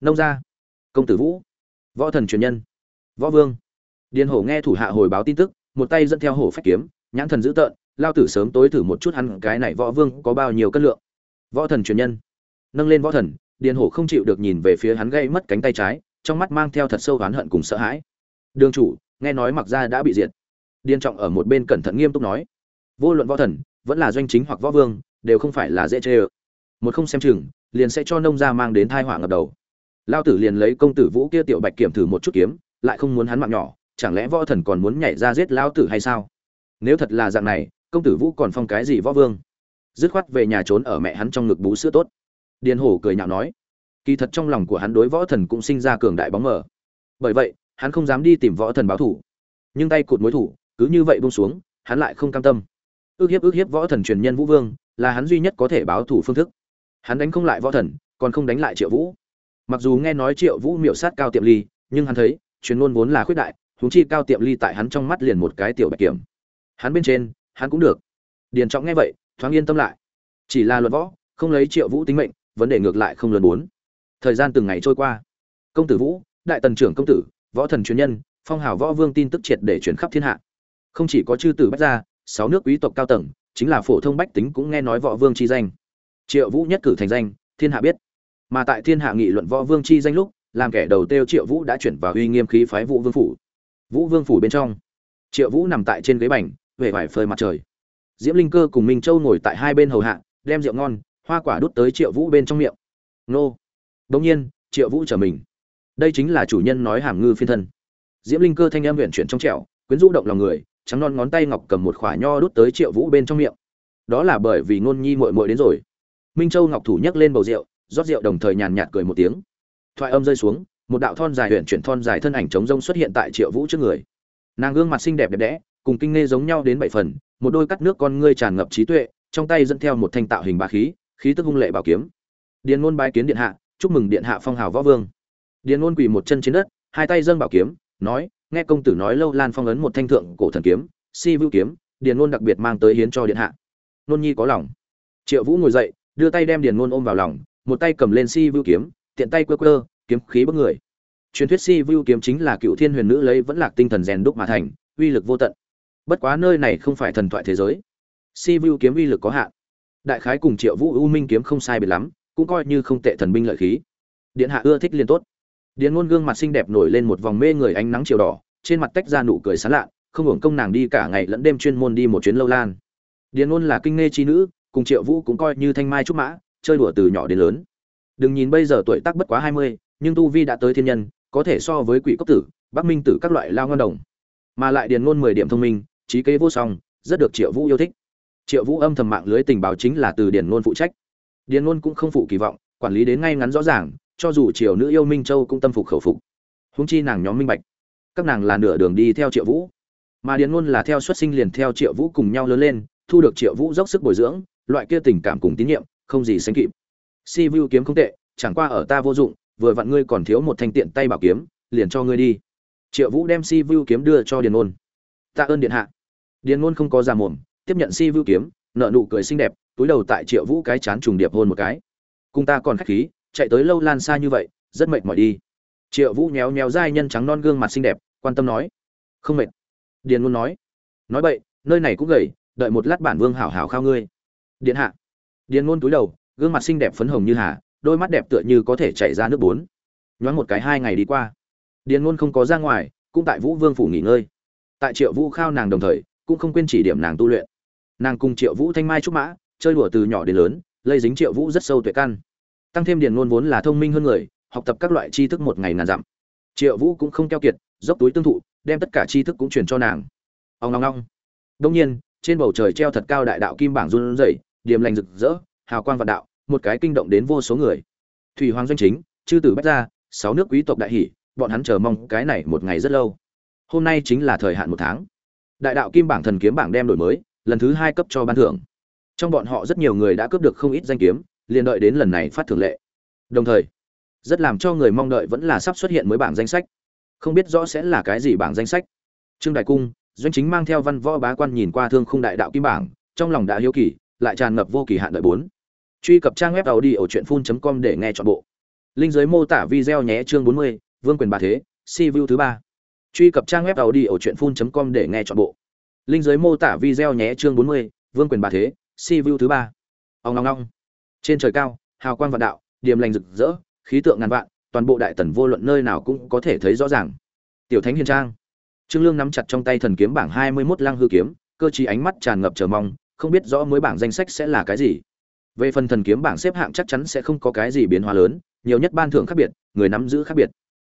nông gia. Công tử vũ. Võ thần truyền nhân. Võ vương. Điền hổ nghe thủ hạ hồi báo tin tức, một tay dẫn theo hổ phách kiếm, nhãn thần dữ tợn, lao tử sớm tối thử một chút hắn cái này võ vương có bao nhiêu cân lượng. Võ thần truyền nhân. Nâng lên võ thần, điền hổ không chịu được nhìn về phía hắn gây mất cánh tay trái, trong mắt mang theo thật sâu oán hận cùng sợ hãi. Đường chủ, nghe nói mặc gia đã bị diệt. Điền trọng ở một bên cẩn thận nghiêm túc nói. Vô luận võ thần, vẫn là doanh chính hoặc võ vương, đều không phải là dễ chê ơ. Một không xem chừng, liền sẽ cho nông gia mang đến thai họa ngập đầu lao tử liền lấy công tử vũ kia tiểu bạch kiểm thử một chút kiếm, lại không muốn hắn mạng nhỏ, chẳng lẽ võ thần còn muốn nhảy ra giết lao tử hay sao? Nếu thật là dạng này, công tử vũ còn phong cái gì võ vương? Dứt khoát về nhà trốn ở mẹ hắn trong ngực bú sữa tốt. Điền hổ cười nhạo nói, kỳ thật trong lòng của hắn đối võ thần cũng sinh ra cường đại bóng mờ. Bởi vậy, hắn không dám đi tìm võ thần báo thủ nhưng tay cụt mối thủ, cứ như vậy buông xuống, hắn lại không cam tâm. Ước hiếp ước hiếp võ thần truyền nhân vũ vương, là hắn duy nhất có thể báo thủ phương thức. Hắn đánh không lại võ thần, còn không đánh lại triệu vũ mặc dù nghe nói triệu vũ miệu sát cao tiệm ly, nhưng hắn thấy truyền ngôn vốn là khuyết đại, huống chi cao tiệm ly tại hắn trong mắt liền một cái tiểu bạch kiểm. Hắn bên trên, hắn cũng được. Điền trọng nghe vậy, thoáng yên tâm lại. Chỉ là luận võ, không lấy triệu vũ tính mệnh, vấn đề ngược lại không lớn bốn. Thời gian từng ngày trôi qua. Công tử vũ, đại tần trưởng công tử, võ thần truyền nhân, phong hào võ vương tin tức triệt để chuyển khắp thiên hạ. Không chỉ có chư tử bách gia, sáu nước quý tộc cao tầng, chính là phổ thông bách tính cũng nghe nói võ vương chi danh. Triệu vũ nhất cử thành danh, thiên hạ biết mà tại thiên hạ nghị luận võ vương chi danh lúc, làm kẻ đầu tiêu triệu vũ đã chuyển vào uy nghiêm khí phái vũ vương phủ. Vũ vương phủ bên trong, triệu vũ nằm tại trên ghế bành về vải phơi mặt trời. Diễm linh cơ cùng minh châu ngồi tại hai bên hầu hạ, đem rượu ngon, hoa quả đút tới triệu vũ bên trong miệng. Nô. Đông nhiên, triệu vũ trở mình. Đây chính là chủ nhân nói hàm ngư phiên thân. Diễm linh cơ thanh em huyện chuyển trong trẻo, quyến rũ động lòng người, trắng non ngón tay ngọc cầm một khỏa nho đút tới triệu vũ bên trong miệng. Đó là bởi vì ngôn nhi mội mội đến rồi. Minh châu ngọc thủ nhấc lên bầu rượu rót rượu đồng thời nhàn nhạt cười một tiếng. Thoại âm rơi xuống, một đạo thon dài huyện chuyển thon dài thân ảnh trống rông xuất hiện tại triệu vũ trước người. Nàng gương mặt xinh đẹp đẹp đẽ, cùng kinh nghe giống nhau đến bảy phần, một đôi cắt nước con ngươi tràn ngập trí tuệ, trong tay dẫn theo một thanh tạo hình bá khí khí tức hung lệ bảo kiếm. Điền ngôn bái kiến điện hạ, chúc mừng điện hạ phong hào võ vương. Điền ngôn quỳ một chân trên đất, hai tay dâng bảo kiếm, nói, nghe công tử nói lâu lan phong ấn một thanh thượng cổ thần kiếm, si vưu kiếm, điền ngôn đặc biệt mang tới hiến cho điện hạ. Nôn nhi có lòng. Triệu vũ ngồi dậy, đưa tay đem điền ngôn ôm vào lòng một tay cầm lên si vưu kiếm, tiện tay quơ quơ, kiếm khí bức người. Truyền thuyết si vưu kiếm chính là cựu thiên huyền nữ lấy vẫn lạc tinh thần rèn đúc mà thành, uy lực vô tận. Bất quá nơi này không phải thần thoại thế giới. Si vưu kiếm uy lực có hạn. Đại khái cùng triệu vũ u minh kiếm không sai biệt lắm, cũng coi như không tệ thần binh lợi khí. Điện hạ ưa thích liền tốt. Điện ngôn gương mặt xinh đẹp nổi lên một vòng mê người ánh nắng chiều đỏ, trên mặt tách ra nụ cười sán lạ, không hưởng công nàng đi cả ngày lẫn đêm chuyên môn đi một chuyến lâu lan. Điện ngôn là kinh nghe chi nữ, cùng triệu vũ cũng coi như thanh mai trúc mã chơi đùa từ nhỏ đến lớn. Đừng nhìn bây giờ tuổi tác bất quá hai mươi, nhưng tu vi đã tới thiên nhân, có thể so với quỷ cốc tử, bắc minh tử các loại lao ngon đồng. Mà lại điền ngôn mười điểm thông minh, trí kế vô song, rất được triệu vũ yêu thích. Triệu vũ âm thầm mạng lưới tình báo chính là từ điền ngôn phụ trách. Điền ngôn cũng không phụ kỳ vọng, quản lý đến ngay ngắn rõ ràng, cho dù triều nữ yêu minh châu cũng tâm phục khẩu phục. Húng chi nàng nhóm minh bạch. Các nàng là nửa đường đi theo triệu vũ. Mà điền ngôn là theo xuất sinh liền theo triệu vũ cùng nhau lớn lên, thu được triệu vũ dốc sức bồi dưỡng, loại kia tình cảm cùng tín nhiệm không gì sánh kịp. Si vu kiếm không tệ, chẳng qua ở ta vô dụng, vừa vặn ngươi còn thiếu một thanh tiện tay bảo kiếm, liền cho ngươi đi. Triệu vũ đem si vu kiếm đưa cho điền ngôn tạ ơn điện hạ. Điền ngôn không có ra mồm, tiếp nhận si vu kiếm nợ nụ cười xinh đẹp, túi đầu tại triệu vũ cái chán trùng điệp hôn một cái. Cùng ta còn khách khí, chạy tới lâu lan xa như vậy, rất mệt mỏi đi. Triệu vũ nhéo nhéo dai nhân trắng non gương mặt xinh đẹp, quan tâm nói. Không mệt. Điền ngôn nói. Nói vậy nơi này cũng gầy, đợi một lát bản vương hảo hảo khao ngươi. Điện hạ điền ngôn túi đầu, gương mặt xinh đẹp phấn hồng như hà, đôi mắt đẹp tựa như có thể chảy ra nước bốn. Nhoáng một cái hai ngày đi qua. Điền ngôn không có ra ngoài, cũng tại vũ vương phủ nghỉ ngơi. Tại triệu vũ khao nàng đồng thời, cũng không quên chỉ điểm nàng tu luyện. Nàng cùng triệu vũ thanh mai trúc mã, chơi đùa từ nhỏ đến lớn, lây dính triệu vũ rất sâu tuệ căn. Tăng thêm điền ngôn vốn là thông minh hơn người, học tập các loại tri thức một ngày ngàn dặm. Triệu vũ cũng không keo kiệt, dốc túi tương thụ, đem tất cả tri thức cũng truyền cho nàng. Ông long long đông nhiên, trên bầu trời treo thật cao đại đạo kim bảng run rẩy điềm lành rực rỡ, hào quang vạn đạo, một cái kinh động đến vô số người. Thủy hoàng doanh chính, chư tử bách gia, sáu nước quý tộc đại hỷ, bọn hắn chờ mong cái này một ngày rất lâu. Hôm nay chính là thời hạn một tháng. Đại đạo kim bảng thần kiếm bảng đem đổi mới, lần thứ hai cấp cho ban thưởng. Trong bọn họ rất nhiều người đã cướp được không ít danh kiếm, liền đợi đến lần này phát thưởng lệ. Đồng thời, rất làm cho người mong đợi vẫn là sắp xuất hiện mới bảng danh sách. Không biết rõ sẽ là cái gì bảng danh sách. Trương đại cung, doanh chính mang theo văn võ bá quan nhìn qua thương khung đại đạo kim bảng, trong lòng đã hiếu kỳ lại tràn ngập vô kỳ hạn đợi bốn. Truy cập trang web tàu đi ở truyện phun com để nghe chọn bộ. Linh giới mô tả video nhé chương 40, vương quyền bà thế si view thứ ba. Truy cập trang web tàu đi ở truyện com để nghe chọn bộ. Linh giới mô tả video nhé chương 40, vương quyền bà thế si view thứ ba. Ông ngong ngong trên trời cao hào quang vạn đạo điềm lành rực rỡ khí tượng ngàn vạn toàn bộ đại tần vô luận nơi nào cũng có thể thấy rõ ràng. Tiểu thánh hiền trang. Trương lương nắm chặt trong tay thần kiếm bảng hai mươi 21 lăng hư kiếm cơ trí ánh mắt tràn ngập chờ mong không biết rõ mới bảng danh sách sẽ là cái gì. Về phần thần kiếm bảng xếp hạng chắc chắn sẽ không có cái gì biến hóa lớn, nhiều nhất ban thưởng khác biệt, người nắm giữ khác biệt.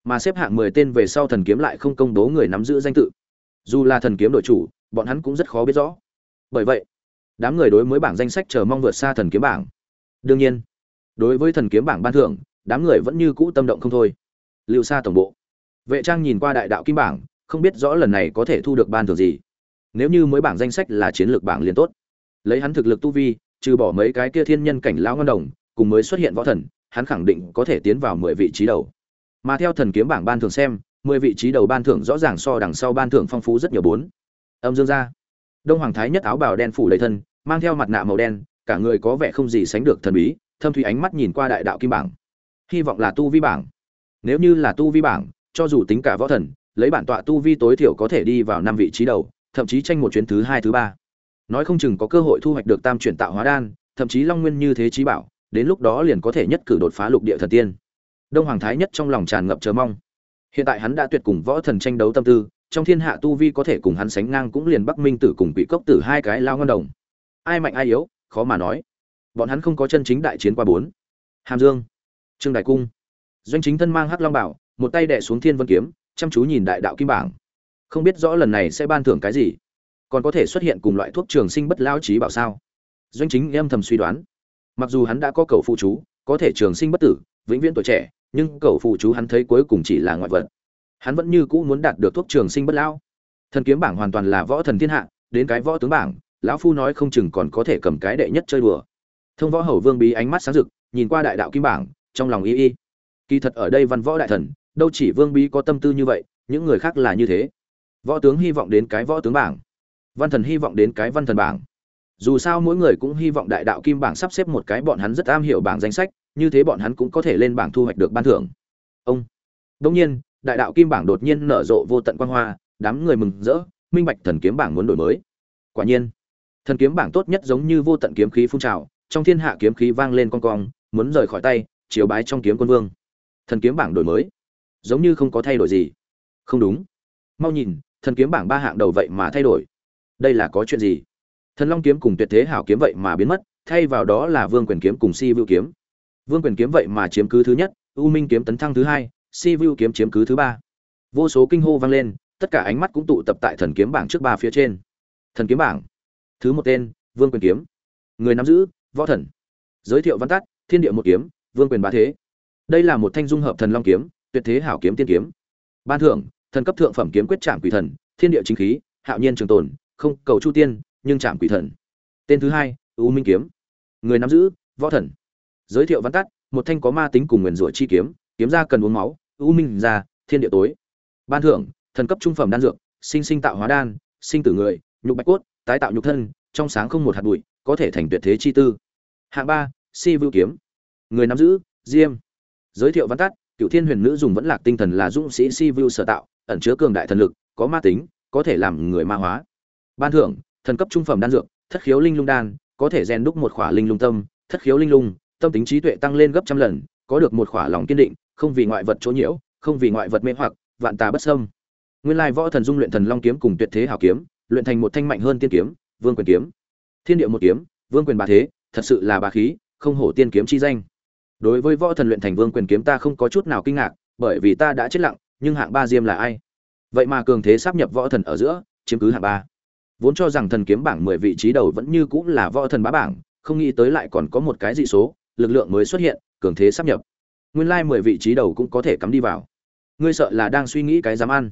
Mà xếp hạng mười tên về sau thần kiếm lại không công bố người nắm giữ danh tự. Dù là thần kiếm đội chủ, bọn hắn cũng rất khó biết rõ. Bởi vậy, đám người đối mới bảng danh sách chờ mong vượt xa thần kiếm bảng. Đương nhiên, đối với thần kiếm bảng ban thưởng, đám người vẫn như cũ tâm động không thôi. Lưu xa tổng bộ. Vệ trang nhìn qua đại đạo kim bảng, không biết rõ lần này có thể thu được ban thưởng gì. Nếu như mới bảng danh sách là chiến lược bảng liền tốt lấy hắn thực lực tu vi, trừ bỏ mấy cái kia thiên nhân cảnh lão ngân đồng, cùng mới xuất hiện võ thần, hắn khẳng định có thể tiến vào mười vị trí đầu. Mà theo thần kiếm bảng ban thưởng xem, mười vị trí đầu ban thưởng rõ ràng so đằng sau ban thưởng phong phú rất nhiều bốn. Âm dương gia. Đông hoàng thái nhất áo bào đen phủ đầy thân, mang theo mặt nạ màu đen, cả người có vẻ không gì sánh được thần bí, thâm thủy ánh mắt nhìn qua đại đạo kim bảng. Hy vọng là tu vi bảng. Nếu như là tu vi bảng, cho dù tính cả võ thần, lấy bản tọa tu vi tối thiểu có thể đi vào năm vị trí đầu, thậm chí tranh một chuyến thứ hai, thứ ba nói không chừng có cơ hội thu hoạch được tam chuyển tạo hóa đan, thậm chí long nguyên như thế trí bảo, đến lúc đó liền có thể nhất cử đột phá lục địa thần tiên. Đông hoàng thái nhất trong lòng tràn ngập chờ mong. Hiện tại hắn đã tuyệt cùng võ thần tranh đấu tâm tư, trong thiên hạ tu vi có thể cùng hắn sánh ngang cũng liền bắc minh tử cùng bị cốc tử hai cái lao ngon đồng. Ai mạnh ai yếu, khó mà nói. Bọn hắn không có chân chính đại chiến qua bốn. Hàm dương, trương đại cung. Doanh chính thân mang hắc long bảo, một tay đẻ xuống thiên vân kiếm, chăm chú nhìn đại đạo kim bảng. Không biết rõ lần này sẽ ban thưởng cái gì còn có thể xuất hiện cùng loại thuốc trường sinh bất lao trí bảo sao? Doanh chính em thầm suy đoán. Mặc dù hắn đã có cầu phụ chú, có thể trường sinh bất tử, vĩnh viễn tuổi trẻ, nhưng cầu phụ chú hắn thấy cuối cùng chỉ là ngoại vật. Hắn vẫn như cũ muốn đạt được thuốc trường sinh bất lao. Thần kiếm bảng hoàn toàn là võ thần thiên hạ, đến cái võ tướng bảng, lão phu nói không chừng còn có thể cầm cái đệ nhất chơi đùa. Thông võ hầu vương bí ánh mắt sáng rực, nhìn qua đại đạo kim bảng, trong lòng y y. Kỳ thật ở đây văn võ đại thần, đâu chỉ vương bí có tâm tư như vậy, những người khác là như thế. Võ tướng hy vọng đến cái võ tướng bảng văn thần hy vọng đến cái văn thần bảng. Dù sao mỗi người cũng hy vọng đại đạo kim bảng sắp xếp một cái, bọn hắn rất am hiểu bảng danh sách, như thế bọn hắn cũng có thể lên bảng thu hoạch được ban thưởng. Ông. Đông nhiên, đại đạo kim bảng đột nhiên nở rộ vô tận quan hoa, đám người mừng rỡ, minh bạch thần kiếm bảng muốn đổi mới. Quả nhiên, thần kiếm bảng tốt nhất giống như vô tận kiếm khí phun trào, trong thiên hạ kiếm khí vang lên con cong, muốn rời khỏi tay chiếu bái trong kiếm quân vương. Thần kiếm bảng đổi mới, giống như không có thay đổi gì. Không đúng. Mau nhìn, thần kiếm bảng ba hạng đầu vậy mà thay đổi đây là có chuyện gì? Thần long kiếm cùng tuyệt thế hảo kiếm vậy mà biến mất, thay vào đó là vương quyền kiếm cùng si vưu kiếm. Vương quyền kiếm vậy mà chiếm cứ thứ nhất, u minh kiếm tấn thăng thứ hai, si vưu kiếm chiếm cứ thứ ba. Vô số kinh hô vang lên, tất cả ánh mắt cũng tụ tập tại thần kiếm bảng trước ba phía trên. Thần kiếm bảng, thứ một tên, vương quyền kiếm. Người nắm giữ, võ thần. Giới thiệu văn tắt, thiên địa một kiếm, vương quyền bá thế. Đây là một thanh dung hợp thần long kiếm, tuyệt thế hảo kiếm tiên kiếm. Ban thưởng, thần cấp thượng phẩm kiếm quyết trạm quỷ thần, thiên địa chính khí, hạo nhiên trường tồn không, cầu chu tiên, nhưng chạm quỷ thần. Tên thứ hai, u minh kiếm. Người nắm giữ, võ thần. Giới thiệu văn tắt, một thanh có ma tính cùng nguyền rủa chi kiếm kiếm ra cần uống máu, u minh ra, thiên địa tối. Ban thưởng, thần cấp trung phẩm đan dược, sinh sinh tạo hóa đan, sinh tử người, nhục bạch cốt, tái tạo nhục thân, trong sáng không một hạt bụi, có thể thành tuyệt thế chi tư. Hạng ba, si vưu kiếm. Người nắm giữ, diêm. Giới thiệu văn tắt cựu thiên huyền nữ dùng vẫn lạc tinh thần là dũng sĩ si vưu sở tạo, ẩn chứa cường đại thần lực, có ma tính, có thể làm người ma hóa ban thưởng, thần cấp trung phẩm đan dược, thất khiếu linh lung đan, có thể rèn đúc một khỏa linh lung tâm, thất khiếu linh lung, tâm tính trí tuệ tăng lên gấp trăm lần, có được một khỏa lòng kiên định, không vì ngoại vật chỗ nhiễu, không vì ngoại vật mê hoặc, vạn tà bất sâm nguyên lai võ thần dung luyện thần long kiếm cùng tuyệt thế hảo kiếm, luyện thành một thanh mạnh hơn tiên kiếm, vương quyền kiếm. Thiên địa một kiếm, vương quyền bà thế, thật sự là bà khí, không hổ tiên kiếm chi danh. Đối với võ thần luyện thành vương quyền kiếm ta không có chút nào kinh ngạc, bởi vì ta đã chết lặng, nhưng hạng ba diêm là ai? Vậy mà cường thế sắp nhập võ thần ở giữa, chiếm cứ hạng ba vốn cho rằng thần kiếm bảng mười vị trí đầu vẫn như cũng là võ thần bá bảng, không nghĩ tới lại còn có một cái dị số, lực lượng mới xuất hiện, cường thế sắp nhập. Nguyên lai mười vị trí đầu cũng có thể cắm đi vào. Ngươi sợ là đang suy nghĩ cái dám ăn.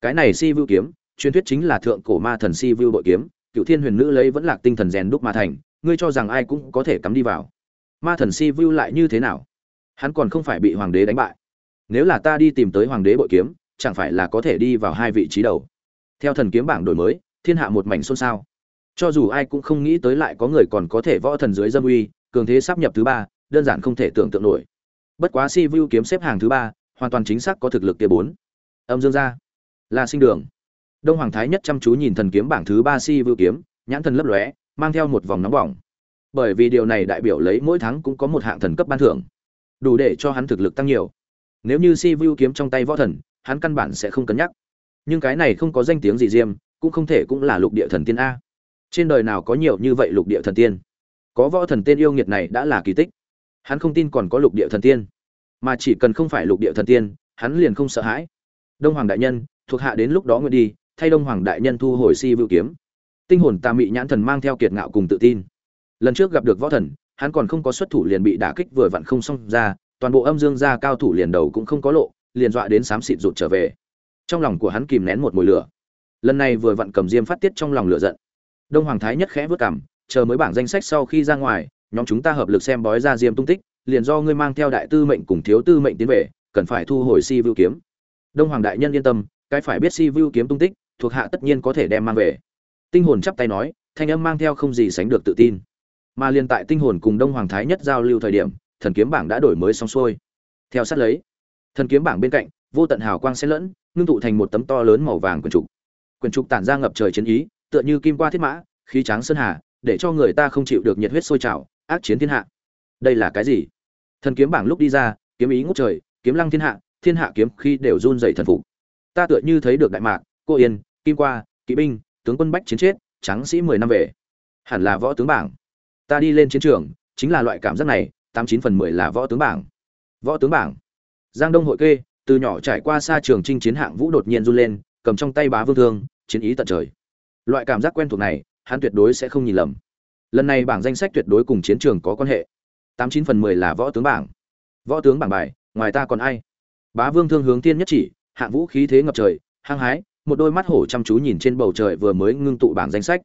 Cái này si vưu kiếm, truyền thuyết chính là thượng cổ ma thần si vưu bội kiếm, cựu thiên huyền nữ lấy vẫn lạc tinh thần rèn đúc ma thành, ngươi cho rằng ai cũng có thể cắm đi vào. Ma thần si vưu lại như thế nào? Hắn còn không phải bị hoàng đế đánh bại. Nếu là ta đi tìm tới hoàng đế bội kiếm, chẳng phải là có thể đi vào hai vị trí đầu. Theo thần kiếm bảng đổi mới thiên hạ một mảnh xôn xao. Cho dù ai cũng không nghĩ tới lại có người còn có thể võ thần dưới dâm uy, cường thế sắp nhập thứ ba, đơn giản không thể tưởng tượng nổi. Bất quá si vu kiếm xếp hàng thứ ba, hoàn toàn chính xác có thực lực kia bốn. Âm dương gia, là sinh đường. Đông hoàng thái nhất chăm chú nhìn thần kiếm bảng thứ ba si vu kiếm, nhãn thần lấp lóe, mang theo một vòng nóng bỏng. Bởi vì điều này đại biểu lấy mỗi tháng cũng có một hạng thần cấp ban thưởng, đủ để cho hắn thực lực tăng nhiều. Nếu như si vu kiếm trong tay võ thần, hắn căn bản sẽ không cân nhắc. Nhưng cái này không có danh tiếng gì riêng cũng không thể cũng là lục địa thần tiên a. Trên đời nào có nhiều như vậy lục địa thần tiên? Có võ thần tiên yêu nghiệt này đã là kỳ tích. Hắn không tin còn có lục địa thần tiên. Mà chỉ cần không phải lục địa thần tiên, hắn liền không sợ hãi. Đông hoàng đại nhân, thuộc hạ đến lúc đó nguyện đi, thay đông hoàng đại nhân thu hồi si vự kiếm. Tinh hồn tà mị nhãn thần mang theo kiệt ngạo cùng tự tin. Lần trước gặp được võ thần, hắn còn không có xuất thủ liền bị đả kích vừa vặn không xong ra, toàn bộ âm dương gia cao thủ liền đầu cũng không có lộ, liền dọa đến xám xịt rụt trở về. Trong lòng của hắn kìm nén một mùi lửa lần này vừa vặn cầm diêm phát tiết trong lòng lửa giận. Đông hoàng thái nhất khẽ vớt cảm chờ mới bảng danh sách sau khi ra ngoài, nhóm chúng ta hợp lực xem bói ra diêm tung tích, liền do ngươi mang theo đại tư mệnh cùng thiếu tư mệnh tiến về, cần phải thu hồi si vưu kiếm. Đông hoàng đại nhân yên tâm, cái phải biết si vưu kiếm tung tích, thuộc hạ tất nhiên có thể đem mang về. Tinh hồn chắp tay nói, thanh âm mang theo không gì sánh được tự tin. Mà liền tại tinh hồn cùng đông hoàng thái nhất giao lưu thời điểm, thần kiếm bảng đã đổi mới xong xuôi. Theo sát lấy, thần kiếm bảng bên cạnh, vô tận hào quang xen lẫn, ngưng tụ thành một tấm to lớn màu vàng quần trục quyển trục tản ra ngập trời chiến ý, tựa như kim qua thiết mã, khí tráng sơn hà, để cho người ta không chịu được nhiệt huyết sôi trào, ác chiến thiên hạ. Đây là cái gì? Thần kiếm bảng lúc đi ra, kiếm ý ngút trời, kiếm lăng thiên hạ thiên hạ kiếm khi đều run dày thần phục. Ta tựa như thấy được đại mạc, cô yên, kim qua, kỵ binh, tướng quân bách chiến chết trắng sĩ mười năm về. Hẳn là võ tướng bảng. Ta đi lên chiến trường, chính là loại cảm giác này, tám chín phần mười là võ tướng bảng. Võ tướng bảng. Giang đông hội kê, từ nhỏ trải qua xa trường chinh chiến hạng vũ đột nhiên run lên cầm trong tay bá vương thương, chiến ý tận trời. Loại cảm giác quen thuộc này, hắn tuyệt đối sẽ không nhìn lầm. Lần này bảng danh sách tuyệt đối cùng chiến trường có quan hệ. Tám chín phần mười là võ tướng bảng. Võ tướng bảng bài, ngoài ta còn ai? Bá vương thương hướng tiên nhất chỉ, hạng vũ khí thế ngập trời, hăng hái, một đôi mắt hổ chăm chú nhìn trên bầu trời vừa mới ngưng tụ bảng danh sách.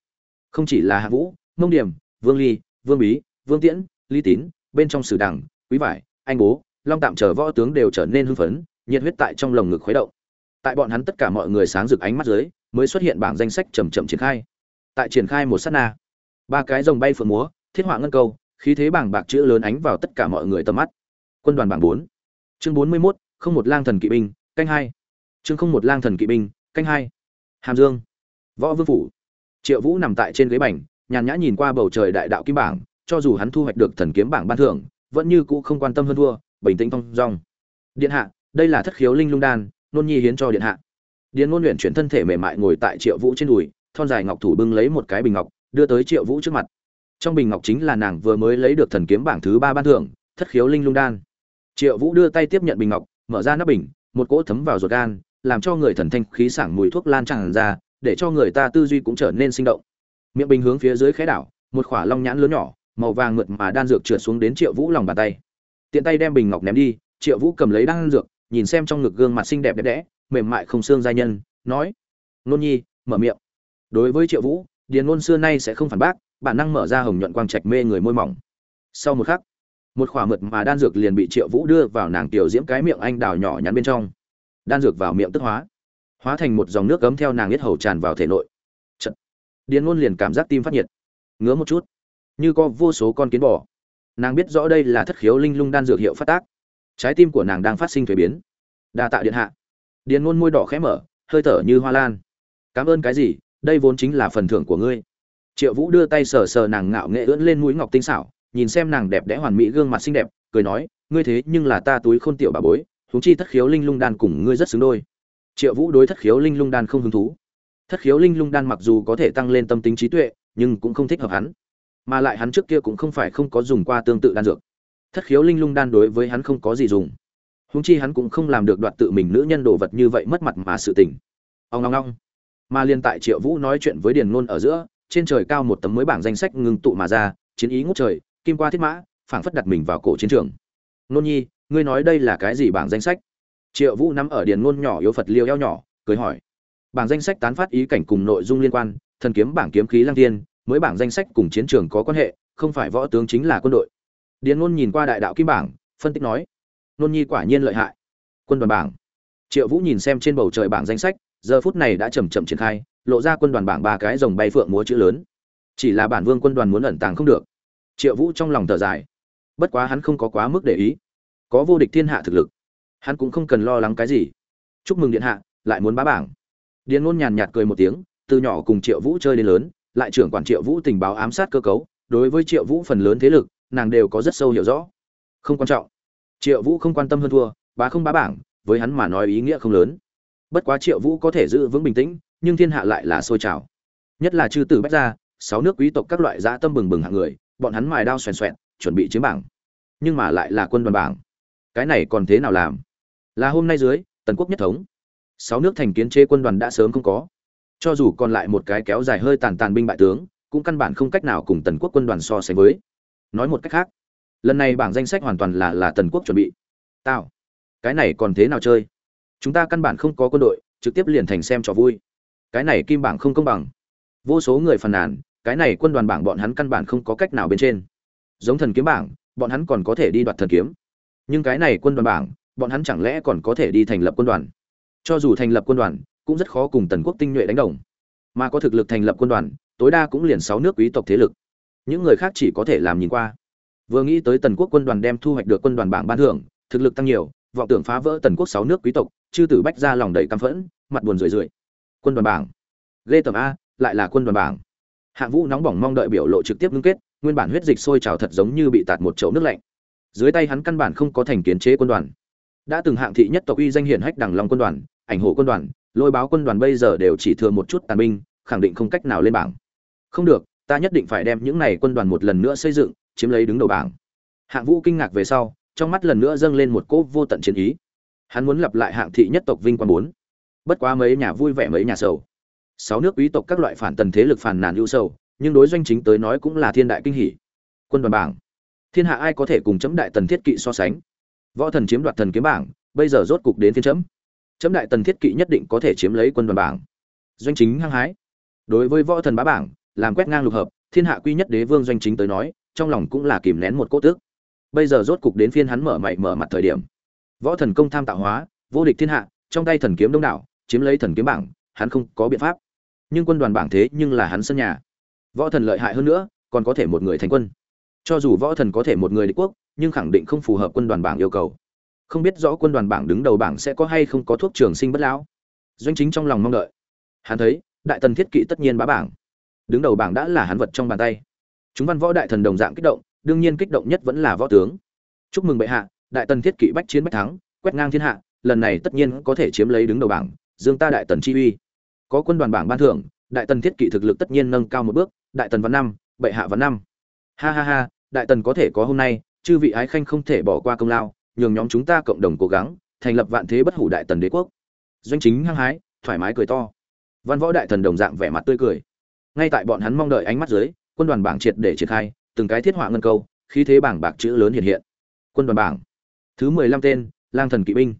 Không chỉ là hạng vũ, mông điểm, vương ly, vương bí, vương tiễn, ly tín, bên trong sử đẳng, quý vải, anh bố, long tạm chờ võ tướng đều trở nên hưng phấn, nhiệt huyết tại trong lồng ngực khuấy động tại bọn hắn tất cả mọi người sáng rực ánh mắt dưới, mới xuất hiện bảng danh sách chầm chậm triển khai. Tại triển khai một sát na, ba cái rồng bay phượng múa, thiết họa ngân câu, khí thế bảng bạc chữ lớn ánh vào tất cả mọi người tầm mắt. Quân đoàn bảng bốn. Chương bốn mươi mốt, không một lang thần kỵ binh, canh hai. Chương không một lang thần kỵ binh, canh hai. Hàm dương. Võ vương phủ. Triệu vũ nằm tại trên ghế bành, nhàn nhã nhìn qua bầu trời đại đạo kim bảng, cho dù hắn thu hoạch được thần kiếm bảng ban thưởng, vẫn như cũ không quan tâm hơn thua, bình tĩnh thong dong. Điện hạ, đây là thất khiếu linh lung đan nôn nhi hiến cho điện hạ. Điện ngôn luyện chuyển thân thể mềm mại ngồi tại triệu vũ trên đùi, thon dài ngọc thủ bưng lấy một cái bình ngọc, đưa tới triệu vũ trước mặt. Trong bình ngọc chính là nàng vừa mới lấy được thần kiếm bảng thứ ba ban thưởng, thất khiếu linh lung đan. Triệu vũ đưa tay tiếp nhận bình ngọc, mở ra nắp bình, một cỗ thấm vào ruột gan, làm cho người thần thanh khí sảng mùi thuốc lan tràn ra, để cho người ta tư duy cũng trở nên sinh động. Miệng bình hướng phía dưới khẽ đảo, một khỏa long nhãn lớn nhỏ, màu vàng mượt mà đan dược trượt xuống đến triệu vũ lòng bàn tay. Tiện tay đem bình ngọc ném đi, triệu vũ cầm lấy đan dược nhìn xem trong ngực gương mặt xinh đẹp đẹp đẽ, mềm mại không xương giai nhân, nói, nôn nhi, mở miệng. Đối với triệu vũ, điền ngôn xưa nay sẽ không phản bác, bản năng mở ra hồng nhuận quang trạch mê người môi mỏng. Sau một khắc, một khỏa mượt mà đan dược liền bị triệu vũ đưa vào nàng tiểu diễm cái miệng anh đào nhỏ nhắn bên trong. Đan dược vào miệng tức hóa hóa thành một dòng nước cấm theo nàng yết hầu tràn vào thể nội. Chật. điền ngôn liền cảm giác tim phát nhiệt, ngứa một chút, như có vô số con kiến bò. Nàng biết rõ đây là thất khiếu linh lung đan dược hiệu phát tác trái tim của nàng đang phát sinh thuế biến. Đa tạ điện hạ. Điền ngôn môi đỏ khẽ mở, hơi thở như hoa lan. Cảm ơn cái gì, đây vốn chính là phần thưởng của ngươi. Triệu vũ đưa tay sờ sờ nàng ngạo nghệ ưỡn lên mũi ngọc tinh xảo, nhìn xem nàng đẹp đẽ hoàn mỹ gương mặt xinh đẹp, cười nói, ngươi thế nhưng là ta túi khôn tiểu bà bối, huống chi thất khiếu linh lung đan cùng ngươi rất xứng đôi. Triệu vũ đối thất khiếu linh lung đan không hứng thú. Thất khiếu linh lung đan mặc dù có thể tăng lên tâm tính trí tuệ, nhưng cũng không thích hợp hắn. Mà lại hắn trước kia cũng không phải không có dùng qua tương tự đan dược thất khiếu linh lung đan đối với hắn không có gì dùng. Húng chi hắn cũng không làm được đoạt tự mình nữ nhân đồ vật như vậy mất mặt mà sự tình. Ông ngong ngong mà liên tại triệu vũ nói chuyện với điền ngôn ở giữa, trên trời cao một tấm mới bảng danh sách ngưng tụ mà ra, chiến ý ngút trời, kim qua thiết mã, phảng phất đặt mình vào cổ chiến trường. Nôn nhi, ngươi nói đây là cái gì bảng danh sách? Triệu vũ nắm ở điền ngôn nhỏ yếu phật liêu eo nhỏ, cười hỏi. Bảng danh sách tán phát ý cảnh cùng nội dung liên quan, thần kiếm bảng kiếm khí lăng tiên mới bảng danh sách cùng chiến trường có quan hệ, không phải võ tướng chính là quân đội điền ngôn nhìn qua đại đạo kim bảng, phân tích nói, nôn nhi quả nhiên lợi hại. Quân đoàn bảng. Triệu vũ nhìn xem trên bầu trời bảng danh sách, giờ phút này đã chầm chậm triển khai, lộ ra quân đoàn bảng ba cái dòng bay phượng múa chữ lớn. Chỉ là bản vương quân đoàn muốn ẩn tàng không được. Triệu vũ trong lòng thở dài. Bất quá hắn không có quá mức để ý. Có vô địch thiên hạ thực lực. Hắn cũng không cần lo lắng cái gì. Chúc mừng điện hạ, lại muốn bá bảng. Điền ngôn nhàn nhạt cười một tiếng, từ nhỏ cùng triệu vũ chơi đến lớn, lại trưởng quản triệu vũ tình báo ám sát cơ cấu, đối với triệu vũ phần lớn thế lực nàng đều có rất sâu hiểu rõ. Không quan trọng. Triệu vũ không quan tâm hơn thua, bá không bá bảng, với hắn mà nói ý nghĩa không lớn. Bất quá triệu vũ có thể giữ vững bình tĩnh, nhưng thiên hạ lại là sôi trào. Nhất là chư tử bách gia, sáu nước quý tộc các loại dã tâm bừng bừng hạng người, bọn hắn mài đao xoèn xoẹn, chuẩn bị chiếm bảng. Nhưng mà lại là quân đoàn bảng. Cái này còn thế nào làm? Là hôm nay dưới, tần quốc nhất thống. Sáu nước thành kiến chế quân đoàn đã sớm không có. Cho dù còn lại một cái kéo dài hơi tàn tàn binh bại tướng, cũng căn bản không cách nào cùng tần quốc quân đoàn so sánh với nói một cách khác, lần này bảng danh sách hoàn toàn là là tần quốc chuẩn bị. Tao cái này còn thế nào chơi? Chúng ta căn bản không có quân đội, trực tiếp liền thành xem trò vui. Cái này kim bảng không công bằng. Vô số người phàn nàn, cái này quân đoàn bảng bọn hắn căn bản không có cách nào bên trên. Giống thần kiếm bảng, bọn hắn còn có thể đi đoạt thần kiếm. Nhưng cái này quân đoàn bảng, bọn hắn chẳng lẽ còn có thể đi thành lập quân đoàn? Cho dù thành lập quân đoàn, cũng rất khó cùng tần quốc tinh nhuệ đánh đồng. Mà có thực lực thành lập quân đoàn, tối đa cũng liền sáu nước quý tộc thế lực những người khác chỉ có thể làm nhìn qua. Vừa nghĩ tới tần quốc quân đoàn đem thu hoạch được quân đoàn bảng ban thưởng, thực lực tăng nhiều, vọng tưởng phá vỡ tần quốc sáu nước quý tộc, chư tử bách ra lòng đầy căm phẫn, mặt buồn rười rượi. Quân đoàn bảng. Ghê tầm a, lại là quân đoàn bảng. Hạng vũ nóng bỏng mong đợi biểu lộ trực tiếp ngưng kết, nguyên bản huyết dịch sôi trào thật giống như bị tạt một chậu nước lạnh. Dưới tay hắn căn bản không có thành kiến chế quân đoàn. Đã từng hạng thị nhất tộc uy danh hiển hách đằng long quân đoàn, ảnh hộ quân đoàn, lôi báo quân đoàn bây giờ đều chỉ thừa một chút tàn binh, khẳng định không cách nào lên bảng. Không được ta nhất định phải đem những này quân đoàn một lần nữa xây dựng, chiếm lấy đứng đầu bảng. Hạng vũ kinh ngạc về sau, trong mắt lần nữa dâng lên một cỗ vô tận chiến ý. Hắn muốn lặp lại hạng thị nhất tộc vinh quang bốn. Bất quá mấy nhà vui vẻ mấy nhà sầu. Sáu nước quý tộc các loại phản tần thế lực phản nàn ưu sầu, nhưng đối doanh chính tới nói cũng là thiên đại kinh hỷ quân đoàn bảng. Thiên hạ ai có thể cùng chấm đại tần thiết kỵ so sánh? Võ thần chiếm đoạt thần kiếm bảng, bây giờ rốt cục đến phiên chấm. Chấm đại tần thiết kỵ nhất định có thể chiếm lấy quân đoàn bảng. Doanh chính hăng hái. Đối với võ thần bá bảng làm quét ngang lục hợp, thiên hạ quy nhất đế vương doanh chính tới nói, trong lòng cũng là kìm nén một cốt tước bây giờ rốt cục đến phiên hắn mở mày mở mặt thời điểm. Võ thần công tham tạo hóa, vô địch thiên hạ, trong tay thần kiếm đông đảo, chiếm lấy thần kiếm bảng, hắn không có biện pháp. Nhưng quân đoàn bảng thế nhưng là hắn sân nhà. Võ thần lợi hại hơn nữa, còn có thể một người thành quân. Cho dù võ thần có thể một người địch quốc, nhưng khẳng định không phù hợp quân đoàn bảng yêu cầu. Không biết rõ quân đoàn bảng đứng đầu bảng sẽ có hay không có thuốc trường sinh bất lão. Doanh chính trong lòng mong đợi. Hắn thấy, đại tần thiết kỵ tất nhiên bá bảng đứng đầu bảng đã là hắn vật trong bàn tay. Chúng văn võ đại thần đồng dạng kích động, đương nhiên kích động nhất vẫn là võ tướng. Chúc mừng bệ hạ, đại tần thiết kỵ bách chiến bách thắng, quét ngang thiên hạ, lần này tất nhiên có thể chiếm lấy đứng đầu bảng, dương ta đại tần chi uy. Có quân đoàn bảng ban thưởng, đại tần thiết kỵ thực lực tất nhiên nâng cao một bước, đại tần văn năm, bệ hạ văn năm. Ha ha ha, đại tần có thể có hôm nay, chư vị ái khanh không thể bỏ qua công lao, nhường nhóm chúng ta cộng đồng cố gắng, thành lập vạn thế bất hủ đại tần đế quốc. Doanh chính hăng hái, thoải mái cười to. Văn võ đại thần đồng dạng vẻ mặt tươi cười ngay tại bọn hắn mong đợi ánh mắt dưới, quân đoàn bảng triệt để triển khai, từng cái thiết họa ngân câu, khí thế bảng bạc chữ lớn hiện hiện. Quân đoàn bảng. Thứ mười lăm tên, lang thần kỵ binh.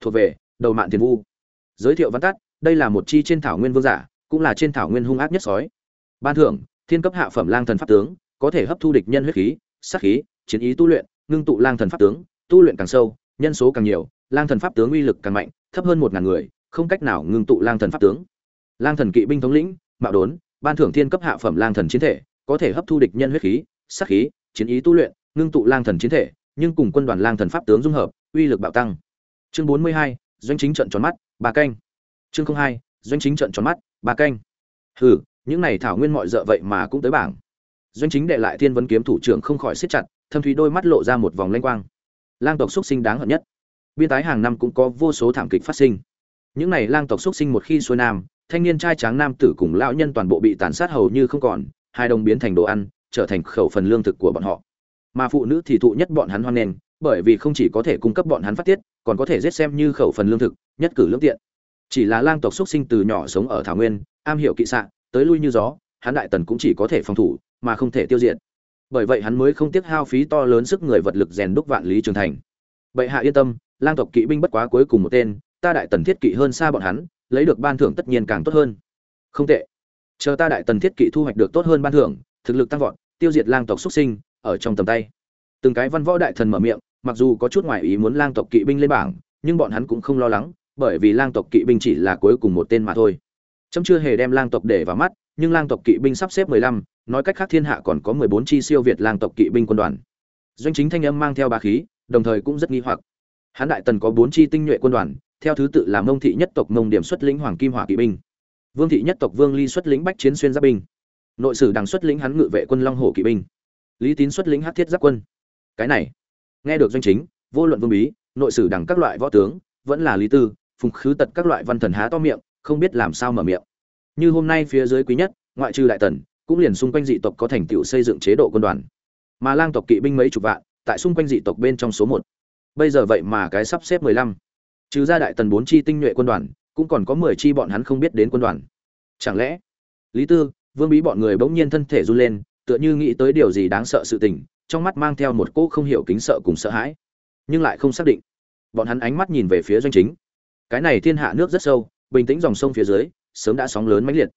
Thuộc về, đầu mạng tiền vu. Giới thiệu văn tắt, đây là một chi trên thảo nguyên vương giả, cũng là trên thảo nguyên hung ác nhất sói. Ban thưởng, thiên cấp hạ phẩm lang thần pháp tướng, có thể hấp thu địch nhân huyết khí, sát khí, chiến ý tu luyện, ngưng tụ lang thần pháp tướng, tu luyện càng sâu, nhân số càng nhiều, lang thần pháp tướng uy lực càng mạnh, thấp hơn một ngàn người, không cách nào ngưng tụ lang thần pháp tướng. Lang thần kỵ binh thống lĩnh, mạo đốn ban thưởng thiên cấp hạ phẩm lang thần chiến thể, có thể hấp thu địch nhân huyết khí, sát khí, chiến ý tu luyện, ngưng tụ lang thần chiến thể, nhưng cùng quân đoàn lang thần pháp tướng dung hợp, uy lực bạo tăng. Chương bốn mươi hai, doanh chính trận tròn mắt, ba canh. Chương hai, doanh chính trận tròn mắt, ba canh. Hừ, những này thảo nguyên mọi dợ vậy mà cũng tới bảng. Doanh chính đệ lại thiên vấn kiếm thủ trưởng không khỏi siết chặt, thâm thúy đôi mắt lộ ra một vòng lanh quang. Lang tộc xuất sinh đáng hận nhất. Biên tái hàng năm cũng có vô số thảm kịch phát sinh. Những này lang tộc xuất sinh một khi xuôi nam thanh niên trai tráng nam tử cùng lão nhân toàn bộ bị tàn sát hầu như không còn, hai đồng biến thành đồ ăn, trở thành khẩu phần lương thực của bọn họ. Mà phụ nữ thì thụ nhất bọn hắn hoan nghênh, bởi vì không chỉ có thể cung cấp bọn hắn phát tiết, còn có thể giết xem như khẩu phần lương thực, nhất cử lương tiện. Chỉ là lang tộc xuất sinh từ nhỏ sống ở thảo nguyên, am hiểu kỵ xạ, tới lui như gió, hắn đại tần cũng chỉ có thể phòng thủ, mà không thể tiêu diệt. Bởi vậy hắn mới không tiếc hao phí to lớn sức người vật lực rèn đúc vạn lý trường thành. Bệ hạ yên tâm, lang tộc kỵ binh bất quá cuối cùng một tên, ta đại tần thiết kỵ hơn xa bọn hắn lấy được ban thưởng tất nhiên càng tốt hơn. Không tệ. Chờ ta đại tần thiết kỵ thu hoạch được tốt hơn ban thưởng, thực lực tăng vọt, tiêu diệt lang tộc xuất sinh, ở trong tầm tay. Từng cái văn võ đại thần mở miệng, mặc dù có chút ngoại ý muốn lang tộc kỵ binh lên bảng, nhưng bọn hắn cũng không lo lắng, bởi vì lang tộc kỵ binh chỉ là cuối cùng một tên mà thôi. Trâm chưa hề đem lang tộc để vào mắt, nhưng lang tộc kỵ binh sắp xếp mười lăm, nói cách khác thiên hạ còn có mười bốn chi siêu việt lang tộc kỵ binh quân đoàn. Doanh chính thanh âm mang theo ba khí, đồng thời cũng rất nghi hoặc. Hán đại tần có bốn chi tinh nhuệ quân đoàn theo thứ tự là mông thị nhất tộc mông điểm xuất lĩnh hoàng kim hỏa kỵ binh. Vương thị nhất tộc vương ly xuất lĩnh bách chiến xuyên giáp binh. Nội sử đằng xuất lĩnh hắn ngự vệ quân long hổ kỵ binh. Lý tín xuất lĩnh hát thiết giáp quân. Cái này, nghe được doanh chính, vô luận vương bí, nội sử đằng các loại võ tướng, vẫn là lý tư, phùng khứ tật các loại văn thần há to miệng, không biết làm sao mở miệng. Như hôm nay phía dưới quý nhất, ngoại trừ đại tần, cũng liền xung quanh dị tộc có thành tựu xây dựng chế độ quân đoàn. Mà lang tộc kỵ binh mấy chục vạn, tại xung quanh dị tộc bên trong số một. Bây giờ vậy mà cái sắp xếp mười lăm trừ ra đại tần bốn chi tinh nhuệ quân đoàn, cũng còn có mười chi bọn hắn không biết đến quân đoàn. Chẳng lẽ, lý tư, vương bí bọn người bỗng nhiên thân thể run lên, tựa như nghĩ tới điều gì đáng sợ sự tình, trong mắt mang theo một cỗ không hiểu kính sợ cùng sợ hãi. Nhưng lại không xác định. Bọn hắn ánh mắt nhìn về phía doanh chính. Cái này thiên hạ nước rất sâu, bình tĩnh dòng sông phía dưới, sớm đã sóng lớn mãnh liệt.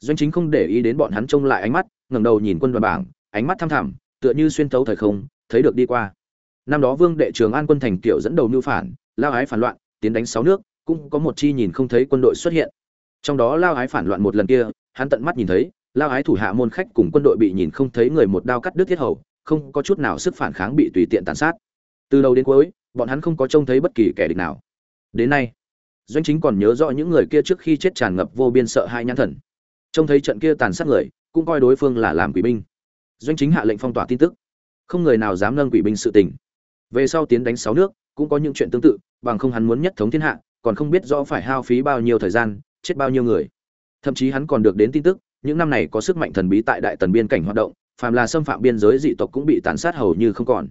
Doanh chính không để ý đến bọn hắn trông lại ánh mắt, ngẩng đầu nhìn quân đoàn bảng, ánh mắt thăm thẳm, tựa như xuyên tấu thời không, thấy được đi qua. Năm đó vương đệ trường an quân thành kiểu dẫn đầu mưu phản, lao ái phản loạn tiến đánh sáu nước, cũng có một chi nhìn không thấy quân đội xuất hiện. Trong đó lao ái phản loạn một lần kia, hắn tận mắt nhìn thấy, lao ái thủ hạ môn khách cùng quân đội bị nhìn không thấy người một đao cắt đứt thiết hầu, không có chút nào sức phản kháng bị tùy tiện tàn sát. Từ đầu đến cuối, bọn hắn không có trông thấy bất kỳ kẻ địch nào. Đến nay, doanh chính còn nhớ rõ những người kia trước khi chết tràn ngập vô biên sợ hai nhãn thần. Trông thấy trận kia tàn sát người, cũng coi đối phương là làm quỷ binh. Doanh chính hạ lệnh phong tỏa tin tức. Không người nào dám nâng quỷ binh sự tình. Về sau tiến đánh sáu nước cũng có những chuyện tương tự, bằng không hắn muốn nhất thống thiên hạ, còn không biết rõ phải hao phí bao nhiêu thời gian, chết bao nhiêu người. Thậm chí hắn còn được đến tin tức, những năm này có sức mạnh thần bí tại đại tần biên cảnh hoạt động, phàm là xâm phạm biên giới dị tộc cũng bị tàn sát hầu như không còn.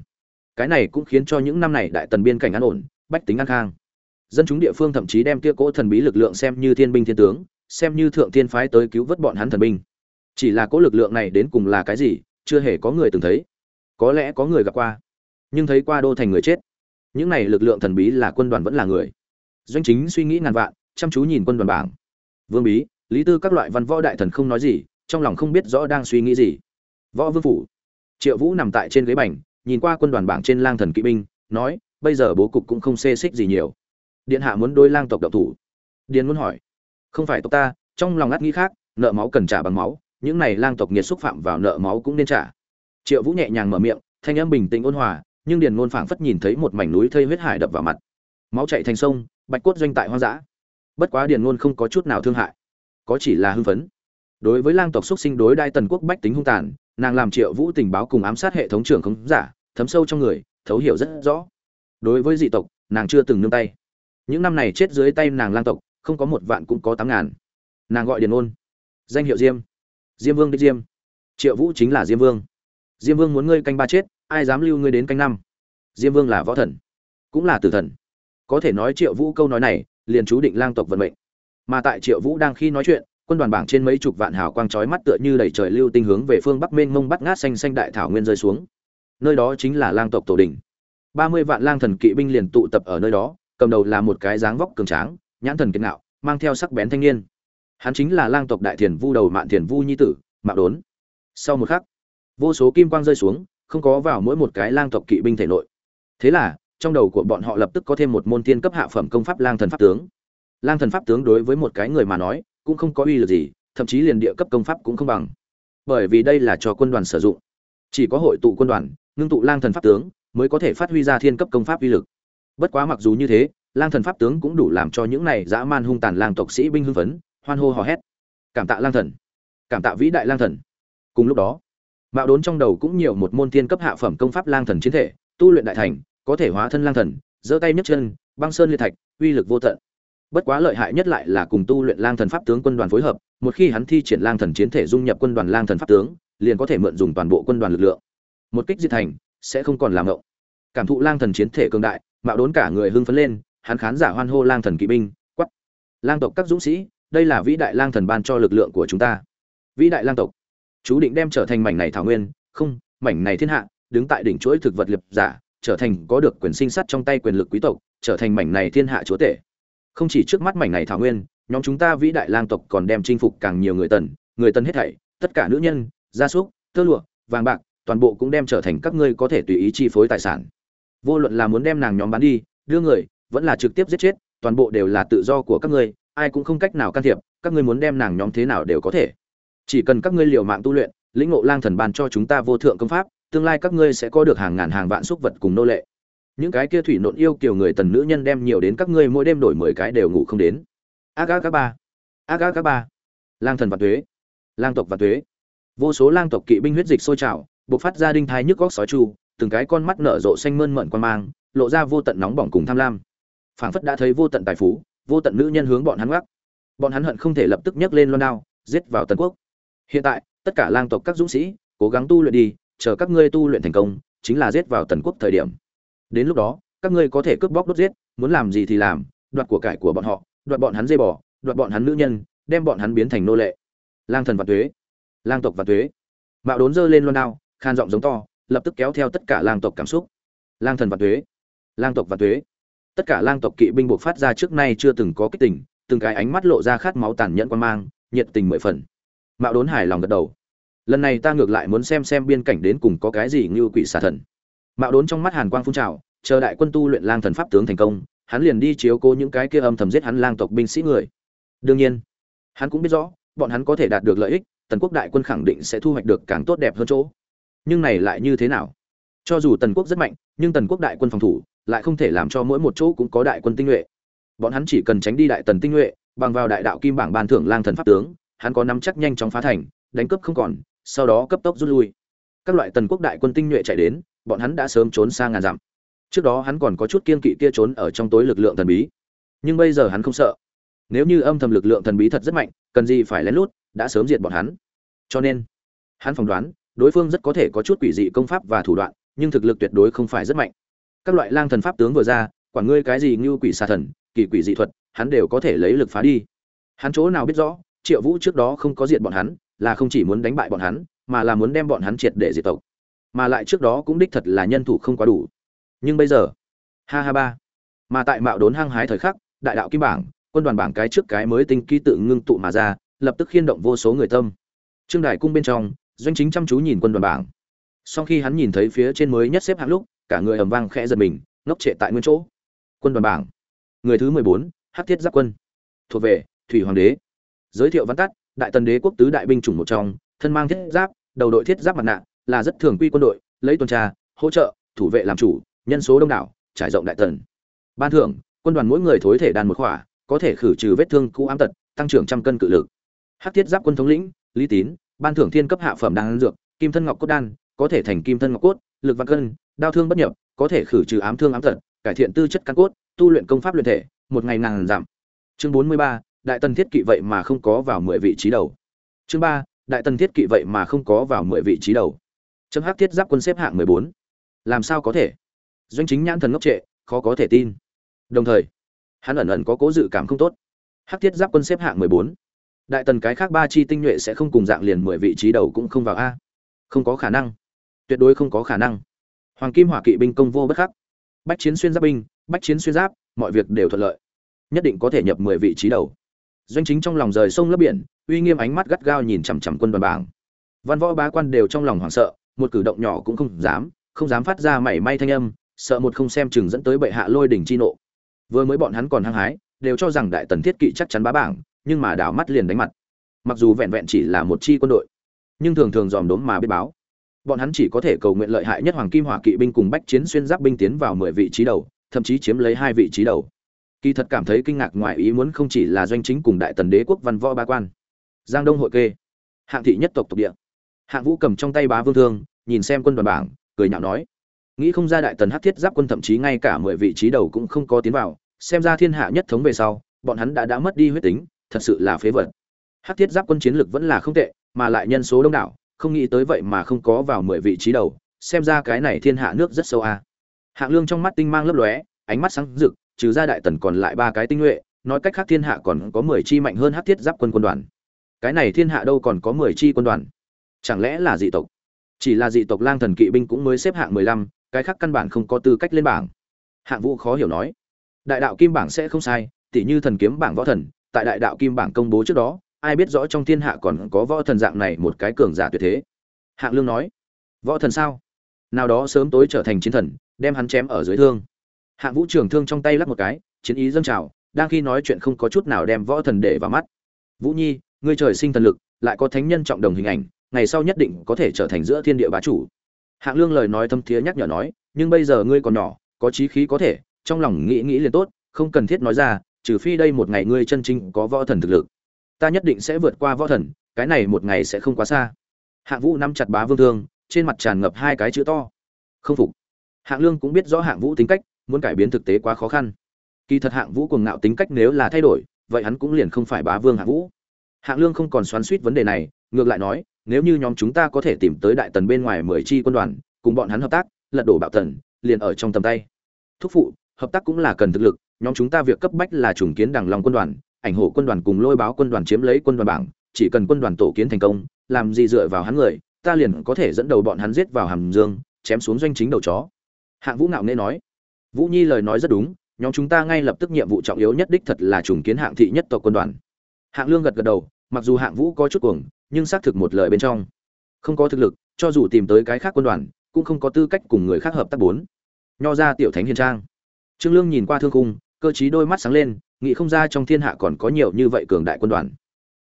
Cái này cũng khiến cho những năm này đại tần biên cảnh an ổn, bách tính an khang. Dân chúng địa phương thậm chí đem kia cỗ thần bí lực lượng xem như thiên binh thiên tướng, xem như thượng thiên phái tới cứu vớt bọn hắn thần binh. Chỉ là cỗ lực lượng này đến cùng là cái gì, chưa hề có người từng thấy. Có lẽ có người gặp qua, nhưng thấy qua đô thành người chết những này lực lượng thần bí là quân đoàn vẫn là người. Doanh chính suy nghĩ ngàn vạn, chăm chú nhìn quân đoàn bảng. Vương bí, lý tư các loại văn võ đại thần không nói gì, trong lòng không biết rõ đang suy nghĩ gì. Võ vương phủ. Triệu vũ nằm tại trên ghế bành, nhìn qua quân đoàn bảng trên lang thần kỵ binh, nói, bây giờ bố cục cũng không xê xích gì nhiều. Điện hạ muốn đôi lang tộc độc thủ. Điền muốn hỏi, không phải tộc ta, trong lòng ngắt nghĩ khác, nợ máu cần trả bằng máu, những này lang tộc nghiệt xúc phạm vào nợ máu cũng nên trả. Triệu vũ nhẹ nhàng mở miệng, thanh âm bình tĩnh ôn hòa nhưng điền ngôn phảng phất nhìn thấy một mảnh núi thây huyết hải đập vào mặt. Máu chạy thành sông, bạch cốt doanh tại hoang dã. Bất quá điền ngôn không có chút nào thương hại, có chỉ là hưng phấn. Đối với lang tộc xuất sinh đối đai tần quốc bách tính hung tàn, nàng làm triệu vũ tình báo cùng ám sát hệ thống trưởng khống giả, thấm sâu trong người, thấu hiểu rất rõ. Đối với dị tộc, nàng chưa từng nương tay. Những năm này chết dưới tay nàng lang tộc, không có một vạn cũng có tám ngàn. Nàng gọi điền ôn danh hiệu diêm. Diêm vương đích diêm. Triệu vũ chính là diêm vương. Diêm vương muốn ngươi canh ba chết ai dám lưu ngươi đến canh năm? Diêm vương là võ thần, cũng là tử thần. Có thể nói triệu vũ câu nói này, liền chú định lang tộc vận mệnh. Mà tại triệu vũ đang khi nói chuyện, quân đoàn bảng trên mấy chục vạn hào quang chói mắt tựa như đẩy trời lưu tinh hướng về phương bắc mênh mông bắt ngát xanh xanh đại thảo nguyên rơi xuống. Nơi đó chính là lang tộc tổ đình. Ba mươi vạn lang thần kỵ binh liền tụ tập ở nơi đó, cầm đầu là một cái dáng vóc cường tráng, nhãn thần kiệt nạo mang theo sắc bén thanh niên. Hắn chính là lang tộc đại thiền vu đầu mạn thiền vu nhi tử, mạo đốn. Sau một khắc, vô số kim quang rơi xuống không có vào mỗi một cái lang tộc kỵ binh thể nội. Thế là, trong đầu của bọn họ lập tức có thêm một môn thiên cấp hạ phẩm công pháp lang thần pháp tướng. Lang thần pháp tướng đối với một cái người mà nói, cũng không có uy lực gì, thậm chí liền địa cấp công pháp cũng không bằng. Bởi vì đây là cho quân đoàn sử dụng. Chỉ có hội tụ quân đoàn, ngưng tụ lang thần pháp tướng, mới có thể phát huy ra thiên cấp công pháp uy lực. Bất quá mặc dù như thế, lang thần pháp tướng cũng đủ làm cho những này dã man hung tàn lang tộc sĩ binh hưng phấn, hoan hô hò hét. Cảm tạ lang thần. Cảm tạ vĩ đại lang thần. Cùng lúc đó mạo đốn trong đầu cũng nhiều một môn tiên cấp hạ phẩm công pháp lang thần chiến thể, tu luyện đại thành, có thể hóa thân lang thần, giơ tay nhấc chân, băng sơn liệt thạch, uy lực vô tận. Bất quá lợi hại nhất lại là cùng tu luyện lang thần pháp tướng quân đoàn phối hợp, một khi hắn thi triển lang thần chiến thể dung nhập quân đoàn lang thần pháp tướng, liền có thể mượn dùng toàn bộ quân đoàn lực lượng. Một kích diệt thành, sẽ không còn làm ngộng. Cảm thụ lang thần chiến thể cường đại, mạo đốn cả người hưng phấn lên, hắn khán giả hoan hô lang thần kỵ binh quắp lang tộc các dũng sĩ, đây là vĩ đại lang thần ban cho lực lượng của chúng ta. Vĩ đại lang tộc chú định đem trở thành mảnh này thảo nguyên, không, mảnh này thiên hạ, đứng tại đỉnh chuỗi thực vật liệp giả, trở thành có được quyền sinh sát trong tay quyền lực quý tộc, trở thành mảnh này thiên hạ chúa tể. Không chỉ trước mắt mảnh này thảo nguyên, nhóm chúng ta vĩ đại lang tộc còn đem chinh phục càng nhiều người tần người tần hết thảy, tất cả nữ nhân, gia súc, tơ lụa, vàng bạc, toàn bộ cũng đem trở thành các ngươi có thể tùy ý chi phối tài sản. Vô luận là muốn đem nàng nhóm bán đi, đưa người, vẫn là trực tiếp giết chết, toàn bộ đều là tự do của các ngươi, ai cũng không cách nào can thiệp, các ngươi muốn đem nàng nhóm thế nào đều có thể chỉ cần các ngươi liều mạng tu luyện, lĩnh ngộ lang thần ban cho chúng ta vô thượng công pháp, tương lai các ngươi sẽ có được hàng ngàn hàng vạn xúc vật cùng nô lệ. Những cái kia thủy nộn yêu kiều người tần nữ nhân đem nhiều đến các ngươi mỗi đêm đổi mười cái đều ngủ không đến. Ác ác các ba. Ác ác các ba. Lang thần và tuế. Lang tộc và tuế. Vô số lang tộc kỵ binh huyết dịch sôi trào, bộc phát ra đinh thai nhức góc sói chu, từng cái con mắt nở rộ xanh mơn mận quan mang, lộ ra vô tận nóng bỏng cùng tham lam. Phảng phất đã thấy vô tận tài phú, vô tận nữ nhân hướng bọn hắn gác bọn hắn hận không thể lập tức nhấc lên loan đao, giết vào tần quốc hiện tại, tất cả lang tộc các dũng sĩ, cố gắng tu luyện đi, chờ các ngươi tu luyện thành công, chính là giết vào tần quốc thời điểm. Đến lúc đó, các ngươi có thể cướp bóc đốt giết, muốn làm gì thì làm, đoạt của cải của bọn họ, đoạt bọn hắn dây bò, đoạt bọn hắn nữ nhân, đem bọn hắn biến thành nô lệ. Lang thần và thuế lang tộc và thuế mạo đốn giơ lên loan đao, khan giọng giống to, lập tức kéo theo tất cả lang tộc cảm xúc. Lang thần và thuế lang tộc và thuế tất cả lang tộc kỵ binh buộc phát ra trước nay chưa từng có kích tình, từng cái ánh mắt lộ ra khát máu tàn nhẫn quan mang, nhiệt tình mười phần mạo đốn hài lòng gật đầu. Lần này ta ngược lại muốn xem xem biên cảnh đến cùng có cái gì như quỷ xà thần. Mạo đốn trong mắt hàn quang phun trào, chờ đại quân tu luyện lang thần pháp tướng thành công, hắn liền đi chiếu cố những cái kia âm thầm giết hắn lang tộc binh sĩ người. Đương nhiên, hắn cũng biết rõ, bọn hắn có thể đạt được lợi ích, tần quốc đại quân khẳng định sẽ thu hoạch được càng tốt đẹp hơn chỗ. Nhưng này lại như thế nào? Cho dù tần quốc rất mạnh, nhưng tần quốc đại quân phòng thủ lại không thể làm cho mỗi một chỗ cũng có đại quân tinh nhuệ. Bọn hắn chỉ cần tránh đi đại tần tinh nhuệ, bằng vào đại đạo kim bảng ban thưởng lang thần pháp tướng hắn có nắm chắc nhanh chóng phá thành, đánh cướp không còn, sau đó cấp tốc rút lui. Các loại tần quốc đại quân tinh nhuệ chạy đến, bọn hắn đã sớm trốn sang ngàn dặm. Trước đó hắn còn có chút kiên kỵ kia trốn ở trong tối lực lượng thần bí. Nhưng bây giờ hắn không sợ. Nếu như âm thầm lực lượng thần bí thật rất mạnh, cần gì phải lén lút, đã sớm diệt bọn hắn. Cho nên, hắn phỏng đoán, đối phương rất có thể có chút quỷ dị công pháp và thủ đoạn, nhưng thực lực tuyệt đối không phải rất mạnh. Các loại lang thần pháp tướng vừa ra quản ngươi cái gì như quỷ xà thần, kỳ quỷ dị thuật, hắn đều có thể lấy lực phá đi. Hắn chỗ nào biết rõ triệu vũ trước đó không có diệt bọn hắn, là không chỉ muốn đánh bại bọn hắn, mà là muốn đem bọn hắn triệt để diệt tộc. Mà lại trước đó cũng đích thật là nhân thủ không quá đủ. Nhưng bây giờ, ha ha ba. Mà tại mạo đốn hăng hái thời khắc, đại đạo kim bảng, quân đoàn bảng cái trước cái mới tinh ký tự ngưng tụ mà ra, lập tức khiên động vô số người tâm. Trương đại cung bên trong, doanh chính chăm chú nhìn quân đoàn bảng. Sau khi hắn nhìn thấy phía trên mới nhất xếp hạng lúc, cả người ầm vang khẽ giật mình, ngốc trệ tại nguyên chỗ. Quân đoàn bảng. Người thứ mười bốn, hắc thiết giáp quân. Thuộc về, thủy hoàng đế giới thiệu văn tắt, đại tần đế quốc tứ đại binh chủng một trong, thân mang thiết giáp, đầu đội thiết giáp mặt nạ, là rất thường quy quân đội, lấy tuần tra, hỗ trợ, thủ vệ làm chủ, nhân số đông đảo, trải rộng đại tần. Ban thưởng, quân đoàn mỗi người thối thể đàn một khỏa, có thể khử trừ vết thương cũ ám tật, tăng trưởng trăm cân cự lực. Hắc thiết giáp quân thống lĩnh, lý tín, ban thưởng thiên cấp hạ phẩm đan dược, kim thân ngọc cốt đan, có thể thành kim thân ngọc cốt, lực văn cân, đao thương bất nhập, có thể khử trừ ám thương ám tật, cải thiện tư chất căn cốt, tu luyện công pháp luyện thể, một ngày ngàn giảm. Chương bốn mươi ba đại tần thiết kỵ vậy mà không có vào mười vị trí đầu. Chương ba, đại tần thiết kỵ vậy mà không có vào mười vị trí đầu. Chấm hắc thiết giáp quân xếp hạng mười bốn. Làm sao có thể? Doanh chính nhãn thần ngốc trệ, khó có thể tin. Đồng thời, hắn ẩn ẩn có cố dự cảm không tốt. Hắc thiết giáp quân xếp hạng mười bốn. Đại tần cái khác ba chi tinh nhuệ sẽ không cùng dạng liền mười vị trí đầu cũng không vào a. Không có khả năng. Tuyệt đối không có khả năng. Hoàng kim hỏa kỵ binh công vô bất khắc. Bách chiến xuyên giáp binh, bách chiến xuyên giáp, mọi việc đều thuận lợi. Nhất định có thể nhập mười vị trí đầu doanh chính trong lòng rời sông lấp biển, uy nghiêm ánh mắt gắt gao nhìn chằm chằm quân đoàn bảng. Văn võ bá quan đều trong lòng hoảng sợ, một cử động nhỏ cũng không dám không dám phát ra mảy may thanh âm, sợ một không xem chừng dẫn tới bệ hạ lôi đỉnh chi nộ. Vừa mới bọn hắn còn hăng hái, đều cho rằng đại tần thiết kỵ chắc chắn bá bảng, nhưng mà đảo mắt liền đánh mặt. Mặc dù vẹn vẹn chỉ là một chi quân đội, nhưng thường thường dòm đốm mà biết báo. Bọn hắn chỉ có thể cầu nguyện lợi hại nhất hoàng kim hỏa kỵ binh cùng bách chiến xuyên giáp binh tiến vào mười vị trí đầu, thậm chí chiếm lấy hai vị trí đầu kỳ thật cảm thấy kinh ngạc ngoài ý muốn không chỉ là doanh chính cùng đại tần đế quốc văn võ ba quan. Giang đông hội kê. Hạng thị nhất tộc tộc địa. Hạng vũ cầm trong tay bá vương thương, nhìn xem quân đoàn bảng, cười nhạo nói. Nghĩ không ra đại tần hắc thiết giáp quân thậm chí ngay cả mười vị trí đầu cũng không có tiến vào, xem ra thiên hạ nhất thống về sau, bọn hắn đã đã mất đi huyết tính, thật sự là phế vật. Hắc thiết giáp quân chiến lực vẫn là không tệ, mà lại nhân số đông đảo, không nghĩ tới vậy mà không có vào mười vị trí đầu, xem ra cái này thiên hạ nước rất sâu a. Hạng lương trong mắt tinh mang lấp lóe, ánh mắt sáng rực trừ ra đại tần còn lại ba cái tinh nhuệ, nói cách khác thiên hạ còn có mười chi mạnh hơn hắc thiết giáp quân quân đoàn. Cái này thiên hạ đâu còn có mười chi quân đoàn? Chẳng lẽ là dị tộc? Chỉ là dị tộc lang thần kỵ binh cũng mới xếp hạng mười lăm, cái khác căn bản không có tư cách lên bảng. Hạng vũ khó hiểu nói. Đại đạo kim bảng sẽ không sai, tỉ như thần kiếm bảng võ thần, tại đại đạo kim bảng công bố trước đó, ai biết rõ trong thiên hạ còn có võ thần dạng này một cái cường giả tuyệt thế. Hạng lương nói. Võ thần sao? Nào đó sớm tối trở thành chiến thần, đem hắn chém ở dưới thương hạng vũ trường thương trong tay lắc một cái, chiến ý dâng trào, đang khi nói chuyện không có chút nào đem võ thần để vào mắt. Vũ nhi, ngươi trời sinh thần lực, lại có thánh nhân trọng đồng hình ảnh, ngày sau nhất định có thể trở thành giữa thiên địa bá chủ. Hạng lương lời nói thâm thiế nhắc nhở nói, nhưng bây giờ ngươi còn nhỏ, có chí khí có thể, trong lòng nghĩ nghĩ liền tốt, không cần thiết nói ra, trừ phi đây một ngày ngươi chân chính có võ thần thực lực. Ta nhất định sẽ vượt qua võ thần, cái này một ngày sẽ không quá xa. Hạng vũ nắm chặt bá vương thương, trên mặt tràn ngập hai cái chữ to. Không phục. Hạng lương cũng biết rõ hạng vũ tính cách muốn cải biến thực tế quá khó khăn. Kỳ thật hạng vũ cuồng ngạo tính cách nếu là thay đổi, vậy hắn cũng liền không phải bá vương hạng vũ. Hạng lương không còn xoắn suýt vấn đề này, ngược lại nói, nếu như nhóm chúng ta có thể tìm tới đại tần bên ngoài mười chi quân đoàn, cùng bọn hắn hợp tác, lật đổ bạo tần, liền ở trong tầm tay. Thúc phụ, hợp tác cũng là cần thực lực, nhóm chúng ta việc cấp bách là trùng kiến đằng lòng quân đoàn, ảnh hộ quân đoàn cùng lôi báo quân đoàn chiếm lấy quân đoàn bảng, chỉ cần quân đoàn tổ kiến thành công, làm gì dựa vào hắn người, ta liền có thể dẫn đầu bọn hắn giết vào hàm dương, chém xuống doanh chính đầu chó. Hạng vũ ngạo nghễ nói vũ nhi lời nói rất đúng, nhóm chúng ta ngay lập tức nhiệm vụ trọng yếu nhất đích thật là trùng kiến hạng thị nhất tộc quân đoàn. Hạng lương gật gật đầu, mặc dù hạng vũ có chút cuồng, nhưng xác thực một lời bên trong. Không có thực lực, cho dù tìm tới cái khác quân đoàn, cũng không có tư cách cùng người khác hợp tác bốn. Nho ra tiểu thánh hiền trang. Trương lương nhìn qua thương cung cơ chí đôi mắt sáng lên, nghĩ không ra trong thiên hạ còn có nhiều như vậy cường đại quân đoàn.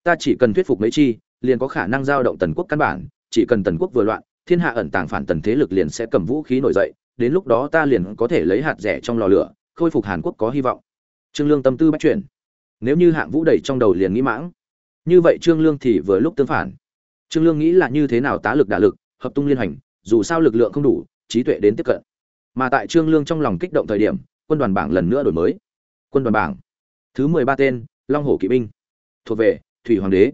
Ta chỉ cần thuyết phục mấy chi, liền có khả năng giao động tần quốc căn bản, chỉ cần tần quốc vừa loạn, thiên hạ ẩn tàng phản tần thế lực liền sẽ cầm vũ khí nổi dậy đến lúc đó ta liền có thể lấy hạt rẻ trong lò lửa, khôi phục hàn quốc có hy vọng. Trương lương tâm tư bắt chuyển. Nếu như hạng vũ đẩy trong đầu liền nghĩ mãng. Như vậy trương lương thì vừa lúc tương phản. Trương lương nghĩ là như thế nào tá lực đả lực, hợp tung liên hành dù sao lực lượng không đủ, trí tuệ đến tiếp cận. Mà tại trương lương trong lòng kích động thời điểm, quân đoàn bảng lần nữa đổi mới. Quân đoàn bảng. Thứ mười ba tên, long hổ kỵ binh. Thuộc về, thủy hoàng đế.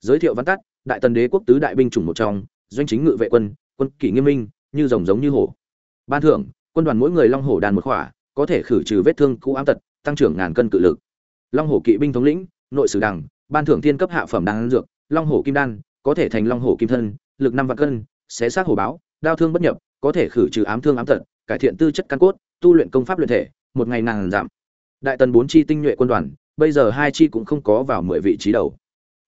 Giới thiệu văn tắt, đại tần đế quốc tứ đại binh chủng một trong, doanh chính ngự vệ quân quân kỷ nghiêm minh, như rồng giống như hổ ban thưởng, quân đoàn mỗi người long hổ đàn một khỏa, có thể khử trừ vết thương cũ ám tật, tăng trưởng ngàn cân cự lực. Long hổ kỵ binh thống lĩnh, nội sử đằng ban thưởng thiên cấp hạ phẩm đan dược, long hổ kim đan, có thể thành long hổ kim thân, lực năm vạn cân, xé xác hổ báo, đao thương bất nhập, có thể khử trừ ám thương ám tật, cải thiện tư chất căn cốt, tu luyện công pháp luyện thể, một ngày nàng giảm. Đại tần bốn chi tinh nhuệ quân đoàn, bây giờ hai chi cũng không có vào mười vị trí đầu.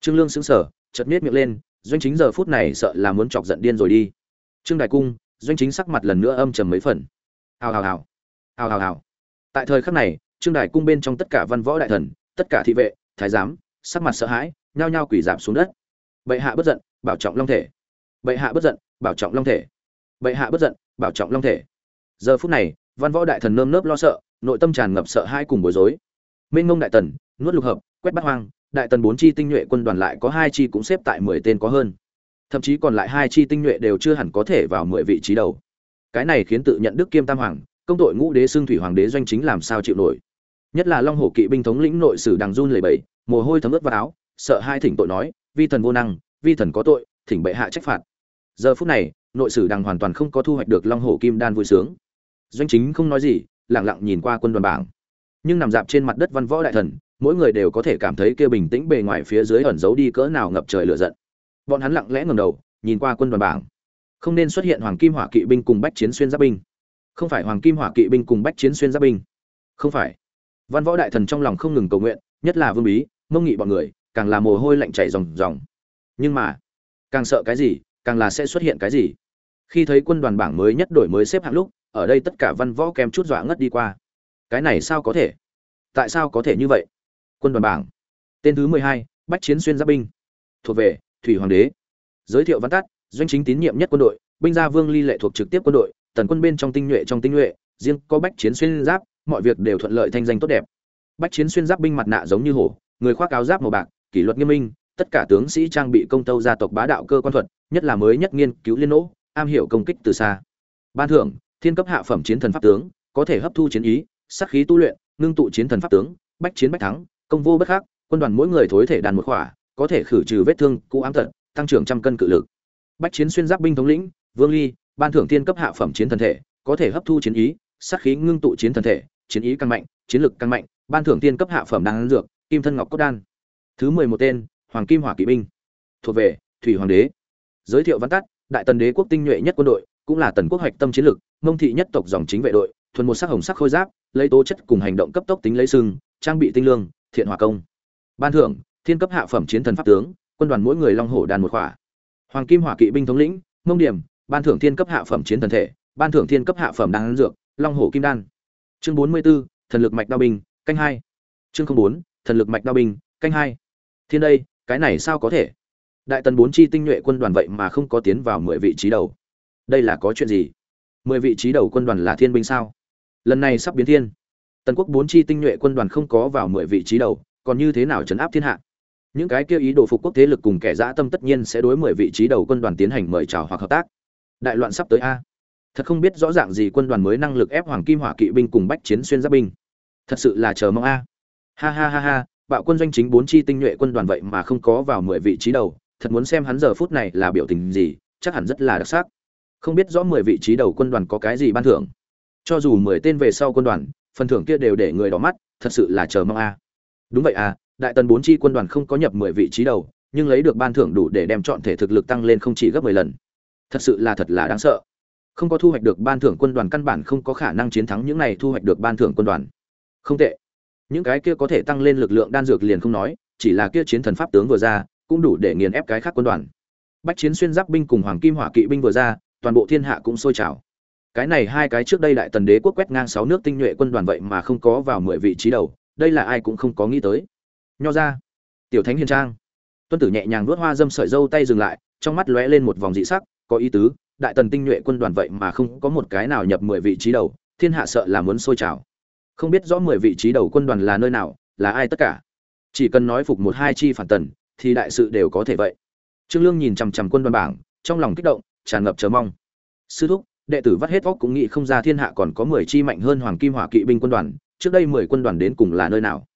Trương lương sững sờ, chợt miết miệng lên, doanh chính giờ phút này sợ là muốn chọc giận điên rồi đi. Trương đại cung doanh chính sắc mặt lần nữa âm trầm mấy phần. Hào hào hào. Hào hào hào. Tại thời khắc này, trương đại cung bên trong tất cả văn võ đại thần, tất cả thị vệ, thái giám, sắc mặt sợ hãi, nhao nhao quỳ giảm xuống đất. Bệ hạ bất giận, bảo trọng long thể. Bệ hạ bất giận, bảo trọng long thể. Bệ hạ bất giận, bảo trọng long thể. Giờ phút này, văn võ đại thần nơm nớp lo sợ, nội tâm tràn ngập sợ hãi cùng bối rối. Minh ngông đại tần, nuốt lục hợp, quét bắt hoang, đại tần bốn chi tinh nhuệ quân đoàn lại có hai chi cũng xếp tại mười tên có hơn thậm chí còn lại hai chi tinh nhuệ đều chưa hẳn có thể vào mười vị trí đầu. Cái này khiến tự nhận đức kiêm tam hoàng, công tội ngũ đế xưng thủy hoàng đế doanh chính làm sao chịu nổi. Nhất là long hổ kỵ binh thống lĩnh nội sử đằng run lầy bẫy mồ hôi thấm ướt vào áo, sợ hai thỉnh tội nói, vi thần vô năng, vi thần có tội, thỉnh bệ hạ trách phạt. Giờ phút này, nội sử đằng hoàn toàn không có thu hoạch được long hổ kim đan vui sướng. Doanh chính không nói gì lẳng lặng nhìn qua quân đoàn bảng. Nhưng nằm dạp trên mặt đất văn võ đại thần, mỗi người đều có thể cảm thấy kia bình tĩnh bề ngoài phía dưới ẩn giấu đi cỡ nào ngập trời lửa giận bọn hắn lặng lẽ ngẩng đầu, nhìn qua quân đoàn bảng. Không nên xuất hiện hoàng kim hỏa kỵ binh cùng bách chiến xuyên giáp binh. Không phải hoàng kim hỏa kỵ binh cùng bách chiến xuyên giáp binh. Không phải. Văn võ đại thần trong lòng không ngừng cầu nguyện, nhất là vương bí, mông nghị bọn người, càng là mồ hôi lạnh chảy ròng ròng. Nhưng mà, càng sợ cái gì, càng là sẽ xuất hiện cái gì? Khi thấy quân đoàn bảng mới nhất đổi mới xếp hạng lúc, ở đây tất cả văn võ kèm chút dọa ngất đi qua. Cái này sao có thể? Tại sao có thể như vậy? Quân đoàn bảng. Tên thứ mười hai, bách chiến xuyên giáp binh. Thuộc về thủy hoàng đế. Giới thiệu văn tắt, doanh chính tín nhiệm nhất quân đội, binh gia vương ly lệ thuộc trực tiếp quân đội, tần quân bên trong tinh nhuệ trong tinh nhuệ, riêng có bách chiến xuyên giáp, mọi việc đều thuận lợi thanh danh tốt đẹp. Bách chiến xuyên giáp binh mặt nạ giống như hổ, người khoác áo giáp màu bạc, kỷ luật nghiêm minh, tất cả tướng sĩ trang bị công tâu gia tộc bá đạo cơ quan thuật, nhất là mới nhất nghiên cứu liên nỗ, am hiểu công kích từ xa. Ban thưởng, thiên cấp hạ phẩm chiến thần pháp tướng, có thể hấp thu chiến ý, sát khí tu luyện, ngưng tụ chiến thần pháp tướng, bách chiến bách thắng, công vô bất khắc, quân đoàn mỗi người thối thể đàn một khỏa có thể khử trừ vết thương, cũ ám tật, tăng trưởng trăm cân cự lực. Bách chiến xuyên giáp binh thống lĩnh, vương ly, ban thưởng thiên cấp hạ phẩm chiến thần thể, có thể hấp thu chiến ý, sát khí ngưng tụ chiến thần thể, chiến ý càng mạnh, chiến lực càng mạnh, ban thưởng tiên cấp hạ phẩm đan dược, kim thân ngọc cốt đan. Thứ mười một tên, hoàng kim hỏa kỵ binh. Thuộc về, thủy hoàng đế. Giới thiệu văn tắt, đại tần đế quốc tinh nhuệ nhất quân đội, cũng là tần quốc hoạch tâm chiến lực, mông thị nhất tộc dòng chính vệ đội, thuần một sắc hồng sắc khôi giáp, lấy tố chất cùng hành động cấp tốc tính lấy sưng trang bị tinh lương, thiện hòa công. Ban thưởng thiên cấp hạ phẩm chiến thần pháp tướng quân đoàn mỗi người long hổ đàn một khỏa. Hoàng kim hỏa kỵ binh thống lĩnh mông điểm ban thưởng thiên cấp hạ phẩm chiến thần thể ban thưởng thiên cấp hạ phẩm đan dược long hổ kim đan. Chương bốn mươi 44, thần lực mạch đao binh canh hai. Chương bốn thần lực mạch đao binh canh hai. Thiên đây cái này sao có thể? Đại tần bốn chi tinh nhuệ quân đoàn vậy mà không có tiến vào mười vị trí đầu. Đây là có chuyện gì? Mười vị trí đầu quân đoàn là thiên binh sao? Lần này sắp biến thiên. Tần quốc bốn chi tinh nhuệ quân đoàn không có vào mười vị trí đầu còn như thế nào chấn áp thiên hạ? Những cái kia ý đồ phục quốc thế lực cùng kẻ dã tâm tất nhiên sẽ đối mười vị trí đầu quân đoàn tiến hành mời chào hoặc hợp tác. Đại loạn sắp tới a. Thật không biết rõ ràng gì quân đoàn mới năng lực ép hoàng kim hỏa kỵ binh cùng bách chiến xuyên giáp binh. Thật sự là chờ mong a. Ha ha ha ha, bạo quân doanh chính bốn chi tinh nhuệ quân đoàn vậy mà không có vào mười vị trí đầu, thật muốn xem hắn giờ phút này là biểu tình gì, chắc hẳn rất là đặc sắc. Không biết rõ mười vị trí đầu quân đoàn có cái gì ban thưởng. Cho dù mười tên về sau quân đoàn, phần thưởng kia đều để người đỏ mắt, thật sự là chờ mong a. Đúng vậy à đại tần bốn chi quân đoàn không có nhập mười vị trí đầu, nhưng lấy được ban thưởng đủ để đem chọn thể thực lực tăng lên không chỉ gấp mười lần. Thật sự là thật là đáng sợ. Không có thu hoạch được ban thưởng quân đoàn căn bản không có khả năng chiến thắng những này thu hoạch được ban thưởng quân đoàn. Không tệ. Những cái kia có thể tăng lên lực lượng đan dược liền không nói, chỉ là kia chiến thần pháp tướng vừa ra, cũng đủ để nghiền ép cái khác quân đoàn. Bách chiến xuyên giáp binh cùng hoàng kim hỏa kỵ binh vừa ra, toàn bộ thiên hạ cũng sôi trào. Cái này hai cái trước đây đại tần đế quốc quét ngang sáu nước tinh nhuệ quân đoàn vậy mà không có vào mười vị trí đầu, đây là ai cũng không có nghĩ tới nho ra. Tiểu thánh hiền trang. Tuân tử nhẹ nhàng nuốt hoa dâm sợi dâu tay dừng lại, trong mắt lóe lên một vòng dị sắc, có ý tứ, đại tần tinh nhuệ quân đoàn vậy mà không có một cái nào nhập mười vị trí đầu, thiên hạ sợ là muốn sôi trào. Không biết rõ mười vị trí đầu quân đoàn là nơi nào, là ai tất cả. Chỉ cần nói phục một hai chi phản tần, thì đại sự đều có thể vậy. Trương lương nhìn chằm chằm quân đoàn bảng, trong lòng kích động, tràn ngập chờ mong. Sư thúc, đệ tử vắt hết óc cũng nghĩ không ra thiên hạ còn có mười chi mạnh hơn hoàng kim hỏa kỵ binh quân đoàn, trước đây mười quân đoàn đến cùng là nơi nào?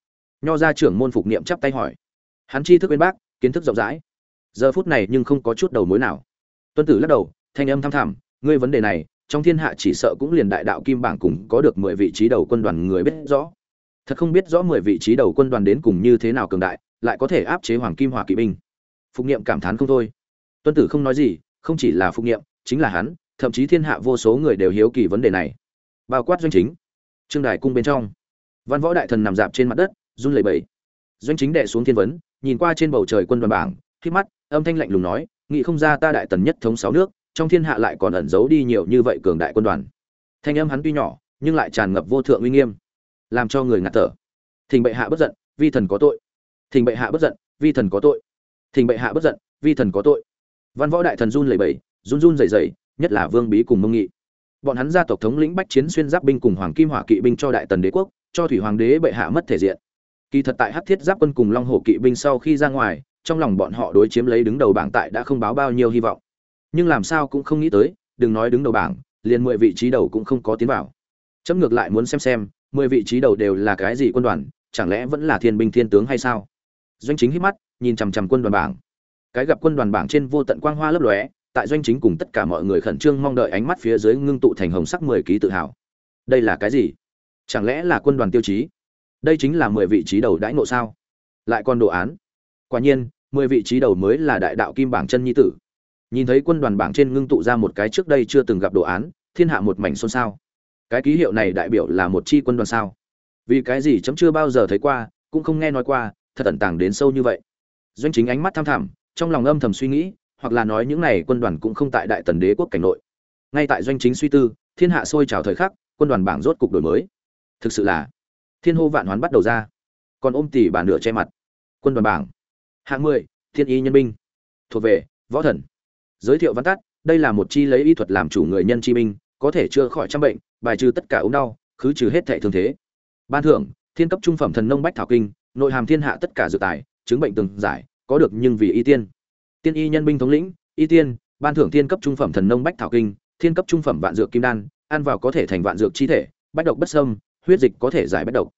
Nho gia trưởng môn phục niệm chắp tay hỏi. Hắn chi thức bên bác, kiến thức rộng rãi. Giờ phút này nhưng không có chút đầu mối nào. Tuân tử lắc đầu, thanh âm thăm thẳm, ngươi vấn đề này, trong thiên hạ chỉ sợ cũng liền đại đạo kim bảng cùng có được mười vị trí đầu quân đoàn người biết rõ. Thật không biết rõ mười vị trí đầu quân đoàn đến cùng như thế nào cường đại, lại có thể áp chế hoàng kim hỏa kỵ binh. Phục niệm cảm thán không thôi. Tuân tử không nói gì, không chỉ là phục niệm, chính là hắn, thậm chí thiên hạ vô số người đều hiếu kỳ vấn đề này. Bao quát doanh chính. Trương đài cung bên trong. Văn võ đại thần nằm dạp trên mặt đất run lẩy bẩy. Doanh chính đệ xuống thiên vấn, nhìn qua trên bầu trời quân đoàn bảng khi mắt, âm thanh lạnh lùng nói, nghĩ không ra ta đại tần nhất thống sáu nước, trong thiên hạ lại còn ẩn giấu đi nhiều như vậy cường đại quân đoàn. Thanh âm hắn tuy nhỏ, nhưng lại tràn ngập vô thượng uy nghiêm, làm cho người ngạt thở. Thình bệ hạ bất giận, vi thần có tội. Thình bệ hạ bất giận, vi thần có tội. Thình bệ hạ bất giận, vi thần có tội. Văn võ đại thần run lẩy bẩy, run run rẩy rẩy, nhất là vương bí cùng mông nghị. Bọn hắn gia tộc thống lĩnh bách chiến xuyên giáp binh cùng hoàng kim hỏa kỵ binh cho đại tần đế quốc, cho thủy hoàng đế bệ hạ mất thể diện kỳ thật tại hắc thiết giáp quân cùng long hổ kỵ binh sau khi ra ngoài, trong lòng bọn họ đối chiếm lấy đứng đầu bảng tại đã không báo bao nhiêu hy vọng. Nhưng làm sao cũng không nghĩ tới, đừng nói đứng đầu bảng, liền mười vị trí đầu cũng không có tiến vào. Chấm ngược lại muốn xem xem, mười vị trí đầu đều là cái gì quân đoàn, chẳng lẽ vẫn là thiên binh thiên tướng hay sao? Doanh chính hít mắt, nhìn chằm chằm quân đoàn bảng. Cái gặp quân đoàn bảng trên vô tận quang hoa lấp lóe, tại doanh chính cùng tất cả mọi người khẩn trương mong đợi ánh mắt phía dưới ngưng tụ thành hồng sắc mười ký tự hào. Đây là cái gì? Chẳng lẽ là quân đoàn tiêu chí? Đây chính là mười vị trí đầu đãi ngộ sao? Lại còn đồ án. Quả nhiên, mười vị trí đầu mới là đại đạo kim bảng chân nhi tử. Nhìn thấy quân đoàn bảng trên ngưng tụ ra một cái trước đây chưa từng gặp đồ án, thiên hạ một mảnh xôn xao. Cái ký hiệu này đại biểu là một chi quân đoàn sao? Vì cái gì chấm chưa bao giờ thấy qua, cũng không nghe nói qua, thật ẩn tàng đến sâu như vậy. Doanh chính ánh mắt tham thẳm, trong lòng âm thầm suy nghĩ, hoặc là nói những này quân đoàn cũng không tại đại tần đế quốc cảnh nội. Ngay tại doanh chính suy tư, thiên hạ sôi trào thời khắc, quân đoàn bảng rốt cục đổi mới. Thực sự là thiên hô vạn hoán bắt đầu ra. Còn ôm tỷ bà nửa che mặt. Quân đoàn bảng. Hạng mười, thiên y nhân binh. Thuộc về, võ thần. Giới thiệu văn tắt, đây là một chi lấy y thuật làm chủ người nhân chi binh, có thể chữa khỏi trăm bệnh, bài trừ tất cả ốm đau, khứ trừ hết thệ thương thế. Ban thưởng, thiên cấp trung phẩm thần nông bách thảo kinh, nội hàm thiên hạ tất cả dự tài, chứng bệnh từng giải, có được nhưng vì y tiên. Tiên y nhân binh thống lĩnh, y tiên, ban thưởng thiên cấp trung phẩm thần nông bách thảo kinh, thiên cấp trung phẩm vạn dược kim đan, ăn vào có thể thành vạn dược chi thể, bách độc bất sâm huyết dịch có thể giải bất độc.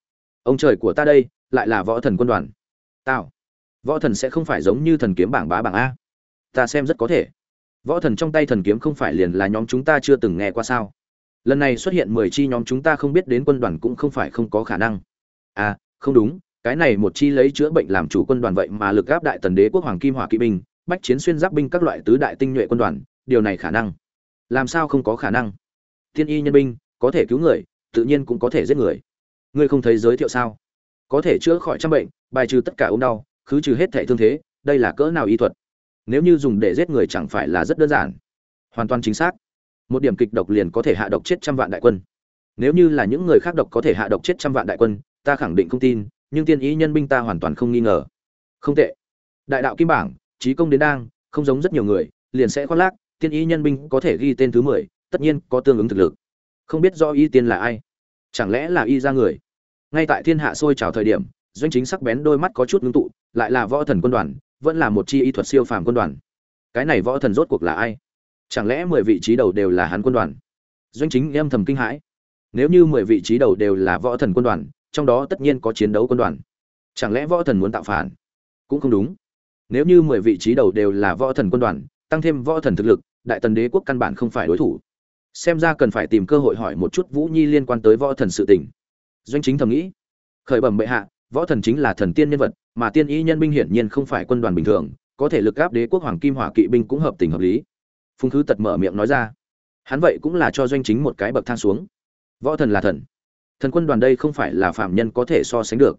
Ông trời của ta đây, lại là võ thần quân đoàn. Tao võ thần sẽ không phải giống như thần kiếm bảng bá bảng a. Ta xem rất có thể. Võ thần trong tay thần kiếm không phải liền là nhóm chúng ta chưa từng nghe qua sao? Lần này xuất hiện mười chi nhóm chúng ta không biết đến quân đoàn cũng không phải không có khả năng. À không đúng, cái này một chi lấy chữa bệnh làm chủ quân đoàn vậy mà lực gáp đại tần đế quốc hoàng kim hỏa kỵ binh, bách chiến xuyên giáp binh các loại tứ đại tinh nhuệ quân đoàn, điều này khả năng. Làm sao không có khả năng? Thiên y nhân binh, có thể cứu người tự nhiên cũng có thể giết người. Ngươi không thấy giới thiệu sao? Có thể chữa khỏi trăm bệnh, bài trừ tất cả ốm đau, khứ trừ hết thể thương thế, đây là cỡ nào y thuật? Nếu như dùng để giết người chẳng phải là rất đơn giản. Hoàn toàn chính xác. Một điểm kịch độc liền có thể hạ độc chết trăm vạn đại quân. Nếu như là những người khác độc có thể hạ độc chết trăm vạn đại quân, ta khẳng định không tin, nhưng tiên ý nhân binh ta hoàn toàn không nghi ngờ. Không tệ. Đại đạo kim bảng trí công đến đang, không giống rất nhiều người, liền sẽ khoác lác, tiên ý nhân binh có thể ghi tên thứ mười, tất nhiên có tương ứng thực lực không biết do y tiên là ai. Chẳng lẽ là y ra người? Ngay tại thiên hạ sôi trào thời điểm, doanh chính sắc bén đôi mắt có chút ngưng tụ, lại là võ thần quân đoàn, vẫn là một chi y thuật siêu phàm quân đoàn. Cái này võ thần rốt cuộc là ai? Chẳng lẽ mười vị trí đầu đều là hắn quân đoàn? Doanh chính em thầm kinh hãi. Nếu như mười vị trí đầu đều là võ thần quân đoàn, trong đó tất nhiên có chiến đấu quân đoàn. Chẳng lẽ võ thần muốn tạo phản? Cũng không đúng. Nếu như mười vị trí đầu đều là võ thần quân đoàn, tăng thêm võ thần thực lực, đại tần đế quốc căn bản không phải đối thủ xem ra cần phải tìm cơ hội hỏi một chút vũ nhi liên quan tới võ thần sự tình. Doanh chính thầm nghĩ, khởi bẩm bệ hạ, võ thần chính là thần tiên nhân vật, mà tiên ý nhân binh hiển nhiên không phải quân đoàn bình thường, có thể lực áp đế quốc hoàng kim hỏa kỵ binh cũng hợp tình hợp lý. Phùng khứ tật mở miệng nói ra, hắn vậy cũng là cho doanh chính một cái bậc thang xuống. Võ thần là thần. Thần quân đoàn đây không phải là phạm nhân có thể so sánh được.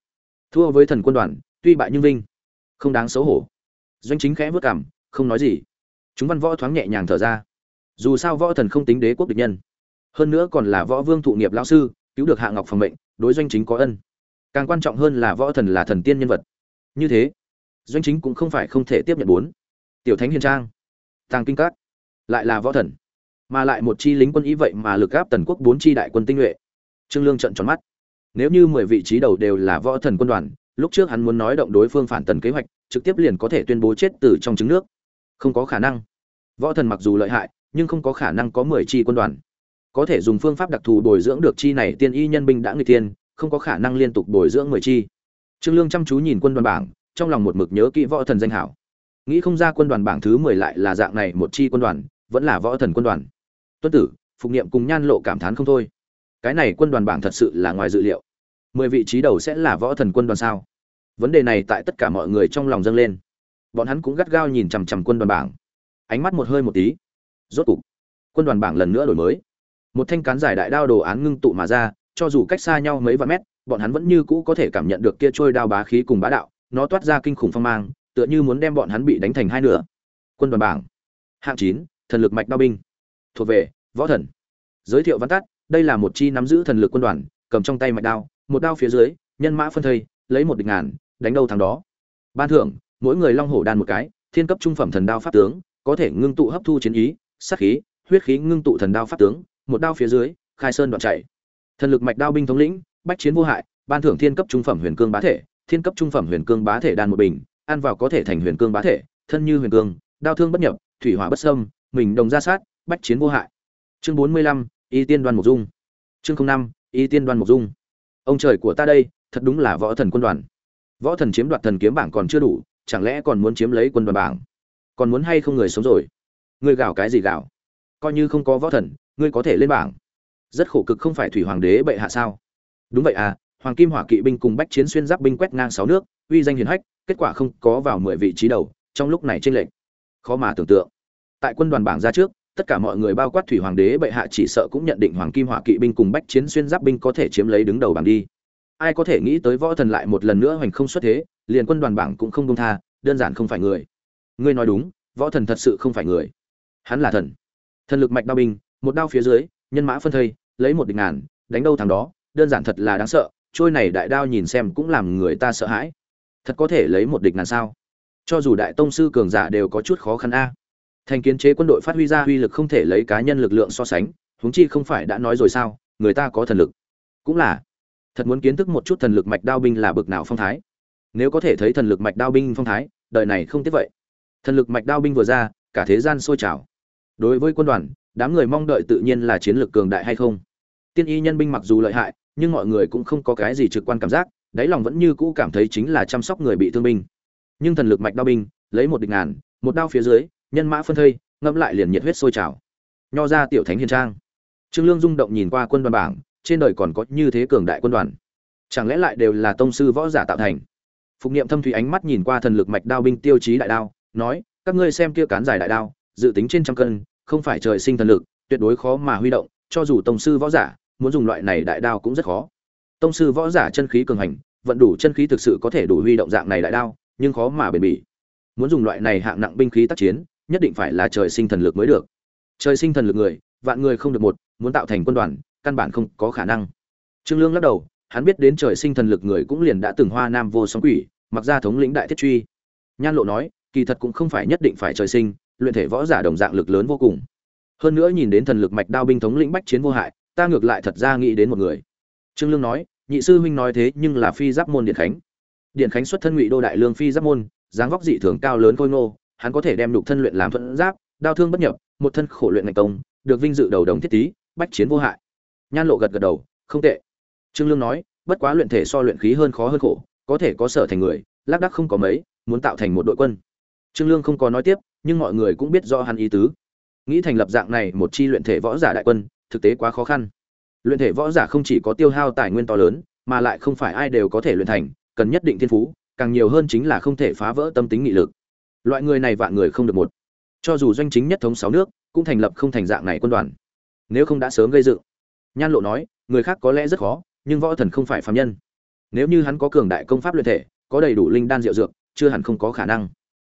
Thua với thần quân đoàn, tuy bại nhưng vinh. Không đáng xấu hổ. Doanh chính khẽ vất cảm không nói gì. Chúng văn võ thoáng nhẹ nhàng thở ra dù sao võ thần không tính đế quốc địch nhân. Hơn nữa còn là võ vương thụ nghiệp lão sư, cứu được hạ ngọc phòng mệnh, đối doanh chính có ân. Càng quan trọng hơn là võ thần là thần tiên nhân vật. Như thế, doanh chính cũng không phải không thể tiếp nhận bốn. Tiểu thánh hiền trang, tàng kinh cát lại là võ thần. Mà lại một chi lính quân ý vậy mà lực gáp tần quốc bốn chi đại quân tinh nhuệ. Trương lương trận tròn mắt. Nếu như mười vị trí đầu đều là võ thần quân đoàn, lúc trước hắn muốn nói động đối phương phản tần kế hoạch, trực tiếp liền có thể tuyên bố chết từ trong trứng nước. Không có khả năng. Võ thần mặc dù lợi hại nhưng không có khả năng có mười chi quân đoàn. Có thể dùng phương pháp đặc thù bồi dưỡng được chi này, tiên y nhân binh đã người tiên không có khả năng liên tục bồi dưỡng mười chi. Trương lương chăm chú nhìn quân đoàn bảng, trong lòng một mực nhớ kỹ võ thần danh hảo. Nghĩ không ra quân đoàn bảng thứ mười lại là dạng này, một chi quân đoàn, vẫn là võ thần quân đoàn. Tuân tử, phục niệm cùng nhan lộ cảm thán không thôi. Cái này quân đoàn bảng thật sự là ngoài dự liệu. Mười vị trí đầu sẽ là võ thần quân đoàn sao? Vấn đề này tại tất cả mọi người trong lòng dâng lên. Bọn hắn cũng gắt gao nhìn chằm chằm quân đoàn bảng. Ánh mắt một hơi một tí rốt cục. Quân đoàn bảng lần nữa đổi mới. Một thanh cán giải đại đao đồ án ngưng tụ mà ra, cho dù cách xa nhau mấy vạn mét, bọn hắn vẫn như cũ có thể cảm nhận được kia trôi đao bá khí cùng bá đạo, nó toát ra kinh khủng phong mang, tựa như muốn đem bọn hắn bị đánh thành hai nửa. Quân đoàn bảng. Hạng chín, thần lực mạch đao binh. Thuộc về, võ thần. Giới thiệu văn tắt, đây là một chi nắm giữ thần lực quân đoàn, cầm trong tay mạch đao, một đao phía dưới, nhân mã phân thây, lấy một địch ngàn, đánh đâu thằng đó. Ban thưởng, mỗi người long hổ đan một cái, thiên cấp trung phẩm thần đao pháp tướng, có thể ngưng tụ hấp thu chiến ý sát khí huyết khí ngưng tụ thần đao pháp tướng một đao phía dưới khai sơn đoạn chảy. thần lực mạch đao binh thống lĩnh bách chiến vô hại ban thưởng thiên cấp trung phẩm huyền cương bá thể thiên cấp trung phẩm huyền cương bá thể đan một bình ăn vào có thể thành huyền cương bá thể thân như huyền cương đao thương bất nhập thủy hỏa bất xâm, mình đồng ra sát bách chiến vô hại. Chương bốn mươi lăm y tiên đoan mục dung. Chương năm y tiên đoan mục dung. Ông trời của ta đây thật đúng là võ thần quân đoàn. Võ thần chiếm đoạt thần kiếm bảng còn chưa đủ chẳng lẽ còn muốn chiếm lấy quân đoàn bảng? Còn muốn hay không người sống rồi? Ngươi gào cái gì gào? Coi như không có võ thần, ngươi có thể lên bảng. Rất khổ cực không phải thủy hoàng đế bệ hạ sao? Đúng vậy à hoàng kim hỏa kỵ binh cùng bách chiến xuyên giáp binh quét ngang sáu nước, uy danh hiển hách, kết quả không có vào mười vị trí đầu, trong lúc này tranh lệch. Khó mà tưởng tượng. Tại quân đoàn bảng ra trước, tất cả mọi người bao quát thủy hoàng đế bệ hạ chỉ sợ cũng nhận định hoàng kim hỏa kỵ binh cùng bách chiến xuyên giáp binh có thể chiếm lấy đứng đầu bảng đi. Ai có thể nghĩ tới võ thần lại một lần nữa hoành không xuất thế, liền quân đoàn bảng cũng không công tha, đơn giản không phải người. Ngươi nói đúng, võ thần thật sự không phải người hắn là thần. Thần lực mạch đao binh, một đao phía dưới, nhân mã phân thây, lấy một địch ngàn, đánh đâu thằng đó, đơn giản thật là đáng sợ, trôi này đại đao nhìn xem cũng làm người ta sợ hãi. Thật có thể lấy một địch ngàn sao? Cho dù đại tông sư cường giả đều có chút khó khăn a. Thành kiến chế quân đội phát huy ra uy lực không thể lấy cá nhân lực lượng so sánh, huống chi không phải đã nói rồi sao, người ta có thần lực. Cũng là. Thật muốn kiến thức một chút thần lực mạch đao binh là bực nào phong thái. Nếu có thể thấy thần lực mạch đao binh phong thái, đời này không tiếc vậy. Thần lực mạch đao binh vừa ra, cả thế gian sôi trào đối với quân đoàn, đám người mong đợi tự nhiên là chiến lược cường đại hay không? Tiên y nhân binh mặc dù lợi hại, nhưng mọi người cũng không có cái gì trực quan cảm giác, đáy lòng vẫn như cũ cảm thấy chính là chăm sóc người bị thương binh. Nhưng thần lực mạch đao binh, lấy một địch ngàn, một đao phía dưới, nhân mã phân thây, ngẫm lại liền nhiệt huyết sôi trào. Nho ra tiểu thánh hiền trang. Trương lương rung động nhìn qua quân đoàn bảng, trên đời còn có như thế cường đại quân đoàn. Chẳng lẽ lại đều là tông sư võ giả tạo thành? Phục niệm thâm thủy ánh mắt nhìn qua thần lực mạch đao binh tiêu chí đại đao, nói, các ngươi xem kia cán dài đại đao dự tính trên trăm cân, không phải trời sinh thần lực, tuyệt đối khó mà huy động, cho dù tông sư võ giả, muốn dùng loại này đại đao cũng rất khó. Tông sư võ giả chân khí cường hành, vận đủ chân khí thực sự có thể đủ huy động dạng này đại đao, nhưng khó mà bền bỉ. Muốn dùng loại này hạng nặng binh khí tác chiến, nhất định phải là trời sinh thần lực mới được. Trời sinh thần lực người, vạn người không được một, muốn tạo thành quân đoàn, căn bản không có khả năng. Trương lương lắc đầu, hắn biết đến trời sinh thần lực người cũng liền đã từng hoa nam vô song quỷ, mặc ra thống lĩnh đại thiết truy. Nhan lộ nói, kỳ thật cũng không phải nhất định phải trời sinh luyện thể võ giả đồng dạng lực lớn vô cùng. Hơn nữa nhìn đến thần lực mạch đao binh thống lĩnh bách chiến vô hại, ta ngược lại thật ra nghĩ đến một người. Trương lương nói, nhị sư huynh nói thế nhưng là phi giáp môn điện khánh. Điện khánh xuất thân ngụy đô đại lương phi giáp môn, dáng vóc dị thường cao lớn khôi ngô, hắn có thể đem đục thân luyện làm thuận giáp, đao thương bất nhập, một thân khổ luyện ngành công, được vinh dự đầu đồng thiết tý bách chiến vô hại. Nhan lộ gật gật đầu, không tệ. Trương lương nói, bất quá luyện thể so luyện khí hơn khó hơn khổ, có thể có sở thành người, lác đắc không có mấy, muốn tạo thành một đội quân. Trương lương không có nói tiếp nhưng mọi người cũng biết do hắn ý tứ. Nghĩ thành lập dạng này một chi luyện thể võ giả đại quân, thực tế quá khó khăn. Luyện thể võ giả không chỉ có tiêu hao tài nguyên to lớn, mà lại không phải ai đều có thể luyện thành, cần nhất định thiên phú, càng nhiều hơn chính là không thể phá vỡ tâm tính nghị lực. Loại người này vạn người không được một. Cho dù doanh chính nhất thống sáu nước, cũng thành lập không thành dạng này quân đoàn. Nếu không đã sớm gây dựng. Nhan lộ nói, người khác có lẽ rất khó, nhưng võ thần không phải phạm nhân. Nếu như hắn có cường đại công pháp luyện thể, có đầy đủ linh đan diệu dược, chưa hẳn không có khả năng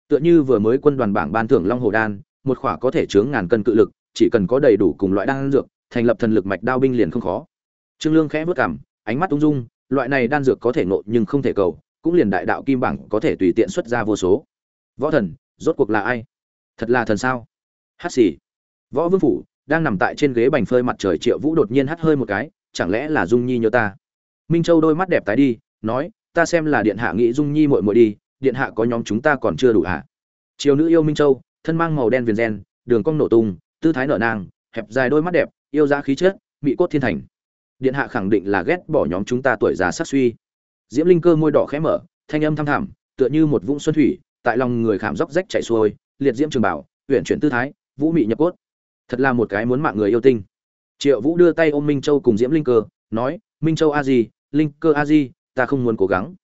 tựa như vừa mới quân đoàn bảng ban thưởng long hồ đan, một khỏa có thể chứa ngàn cân cự lực, chỉ cần có đầy đủ cùng loại đan dược, thành lập thần lực mạch đao binh liền không khó. Trương lương khẽ vút cảm, ánh mắt ung dung, loại này đan dược có thể nộ nhưng không thể cầu, cũng liền đại đạo kim bảng có thể tùy tiện xuất ra vô số. Võ thần, rốt cuộc là ai? Thật là thần sao? Hát xì. Võ vương phủ, đang nằm tại trên ghế bành phơi mặt trời triệu vũ đột nhiên hắt hơi một cái, chẳng lẽ là dung nhi nhớ ta? Minh châu đôi mắt đẹp tái đi, nói, ta xem là điện hạ nghĩ dung nhi muội muội đi điện hạ có nhóm chúng ta còn chưa đủ hạ triều nữ yêu minh châu thân mang màu đen viền gen đường cong nổ tung tư thái nở nang hẹp dài đôi mắt đẹp yêu giá khí chất mỹ cốt thiên thành. Điện hạ khẳng định là ghét bỏ nhóm chúng ta tuổi già sát suy. Diễm linh cơ môi đỏ khẽ mở thanh âm thâm thẳm tựa như một vũng xuân thủy tại lòng người khảm dốc rách chảy xuôi liệt diễm trường bảo huyện chuyển tư thái vũ mị nhập cốt. Thật là một cái muốn mạng người yêu tinh. Triệu vũ đưa tay ôm minh châu cùng diễm linh cơ nói minh châu a gì, linh cơ a gì, ta không muốn cố gắng.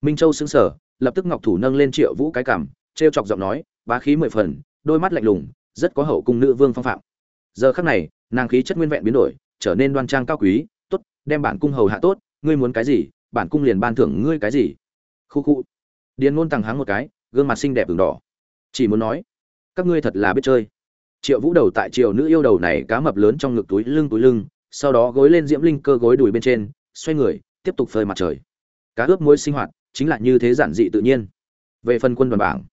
Minh châu sững sở lập tức ngọc thủ nâng lên triệu vũ cái cảm trêu chọc giọng nói, bá khí mười phần, đôi mắt lạnh lùng, rất có hậu cung nữ vương phong phạm. Giờ khắc này, nàng khí chất nguyên vẹn biến đổi, trở nên đoan trang cao quý t ố t đem bản cung hầu hạ tốt, ngươi muốn cái gì, bản cung liền ban thưởng ngươi cái gì. Khu khu. Điền ngôn tằng háng một cái, gương mặt xinh đẹp đường đỏ. Chỉ muốn nói, các ngươi thật là biết chơi. Triệu vũ đầu tại triều nữ yêu đầu này cá mập lớn trong ngực túi lưng túi lưng, sau đó gối lên diễm linh cơ gối đùi bên trên, xoay người, tiếp tục phơi mặt trời. Cá ướp muối sinh hoạt chính là như thế giản dị tự nhiên. Về phần quân đoàn bảng,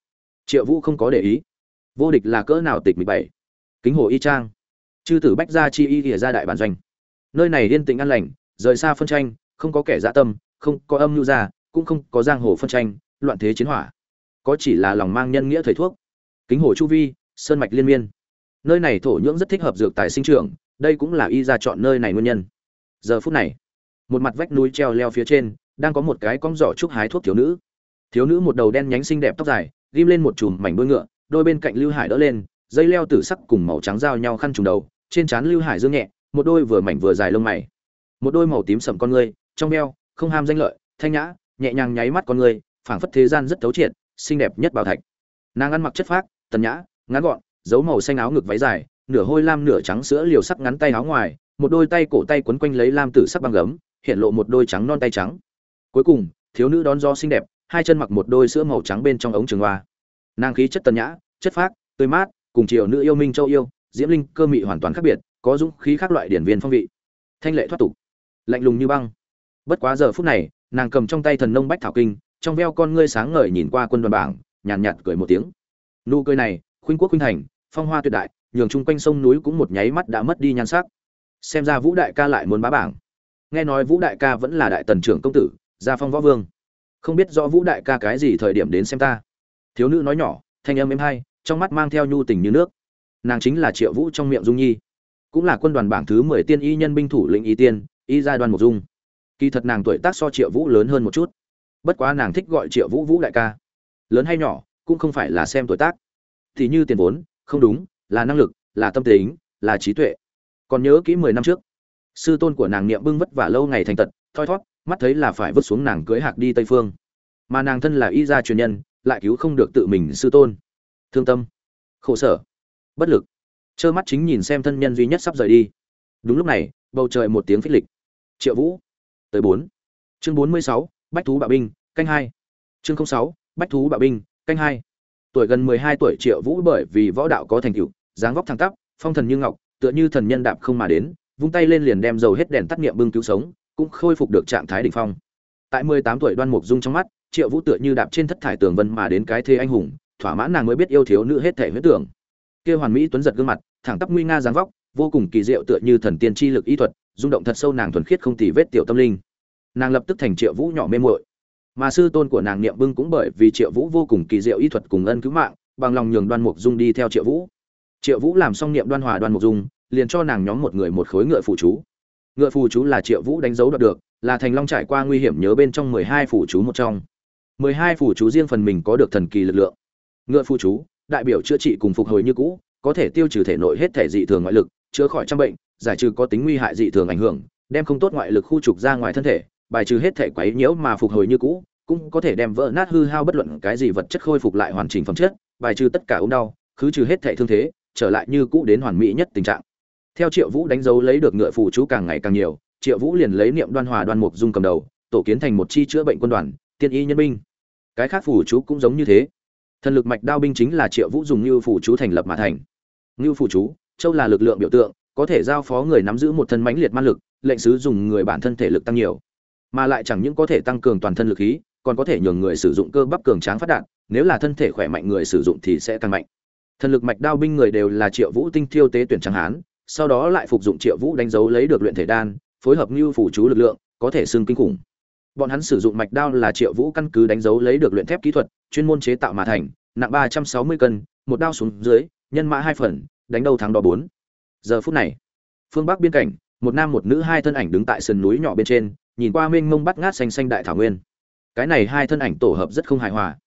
triệu vũ không có để ý. Vô địch là cỡ nào tịch mười bảy? Kính hồ y trang. Chư tử bách gia chi y ỉa ra đại bản doanh. Nơi này yên tĩnh an lành, rời xa phân tranh, không có kẻ dạ tâm, không có âm mưu gia, cũng không có giang hồ phân tranh, loạn thế chiến hỏa. Có chỉ là lòng mang nhân nghĩa thầy thuốc. Kính hồ chu vi, sơn mạch liên miên. Nơi này thổ nhưỡng rất thích hợp dược tài sinh trưởng, đây cũng là y ra chọn nơi này nguyên nhân. Giờ phút này, một mặt vách núi treo leo phía trên đang có một cái cong giỏ trúc hái thuốc thiếu nữ. Thiếu nữ một đầu đen nhánh xinh đẹp tóc dài, ghim lên một chùm mảnh đuôi ngựa, đôi bên cạnh lưu hải đỡ lên, dây leo tử sắc cùng màu trắng giao nhau khăn trùng đầu, trên trán lưu hải dương nhẹ, một đôi vừa mảnh vừa dài lông mày. Một đôi màu tím sầm con ngươi, trong veo, không ham danh lợi, thanh nhã, nhẹ nhàng nháy mắt con ngươi, phảng phất thế gian rất thấu triệt, xinh đẹp nhất bảo thạch. Nàng ăn mặc chất phác, tần nhã, ngắn gọn dấu màu xanh áo ngực váy dài, nửa hôi lam nửa trắng sữa liều sắc ngắn tay áo ngoài, một đôi tay cổ tay quấn quanh lấy lam tử sắc băng gấm, hiện lộ một đôi trắng non tay trắng cuối cùng thiếu nữ đón gió xinh đẹp hai chân mặc một đôi sữa màu trắng bên trong ống trường hoa. Nàng khí chất tần nhã chất phác tươi mát cùng chiều nữ yêu minh châu yêu diễm linh cơ mị hoàn toàn khác biệt có dũng khí khác loại điển viên phong vị. Thanh lệ thoát tục lạnh lùng như băng. Bất quá giờ phút này nàng cầm trong tay thần nông bách thảo kinh trong veo con ngươi sáng ngời nhìn qua quân đoàn bảng nhàn nhạt, nhạt cười một tiếng. Nụ cười này khuynh quốc khuynh thành phong hoa tuyệt đại nhường chung quanh sông núi cũng một nháy mắt đã mất đi nhan sắc. Xem ra vũ đại ca lại muốn bá bảng. Nghe nói vũ đại ca vẫn là đại tần trưởng công tử gia phong võ vương. Không biết rõ vũ đại ca cái gì thời điểm đến xem ta. Thiếu nữ nói nhỏ, thanh âm êm hay, trong mắt mang theo nhu tình như nước. Nàng chính là triệu vũ trong miệng dung nhi. Cũng là quân đoàn bảng thứ mười tiên y nhân binh thủ lĩnh y tiên, y gia đoàn một dung. Kỳ thật nàng tuổi tác so triệu vũ lớn hơn một chút. Bất quá nàng thích gọi triệu vũ vũ đại ca. Lớn hay nhỏ, cũng không phải là xem tuổi tác. Thì như tiền vốn, không đúng, là năng lực, là tâm tính, là trí tuệ. Còn nhớ kỹ mười năm trước, sư tôn của nàng niệm bưng vất vả lâu ngày thành tật, thoi thót mắt thấy là phải vứt xuống nàng cưới hạc đi tây phương. Mà nàng thân là y gia truyền nhân, lại cứu không được tự mình sư tôn. Thương tâm. Khổ sở. Bất lực. Trơ mắt chính nhìn xem thân nhân duy nhất sắp rời đi. Đúng lúc này, bầu trời một tiếng phích lịch. Triệu vũ. Tới bốn. Chương bốn mươi sáu, bách thú bạo binh, canh hai. Chương sáu, bách thú bạo binh, canh hai. Tuổi gần mười hai tuổi triệu vũ bởi vì võ đạo có thành tựu, dáng vóc thẳng tắp, phong thần như ngọc, tựa như thần nhân đạp không mà đến, vung tay lên liền đem dầu hết đèn tắt niệm bưng cứu sống cũng khôi phục được trạng thái đỉnh phong. Tại mười tám tuổi đoan mục dung trong mắt, triệu vũ tựa như đạp trên thất thải tường vân mà đến cái thế anh hùng, thỏa mãn nàng mới biết yêu thiếu nữ hết thể huyết tưởng. Kia hoàn mỹ tuấn giật gương mặt, thẳng tắp nguy nga dáng vóc, vô cùng kỳ diệu tựa như thần tiên chi lực y thuật, rung động thật sâu nàng thuần khiết không tì vết tiểu tâm linh. Nàng lập tức thành triệu vũ nhỏ mê muội. Mà sư tôn của nàng niệm bưng cũng bởi vì triệu vũ vô cùng kỳ diệu y thuật cùng ân cứu mạng, bằng lòng nhường đoan mục dung đi theo triệu vũ. Triệu vũ làm xong niệm đoan hòa đoan mục dung, liền cho nàng nhóm một người một khối ngựa phụ chú ngựa phù chú là triệu vũ đánh dấu đoạt được, là thành long trải qua nguy hiểm nhớ bên trong mười hai phù chú một trong. mười hai phù chú riêng phần mình có được thần kỳ lực lượng. Ngựa phù chú, đại biểu chữa trị cùng phục hồi như cũ, có thể tiêu trừ thể nội hết thể dị thường ngoại lực, chữa khỏi trăm bệnh, giải trừ có tính nguy hại dị thường ảnh hưởng, đem không tốt ngoại lực khu trục ra ngoài thân thể, bài trừ hết thể quấy nhiễu mà phục hồi như cũ, cũng có thể đem vỡ nát hư hao bất luận cái gì vật chất khôi phục lại hoàn chỉnh phẩm chất, bài trừ tất cả ống đau, khứ trừ hết thể thương thế, trở lại như cũ đến hoàn mỹ nhất tình trạng theo triệu vũ đánh dấu lấy được ngựa phù chú càng ngày càng nhiều, triệu vũ liền lấy niệm đoan hòa đoan mục dung cầm đầu, tổ kiến thành một chi chữa bệnh quân đoàn, tiên y nhân binh. Cái khác phù chú cũng giống như thế. Thần lực mạch đao binh chính là triệu vũ dùng như phù chú thành lập mà thành. Như phù chú, châu là lực lượng biểu tượng, có thể giao phó người nắm giữ một thân mãnh liệt man lực, lệnh sứ dùng người bản thân thể lực tăng nhiều. Mà lại chẳng những có thể tăng cường toàn thân lực khí, còn có thể nhường người sử dụng cơ bắp cường tráng phát đạt, nếu là thân thể khỏe mạnh người sử dụng thì sẽ tăng mạnh. Thần lực mạch đao binh người đều là triệu vũ tinh thiêu tế tuyển tráng hán sau đó lại phục dụng triệu vũ đánh dấu lấy được luyện thể đan, phối hợp như phủ chú lực lượng, có thể xưng kinh khủng. Bọn hắn sử dụng mạch đao là triệu vũ căn cứ đánh dấu lấy được luyện thép kỹ thuật, chuyên môn chế tạo mà thành, nặng ba trăm sáu mươi cân, một đao xuống dưới, nhân mã hai phần, đánh đầu thắng đó bốn. Giờ phút này, phương bắc biên cảnh, một nam một nữ hai thân ảnh đứng tại sườn núi nhỏ bên trên, nhìn qua mênh mông bắt ngát xanh xanh đại thảo nguyên. Cái này hai thân ảnh tổ hợp rất không hài hòa.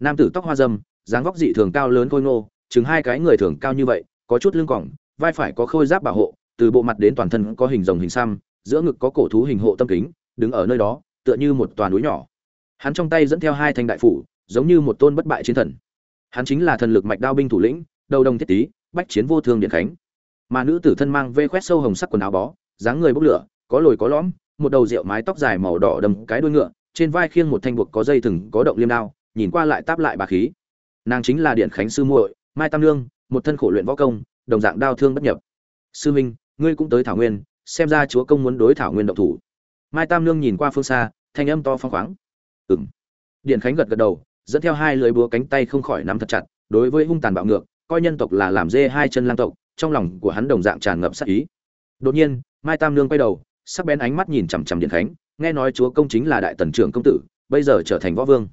Nam tử tóc hoa râm dáng vóc dị thường cao lớn khôi ngô, chừng hai cái người thường cao như vậy, có chút lưng cỏng vai phải có khôi giáp bảo hộ, từ bộ mặt đến toàn thân có hình rồng hình xăm, giữa ngực có cổ thú hình hộ tâm kính, đứng ở nơi đó, tựa như một toàn núi nhỏ. Hắn trong tay dẫn theo hai thanh đại phủ, giống như một tôn bất bại chiến thần. Hắn chính là thần lực mạch đao binh thủ lĩnh, đầu đồng thiết tý, bách chiến vô thương điện khánh. Mà nữ tử thân mang vê khoét sâu hồng sắc quần áo bó, dáng người bốc lửa, có lồi có lõm, một đầu rượu mái tóc dài màu đỏ đầm cái đuôi ngựa, trên vai khiêng một thanh buộc có dây thừng, có động liêm đao, nhìn qua lại táp lại bà khí. Nàng chính là điện khánh sư muội, mai tam lương một thân khổ luyện võ công đồng dạng đao thương bất nhập. Sư minh, ngươi cũng tới thảo nguyên, xem ra chúa công muốn đối thảo nguyên động thủ. Mai tam nương nhìn qua phương xa, thanh âm to phong khoáng. Ừng điện khánh gật gật đầu, dẫn theo hai lưới búa cánh tay không khỏi nắm thật chặt, đối với hung tàn bạo ngược, coi nhân tộc là làm dê hai chân lang tộc, trong lòng của hắn đồng dạng tràn ngập sắc ý. Đột nhiên, mai tam nương quay đầu, sắc bén ánh mắt nhìn chằm chằm điện khánh, nghe nói chúa công chính là đại tần trưởng công tử, bây giờ trở thành võ vương.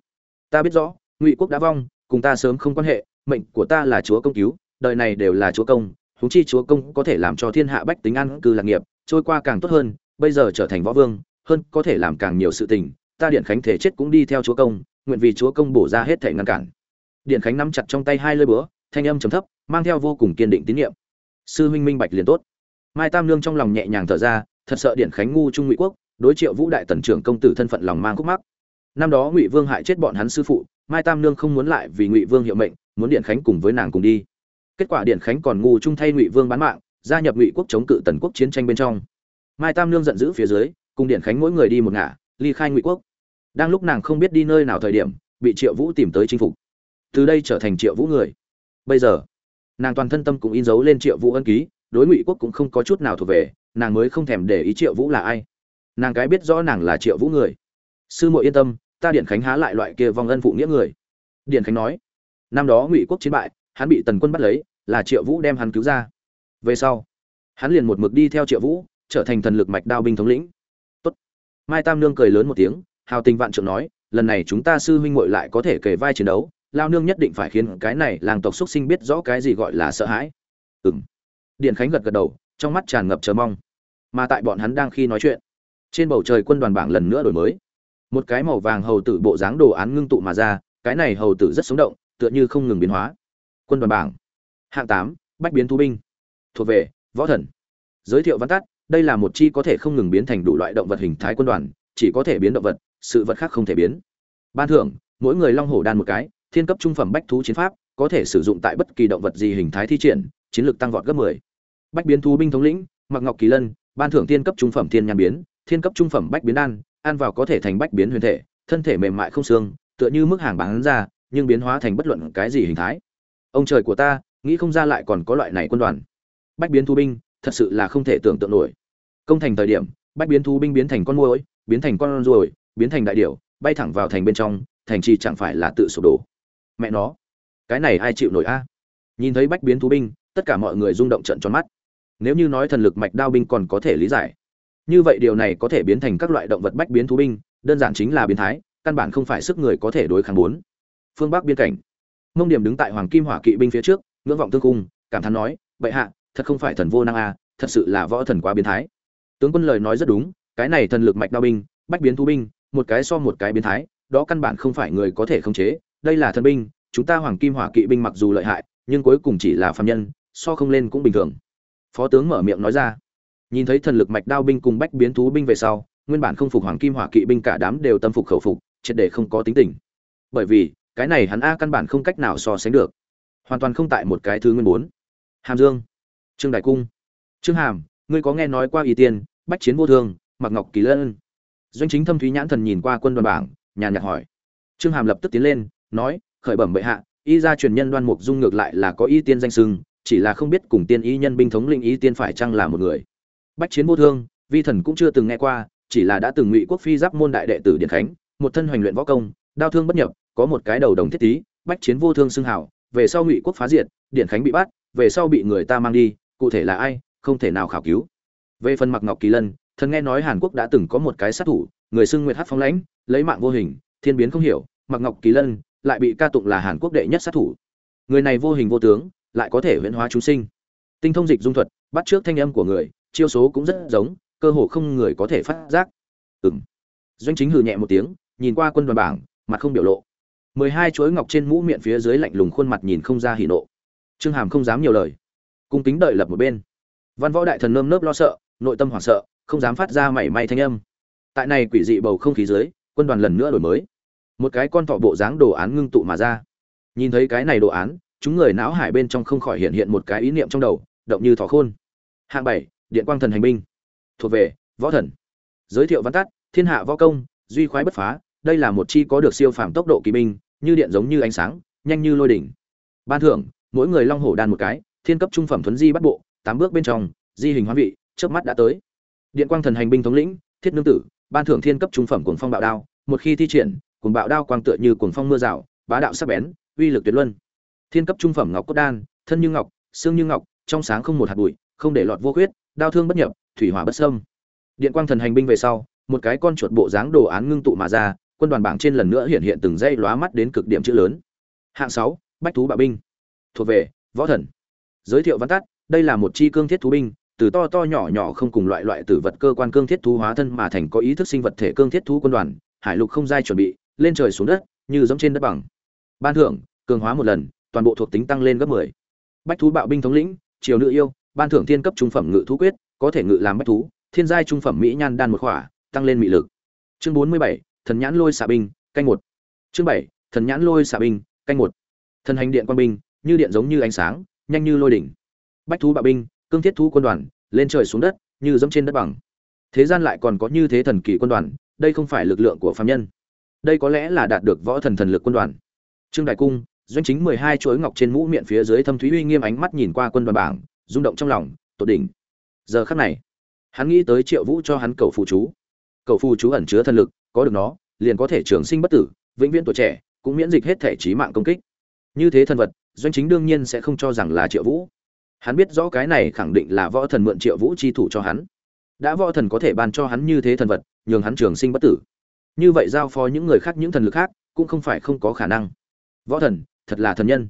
Ta biết rõ, ngụy quốc đã vong, cùng ta sớm không quan hệ, mệnh của ta là chúa công cứu đời này đều là chúa công húng chi chúa công có thể làm cho thiên hạ bách tính ăn cư lạc nghiệp, trôi qua càng tốt hơn, bây giờ trở thành võ vương, hơn có thể làm càng nhiều sự tình, ta điện khánh thể chết cũng đi theo chúa công, nguyện vì chúa công bổ ra hết thể ngăn cản. Điện khánh nắm chặt trong tay hai lơi búa, thanh âm trầm thấp, mang theo vô cùng kiên định tín nhiệm sư huynh minh bạch liền tốt. Mai tam lương trong lòng nhẹ nhàng thở ra, thật sợ điện khánh ngu trung ngụy quốc, đối triệu vũ đại tần trưởng công tử thân phận lòng mang khúc mắc. Năm đó ngụy vương hại chết bọn hắn sư phụ, mai tam lương không muốn lại vì ngụy vương hiệu mệnh, muốn điện khánh cùng với nàng cùng đi kết quả điện khánh còn ngu trung thay ngụy vương bán mạng, gia nhập ngụy quốc chống cự tần quốc chiến tranh bên trong. Mai tam nương giận dữ phía dưới, cùng điện khánh mỗi người đi một ngả, ly khai ngụy quốc. Đang lúc nàng không biết đi nơi nào thời điểm, bị triệu vũ tìm tới chinh phục. Từ đây trở thành triệu vũ người. Bây giờ, nàng toàn thân tâm cũng in dấu lên triệu vũ ân ký, đối ngụy quốc cũng không có chút nào thuộc về, nàng mới không thèm để ý triệu vũ là ai. Nàng cái biết rõ nàng là triệu vũ người. Sư muội yên tâm, ta điện khánh há lại loại kia vong ân phụ nghĩa người. Điện khánh nói. Năm đó ngụy quốc chiến bại hắn bị tần quân bắt lấy, là triệu vũ đem hắn cứu ra. Về sau, hắn liền một mực đi theo triệu vũ, trở thành thần lực mạch đao binh thống lĩnh. Tốt. mai tam nương cười lớn một tiếng, hào tình vạn trượng nói, lần này chúng ta sư huynh muội lại có thể kể vai chiến đấu, lao nương nhất định phải khiến cái này làng tộc xuất sinh biết rõ cái gì gọi là sợ hãi. Ừng điện khánh gật gật đầu, trong mắt tràn ngập chờ mong. Mà tại bọn hắn đang khi nói chuyện, trên bầu trời quân đoàn bảng lần nữa đổi mới. Một cái màu vàng hầu tử bộ dáng đồ án ngưng tụ mà ra, cái này hầu tử rất sống động, tựa như không ngừng biến hóa quân đoàn bảng. Hạng tám, bách biến thú binh. Thuộc về, võ thần. Giới thiệu văn tắt, đây là một chi có thể không ngừng biến thành đủ loại động vật hình thái quân đoàn, chỉ có thể biến động vật, sự vật khác không thể biến. Ban thưởng, mỗi người long hổ đan một cái, thiên cấp trung phẩm bách thú chiến pháp, có thể sử dụng tại bất kỳ động vật gì hình thái thi triển, chiến lược tăng vọt gấp 10. bách biến thú binh thống lĩnh mặc ngọc kỳ lân, ban thưởng thiên cấp trung phẩm thiên nhàn biến, thiên cấp trung phẩm bách biến đan, ăn vào có thể thành bách biến huyền thể, thân thể mềm mại không xương, tựa như mức hàng bán ra, nhưng biến hóa thành bất luận cái gì hình thái ông trời của ta, nghĩ không ra lại còn có loại này quân đoàn. Bách biến thu binh, thật sự là không thể tưởng tượng nổi. Công thành thời điểm, bách biến thu binh biến thành con muỗi, biến thành con ruồi, biến thành đại điểu, bay thẳng vào thành bên trong, thành trì chẳng phải là tự sụp đổ. Mẹ nó, cái này ai chịu nổi a? Nhìn thấy bách biến thú binh, tất cả mọi người rung động trận tròn mắt. Nếu như nói thần lực mạch đao binh còn có thể lý giải, như vậy điều này có thể biến thành các loại động vật bách biến thú binh, đơn giản chính là biến thái, căn bản không phải sức người có thể đối kháng bốn. Phương bắc biên cảnh mông điểm đứng tại hoàng kim hỏa kỵ binh phía trước, ngưỡng vọng tương cung, cảm thán nói, bệ hạ, thật không phải thần vô năng a thật sự là võ thần quá biến thái. Tướng quân lời nói rất đúng, cái này thần lực mạch đao binh, bách biến thú binh, một cái so một cái biến thái, đó căn bản không phải người có thể khống chế, đây là thần binh, chúng ta hoàng kim hỏa kỵ binh mặc dù lợi hại, nhưng cuối cùng chỉ là phàm nhân, so không lên cũng bình thường. Phó tướng mở miệng nói ra. Nhìn thấy thần lực mạch đao binh cùng bách biến thú binh về sau, nguyên bản không phục hoàng kim hỏa kỵ binh cả đám đều tâm phục khẩu phục, triệt để không có tính tình. Bởi vì cái này hắn a căn bản không cách nào so sánh được. Hoàn toàn không tại một cái thứ nguyên bốn. Hàm dương, trương đại cung. Trương hàm, ngươi có nghe nói qua ý tiên, bách chiến vô thương mặc ngọc kỳ lân? Doanh chính thâm thúy nhãn thần nhìn qua quân đoàn bảng, nhàn nhạt hỏi. Trương hàm lập tức tiến lên, nói, khởi bẩm bệ hạ, y gia truyền nhân đoan mục dung ngược lại là có y tiên danh sưng chỉ là không biết cùng tiên y nhân binh thống linh y tiên phải chăng là một người. Bách chiến vô thương, vi thần cũng chưa từng nghe qua, chỉ là đã từng ngụy quốc phi giáp môn đại đệ tử điện khánh, một thân hoành luyện võ công, đao thương bất nhập có một cái đầu đồng thiết tí, bách chiến vô thương xưng hảo về sau ngụy quốc phá diệt điện khánh bị bắt, về sau bị người ta mang đi, cụ thể là ai, không thể nào khảo cứu. Về phần mặc ngọc kỳ lân, thần nghe nói hàn quốc đã từng có một cái sát thủ, người xưng nguyệt hát phóng lãnh, lấy mạng vô hình, thiên biến không hiểu mặc ngọc kỳ lân lại bị ca tụng là hàn quốc đệ nhất sát thủ. Người này vô hình vô tướng, lại có thể huyễn hóa chúng sinh. Tinh thông dịch dung thuật, bắt trước thanh âm của người, chiêu số cũng rất giống, cơ hồ không người có thể phát giác. Ừng doanh chính hừ nhẹ một tiếng, nhìn qua quân đoàn bảng, mặt không biểu lộ mười hai chuỗi ngọc trên mũ miệng phía dưới lạnh lùng khuôn mặt nhìn không ra hỉ nộ. Trương hàm không dám nhiều lời. Cung kính đợi lập một bên. Văn võ đại thần nơm nớp lo sợ, nội tâm hoảng sợ, không dám phát ra mảy may thanh âm. Tại này quỷ dị bầu không khí dưới, quân đoàn lần nữa đổi mới. Một cái con thọ bộ dáng đồ án ngưng tụ mà ra. Nhìn thấy cái này đồ án, chúng người não hải bên trong không khỏi hiện hiện một cái ý niệm trong đầu, động như thỏ khôn. Hạng bảy, điện quang thần hành binh. Thuộc về, võ thần. Giới thiệu văn tắt, thiên hạ võ công, duy khoái bất phá, đây là một chi có được siêu phàm tốc độ kỳ binh như điện giống như ánh sáng, nhanh như lôi đỉnh. Ban thưởng, mỗi người long hổ đan một cái, thiên cấp trung phẩm thuấn di bắt bộ, tám bước bên trong, di hình hóa vị trước mắt đã tới. Điện quang thần hành binh thống lĩnh, thiết nương tử, ban thưởng thiên cấp trung phẩm cuồng phong bạo đao, một khi thi triển, cuồng bạo đao quang tựa như cuồng phong mưa rào, bá đạo sắc bén, uy lực tuyệt luân. Thiên cấp trung phẩm ngọc cốt đan, thân như ngọc, xương như ngọc, trong sáng không một hạt bụi, không để lọt vô khuyết, đao thương bất nhập, thủy hỏa bất sâm điện quang thần hành binh về sau, một cái con chuột bộ dáng đồ án ngưng tụ mà ra quân đoàn bảng trên lần nữa hiện hiện từng dây lóa mắt đến cực điểm chữ lớn. Hạng sáu bách thú bạo binh. Thuộc về võ thần. Giới thiệu văn tắt đây là một chi cương thiết thú binh từ to to nhỏ nhỏ không cùng loại loại tử vật cơ quan cương thiết thú hóa thân mà thành có ý thức sinh vật thể cương thiết thú quân đoàn hải lục không giai chuẩn bị lên trời xuống đất như giống trên đất bằng. Ban thưởng cường hóa một lần toàn bộ thuộc tính tăng lên gấp 10. bách thú bạo binh thống lĩnh triều nữ yêu ban thưởng thiên cấp trung phẩm ngự thú quyết có thể ngự làm bách thú thiên giai trung phẩm mỹ nhan đan một khỏa tăng lên mị lực. Chương 47, thần nhãn lôi xạ binh canh một. Chương bảy, thần nhãn lôi xạ binh canh một. Thần hành điện quang binh như điện giống như ánh sáng nhanh như lôi đỉnh. Bách thú bạo binh cương thiết thú quân đoàn lên trời xuống đất như dẫm trên đất bằng. Thế gian lại còn có như thế thần kỳ quân đoàn đây không phải lực lượng của phàm nhân. Đây có lẽ là đạt được võ thần thần lực quân đoàn. Trương đại cung doanh chính mười hai chuỗi ngọc trên mũ miệng phía dưới thâm thúy uy nghiêm ánh mắt nhìn qua quân đoàn bảng rung động trong lòng tột đỉnh. Giờ khắc này hắn nghĩ tới triệu vũ cho hắn cầu phù chú. Cầu phù chú ẩn chứa thần lực có được nó, liền có thể trường sinh bất tử, vĩnh viễn tuổi trẻ, cũng miễn dịch hết thể trí mạng công kích. Như thế thần vật, doanh chính đương nhiên sẽ không cho rằng là triệu vũ. Hắn biết rõ cái này khẳng định là võ thần mượn triệu vũ chi thủ cho hắn. Đã võ thần có thể ban cho hắn như thế thần vật, nhường hắn trường sinh bất tử. Như vậy giao phó những người khác những thần lực khác, cũng không phải không có khả năng. Võ thần, thật là thần nhân.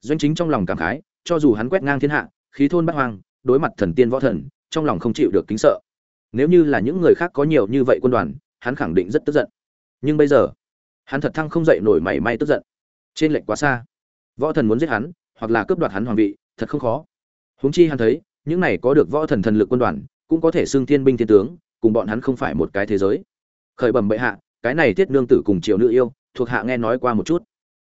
Doanh chính trong lòng cảm khái, cho dù hắn quét ngang thiên hạ, khí thôn bắt hoang, đối mặt thần tiên võ thần, trong lòng không chịu được kính sợ. Nếu như là những người khác có nhiều như vậy quân đoàn hắn khẳng định rất tức giận. Nhưng bây giờ, hắn thật thăng không dậy nổi mảy may tức giận. Trên lệnh quá xa. Võ thần muốn giết hắn, hoặc là cướp đoạt hắn hoàng vị, thật không khó. Huống chi hắn thấy, những này có được võ thần thần lực quân đoàn, cũng có thể xưng thiên binh thiên tướng, cùng bọn hắn không phải một cái thế giới. Khởi bẩm bệ hạ, cái này thiết nương tử cùng triều nữ yêu, thuộc hạ nghe nói qua một chút.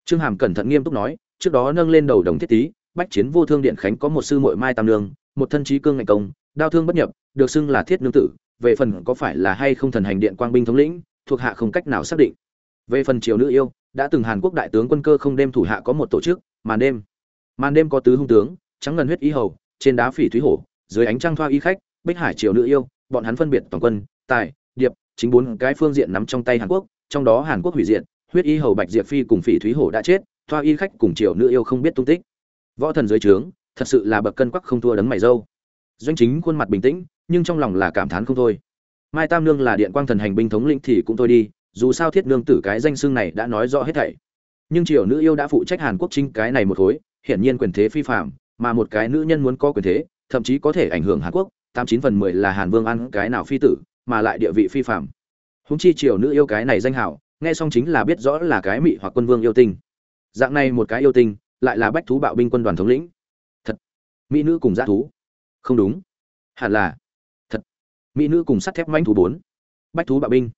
Trương hàm cẩn thận nghiêm túc nói, trước đó nâng lên đầu đồng thiết tý, bách chiến vô thương điện khánh có một sư muội mai tam nương, một thân trí cương ngạnh công, đao thương bất nhập, được xưng là thiết nương tử về phần có phải là hay không thần hành điện quang binh thống lĩnh, thuộc hạ không cách nào xác định. Về phần triều nữ yêu, đã từng hàn quốc đại tướng quân cơ không đêm thủ hạ có một tổ chức, màn đêm. Màn đêm có tứ hung tướng, trắng ngần huyết y hầu, trên đá phỉ thúy hổ, dưới ánh trăng thoa y khách, bích hải triều nữ yêu, bọn hắn phân biệt toàn quân, tài, điệp, chính bốn cái phương diện nắm trong tay hàn quốc, trong đó hàn quốc hủy diện huyết y hầu bạch diệp phi cùng phỉ thúy hổ đã chết, thoa y khách cùng triều nữ yêu không biết tung tích. Võ thần dưới trướng, thật sự là bậc cân quắc không thua đấng mày râu doanh chính khuôn mặt bình tĩnh nhưng trong lòng là cảm thán không thôi. Mai tam nương là điện quang thần hành binh thống lĩnh thì cũng thôi đi, dù sao thiết nương tử cái danh xưng này đã nói rõ hết thảy. Nhưng triều nữ yêu đã phụ trách hàn quốc chính cái này một khối, hiển nhiên quyền thế phi phạm mà một cái nữ nhân muốn có quyền thế, thậm chí có thể ảnh hưởng hàn quốc, tám chín phần mười là hàn vương ăn cái nào phi tử, mà lại địa vị phi phạm húng chi triều nữ yêu cái này danh hảo, nghe xong chính là biết rõ là cái mị hoặc quân vương yêu tinh. Dạng này một cái yêu tinh, lại là bách thú bạo binh quân đoàn thống lĩnh. Thật, mỹ nữ cùng g thú. Không đúng. Hẳn là mỹ nữ cùng sắt thép manh thú bốn. Bách thú bạo binh.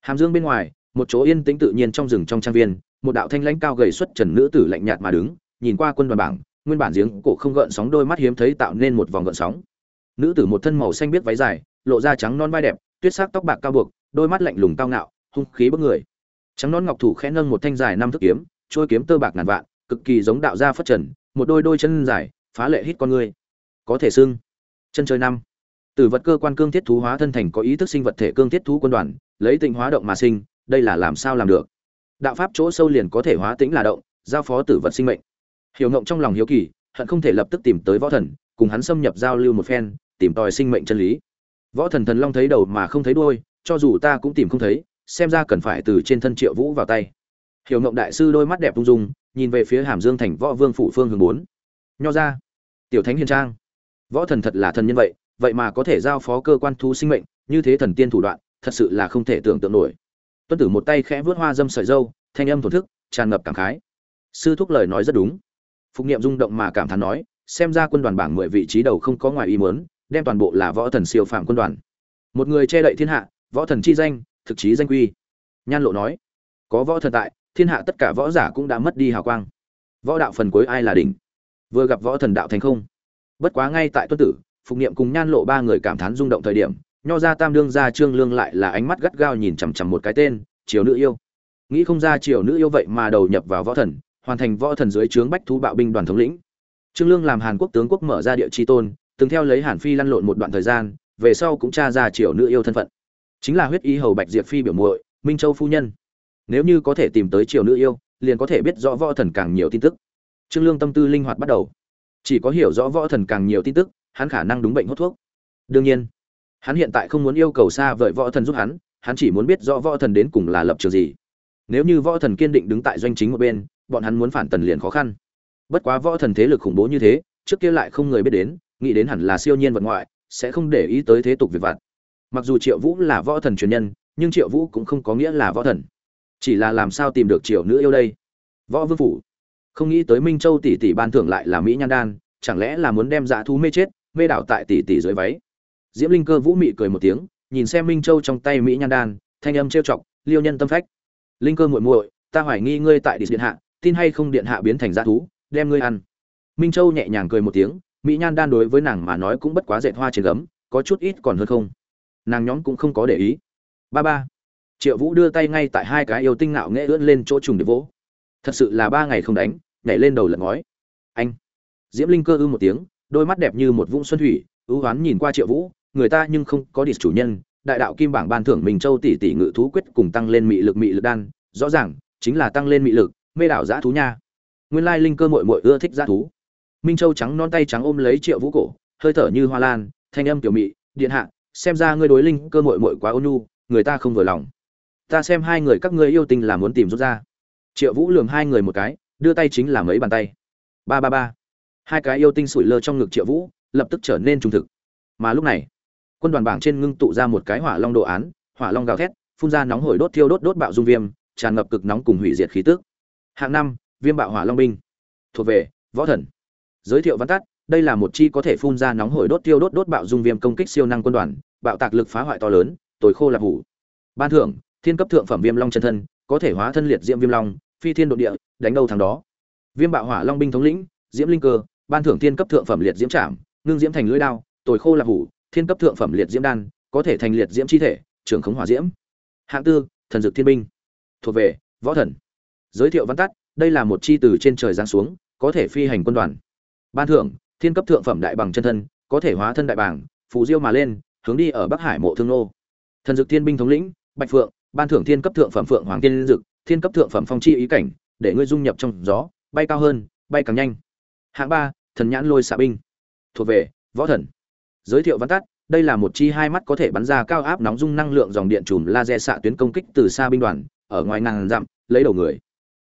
Hàm dương bên ngoài, một chỗ yên tĩnh tự nhiên trong rừng trong trang viên, một đạo thanh lãnh cao gầy xuất trần nữ tử lạnh nhạt mà đứng, nhìn qua quân đoàn bảng, nguyên bản giếng cổ không gợn sóng đôi mắt hiếm thấy tạo nên một vòng gợn sóng. Nữ tử một thân màu xanh biết váy dài, lộ da trắng non vai đẹp, tuyết sắc tóc bạc cao buộc, đôi mắt lạnh lùng cao ngạo, hung khí bức người. Trắng non ngọc thủ khẽ nâng một thanh dài năm thước kiếm, trôi kiếm tơ bạc ngàn vạn, cực kỳ giống đạo gia phất trần, một đôi đôi chân dài, phá lệ hít con người. Có thể xưng, chân trời năm từ vật cơ quan cương thiết thú hóa thân thành có ý thức sinh vật thể cương thiết thú quân đoàn, lấy tịnh hóa động mà sinh, đây là làm sao làm được? Đạo pháp chỗ sâu liền có thể hóa tĩnh là động, giao phó tử vật sinh mệnh. Hiểu ngộng trong lòng hiếu kỳ, hận không thể lập tức tìm tới võ thần, cùng hắn xâm nhập giao lưu một phen, tìm tòi sinh mệnh chân lý. Võ thần thần long thấy đầu mà không thấy đuôi, cho dù ta cũng tìm không thấy, xem ra cần phải từ trên thân triệu vũ vào tay. Hiểu ngộng đại sư đôi mắt đẹp ung dung, nhìn về phía hàm dương thành võ vương phủ phương hướng bốn. Nho ra. Tiểu thánh hiền trang. Võ thần thật là thần nhân vậy vậy mà có thể giao phó cơ quan thú sinh mệnh, như thế thần tiên thủ đoạn, thật sự là không thể tưởng tượng nổi. Tuân tử một tay khẽ vớt hoa dâm sợi dâu, thanh âm thổn thức, tràn ngập cảm khái. Sư thúc lời nói rất đúng. Phục nghiệm rung động mà cảm thán nói, xem ra quân đoàn bảng mười vị trí đầu không có ngoài ý muốn, đem toàn bộ là võ thần siêu phạm quân đoàn. Một người che đậy thiên hạ, võ thần chi danh, thực chí danh quy. Nhan lộ nói, có võ thần tại, thiên hạ tất cả võ giả cũng đã mất đi hào quang. Võ đạo phần cuối ai là đỉnh? Vừa gặp võ thần đạo thành không? Bất quá ngay tại tuân tử phục niệm cùng nhan lộ ba người cảm thán rung động thời điểm, nho ra tam đương ra trương lương lại là ánh mắt gắt gao nhìn chằm chằm một cái tên, triều nữ yêu. Nghĩ không ra triều nữ yêu vậy mà đầu nhập vào võ thần, hoàn thành võ thần dưới trướng bách thú bạo binh đoàn thống lĩnh. Trương lương làm hàn quốc tướng quốc mở ra địa chi tôn, từng theo lấy hàn phi lăn lộn một đoạn thời gian, về sau cũng tra ra triều nữ yêu thân phận. Chính là huyết y hầu bạch diệp phi biểu muội, minh châu phu nhân. Nếu như có thể tìm tới triều nữ yêu, liền có thể biết rõ võ thần càng nhiều tin tức. Trương lương tâm tư linh hoạt bắt đầu. Chỉ có hiểu rõ võ thần càng nhiều tin tức hắn khả năng đúng bệnh hốt thuốc. Đương nhiên, hắn hiện tại không muốn yêu cầu xa vời võ thần giúp hắn hắn chỉ muốn biết rõ võ thần đến cùng là lập trường gì. Nếu như võ thần kiên định đứng tại doanh chính một bên, bọn hắn muốn phản tần liền khó khăn. Bất quá võ thần thế lực khủng bố như thế, trước kia lại không người biết đến, nghĩ đến hẳn là siêu nhiên vật ngoại, sẽ không để ý tới thế tục việc vặt. Mặc dù triệu vũ là võ thần truyền nhân, nhưng triệu vũ cũng không có nghĩa là võ thần. Chỉ là làm sao tìm được triệu nữ yêu đây? Võ vương phủ. Không nghĩ tới minh châu tỷ tỷ ban thưởng lại là mỹ nhan đan, chẳng lẽ là muốn đem dạ dã thú mê chết mê đảo tại tỷ tỷ dưới váy. Diễm linh cơ vũ mị cười một tiếng, nhìn xem minh châu trong tay mỹ nhan đan, thanh âm trêu chọc, liêu nhân tâm phách. Linh cơ muội muội, ta hoài nghi ngươi tại điện hạ, tin hay không điện hạ biến thành dã thú, đem ngươi ăn. Minh châu nhẹ nhàng cười một tiếng, mỹ nhan đan đối với nàng mà nói cũng bất quá dệt hoa trên gấm, có chút ít còn hơn không. Nàng nhóm cũng không có để ý. Ba ba. Triệu vũ đưa tay ngay tại hai cái yêu tinh ngạo nghễ ưỡn lên chỗ trùng để vỗ. Thật sự là ba ngày không đánh, nhảy lên đầu lật ngói. Anh. Diễm linh cơ ư một tiếng đôi mắt đẹp như một vũng xuân thủy, ưu hoán nhìn qua triệu vũ, người ta nhưng không có địch chủ nhân, đại đạo kim bảng ban thưởng mình châu tỷ tỷ ngự thú quyết cùng tăng lên mị lực mị lực đan, rõ ràng, chính là tăng lên mị lực, mê đảo giã thú nha. Nguyên lai linh cơ mội mội ưa thích giã thú. Minh châu trắng non tay trắng ôm lấy triệu vũ cổ, hơi thở như hoa lan, thanh âm tiểu mị, điện hạ, xem ra ngươi đối linh cơ mội mội quá ôn nhu, người ta không vừa lòng. Ta xem hai người các ngươi yêu tình là muốn tìm rút ra. Triệu vũ lường hai người một cái, đưa tay chính là mấy bàn tay. Ba ba ba hai cái yêu tinh sủi lơ trong ngực triệu vũ lập tức trở nên trung thực. Mà lúc này, quân đoàn bảng trên ngưng tụ ra một cái hỏa long đồ án, hỏa long gào thét, phun ra nóng hổi đốt thiêu đốt đốt bạo dung viêm, tràn ngập cực nóng cùng hủy diệt khí tức. Hạng năm, viêm bạo hỏa long binh. Thuộc về võ thần. Giới thiệu văn tắt, đây là một chi có thể phun ra nóng hổi đốt thiêu đốt đốt bạo dung viêm công kích siêu năng quân đoàn, bạo tạc lực phá hoại to lớn, tồi khô là hủ. Ban thưởng, thiên cấp thượng phẩm viêm long chân thân, có thể hóa thân liệt diễm viêm long, phi thiên độ địa, đánh đầu thằng đó. Viêm bạo hỏa long binh thống lĩnh, diễm linh cơ ban thưởng thiên cấp thượng phẩm liệt diễm trảm, ngưng diễm thành lưỡi đao, tồi khô là hủ, thiên cấp thượng phẩm liệt diễm đan, có thể thành liệt diễm chi thể trưởng khống hỏa diễm. Hạng tư, thần dược thiên binh. Thuộc về, võ thần. Giới thiệu văn tắt, đây là một chi từ trên trời giáng xuống, có thể phi hành quân đoàn. Ban thưởng, thiên cấp thượng phẩm đại bằng chân thân, có thể hóa thân đại bảng, phù diêu mà lên, hướng đi ở bắc hải mộ thương nô. Thần dược thiên binh thống lĩnh, bạch phượng, ban thưởng thiên cấp thượng phẩm phượng hoàng tiên dực, thiên cấp thượng phẩm phong chi ý cảnh, để ngươi dung nhập trong gió, bay cao hơn, bay càng nhanh. Hạng ba thần nhãn lôi xạ binh. Thuộc về, võ thần. Giới thiệu văn tắt, đây là một chi hai mắt có thể bắn ra cao áp nóng dung năng lượng dòng điện chùm laser xạ tuyến công kích từ xa binh đoàn, ở ngoài ngàn dặm, lấy đầu người.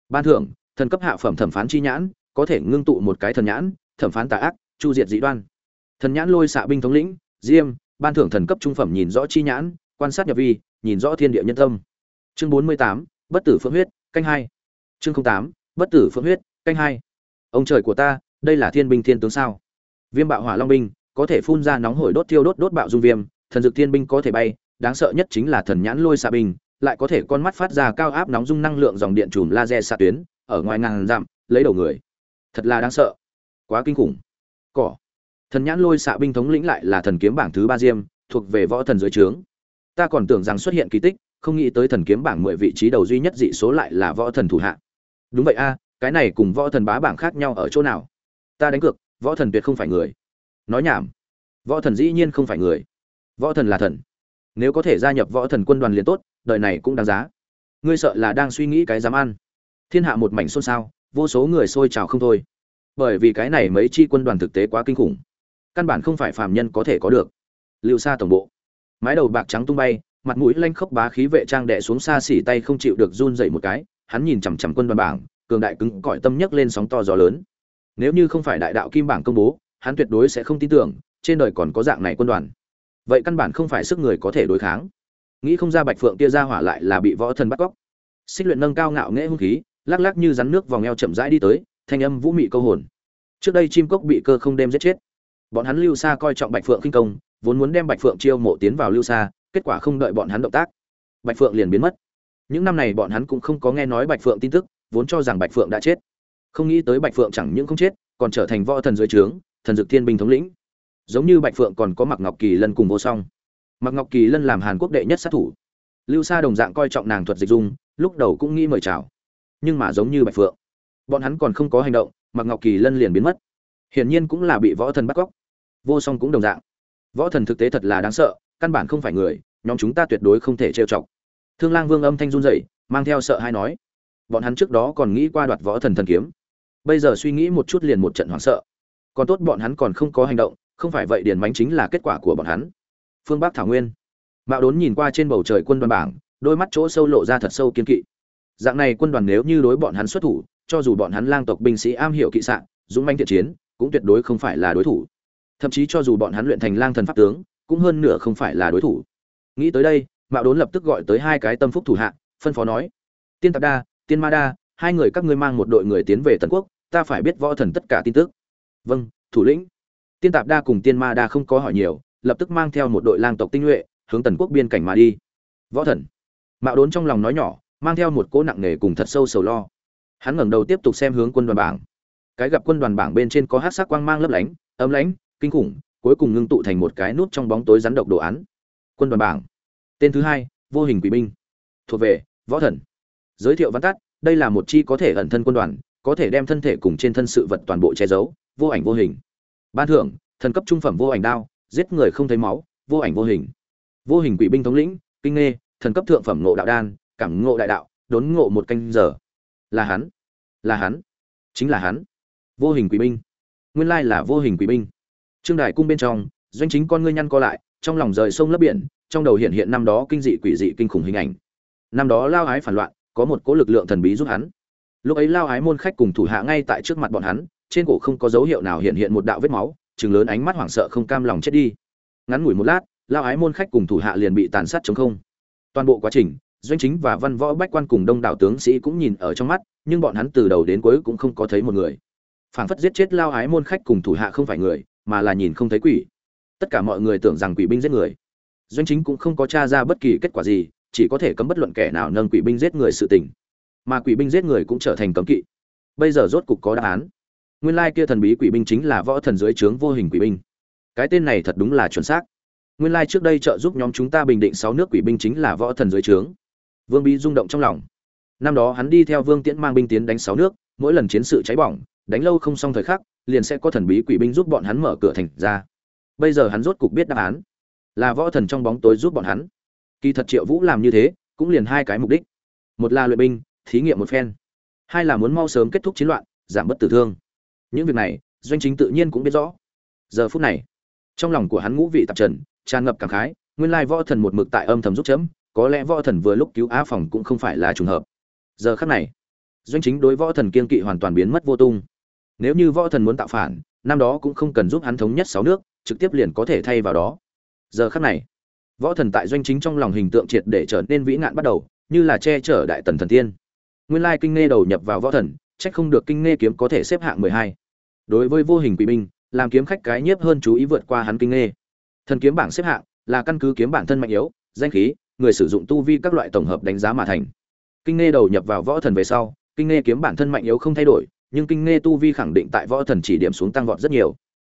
Ban thưởng, thần cấp hạ phẩm thẩm phán chi nhãn, có thể ngưng tụ một cái thần nhãn, thẩm phán tà ác, chu diệt dị đoan. Thần nhãn lôi xạ binh thống lĩnh, diêm, ban thưởng thần cấp trung phẩm nhìn rõ chi nhãn, quan sát nhập vi, nhìn rõ thiên địa nhân tâm. Chương bốn mươi tám, bất tử phượng huyết, canh hai. Chương tám, bất tử phượng huyết, canh hai. Ông trời của ta đây là thiên binh thiên tướng sao? Viêm bạo hỏa long binh, có thể phun ra nóng hổi đốt tiêu đốt đốt bạo dung viêm, thần dược thiên binh có thể bay, đáng sợ nhất chính là thần nhãn lôi xạ binh, lại có thể con mắt phát ra cao áp nóng dung năng lượng dòng điện chùm laser xạ tuyến, ở ngoài ngàn dặm, lấy đầu người. Thật là đáng sợ. Quá kinh khủng. Cỏ. Thần nhãn lôi xạ binh thống lĩnh lại là thần kiếm bảng thứ ba diêm, thuộc về võ thần dưới trướng. Ta còn tưởng rằng xuất hiện kỳ tích, không nghĩ tới thần kiếm bảng mười vị trí đầu duy nhất dị số lại là võ thần thủ hạ. Đúng vậy a, cái này cùng võ thần bá bảng khác nhau ở chỗ nào? Ta đánh cược, võ thần tuyệt không phải người. Nói nhảm. Võ thần dĩ nhiên không phải người. Võ thần là thần. Nếu có thể gia nhập võ thần quân đoàn liền tốt, đời này cũng đáng giá. Ngươi sợ là đang suy nghĩ cái dám ăn. Thiên hạ một mảnh xôn xao, vô số người xôi trào không thôi. Bởi vì cái này mấy chi quân đoàn thực tế quá kinh khủng. Căn bản không phải phàm nhân có thể có được. Lưu xa tổng bộ. Mái đầu bạc trắng tung bay, mặt mũi lanh khốc bá khí vệ trang đẻ xuống xa xỉ tay không chịu được run dậy một cái, hắn nhìn chằm chằm quân đoàn bảng, cường đại cứng cỏi tâm nhấc lên sóng to gió lớn nếu như không phải đại đạo kim bảng công bố, hắn tuyệt đối sẽ không tin tưởng, trên đời còn có dạng này quân đoàn. Vậy căn bản không phải sức người có thể đối kháng. Nghĩ không ra bạch phượng kia ra hỏa lại là bị võ thần bắt cóc. Xích luyện nâng cao ngạo nghễ hung khí, lắc lắc như rắn nước vòng eo chậm rãi đi tới, thanh âm vũ mị câu hồn. Trước đây chim cốc bị cơ không đem giết chết. Bọn hắn lưu xa coi trọng bạch phượng kinh công, vốn muốn đem bạch phượng chiêu mộ tiến vào lưu xa kết quả không đợi bọn hắn động tác, bạch phượng liền biến mất. Những năm này bọn hắn cũng không có nghe nói bạch phượng tin tức, vốn cho rằng bạch phượng đã chết không nghĩ tới bạch phượng chẳng những không chết, còn trở thành võ thần dưới trướng, thần dực thiên binh thống lĩnh. Giống như bạch phượng còn có mặc ngọc kỳ lân cùng vô song. Mặc ngọc kỳ lân làm hàn quốc đệ nhất sát thủ. Lưu sa đồng dạng coi trọng nàng thuật dịch dung, lúc đầu cũng nghĩ mời chào. Nhưng mà giống như bạch phượng, bọn hắn còn không có hành động mặc ngọc kỳ lân liền biến mất. Hiển nhiên cũng là bị võ thần bắt cóc. Vô song cũng đồng dạng. Võ thần thực tế thật là đáng sợ, căn bản không phải người, nhóm chúng ta tuyệt đối không thể trêu chọc. Thương lang vương âm thanh run rẩy, mang theo sợ hay nói. Bọn hắn trước đó còn nghĩ qua đoạt võ thần thần kiếm bây giờ suy nghĩ một chút liền một trận hoảng sợ. Còn tốt bọn hắn còn không có hành động, không phải vậy điền mánh chính là kết quả của bọn hắn. Phương bắc thảo nguyên. Mạo đốn nhìn qua trên bầu trời quân đoàn bảng, đôi mắt chỗ sâu lộ ra thật sâu kiên kỵ. Dạng này quân đoàn nếu như đối bọn hắn xuất thủ, cho dù bọn hắn lang tộc binh sĩ am hiểu kỵ sạn dũng manh thiện chiến, cũng tuyệt đối không phải là đối thủ. Thậm chí cho dù bọn hắn luyện thành lang thần pháp tướng, cũng hơn nửa không phải là đối thủ. Nghĩ tới đây, mạo đốn lập tức gọi tới hai cái tâm phúc thủ hạ, phân phó nói. Tiên tạp đa, tiên ma đa, hai người các ngươi mang một đội người tiến về tần quốc ta phải biết võ thần tất cả tin tức. Vâng thủ lĩnh. Tiên tạp đa cùng tiên ma đa không có hỏi nhiều, lập tức mang theo một đội lang tộc tinh nhuệ, hướng tần quốc biên cảnh mà đi. Võ thần. Mạo đốn trong lòng nói nhỏ, mang theo một cỗ nặng nề cùng thật sâu sầu lo. Hắn ngẩng đầu tiếp tục xem hướng quân đoàn bảng. Cái gặp quân đoàn bảng bên trên có hát sắc quang mang lấp lánh, ấm lánh kinh khủng, cuối cùng ngưng tụ thành một cái nút trong bóng tối rắn độc đồ án. Quân đoàn bảng. Tên thứ hai, vô hình quỷ binh. Thuộc về, võ thần. Giới thiệu văn tắt, đây là một chi có thể ẩn thân quân đoàn có thể đem thân thể cùng trên thân sự vật toàn bộ che giấu, vô ảnh vô hình. Ban thưởng, thần cấp trung phẩm vô ảnh đao, giết người không thấy máu, vô ảnh vô hình. Vô hình quỷ binh thống lĩnh, kinh nghê, thần cấp thượng phẩm ngộ đạo đan, cảm ngộ đại đạo, đốn ngộ một canh giờ. Là hắn. Là hắn. Chính là hắn. Vô hình quỷ binh. Nguyên lai là vô hình quỷ binh. Trương đại cung bên trong, doanh chính con ngươi nhăn co lại, trong lòng rời sông lấp biển, trong đầu hiện hiện năm đó kinh dị quỷ dị kinh khủng hình ảnh. Năm đó lao ái phản loạn, có một cỗ lực lượng thần bí giúp hắn lúc ấy lao ái môn khách cùng thủ hạ ngay tại trước mặt bọn hắn, trên cổ không có dấu hiệu nào hiện hiện một đạo vết máu chừng lớn ánh mắt hoảng sợ không cam lòng chết đi. Ngắn ngủi một lát, lao ái môn khách cùng thủ hạ liền bị tàn sát chống không. Toàn bộ quá trình, doanh chính và văn võ bách quan cùng đông đảo tướng sĩ cũng nhìn ở trong mắt, nhưng bọn hắn từ đầu đến cuối cũng không có thấy một người. Phảng phất giết chết lao ái môn khách cùng thủ hạ không phải người, mà là nhìn không thấy quỷ. Tất cả mọi người tưởng rằng quỷ binh giết người. Doanh chính cũng không có t r a ra bất kỳ kết quả gì, chỉ có thể cấm bất luận kẻ nào nâng quỷ binh giết người sự tình mà quỷ binh giết người cũng trở thành cấm kỵ. Bây giờ rốt cục có đáp án. Nguyên lai kia thần bí quỷ binh chính là võ thần dưới trướng vô hình quỷ binh. Cái tên này thật đúng là chuẩn xác. Nguyên lai trước đây trợ giúp nhóm chúng ta bình định sáu nước quỷ binh chính là võ thần dưới trướng. Vương bí rung động trong lòng. Năm đó hắn đi theo vương tiễn mang binh tiến đánh sáu nước, mỗi lần chiến sự cháy bỏng, đánh lâu không xong thời khắc, liền sẽ có thần bí quỷ binh giúp bọn hắn mở cửa thành ra. Bây giờ hắn rốt cục biết đáp án. Là võ thần trong bóng tối giúp bọn hắn. Kỳ thật triệu vũ làm như thế, cũng liền hai cái mục đích. Một là luyện binh thí nghiệm một phen. Hai là muốn mau sớm kết thúc chiến loạn, giảm bớt tử thương. Những việc này, doanh chính tự nhiên cũng biết rõ. Giờ phút này, trong lòng của hắn ngũ vị tạp trần, tràn ngập cảm khái, nguyên lai võ thần một mực tại âm thầm giúp chấm, có lẽ võ thần vừa lúc cứu á phòng cũng không phải là trùng hợp. Giờ khắc này, doanh chính đối võ thần kiên kỵ hoàn toàn biến mất vô tung. Nếu như võ thần muốn tạo phản, năm đó cũng không cần giúp hắn thống nhất sáu nước, trực tiếp liền có thể thay vào đó. Giờ khắc này, võ thần tại doanh chính trong lòng hình tượng triệt để trở nên vĩ nạn bắt đầu, như là che chở đại tần thần tiên nguyên lai kinh nghe đầu nhập vào võ thần trách không được kinh nghe kiếm có thể xếp hạng mười hai. Đối với vô hình quỷ binh, làm kiếm khách cái nhiếp hơn chú ý vượt qua hắn kinh nghe. Thần kiếm bảng xếp hạng là căn cứ kiếm bản thân mạnh yếu, danh khí, người sử dụng tu vi các loại tổng hợp đánh giá mà thành. Kinh nghe đầu nhập vào võ thần về sau, kinh nghe kiếm bản thân mạnh yếu không thay đổi, nhưng kinh nghe tu vi khẳng định tại võ thần chỉ điểm xuống tăng vọt rất nhiều.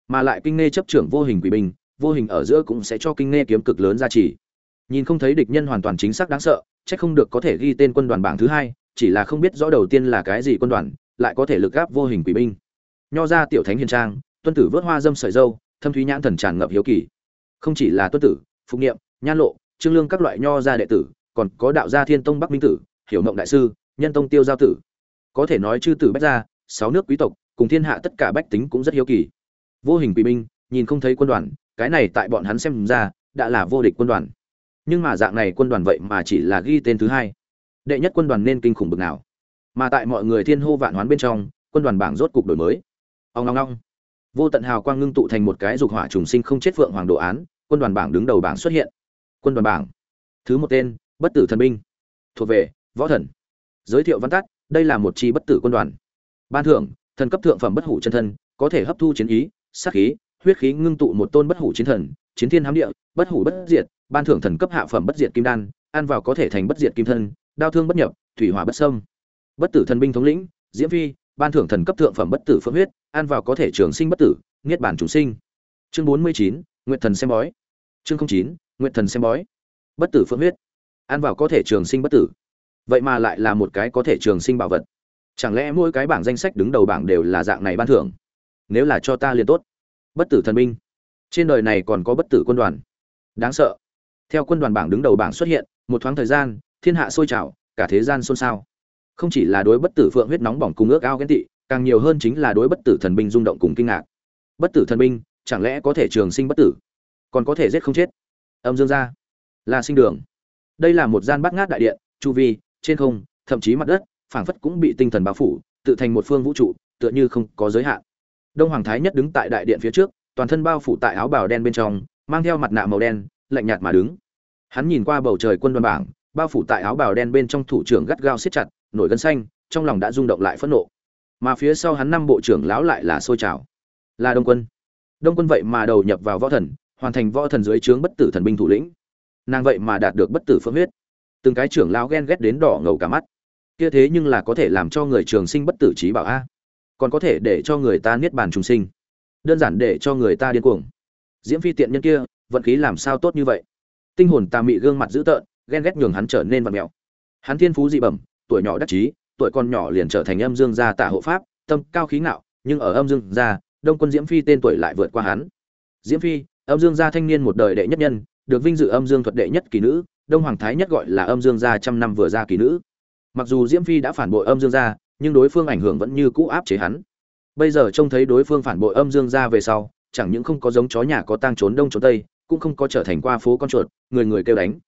Mà lại kinh nghe chấp trưởng vô hình quỷ binh, vô hình ở giữa cũng sẽ cho kinh nghe kiếm cực lớn giá trị nhìn không thấy địch nhân hoàn toàn chính xác đáng sợ, chắc không được có thể ghi tên quân đoàn bảng thứ hai chỉ là không biết rõ đầu tiên là cái gì quân đoàn, lại có thể lực gáp vô hình quỷ binh. Nho ra tiểu thánh hiền trang, tuân tử vớt hoa dâm sợi dâu, thâm thúy nhãn thần tràn ngập hiếu kỳ. Không chỉ là tuân tử, phục nghiệm nhan lộ, trương lương các loại nho gia đệ tử, còn có đạo gia thiên tông bắc minh tử, hiểu mộng đại sư, nhân tông tiêu giao tử. Có thể nói chư tử bách gia, sáu nước quý tộc, cùng thiên hạ tất cả bách tính cũng rất hiếu kỳ. Vô hình quỷ binh, nhìn không thấy quân đoàn, cái này tại bọn hắn xem ra, đã là vô địch quân đoàn. Nhưng mà dạng này quân đoàn vậy mà chỉ là ghi tên thứ hai đệ nhất quân đoàn nên kinh khủng bực nào. Mà tại mọi người thiên hô vạn hoán bên trong, quân đoàn bảng rốt cục đổi mới. Ông long long vô tận hào quang ngưng tụ thành một cái dục hỏa trùng sinh không chết phượng hoàng đồ án, quân đoàn bảng đứng đầu bảng xuất hiện. Quân đoàn bảng. Thứ một tên, bất tử thần binh. Thuộc về, võ thần. Giới thiệu văn tắt, đây là một chi bất tử quân đoàn. Ban thưởng, thần cấp thượng phẩm bất hủ chân thân, có thể hấp thu chiến ý, sát khí, huyết khí ngưng tụ một tôn bất hủ chiến thần, chiến thiên hám địa, bất hủ bất diệt, ban thưởng thần cấp hạ phẩm bất diệt kim đan, ăn vào có thể thành bất diệt kim thân đao thương bất nhập thủy hỏa bất xâm, bất tử thần binh thống lĩnh diễm phi ban thưởng thần cấp thượng phẩm bất tử phượng huyết ăn vào có thể trường sinh bất tử niết bàn chủ sinh. Chương bốn mươi chín nguyện thần xem bói. Chương chín nguyện thần xem bói. Bất tử phượng huyết ăn vào có thể trường sinh bất tử. Vậy mà lại là một cái có thể trường sinh bảo vật. Chẳng lẽ mỗi cái bảng danh sách đứng đầu bảng đều là dạng này ban thưởng? Nếu là cho ta liền tốt. Bất tử thần binh trên đời này còn có bất tử quân đoàn. Đáng sợ. Theo quân đoàn bảng đứng đầu bảng xuất hiện một thoáng thời gian thiên hạ sôi trào, cả thế gian xôn xao. Không chỉ là đối bất tử phượng huyết nóng bỏng cùng ước ao ghen tị, càng nhiều hơn chính là đối bất tử thần binh rung động cùng kinh ngạc. Bất tử thần binh, chẳng lẽ có thể trường sinh bất tử? Còn có thể giết không chết? Âm dương gia là sinh đường. Đây là một gian bát ngát đại điện, chu vi, trên không, thậm chí mặt đất, phảng phất cũng bị tinh thần bao phủ, tự thành một phương vũ trụ, tựa như không có giới hạn. Đông hoàng thái nhất đứng tại đại điện phía trước, toàn thân bao phủ tại áo bào đen bên trong, mang theo mặt nạ màu đen, lạnh nhạt mà đứng. Hắn nhìn qua bầu trời quân đoàn bảng bao phủ tại áo bào đen bên trong thủ trưởng gắt gao siết chặt, nổi gân xanh, trong lòng đã rung động lại phẫn nộ. Mà phía sau hắn năm bộ trưởng lão lại là sôi trào. Là đông quân. Đông quân vậy mà đầu nhập vào võ thần, hoàn thành võ thần dưới trướng bất tử thần binh thủ lĩnh. Nàng vậy mà đạt được bất tử phương huyết. Từng cái trưởng lão ghen ghét đến đỏ ngầu cả mắt. Kia thế nhưng là có thể làm cho người trường sinh bất tử trí bảo a. Còn có thể để cho người ta niết bàn trùng sinh. Đơn giản để cho người ta điên cuồng. Diễm phi tiện nhân kia, vận khí làm sao tốt như vậy? Tinh hồn tà mị gương mặt dữ tợn ghen ghét nhường hắn trở nên vật mẹo. Hắn thiên phú dị bẩm, tuổi nhỏ đắc chí, tuổi con nhỏ liền trở thành âm dương gia tả hộ pháp, tâm cao khí ngạo, nhưng ở âm dương gia, đông quân diễm phi tên tuổi lại vượt qua hắn. Diễm phi, âm dương gia thanh niên một đời đệ nhất nhân, được vinh dự âm dương thuật đệ nhất kỳ nữ, đông hoàng thái nhất gọi là âm dương gia trăm năm vừa ra kỳ nữ. Mặc dù diễm phi đã phản bội âm dương gia, nhưng đối phương ảnh hưởng vẫn như cũ áp chế hắn. Bây giờ trông thấy đối phương phản bội âm dương gia về sau, chẳng những không có giống chó nhà có tang trốn đông trốn tây, cũng không có trở thành qua phố con chuột, người người kêu đánh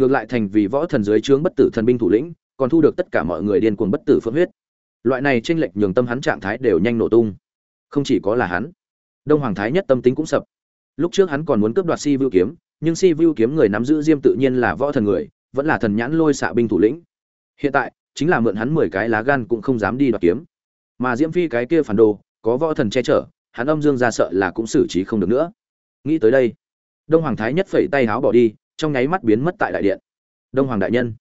ngược lại thành vì võ thần dưới trướng bất tử thần binh thủ lĩnh, còn thu được tất cả mọi người điên cuồng bất tử phượng huyết. Loại này tranh lệch nhường tâm hắn trạng thái đều nhanh nổ tung. Không chỉ có là hắn, đông hoàng thái nhất tâm tính cũng sập. Lúc trước hắn còn muốn cướp đoạt si vưu kiếm, nhưng si vưu kiếm người nắm giữ diêm tự nhiên là võ thần người, vẫn là thần nhãn lôi xạ binh thủ lĩnh. Hiện tại, chính là mượn hắn mười cái lá gan cũng không dám đi đoạt kiếm. Mà diễm phi cái kia phản đồ, có võ thần che chở, hắn âm dương ra sợ là cũng xử trí không được nữa. Nghĩ tới đây, đông hoàng thái nhất phẩy tay háo bỏ đi trong nháy mắt biến mất tại đại điện. Đông hoàng đại nhân.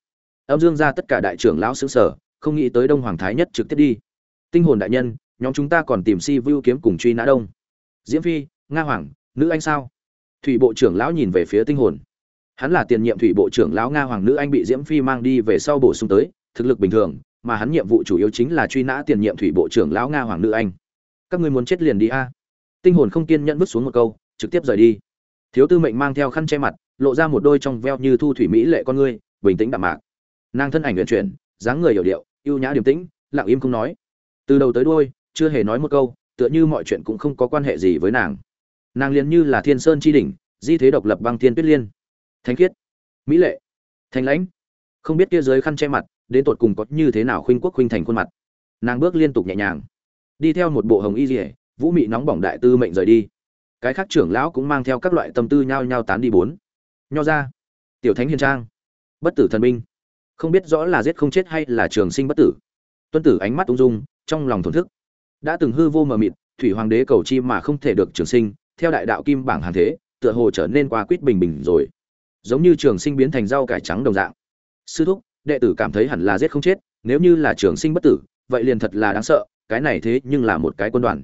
Âm dương ra tất cả đại trưởng lão xứ sở không nghĩ tới đông hoàng thái nhất trực tiếp đi. Tinh hồn đại nhân, nhóm chúng ta còn tìm si vưu kiếm cùng truy nã đông. Diễm phi, nga hoàng, nữ anh sao? Thủy bộ trưởng lão nhìn về phía tinh hồn. Hắn là tiền nhiệm thủy bộ trưởng lão nga hoàng nữ anh bị diễm phi mang đi về sau bổ sung tới, thực lực bình thường, mà hắn nhiệm vụ chủ yếu chính là truy nã tiền nhiệm thủy bộ trưởng lão nga hoàng nữ anh. Các ngươi muốn chết liền đi a. Tinh hồn không kiên nhẫn vứt xuống một câu, trực tiếp rời đi. Thiếu tư mệnh mang theo khăn che mặt lộ ra một đôi trong veo như thu thủy mỹ lệ con ngươi, bình tĩnh đạm mạc. Nàng thân ảnh luyện chuyển, dáng người hiểu điệu, ưu nhã điềm tĩnh, lặng im không nói. Từ đầu tới đuôi, chưa hề nói một câu, tựa như mọi chuyện cũng không có quan hệ gì với nàng. Nàng liền như là thiên sơn chi đỉnh, di thế độc lập băng thiên tuyết liên. Thánh khiết, mỹ lệ, thanh lãnh. Không biết kia dưới khăn che mặt, đến tột cùng có như thế nào khuynh quốc khuynh thành khuôn mặt. Nàng bước liên tục nhẹ nhàng, đi theo một bộ hồng y dỉa vũ mị nóng bỏng đại tư mệnh rời đi. Cái khác trưởng lão cũng mang theo các loại tâm tư nhao nhao tán đi bốn nho ra. Tiểu thánh hiền trang. Bất tử thần binh. Không biết rõ là giết không chết hay là trường sinh bất tử. Tuân tử ánh mắt ung dung, trong lòng thổn thức. Đã từng hư vô mờ mịt, thủy hoàng đế cầu chi mà không thể được trường sinh, theo đại đạo kim bảng hàng thế, tựa hồ trở nên qua quýt bình bình rồi. Giống như trường sinh biến thành rau cải trắng đồng dạng. Sư thúc, đệ tử cảm thấy hẳn là giết không chết, nếu như là trường sinh bất tử, vậy liền thật là đáng sợ, cái này thế nhưng là một cái quân đoàn.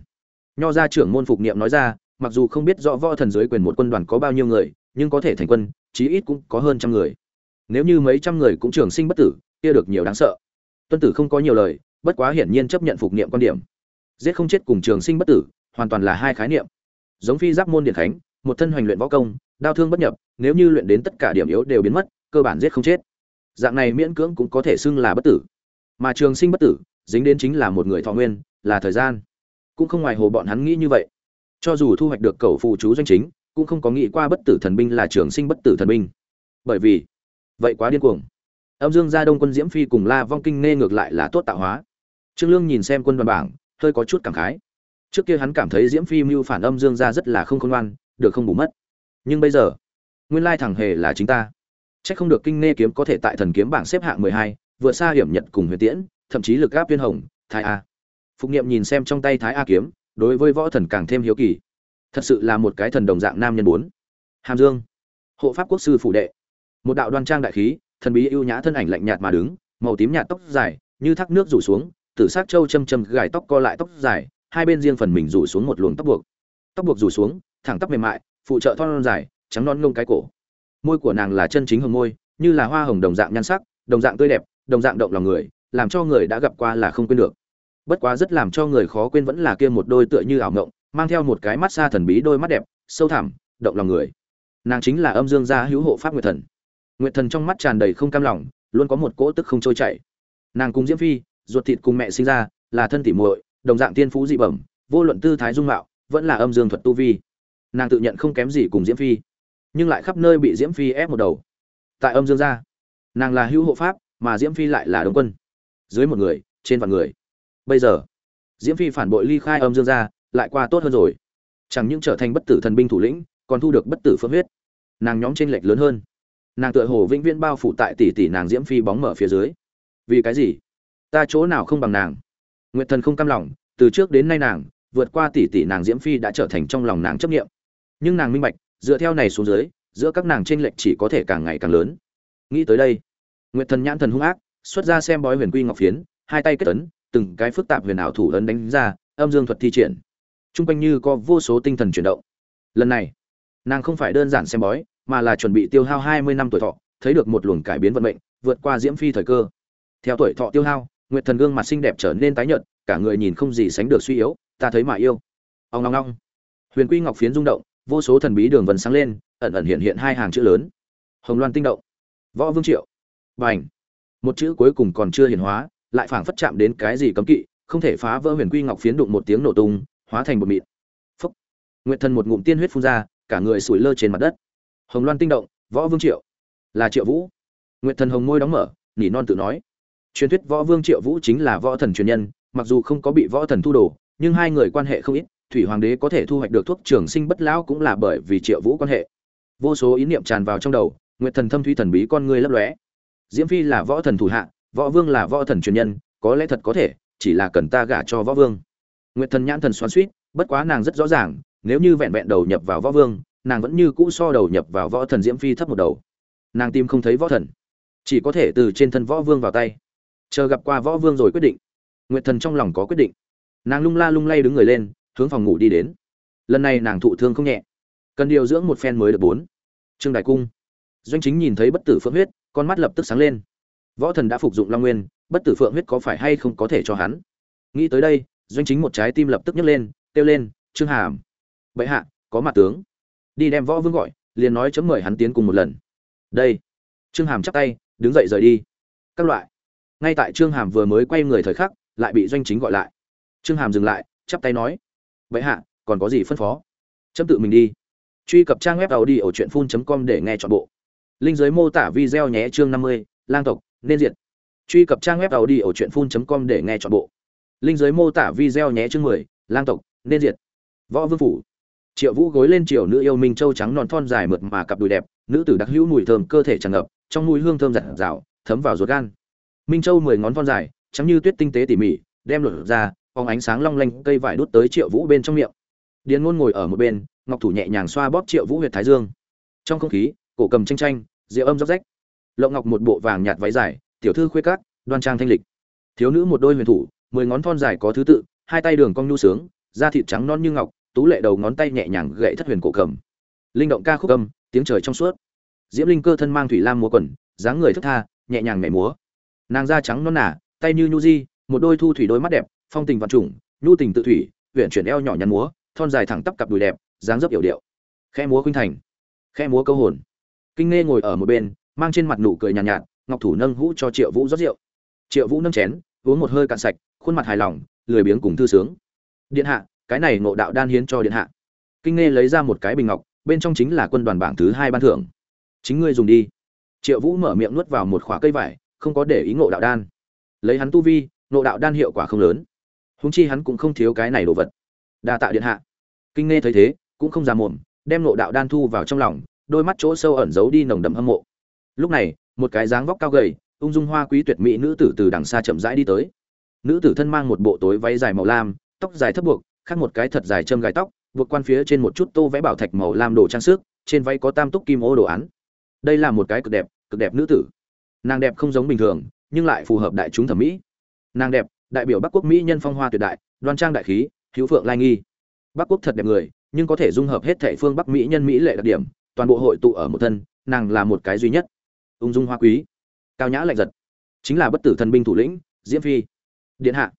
Nho gia trưởng môn phục niệm nói ra, mặc dù không biết rõ võ thần dưới quyền một quân đoàn có bao nhiêu người nhưng có thể thành quân, chí ít cũng có hơn trăm người. Nếu như mấy trăm người cũng trường sinh bất tử, kia được nhiều đáng sợ. Tuân tử không có nhiều lời, bất quá hiển nhiên chấp nhận phục niệm quan điểm. Giết không chết cùng trường sinh bất tử, hoàn toàn là hai khái niệm. Giống phi giáp môn điện khánh một thân hoành luyện võ công, đao thương bất nhập, nếu như luyện đến tất cả điểm yếu đều biến mất, cơ bản giết không chết. Dạng này miễn cưỡng cũng có thể xưng là bất tử. Mà trường sinh bất tử, dính đến chính là một người thọ nguyên, là thời gian. Cũng không ngoài hồ bọn hắn nghĩ như vậy. Cho dù thu hoạch được cầu phụ chú doanh chính cũng không có nghĩ qua bất tử thần binh là trường sinh bất tử thần binh. Bởi vì vậy quá điên cuồng. Âm dương gia đông quân diễm phi cùng la vong kinh nê ngược lại là tốt tạo hóa. Trương lương nhìn xem quân đoàn bảng hơi có chút cảm khái. Trước kia hắn cảm thấy diễm phi mưu phản âm dương gia rất là không khôn ngoan được không bù mất. Nhưng bây giờ nguyên lai thẳng hề là chính ta. Chắc không được kinh nê kiếm có thể tại thần kiếm bảng xếp hạng 12, vượt xa hiểm nhật cùng huyền tiễn, thậm chí lực áp viên hồng, Thái A. Phục Nghiệm nhìn xem trong tay Thái A kiếm, đối với võ thần càng thêm hiếu kỳ. Thật sự là một cái thần đồng dạng nam nhân bốn. Hàm Dương, hộ pháp quốc sư phủ đệ. Một đạo đoan trang đại khí, thần bí ưu nhã thân ảnh lạnh nhạt mà đứng, màu tím nhạt tóc dài, như thác nước rủ xuống, tử sắc châu châm châm gài tóc co lại tóc dài, hai bên riêng phần mình rủ xuống một luồng tóc buộc. Tóc buộc rủ xuống, thẳng tóc mềm mại, phụ trợ thon dài, trắng non ngông cái cổ môi của nàng là chân chính hồng môi như là hoa hồng đồng dạng nhan sắc đồng dạng tươi đẹp đồng dạng động lòng người làm cho người đã gặp qua là không quên được bất quá rất làm cho người khó quên vẫn là kia một đôi tựa như ảo ngộng mang theo một cái mắt xa thần bí đôi mắt đẹp, sâu thẳm, động lòng người. Nàng chính là âm dương gia hữu hộ pháp nguyệt thần. Nguyệt thần trong mắt tràn đầy không cam lòng, luôn có một cỗ tức không trôi chảy. Nàng cùng diễm phi, ruột thịt cùng mẹ sinh ra, là thân tỉ muội, đồng dạng tiên phú dị bẩm, vô luận tư thái dung mạo, vẫn là âm dương thuật tu vi. Nàng tự nhận không kém gì cùng diễm phi, nhưng lại khắp nơi bị diễm phi ép một đầu. Tại âm dương gia, nàng là hữu hộ pháp, mà diễm phi lại là đồng quân. Dưới một người, trên vạn người. Bây giờ, diễm phi phản bội ly khai âm dương gia lại qua tốt hơn rồi. Chẳng những trở thành bất tử thần binh thủ lĩnh còn thu được bất tử phương huyết. Nàng nhóm trên lệch lớn hơn. Nàng tựa hồ vĩnh viễn bao phủ tại tỷ tỷ nàng diễm phi bóng mở phía dưới. Vì cái gì? Ta chỗ nào không bằng nàng? Nguyệt thần không cam lòng từ trước đến nay nàng vượt qua tỷ tỷ nàng diễm phi đã trở thành trong lòng nàng chấp nghiệm nhưng nàng minh bạch dựa theo này xuống dưới giữa các nàng tranh lệch chỉ có thể càng ngày càng lớn. Nghĩ tới đây nguyệt thần nhãn thần hung ác xuất ra xem bói huyền quy ngọc phiến hai tay kết tấn, từng cái phức tạp huyền ảo thủ ấn đánh ra âm dương thuật thi triển trung quanh như có vô số tinh thần chuyển động. Lần này, nàng không phải đơn giản xem bói, mà là chuẩn bị tiêu hao hai mươi năm tuổi thọ, thấy được một luồng cải biến vận mệnh, vượt qua diễm phi thời cơ. Theo tuổi thọ tiêu hao, nguyệt thần gương mặt xinh đẹp trở nên tái nhợt, cả người nhìn không gì sánh được suy yếu, ta thấy mà yêu. Ông long long huyền quy ngọc phiến rung động, vô số thần bí đường vân sáng lên, ẩn ẩn hiện hiện hai hàng chữ lớn. Hồng loan tinh động, võ vương triệu b à n h một chữ cuối cùng còn chưa hiển hóa, lại phảng phất chạm đến cái gì cấm kỵ, không thể phá vỡ huyền quy ngọc phiến đụng một tiếng nổ tung hóa thành một mịt phúc. Nguyện thần một ngụm tiên huyết phun ra, cả người sủi lơ trên mặt đất. Hồng loan tinh động, võ vương triệu. Là triệu vũ. Nguyện thần hồng môi đóng mở, nỉ non tự nói. Truyền thuyết võ vương triệu vũ chính là võ thần truyền nhân, mặc dù không có bị võ thần thu đồ, nhưng hai người quan hệ không ít, thủy hoàng đế có thể thu hoạch được thuốc trường sinh bất lão cũng là bởi vì triệu vũ quan hệ. Vô số ý niệm tràn vào trong đầu, nguyệt thần thâm thủy thần bí con người lấp lóe. Diễm phi là võ thần thủ hạ, võ vương là võ thần truyền nhân, có lẽ thật có thể, chỉ là cần ta gả cho võ vương nguyệt thần nhãn thần xoắn xuýt, bất quá nàng rất rõ ràng nếu như vẹn vẹn đầu nhập vào võ vương nàng vẫn như cũ so đầu nhập vào võ thần diễm phi thấp một đầu. Nàng tìm không thấy võ thần chỉ có thể từ trên thân võ vương vào tay. Chờ gặp qua võ vương rồi quyết định. Nguyệt thần trong lòng có quyết định. Nàng lung la lung lay đứng người lên hướng phòng ngủ đi đến. Lần này nàng thụ thương không nhẹ. Cần điều dưỡng một phen mới được bốn. Trương đại cung. Doanh chính nhìn thấy bất tử phượng huyết con mắt lập tức sáng lên. Võ thần đã phục dụng long nguyên bất tử phượng huyết có phải hay không có thể cho hắn? Nghĩ tới đây doanh chính một trái tim lập tức nhấc lên kêu lên trương hàm bệ hạ có mặt tướng. Đi đem võ vương gọi liền nói chấm mời hắn tiến cùng một lần. Đây. Trương hàm chắp tay đứng dậy rời đi. Các loại. Ngay tại trương hàm vừa mới quay người thời khắc lại bị doanh chính gọi lại. Trương hàm dừng lại chắp tay nói bệ hạ còn có gì phân phó? Chấm tự mình đi. Truy cập trang web tàu đi ở truyện phun com để nghe chọn bộ. Linh giới mô tả video nhé chương 50, lang tộc nên diệt. Truy cập trang web tàu đi ở truyện phun com để nghe chọn bộ linh giới mô tả video nhé chương 10, lang tộc nên diệt. Võ vương phủ. Triệu vũ gối lên triều nữ yêu minh châu trắng non thon dài mượt mà cặp đùi đẹp nữ tử đặc hữu mùi thơm cơ thể tràn ngập trong mùi hương thơm giặt rào thấm vào ruột gan. Minh châu mười ngón thon dài trắng như tuyết tinh tế tỉ mỉ đem lột ra phóng ánh sáng long lanh cây vải đút tới triệu vũ bên trong miệng. Điền ngôn ngồi ở một bên ngọc thủ nhẹ nhàng xoa bóp triệu vũ huyệt thái dương. Trong không khí cổ cầm tranh tranh rượu âm róc rách. Lộng ngọc một bộ vàng nhạt váy dài tiểu thư khuê cát đoan trang thanh lịch. Thiếu nữ một đôi huyền thủ mười ngón thon dài có thứ tự hai tay đường cong nhu sướng da thịt trắng non như ngọc tú lệ đầu ngón tay nhẹ nhàng gậy thất huyền cổ cầm. Linh động ca khúc âm tiếng trời trong suốt. Diễm linh cơ thân mang thủy lam múa quần dáng người thức tha nhẹ nhàng nhảy múa. Nàng da trắng non nả tay như nhu di một đôi thu thủy đôi mắt đẹp phong tình vạn trùng nhu tình tự thủy huyện chuyển eo nhỏ nhắn múa thon dài thẳng tắp cặp đùi đẹp dáng dấp yểu điệu. Khe múa khuynh thành khe múa câu hồn. Kinh nghe ngồi ở một bên mang trên mặt nụ cười nhàn nhạt, nhạt ngọc thủ nâng hũ cho triệu vũ rót rượu. Triệu vũ nâng chén uống một hơi cạn sạch khuôn mặt hài lòng, lười biếng cùng thư sướng. Điện hạ, cái này ngộ đạo đan hiến cho điện hạ. Kinh nghe lấy ra một cái bình ngọc, bên trong chính là quân đoàn bảng thứ hai ban thưởng. Chính ngươi dùng đi. Triệu vũ mở miệng nuốt vào một khóa cây vải, không có để ý ngộ đạo đan. Lấy hắn tu vi, ngộ đạo đan hiệu quả không lớn. Húng chi hắn cũng không thiếu cái này đồ vật. Đa tạ điện hạ. Kinh nghe thấy thế, cũng không ra mồm đem ngộ đạo đan thu vào trong lòng, đôi mắt chỗ sâu ẩn giấu đi nồng đậm hâm mộ. Lúc này, một cái dáng vóc cao gầy, ung dung hoa quý tuyệt mỹ nữ tử từ đằng xa chậm rãi đi tới nữ tử thân mang một bộ tối váy dài màu lam, tóc dài thấp buộc, khác một cái thật dài châm gài tóc, buộc quan phía trên một chút tô vẽ bảo thạch màu lam đồ trang sức, trên váy có tam túc kim ô đồ án. Đây là một cái cực đẹp cực đẹp nữ tử. Nàng đẹp không giống bình thường, nhưng lại phù hợp đại chúng thẩm mỹ. Nàng đẹp, đại biểu bắc quốc mỹ nhân phong hoa tuyệt đại, đoan trang đại khí, hữu phượng lai nghi. Bắc quốc thật đẹp người, nhưng có thể dung hợp hết thể phương bắc mỹ nhân mỹ lệ đặc điểm, toàn bộ hội tụ ở một thân, nàng là một cái duy nhất. Ung dung hoa quý. Cao nhã lạnh giật. Chính là bất tử thần binh thủ lĩnh, diễm phi điện hạ.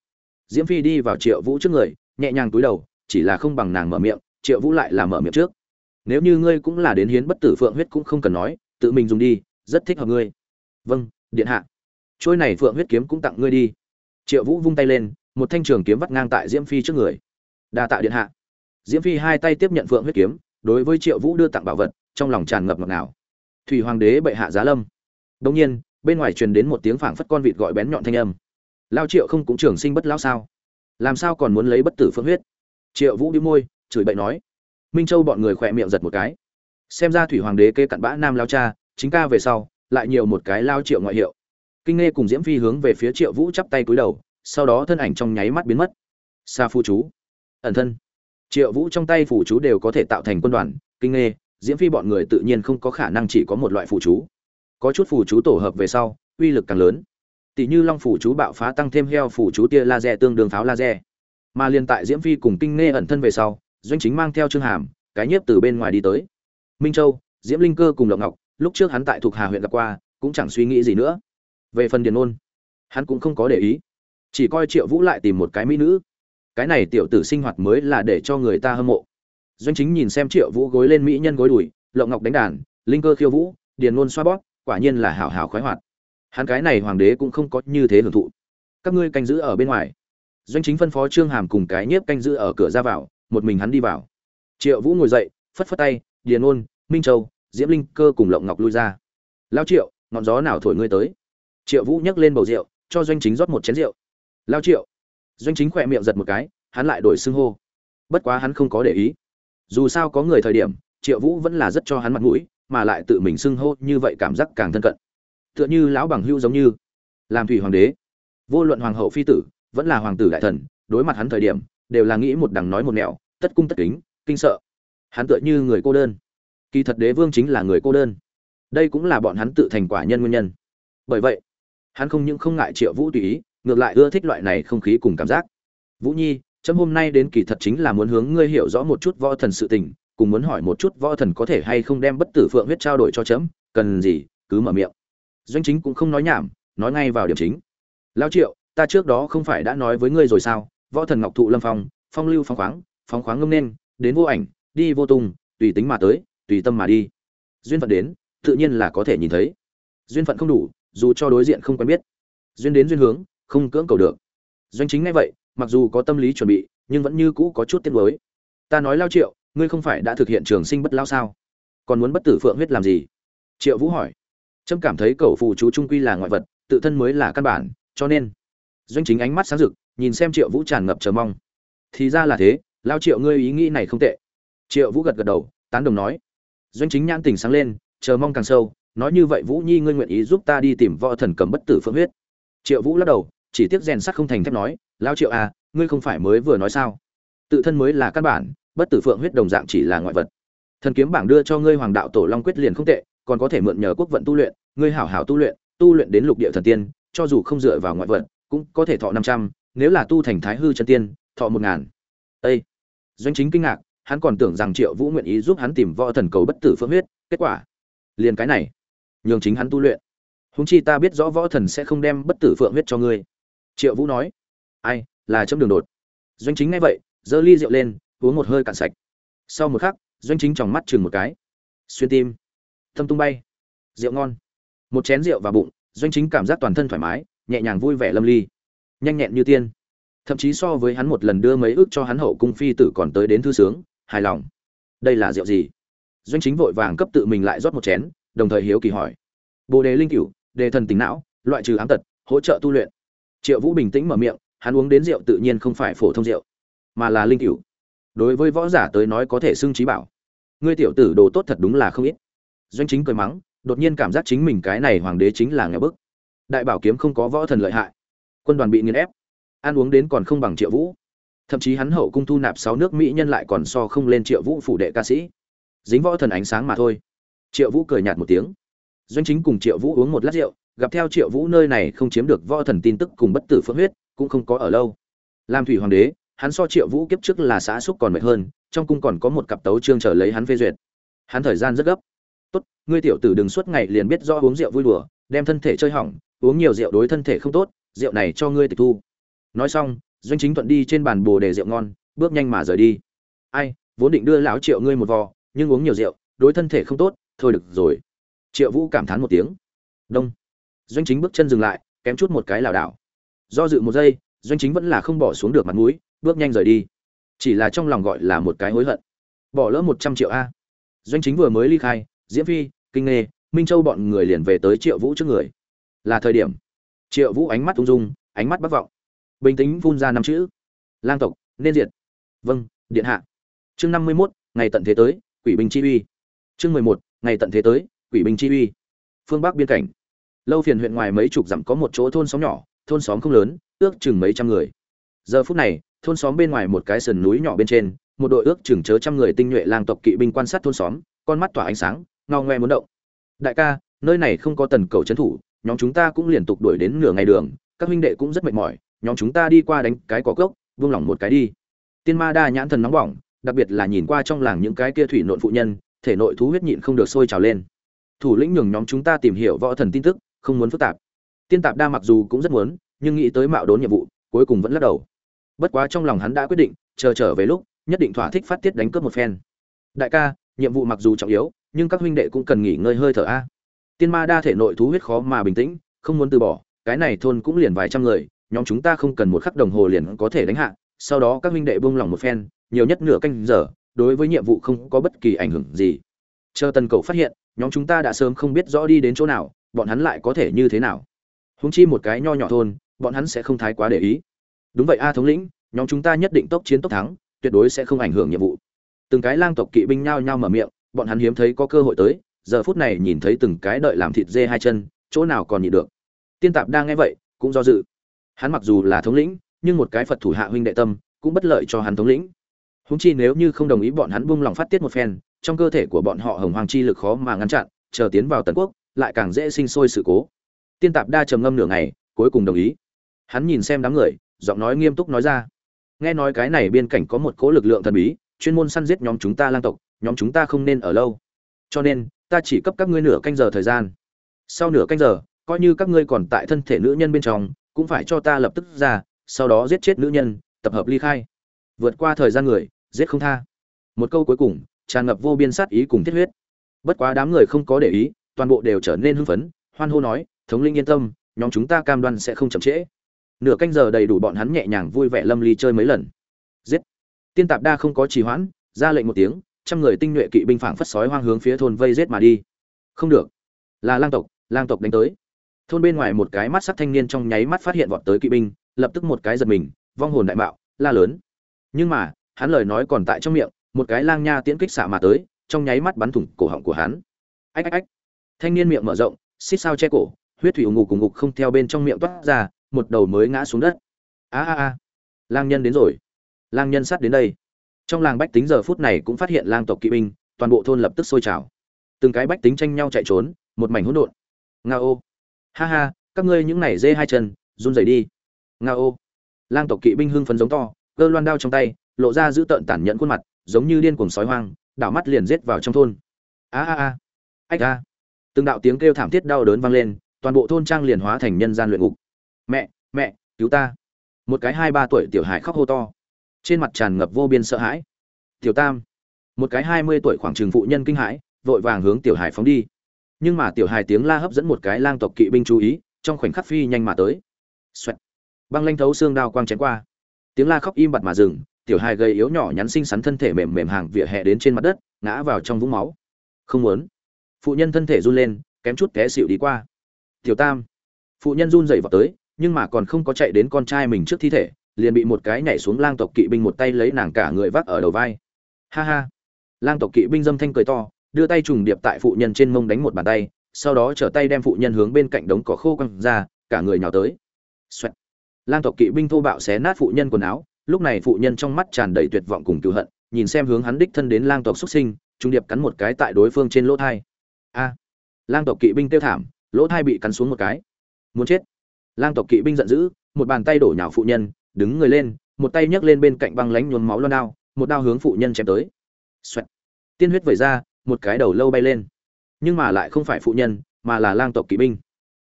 Diễm phi đi vào triệu vũ trước người, nhẹ nhàng túi đầu, chỉ là không bằng nàng mở miệng, triệu vũ lại là mở miệng trước. Nếu như ngươi cũng là đến hiến bất tử phượng huyết cũng không cần nói, tự mình dùng đi, rất thích hợp ngươi. Vâng điện hạ. Trôi này phượng huyết kiếm cũng tặng ngươi đi. Triệu vũ vung tay lên, một thanh trường kiếm vắt ngang tại diễm phi trước người. Đa tạ điện hạ. Diễm phi hai tay tiếp nhận phượng huyết kiếm, đối với triệu vũ đưa tặng bảo vật, trong lòng tràn ngập ngọt ngào. Thủy hoàng đế bệ hạ giá lâm. Đông nhiên, bên ngoài truyền đến một tiếng phảng phất con vịt gọi bén nhọn thanh âm lao triệu không cũng trường sinh bất lão sao? Làm sao còn muốn lấy bất tử phượng huyết? Triệu vũ đĩu môi, chửi bậy nói. Minh châu bọn người khỏe miệng giật một cái. Xem ra thủy hoàng đế kê cặn bã nam lao cha, chính ca về sau, lại nhiều một cái lao triệu ngoại hiệu. Kinh nghe cùng diễm phi hướng về phía triệu vũ chắp tay cúi đầu, sau đó thân ảnh trong nháy mắt biến mất. Xa phu chú, ẩn thân. Triệu vũ trong tay phủ chú đều có thể tạo thành quân đoàn, kinh nghe diễm phi bọn người tự nhiên không có khả năng chỉ có một loại phủ chú. Có chút phủ chú tổ hợp về sau, uy lực càng lớn tỷ như long phủ chú bạo phá tăng thêm heo phủ chú tia laser tương đương pháo laser. Mà liên tại diễm phi cùng kinh nghe ẩn thân về sau, doanh chính mang theo trương hàm, cái nhiếp từ bên ngoài đi tới. Minh châu, diễm linh cơ cùng lộng ngọc, lúc trước hắn tại thuộc hà huyện gặp qua, cũng chẳng suy nghĩ gì nữa. Về phần điền ôn hắn cũng không có để ý. Chỉ coi triệu vũ lại tìm một cái mỹ nữ. Cái này tiểu tử sinh hoạt mới là để cho người ta hâm mộ. Doanh chính nhìn xem triệu vũ gối lên mỹ nhân gối đùi lộng ngọc đánh đàn, linh cơ khiêu vũ, điền ngôn xoa bóp, quả nhiên là hảo hảo khoái hoạt hắn cái này hoàng đế cũng không có như thế hưởng thụ. Các ngươi canh giữ ở bên ngoài. Doanh chính phân phó trương hàm cùng cái nhiếp canh giữ ở cửa ra vào, một mình hắn đi vào. Triệu vũ ngồi dậy, phất phất tay, điền ngôn minh châu, diễm linh cơ cùng lộng ngọc lui ra. Lao triệu, ngọn gió nào thổi ngươi tới? Triệu vũ nhấc lên bầu rượu, cho doanh chính rót một chén rượu. Lao triệu. Doanh chính khỏe miệng giật một cái, hắn lại đổi xưng hô. Bất quá hắn không có để ý. Dù sao có người thời điểm, triệu vũ vẫn là rất cho hắn mặt mũi, mà lại tự mình xưng hô như vậy cảm giác càng thân cận tựa như lão bằng hưu giống như. Làm thủy hoàng đế, vô luận hoàng hậu phi tử, vẫn là hoàng tử đại thần, đối mặt hắn thời điểm, đều là nghĩ một đằng nói một nẻo, tất cung tất kính, kinh sợ. Hắn tựa như người cô đơn. Kỳ thật đế vương chính là người cô đơn. Đây cũng là bọn hắn tự thành quả nhân nguyên nhân. Bởi vậy, hắn không những không ngại triệu vũ tùy ý, ngược lại ưa thích loại này không khí cùng cảm giác. Vũ nhi, chấm hôm nay đến kỳ thật chính là muốn hướng ngươi hiểu rõ một chút võ thần sự tình, cùng muốn hỏi một chút võ thần có thể hay không đem bất tử phượng huyết trao đổi cho chấm, cần gì, cứ mở miệng doanh chính cũng không nói nhảm, nói ngay vào điểm chính. Lao triệu, ta trước đó không phải đã nói với ngươi rồi sao? Võ thần ngọc thụ lâm phong phong lưu phong khoáng phong khoáng ngâm nên, đến vô ảnh, đi vô tung, tùy tính mà tới, tùy tâm mà đi. Duyên phận đến, tự nhiên là có thể nhìn thấy. Duyên phận không đủ, dù cho đối diện không quen biết. Duyên đến duyên hướng, không cưỡng cầu được. Doanh chính ngay vậy, mặc dù có tâm lý chuẩn bị, nhưng vẫn như cũ có chút tiếc nuối. Ta nói lao triệu, ngươi không phải đã thực hiện trường sinh bất lao sao? Còn muốn bất tử phượng huyết làm gì? Triệu vũ hỏi trâm cảm thấy cậu phù chú trung quy là ngoại vật, tự thân mới là căn bản, cho nên, doanh chính ánh mắt sáng rực, nhìn xem triệu vũ tràn ngập chờ mong. Thì ra là thế, lao triệu ngươi ý nghĩ này không tệ. Triệu vũ gật gật đầu, tán đồng nói. Doanh chính nhãn tình sáng lên, chờ mong càng sâu, nói như vậy vũ nhi ngươi nguyện ý giúp ta đi tìm võ thần cầm bất tử phượng huyết. Triệu vũ lắc đầu, chỉ tiếc rèn sắt không thành thép nói, lao triệu à ngươi không phải mới vừa nói sao? Tự thân mới là căn bản, bất tử phượng huyết đồng dạng chỉ là ngoại vật. Thần kiếm bảng đưa cho ngươi hoàng đạo tổ long quyết liền không tệ còn có thể mượn nhờ quốc vận tu luyện, ngươi hảo hảo tu luyện tu luyện đến lục địa thần tiên, cho dù không dựa vào ngoại vận cũng có thể thọ năm trăm, nếu là tu thành thái hư chân tiên, thọ một ngàn. Doanh chính kinh ngạc, hắn còn tưởng rằng triệu vũ nguyện ý giúp hắn tìm võ thần cầu bất tử phượng huyết, kết quả, liền cái này, nhường chính hắn tu luyện. Huống chi ta biết rõ võ thần sẽ không đem bất tử phượng huyết cho ngươi. Triệu vũ nói, ai, là chấm đường đột. Doanh chính ngay vậy, giơ ly rượu lên, uống một hơi cạn sạch. Sau một khắc, doanh chính tròng mắt chừng một cái. Xuyên tim thâm tung bay. Rượu ngon. Một chén rượu vào bụng, doanh chính cảm giác toàn thân thoải mái, nhẹ nhàng vui vẻ lâm ly. Nhanh nhẹn như tiên. Thậm chí so với hắn một lần đưa mấy ước cho hắn hậu cung phi tử còn tới đến thư sướng, hài lòng. Đây là rượu gì? Doanh chính vội vàng cấp tự mình lại rót một chén, đồng thời hiếu kỳ hỏi. Bồ đề linh cửu, đề thần tính não, loại trừ ám tật, hỗ trợ tu luyện. Triệu vũ bình tĩnh mở miệng, hắn uống đến rượu tự nhiên không phải phổ thông rượu, mà là linh cửu. Đối với võ giả tới nói có thể xưng trí bảo. Ngươi tiểu tử đồ tốt thật đúng là không ít doanh chính cười mắng, đột nhiên cảm giác chính mình cái này hoàng đế chính là nghèo bức. Đại bảo kiếm không có võ thần lợi hại. Quân đoàn bị nghiền ép. Ăn uống đến còn không bằng triệu vũ. Thậm chí hắn hậu cung thu nạp sáu nước mỹ nhân lại còn so không lên triệu vũ phủ đệ ca sĩ. Dính võ thần ánh sáng mà thôi. Triệu vũ cười nhạt một tiếng. Doanh chính cùng triệu vũ uống một lát rượu, gặp theo triệu vũ nơi này không chiếm được võ thần tin tức cùng bất tử phượng huyết, cũng không có ở lâu. Làm thủy hoàng đế, hắn so triệu vũ kiếp trước là xã xúc còn mệt hơn, trong cung còn có một cặp tấu trương chờ lấy hắn phê duyệt. Hắn thời gian rất gấp tốt, ngươi tiểu tử đừng suốt ngày liền biết do uống rượu vui đùa, đem thân thể chơi hỏng, uống nhiều rượu đối thân thể không tốt, rượu này cho ngươi tịch thu. Nói xong, doanh chính thuận đi trên bàn bồ đề rượu ngon, bước nhanh mà rời đi. Ai, vốn định đưa lão triệu ngươi một vò, nhưng uống nhiều rượu, đối thân thể không tốt, thôi được rồi. Triệu vũ cảm thán một tiếng. Đông. Doanh chính bước chân dừng lại, kém chút một cái lảo đảo. Do dự một giây, doanh chính vẫn là không bỏ xuống được mặt mũi, bước nhanh rời đi. Chỉ là trong lòng gọi là một cái hối hận. Bỏ lỡ một trăm triệu a. Doanh chính vừa mới ly khai diễm phi, kinh nghê, minh châu bọn người liền về tới triệu vũ trước người. Là thời điểm, triệu vũ ánh mắt ung dung, ánh mắt bất vọng. Bình tĩnh phun ra năm chữ. Lang tộc, nên diệt. Vâng điện hạ. Chương năm mươi mốt, ngày tận thế tới, quỷ binh chi uy. Chương mười một, ngày tận thế tới, quỷ binh chi uy. Phương bắc biên cảnh. Lâu phiền huyện ngoài mấy chục dặm có một chỗ thôn xóm nhỏ, thôn xóm không lớn, ước chừng mấy trăm người. Giờ phút này, thôn xóm bên ngoài một cái sườn núi nhỏ bên trên, một đội ước chừng chớ trăm người tinh nhuệ lang tộc kỵ binh quan sát thôn xóm, con mắt tỏa ánh sáng ngao ngoe muốn động. Đại ca, nơi này không có tần cầu trấn thủ, nhóm chúng ta cũng liên tục đuổi đến nửa ngày đường, các huynh đệ cũng rất mệt mỏi, nhóm chúng ta đi qua đánh cái cỏ cốc, vương lỏng một cái đi. Tiên ma đa nhãn thần nóng bỏng, đặc biệt là nhìn qua trong làng những cái kia thủy nội phụ nhân, thể nội thú huyết nhịn không được sôi trào lên. Thủ lĩnh nhường nhóm chúng ta tìm hiểu võ thần tin tức, không muốn phức tạp. Tiên tạp đa mặc dù cũng rất muốn, nhưng nghĩ tới mạo đốn nhiệm vụ, cuối cùng vẫn lắc đầu. Bất quá trong lòng hắn đã quyết định, chờ trở về lúc, nhất định thỏa thích phát tiết đánh cướp một phen. Đại ca, nhiệm vụ mặc dù trọng yếu nhưng các huynh đệ cũng cần nghỉ ngơi hơi thở a. Tiên ma đa thể nội thú huyết khó mà bình tĩnh, không muốn từ bỏ, cái này thôn cũng liền vài trăm người, nhóm chúng ta không cần một khắc đồng hồ liền có thể đánh hạ, sau đó các huynh đệ buông lòng một phen, nhiều nhất nửa canh giờ, đối với nhiệm vụ không có bất kỳ ảnh hưởng gì. Chờ tần cầu phát hiện, nhóm chúng ta đã sớm không biết rõ đi đến chỗ nào, bọn hắn lại có thể như thế nào. Huống chi một cái nho nhỏ thôn, bọn hắn sẽ không thái quá để ý. Đúng vậy a, thống lĩnh, nhóm chúng ta nhất định tốc chiến tốc thắng, tuyệt đối sẽ không ảnh hưởng nhiệm vụ. Từng cái lang tộc kỵ binh nhao nhao mở miệng bọn hắn hiếm thấy có cơ hội tới, giờ phút này nhìn thấy từng cái đợi làm thịt dê hai chân, chỗ nào còn nhịn được. Tiên tạp đang nghe vậy, cũng do dự. Hắn mặc dù là thống lĩnh, nhưng một cái phật thủ hạ huynh đệ tâm, cũng bất lợi cho hắn thống lĩnh. Húng chi nếu như không đồng ý bọn hắn buông lòng phát tiết một phen, trong cơ thể của bọn họ hồng hoàng chi lực khó mà ngăn chặn, chờ tiến vào tần quốc, lại càng dễ sinh sôi sự cố. Tiên tạp đa trầm ngâm nửa ngày, cuối cùng đồng ý. Hắn nhìn xem đám người, giọng nói nghiêm túc nói ra. Nghe nói cái này biên cảnh có một cỗ lực lượng thần bí, chuyên môn săn giết nhóm chúng ta lang tộc nhóm chúng ta không nên ở lâu. Cho nên, ta chỉ cấp các ngươi nửa canh giờ thời gian. Sau nửa canh giờ, coi như các ngươi còn tại thân thể nữ nhân bên trong, cũng phải cho ta lập tức ra, sau đó giết chết nữ nhân, tập hợp ly khai. Vượt qua thời gian người, giết không tha. Một câu cuối cùng, tràn ngập vô biên sát ý cùng thiết huyết. Bất quá đám người không có để ý, toàn bộ đều trở nên hưng phấn, hoan hô nói, thống linh yên tâm, nhóm chúng ta cam đoan sẽ không chậm trễ. Nửa canh giờ đầy đủ bọn hắn nhẹ nhàng vui vẻ lâm ly chơi mấy lần. Giết! Tiên tạp đa không có trì hoãn, ra lệnh một tiếng trăm người tinh nhuệ kỵ binh phảng phất sói hoang hướng phía thôn vây rết mà đi. Không được. Là lang tộc lang tộc đánh tới. Thôn bên ngoài một cái mắt sắc thanh niên trong nháy mắt phát hiện vọt tới kỵ binh, lập tức một cái giật mình, vong hồn đại bạo la lớn. Nhưng mà, hắn lời nói còn tại trong miệng, một cái lang nha tiễn kích xạ mà tới, trong nháy mắt bắn thủng cổ họng của hắn. Ách ách ách. Thanh niên miệng mở rộng xít sao che cổ, huyết thủy ù ngục cùng ngục không theo bên trong miệng toát ra, một đầu mới ngã xuống đất. A a a. Lang nhân đến rồi. Lang nhân sát đến đây trong làng bách tính giờ phút này cũng phát hiện lang tộc kỵ binh, toàn bộ thôn lập tức sôi trào. Từng cái bách tính tranh nhau chạy trốn, một mảnh hỗn độn. Nga ô. Ha ha, các ngươi những này dê hai chân, run rẩy đi. Nga ô. Lang tộc kỵ binh hưng phấn giống to, cơ loan đao trong tay, lộ ra giữ tợn tản nhẫn khuôn mặt, giống như điên cuồng sói hoang, đảo mắt liền giết vào trong thôn. A a a. Ách a. Từng đạo tiếng kêu thảm thiết đau đớn vang lên, toàn bộ thôn trang liền hóa thành nhân gian luyện ngục. Mẹ mẹ, cứu ta. Một cái hai ba tuổi tiểu hải khóc hô to trên mặt tràn ngập vô biên sợ hãi. Tiểu tam. Một cái hai mươi tuổi khoảng trường phụ nhân kinh hãi, vội vàng hướng tiểu hải phóng đi. Nhưng mà tiểu hải tiếng la hấp dẫn một cái lang tộc kỵ binh chú ý, trong khoảnh khắc phi nhanh mà tới. Xoẹt. băng lanh thấu xương đao quang chém qua. Tiếng la khóc im bặt mà dừng, tiểu hải gầy yếu nhỏ nhắn xinh xắn thân thể mềm mềm hàng vỉa hè đến trên mặt đất, ngã vào trong vũng máu. Không muốn. Phụ nhân thân thể run lên, kém chút té xịu đi qua. Tiểu tam. Phụ nhân run dậy vào tới, nhưng mà còn không có chạy đến con trai mình trước thi thể liền bị một cái nhảy xuống lang tộc kỵ binh một tay lấy nàng cả người vác ở đầu vai. Ha ha. Lang tộc kỵ binh dâm thanh cười to, đưa tay trùng điệp tại phụ nhân trên mông đánh một bàn tay, sau đó trở tay đem phụ nhân hướng bên cạnh đống cỏ khô quăng ra, cả người nhào tới. Xoẹt. lang tộc kỵ binh thô bạo xé nát phụ nhân quần áo, lúc này phụ nhân trong mắt tràn đầy tuyệt vọng cùng cựu hận, nhìn xem hướng hắn đích thân đến lang tộc xuất sinh, trùng điệp cắn một cái tại đối phương trên lỗ thai. A. Lang tộc kỵ binh tiêu thảm, lỗ thai bị cắn xuống một cái. Muốn chết. Lang tộc kỵ binh giận dữ, một bàn tay đổ nhào phụ nhân đứng người lên, một tay nhấc lên bên cạnh băng lánh nhuốm máu loan đao, một đao hướng phụ nhân chém tới. Xoẹt. tiên huyết vẩy ra, một cái đầu lâu bay lên. Nhưng mà lại không phải phụ nhân, mà là lang tộc kỵ binh.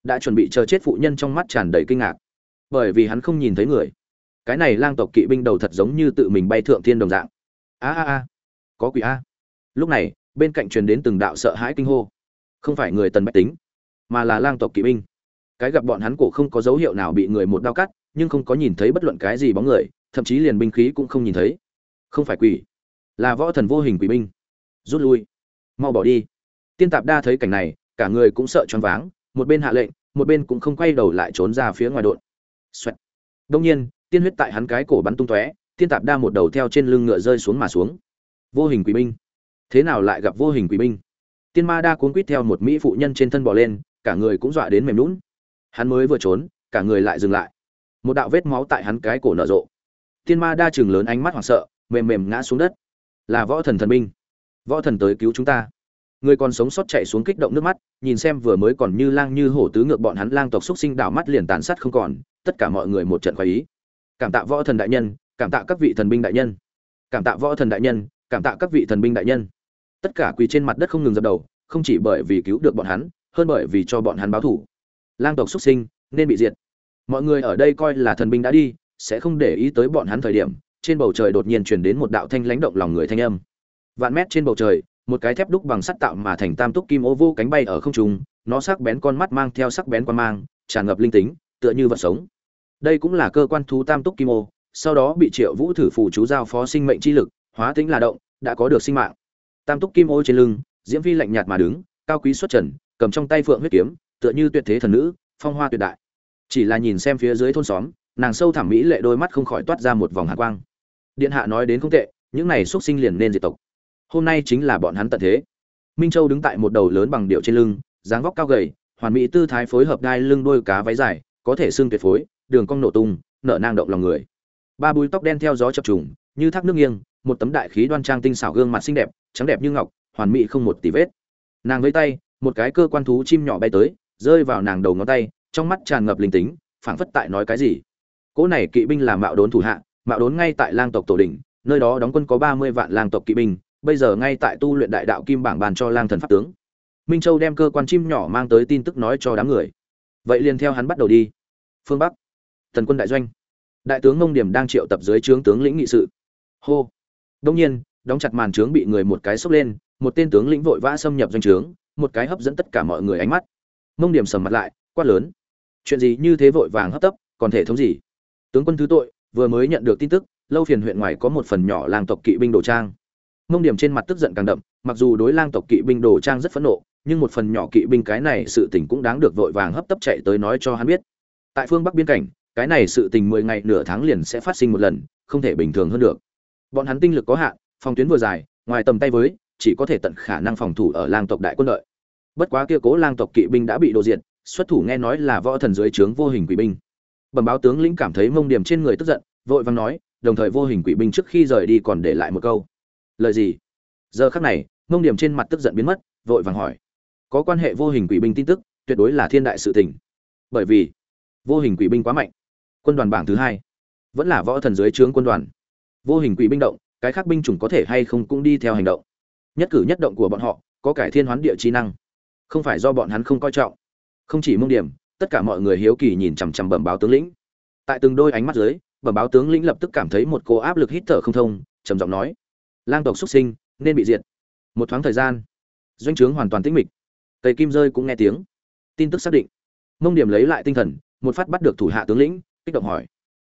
Đã chuẩn bị chờ chết phụ nhân trong mắt tràn đầy kinh ngạc. Bởi vì hắn không nhìn thấy người. Cái này lang tộc kỵ binh đầu thật giống như tự mình bay thượng thiên đồng dạng. A a a. Có quỷ a. Lúc này, bên cạnh truyền đến từng đạo sợ hãi kinh hô. Không phải người tần bách tính, mà là lang tộc kỵ binh cái gặp bọn hắn cổ không có dấu hiệu nào bị người một đao cắt, nhưng không có nhìn thấy bất luận cái gì bóng người, thậm chí liền binh khí cũng không nhìn thấy. Không phải quỷ, là võ thần vô hình quỷ binh. Rút lui. Mau bỏ đi. Tiên tạp đa thấy cảnh này, cả người cũng sợ choáng váng, một bên hạ lệnh, một bên cũng không quay đầu lại trốn ra phía ngoài đột Xoẹt. đông nhiên, tiên huyết tại hắn cái cổ bắn tung tóe, tiên tạp đa một đầu theo trên lưng ngựa rơi xuống mà xuống. Vô hình quỷ binh. Thế nào lại gặp vô hình quỷ binh? Tiên ma đa cuốn quýt theo một mỹ phụ nhân trên thân bò lên, cả người cũng dọa đến mềm lún hắn mới vừa trốn, cả người lại dừng lại. Một đạo vết máu tại hắn cái cổ nở rộ. Tiên ma đa chừng lớn ánh mắt hoảng sợ, mềm mềm ngã xuống đất. Là võ thần thần binh. Võ thần tới cứu chúng ta. Người còn sống sót chạy xuống kích động nước mắt, nhìn xem vừa mới còn như lang như hổ tứ ngược bọn hắn lang tộc xúc sinh đảo mắt liền tàn sát không còn, tất cả mọi người một trận khoái ý. Cảm tạ võ thần đại nhân, cảm tạ các vị thần binh đại nhân. Cảm tạ võ thần đại nhân, cảm tạ các vị thần binh đại nhân. Tất cả quỳ trên mặt đất không ngừng dập đầu, không chỉ bởi vì cứu được bọn hắn, hơn bởi vì cho bọn hắn báo thủ lang tộc xuất sinh, nên bị diệt. Mọi người ở đây coi là thần binh đã đi, sẽ không để ý tới bọn hắn thời điểm, trên bầu trời đột nhiên chuyển đến một đạo thanh lãnh động lòng người thanh âm. Vạn mét trên bầu trời, một cái thép đúc bằng sắt tạo mà thành tam túc kim ô vô cánh bay ở không trung, nó sắc bén con mắt mang theo sắc bén quan mang, tràn ngập linh tính, tựa như vật sống. Đây cũng là cơ quan thú tam túc kim ô, sau đó bị triệu vũ thử phù chú giao phó sinh mệnh chi lực, hóa tính là động, đã có được sinh mạng. Tam túc kim ô trên lưng, diễm Vi lạnh nhạt mà đứng, cao quý xuất trần, cầm trong tay phượng huyết kiếm tựa như tuyệt thế thần nữ, phong hoa tuyệt đại. Chỉ là nhìn xem phía dưới thôn xóm, nàng sâu thẳm mỹ lệ đôi mắt không khỏi toát ra một vòng hạ quang. Điện hạ nói đến không tệ, những này xuất sinh liền nên diệt tộc. Hôm nay chính là bọn hắn tận thế. Minh châu đứng tại một đầu lớn bằng điệu trên lưng, dáng vóc cao gầy, hoàn mỹ tư thái phối hợp đai lưng đôi cá váy dài, có thể xương tuyệt phối, đường cong nổ tung, nở nang động lòng người. Ba búi tóc đen theo gió chập trùng, như thác nước nghiêng, một tấm đại khí đoan trang tinh xảo gương mặt xinh đẹp, trắng đẹp như ngọc, hoàn mỹ không một tì vết. Nàng với tay, một cái cơ quan thú chim nhỏ bay tới rơi vào nàng đầu ngón tay trong mắt tràn ngập linh tính phảng phất tại nói cái gì. Cỗ này kỵ binh là mạo đốn thủ hạ mạo đốn ngay tại lang tộc tổ đình, nơi đó đóng quân có ba mươi vạn lang tộc kỵ binh bây giờ ngay tại tu luyện đại đạo kim bảng bàn cho lang thần pháp tướng. Minh châu đem cơ quan chim nhỏ mang tới tin tức nói cho đám người. Vậy liền theo hắn bắt đầu đi. Phương bắc. Thần quân đại doanh. Đại tướng ngông điểm đang triệu tập dưới trướng tướng lĩnh nghị sự. Hô. Đông nhiên đóng chặt màn trướng bị người một cái xốc lên một tên tướng lĩnh vội vã xâm nhập doanh trướng một cái hấp dẫn tất cả mọi người ánh mắt mông điểm sầm mặt lại, quát lớn. Chuyện gì như thế vội vàng hấp tấp, còn thể thống gì? Tướng quân thứ tội, vừa mới nhận được tin tức, lâu phiền huyện ngoài có một phần nhỏ làng tộc kỵ binh đồ trang. Mông điểm trên mặt tức giận càng đậm, mặc dù đối lang tộc kỵ binh đồ trang rất phẫn nộ, nhưng một phần nhỏ kỵ binh cái này sự tình cũng đáng được vội vàng hấp tấp chạy tới nói cho hắn biết. Tại phương bắc biên cảnh, cái này sự tình mười ngày nửa tháng liền sẽ phát sinh một lần, không thể bình thường hơn được. Bọn hắn tinh lực có hạn, phòng tuyến vừa dài, ngoài tầm tay với, chỉ có thể tận khả năng phòng thủ ở lang tộc đại quân lợi bất quá kia cố lang tộc kỵ binh đã bị đồ diệt, xuất thủ nghe nói là võ thần dưới trướng vô hình quỷ binh. Bẩm báo tướng lĩnh cảm thấy mông điểm trên người tức giận, vội vàng nói, đồng thời vô hình quỷ binh trước khi rời đi còn để lại một câu. Lời gì? Giờ khắc này, mông điểm trên mặt tức giận biến mất, vội vàng hỏi. Có quan hệ vô hình quỷ binh tin tức, tuyệt đối là thiên đại sự tình. Bởi vì, vô hình quỷ binh quá mạnh. Quân đoàn bảng thứ hai. Vẫn là võ thần dưới trướng quân đoàn. Vô hình quỷ binh động, cái khác binh chủng có thể hay không cũng đi theo hành động. Nhất cử nhất động của bọn họ, có cải thiên hoán địa trí năng không phải do bọn hắn không coi trọng. Không chỉ mông điểm, tất cả mọi người hiếu kỳ nhìn chằm chằm bẩm báo tướng lĩnh. Tại từng đôi ánh mắt dưới, bẩm báo tướng lĩnh lập tức cảm thấy một cô áp lực hít thở không thông, trầm giọng nói, lang tộc xuất sinh, nên bị diệt. Một thoáng thời gian, doanh trướng hoàn toàn tĩnh mịch. Tây kim rơi cũng nghe tiếng. Tin tức xác định, mông điểm lấy lại tinh thần, một phát bắt được thủ hạ tướng lĩnh, kích động hỏi,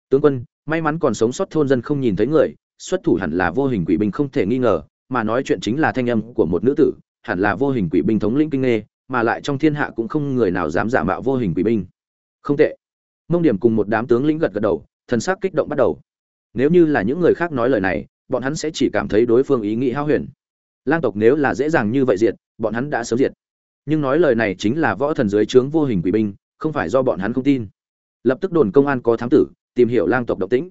tướng quân, may mắn còn sống sót thôn dân không nhìn thấy người, xuất thủ hẳn là vô hình quỷ binh không thể nghi ngờ, mà nói chuyện chính là thanh âm của một nữ tử, hẳn là vô hình quỷ binh thống lĩnh kinh nghê mà lại trong thiên hạ cũng không người nào dám giả mạo vô hình quỷ binh. Không tệ. Mông điểm cùng một đám tướng lĩnh gật gật đầu, thần sắc kích động bắt đầu. Nếu như là những người khác nói lời này, bọn hắn sẽ chỉ cảm thấy đối phương ý nghĩ hao huyền. Lang tộc nếu là dễ dàng như vậy diệt, bọn hắn đã sớm diệt. Nhưng nói lời này chính là võ thần dưới trướng vô hình quỷ binh, không phải do bọn hắn không tin. Lập tức đồn công an có thám tử, tìm hiểu lang tộc động tĩnh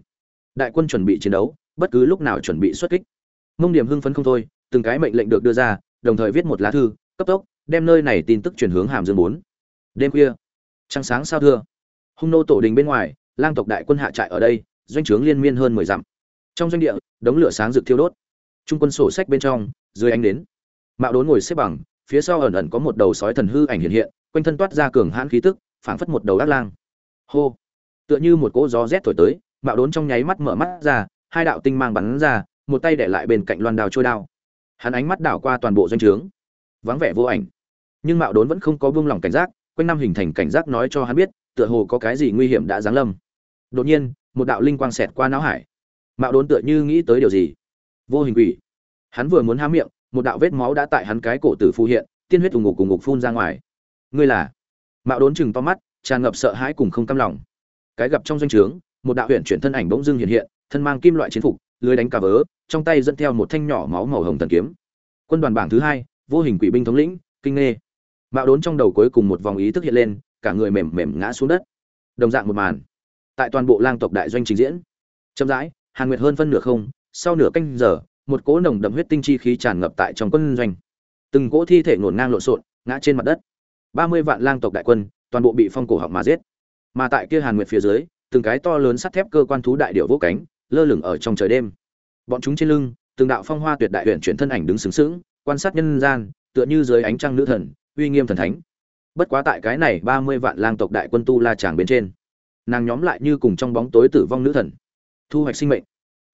đại quân chuẩn bị chiến đấu, bất cứ lúc nào chuẩn bị xuất kích. Mông điểm hưng phấn không thôi, từng cái mệnh lệnh được đưa ra, đồng thời viết một lá thư, cấp tốc đem nơi này tin tức chuyển hướng hàm dương bốn. Đêm khuya, trăng sáng sao thưa. Hung nô tổ đình bên ngoài, lang tộc đại quân hạ trại ở đây, doanh trướng liên miên hơn mười dặm. Trong doanh địa, đống lửa sáng rực thiêu đốt. Trung quân sổ sách bên trong, dưới ánh đến mạo đốn ngồi xếp bằng, phía sau ẩn ẩn có một đầu sói thần hư ảnh hiện hiện, quanh thân toát ra cường hãn khí tức, phảng phất một đầu ác lang. Hô! Tựa như một cỗ gió rét thổi tới, mạo đốn trong nháy mắt mở mắt ra, hai đạo tinh mang bắn ra, một tay để lại bên cạnh loan đào trôi đao. Hắn ánh mắt đảo qua toàn bộ doanh trướng vắng vẻ vô ảnh. Nhưng mạo đốn vẫn không có buông lỏng cảnh giác, quanh năm hình thành cảnh giác nói cho hắn biết, tựa hồ có cái gì nguy hiểm đã giáng lâm. Đột nhiên, một đạo linh quang xẹt qua não hải. Mạo đốn tựa như nghĩ tới điều gì? Vô hình quỷ. Hắn vừa muốn há miệng, một đạo vết máu đã tại hắn cái cổ tử phù hiện, tiên huyết ủng ngục cùng ngục phun ra ngoài. Ngươi là? Mạo đốn chừng to mắt, tràn ngập sợ hãi cùng không cam lòng. Cái gặp trong doanh trướng, một đạo huyện chuyển thân ảnh bỗng dưng hiện hiện, thân mang kim loại chiến phục, lưới đánh cà vớ, trong tay dẫn theo một thanh nhỏ máu màu hồng thần kiếm. Quân đoàn bảng thứ hai vô hình quỷ binh thống lĩnh, kinh nghe mạo đốn trong đầu cuối cùng một vòng ý thức hiện lên, cả người mềm mềm ngã xuống đất. Đồng dạng một màn. Tại toàn bộ lang tộc đại doanh trình diễn. Chậm rãi, hàn nguyệt hơn phân nửa không, sau nửa canh giờ, một cỗ nồng đậm huyết tinh chi khí tràn ngập tại trong quân doanh. Từng cỗ thi thể ngổn ngang lộn xộn, ngã trên mặt đất. Ba mươi vạn lang tộc đại quân, toàn bộ bị phong cổ họng mà giết. Mà tại kia hàn nguyệt phía dưới, từng cái to lớn sắt thép cơ quan thú đại điệu vỗ cánh, lơ lửng ở trong trời đêm. Bọn chúng trên lưng, từng đạo phong hoa tuyệt đại huyện chuyển thân ảnh đứng sướng sướng quan sát nhân gian, tựa như dưới ánh trăng nữ thần, uy nghiêm thần thánh. Bất quá tại cái này ba mươi vạn lang tộc đại quân tu la chàng bên trên, nàng nhóm lại như cùng trong bóng tối tử vong nữ thần. Thu hoạch sinh mệnh.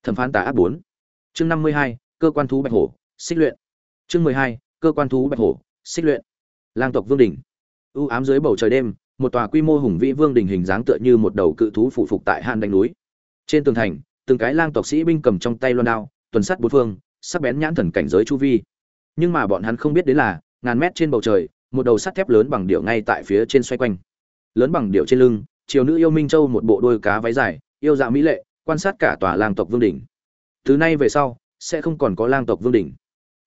Thẩm phán tà ác bốn. Chương năm mươi hai, cơ quan thú bạch hổ, xích luyện. Chương mười hai, cơ quan thú bạch hổ, xích luyện. Lang tộc vương đình u ám dưới bầu trời đêm, một tòa quy mô hùng vĩ vương đình hình dáng tựa như một đầu cự thú phụ phục tại hàn đánh núi. Trên tường thành, từng cái lang tộc sĩ binh cầm trong tay loan đao, tuần sắt bốn phương, sắc bén nhãn thần cảnh giới chu vi nhưng mà bọn hắn không biết đến là, ngàn mét trên bầu trời, một đầu sắt thép lớn bằng điệu ngay tại phía trên xoay quanh. Lớn bằng điệu trên lưng, chiều nữ yêu minh châu một bộ đôi cá váy dài, yêu dạ mỹ lệ, quan sát cả tòa lang tộc vương đỉnh. Từ nay về sau, sẽ không còn có lang tộc vương đỉnh.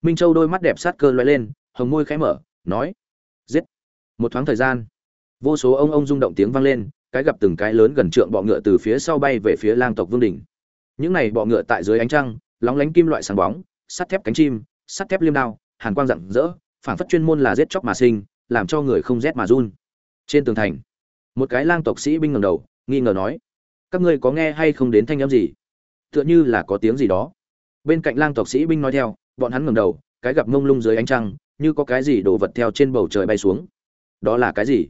Minh châu đôi mắt đẹp sát cơ loay lên, hồng môi khẽ mở, nói, giết. Một thoáng thời gian, vô số ông ông rung động tiếng vang lên, cái gặp từng cái lớn gần trượng bọ ngựa từ phía sau bay về phía lang tộc vương đỉnh. Những này bọ ngựa tại dưới ánh trăng, lóng lánh kim loại sáng bóng, sắt thép cánh chim, sắt thép liêm đao hàn quang rạng rỡ phản phất chuyên môn là giết chóc mà sinh, làm cho người không rét mà run. Trên tường thành, một cái lang tộc sĩ binh ngẩng đầu, nghi ngờ nói, các ngươi có nghe hay không đến thanh âm gì? Tựa như là có tiếng gì đó. Bên cạnh lang tộc sĩ binh nói theo, bọn hắn ngẩng đầu, cái gặp mông lung dưới ánh trăng, như có cái gì đổ vật theo trên bầu trời bay xuống. Đó là cái gì?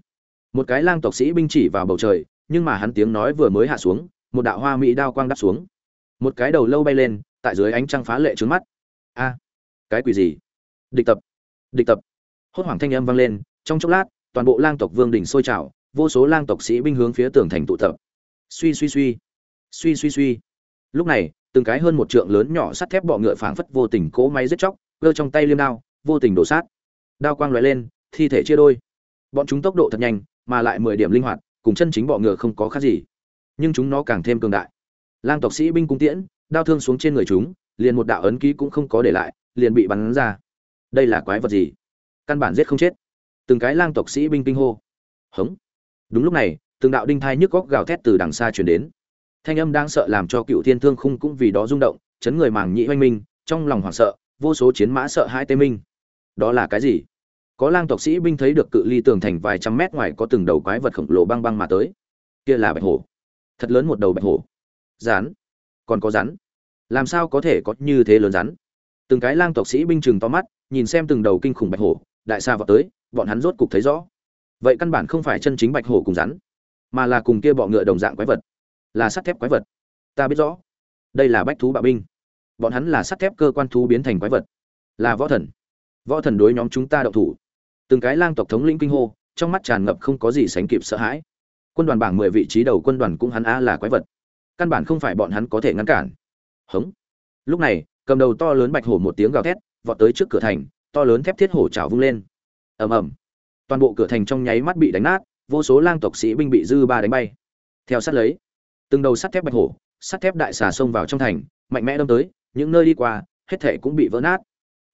Một cái lang tộc sĩ binh chỉ vào bầu trời, nhưng mà hắn tiếng nói vừa mới hạ xuống, một đạo hoa mỹ đao quang đắp xuống. Một cái đầu lâu bay lên, tại dưới ánh trăng phá lệ trướng mắt. A, cái quỷ gì? Địch tập. Địch tập. Hốt hoảng thanh âm vang lên, trong chốc lát, toàn bộ lang tộc vương đình sôi trào, vô số lang tộc sĩ binh hướng phía tường thành tụ tập. Suy suy suy. Suy suy suy. Lúc này, từng cái hơn một trượng lớn nhỏ sắt thép bọ ngựa phảng phất vô tình cố máy giết chóc, cơ trong tay liêm đao, vô tình đổ sát. Đao quang lóe lên, thi thể chia đôi. Bọn chúng tốc độ thật nhanh, mà lại mười điểm linh hoạt, cùng chân chính bọ ngựa không có khác gì. Nhưng chúng nó càng thêm cường đại. Lang tộc sĩ binh cung tiễn, đao thương xuống trên người chúng, liền một đạo ấn ký cũng không có để lại, liền bị bắn ra đây là quái vật gì? Căn bản giết không chết. Từng cái lang tộc sĩ binh kinh hô. Hống. Đúng lúc này, từng đạo đinh thai nhức góc gào thét từ đằng xa chuyển đến. Thanh âm đang sợ làm cho cựu thiên thương khung cũng vì đó rung động, chấn người màng nhị oanh minh, trong lòng hoảng sợ, vô số chiến mã sợ hai tê minh. Đó là cái gì? Có lang tộc sĩ binh thấy được cự ly tường thành vài trăm mét ngoài có từng đầu quái vật khổng lồ băng băng mà tới. Kia là bạch hổ. Thật lớn một đầu bạch hổ. Rắn. Còn có rắn. Làm sao có thể có như thế lớn rắn? Từng cái lang tộc sĩ binh chừng to mắt nhìn xem từng đầu kinh khủng bạch hổ, đại xa vào tới, bọn hắn rốt cục thấy rõ. Vậy căn bản không phải chân chính bạch hổ cùng rắn, mà là cùng kia bọ ngựa đồng dạng quái vật, là sắt thép quái vật. Ta biết rõ, đây là bách thú bạo binh. Bọn hắn là sắt thép cơ quan thú biến thành quái vật, là võ thần. Võ thần đối nhóm chúng ta động thủ. Từng cái lang tộc thống lĩnh kinh hô, trong mắt tràn ngập không có gì sánh kịp sợ hãi. Quân đoàn bảng mười vị trí đầu quân đoàn cũng hắn a là quái vật. Căn bản không phải bọn hắn có thể ngăn cản. Hống. Lúc này, cầm đầu to lớn bạch hổ một tiếng gào thét vọt tới trước cửa thành, to lớn thép thiết hổ trào vung lên. Ầm ầm. Toàn bộ cửa thành trong nháy mắt bị đánh nát, vô số lang tộc sĩ binh bị dư ba đánh bay. Theo sát lấy, từng đầu sắt thép bạch hổ, sắt thép đại xà xông vào trong thành, mạnh mẽ đâm tới, những nơi đi qua, hết thể cũng bị vỡ nát.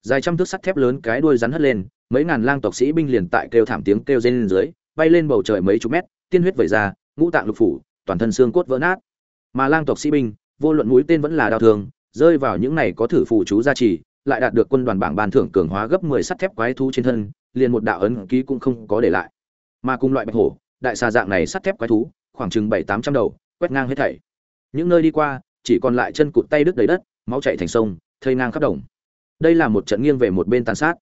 Dài trăm thước sắt thép lớn cái đuôi rắn hất lên, mấy ngàn lang tộc sĩ binh liền tại kêu thảm tiếng kêu rên lên dưới, bay lên bầu trời mấy chục mét, tiên huyết vẩy ra, ngũ tạng lục phủ, toàn thân xương cốt vỡ nát. Mà lang tộc sĩ binh, vô luận mũi tên vẫn là đau thương, rơi vào những này có thử phù chú gia trì lại đạt được quân đoàn bảng ban thưởng cường hóa gấp 10 sắt thép quái thú trên thân, liền một đạo ấn ký cũng không có để lại. Mà cùng loại bạch hổ, đại xà dạng này sắt thép quái thú, khoảng chừng bảy tám trăm đầu, quét ngang hết thảy. Những nơi đi qua, chỉ còn lại chân cụt tay đứt đầy đất, máu chảy thành sông, thây ngang khắp đồng. Đây là một trận nghiêng về một bên tàn sát.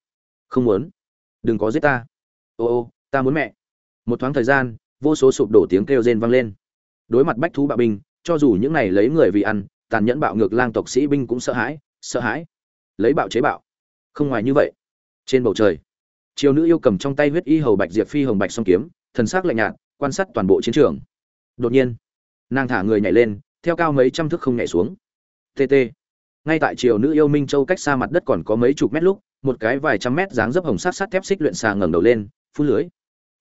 Không muốn. Đừng có giết ta. Ô ô, ta muốn mẹ. Một thoáng thời gian, vô số sụp đổ tiếng kêu rên vang lên. Đối mặt bách thú bạo binh, cho dù những này lấy người vì ăn, tàn nhẫn bạo ngược lang tộc sĩ binh cũng sợ hãi sợ hãi lấy bạo chế bạo. Không ngoài như vậy. Trên bầu trời, triều nữ yêu cầm trong tay huyết y hầu bạch diệp phi hồng bạch song kiếm, thần sắc lạnh nhạt, quan sát toàn bộ chiến trường. Đột nhiên, nàng thả người nhảy lên, theo cao mấy trăm thước không nhảy xuống. Tt ngay tại triều nữ yêu minh châu cách xa mặt đất còn có mấy chục mét lúc, một cái vài trăm mét dáng dấp hồng sát sắt thép xích luyện xà ngẩng đầu lên phun lưới.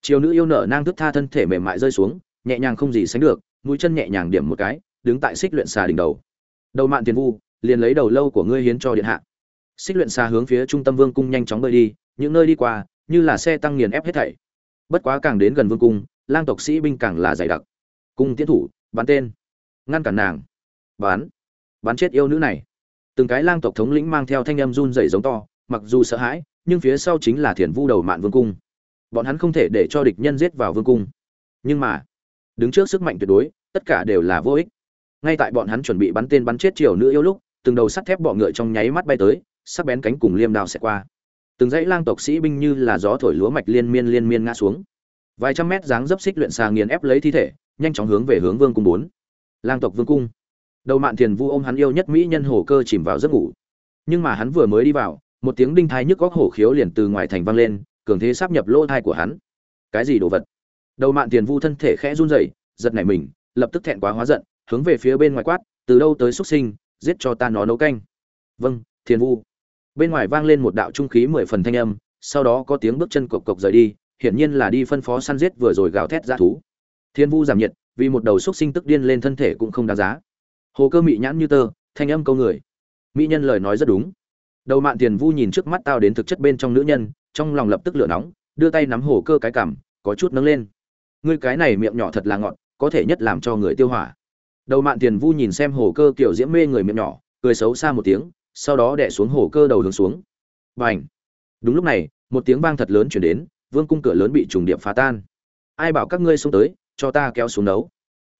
Triều nữ yêu nở nang thức tha thân thể mềm mại rơi xuống, nhẹ nhàng không gì sánh được, mũi chân nhẹ nhàng điểm một cái, đứng tại xích luyện xà đỉnh đầu. Đầu mạn tiền vu, liền lấy đầu lâu của ngươi hiến cho điện hạ xích luyện xa hướng phía trung tâm vương cung nhanh chóng bơi đi, những nơi đi qua, như là xe tăng nghiền ép hết thảy. Bất quá càng đến gần vương cung, lang tộc sĩ binh càng là dày đặc. Cung tiến thủ, bắn tên, ngăn cản nàng. Bán bắn chết yêu nữ này. Từng cái lang tộc thống lĩnh mang theo thanh âm run rẩy giống to, mặc dù sợ hãi, nhưng phía sau chính là thiền vu đầu mạn vương cung. Bọn hắn không thể để cho địch nhân giết vào vương cung. Nhưng mà, đứng trước sức mạnh tuyệt đối, tất cả đều là vô ích. Ngay tại bọn hắn chuẩn bị bắn tên bắn chết triều nữ yêu lúc, từng đầu sắt thép bọ ngựa trong nháy mắt bay tới sắc bén cánh cùng liêm đao sẽ qua. Từng dãy lang tộc sĩ binh như là gió thổi lúa mạch liên miên liên miên ngã xuống. Vài trăm mét dáng dấp xích luyện xà nghiền ép lấy thi thể, nhanh chóng hướng về hướng vương cung bốn. Lang tộc vương cung. Đầu mạn thiền vu ôm hắn yêu nhất mỹ nhân hồ cơ chìm vào giấc ngủ. Nhưng mà hắn vừa mới đi vào, một tiếng đinh thai nhức góc hổ khiếu liền từ ngoài thành vang lên, cường thế sắp nhập lỗ thai của hắn. Cái gì đồ vật? Đầu mạn thiền vu thân thể khẽ run rẩy, giật nảy mình, lập tức thẹn quá hóa giận, hướng về phía bên ngoài quát, từ đâu tới xuất sinh, giết cho ta nó nấu canh? Vâng thiền vu bên ngoài vang lên một đạo trung khí mười phần thanh âm, sau đó có tiếng bước chân cộc cộc rời đi, hiển nhiên là đi phân phó săn giết vừa rồi gào thét ra thú. Thiên vu giảm nhiệt, vì một đầu xúc sinh tức điên lên thân thể cũng không đáng giá. Hồ cơ mị nhãn như tơ, thanh âm câu người. Mỹ nhân lời nói rất đúng. Đầu mạn tiền vu nhìn trước mắt tao đến thực chất bên trong nữ nhân, trong lòng lập tức lửa nóng, đưa tay nắm hồ cơ cái cảm có chút nâng lên. Ngươi cái này miệng nhỏ thật là ngọt, có thể nhất làm cho người tiêu hỏa. Đầu mạn tiền vu nhìn xem hồ cơ kiểu diễm mê người miệng nhỏ, cười xấu xa một tiếng sau đó đè xuống hồ cơ đầu hướng xuống. Bành! đúng lúc này, một tiếng vang thật lớn truyền đến, vương cung cửa lớn bị trùng điệp phá tan. Ai bảo các ngươi xuống tới, cho ta kéo xuống đấu.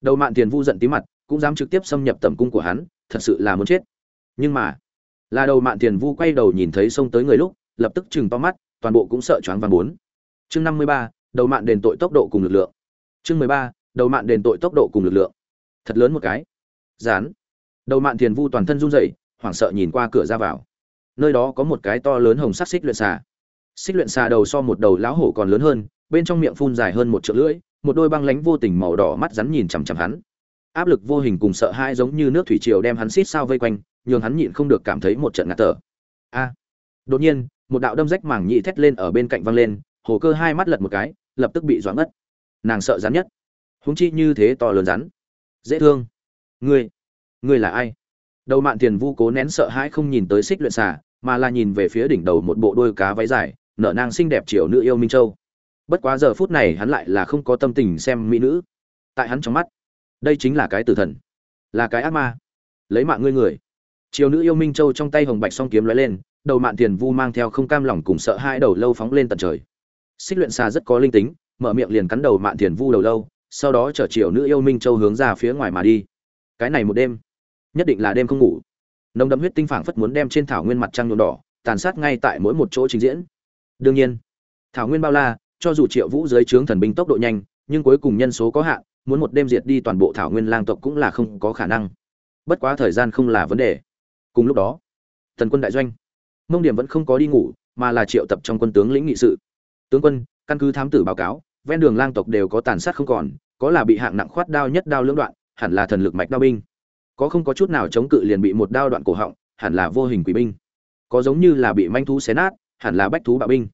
Đầu mạn tiền vu giận tí mặt, cũng dám trực tiếp xâm nhập tầm cung của hắn, thật sự là muốn chết. Nhưng mà, là đầu mạn tiền vu quay đầu nhìn thấy xông tới người lúc, lập tức chừng to mắt, toàn bộ cũng sợ choáng váng bốn. Chương năm mươi ba, đầu mạn đền tội tốc độ cùng lực lượng. Chương mười ba, đầu mạn đền tội tốc độ cùng lực lượng. Thật lớn một cái. Dán đầu mạn tiền vu toàn thân run rẩy hoảng sợ nhìn qua cửa ra vào. Nơi đó có một cái to lớn hồng sắc xích luyện xà. Xích luyện xà đầu so một đầu lão hổ còn lớn hơn, bên trong miệng phun dài hơn một triệu lưỡi, một đôi băng lánh vô tình màu đỏ mắt rắn nhìn chằm chằm hắn. Áp lực vô hình cùng sợ hãi giống như nước thủy triều đem hắn xít sao vây quanh, nhường hắn nhịn không được cảm thấy một trận ngạt thở. A! Đột nhiên, một đạo đâm rách mảng nhị thét lên ở bên cạnh văng lên hồ cơ hai mắt lật một cái, lập tức bị doãn ngất. Nàng sợ rắn nhất. Huống chi như thế to lớn rắn. Dễ thương. Ngươi ngươi là ai? Đầu mạn tiền vu cố nén sợ hãi không nhìn tới xích luyện xà, mà là nhìn về phía đỉnh đầu một bộ đôi cá váy dài, nở nang xinh đẹp triệu nữ yêu minh châu. Bất quá giờ phút này hắn lại là không có tâm tình xem mỹ nữ. Tại hắn trong mắt, đây chính là cái tử thần, là cái ác ma. Lấy mạng ngươi người. Triều nữ yêu minh châu trong tay hồng bạch song kiếm lóe lên, đầu mạn tiền vu mang theo không cam lòng cùng sợ hai đầu lâu phóng lên tận trời. Xích luyện xà rất có linh tính, mở miệng liền cắn đầu mạn tiền vu đầu lâu, sau đó chở triều nữ yêu minh châu hướng ra phía ngoài mà đi. Cái này một đêm nhất định là đêm không ngủ. Nồng đậm huyết tinh phảng phất muốn đem trên thảo nguyên mặt trăng nhuộm đỏ, tàn sát ngay tại mỗi một chỗ trình diễn. Đương nhiên, thảo nguyên bao la, cho dù triệu vũ dưới trướng thần binh tốc độ nhanh, nhưng cuối cùng nhân số có hạn, muốn một đêm diệt đi toàn bộ thảo nguyên lang tộc cũng là không có khả năng. Bất quá thời gian không là vấn đề. Cùng lúc đó, thần quân đại doanh, mông điểm vẫn không có đi ngủ, mà là triệu tập trong quân tướng lĩnh nghị sự. Tướng quân, căn cứ thám tử báo cáo, ven đường lang tộc đều có tàn sát không còn, có là bị hạng nặng khoát đao nhất đao lưỡng đoạn, hẳn là thần lực mạch đao binh có không có chút nào chống cự liền bị một đao đoạn cổ họng, hẳn là vô hình quỷ binh. Có giống như là bị manh thú xé nát, hẳn là bách thú bạo binh.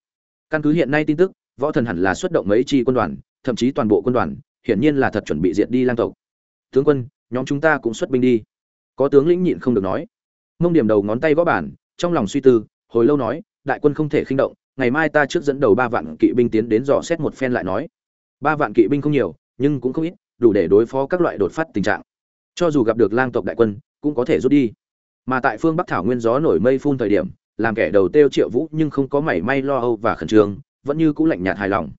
Căn cứ hiện nay tin tức, võ thần hẳn là xuất động mấy chi quân đoàn, thậm chí toàn bộ quân đoàn, hiển nhiên là thật chuẩn bị diệt đi lang tộc. Tướng quân, nhóm chúng ta cũng xuất binh đi. Có tướng lĩnh nhịn không được nói. Mông điểm đầu ngón tay gõ bản trong lòng suy tư, hồi lâu nói, đại quân không thể khinh động, ngày mai ta trước dẫn đầu ba vạn kỵ binh tiến đến dò xét một phen lại nói. Ba vạn kỵ binh không nhiều, nhưng cũng không ít, đủ để đối phó các loại đột phát tình trạng cho dù gặp được lang tộc đại quân, cũng có thể rút đi. Mà tại phương bắc thảo nguyên gió nổi mây phun thời điểm, làm kẻ đầu tiêu triệu vũ nhưng không có mảy may lo âu và khẩn trương, vẫn như cũ lạnh nhạt hài lòng.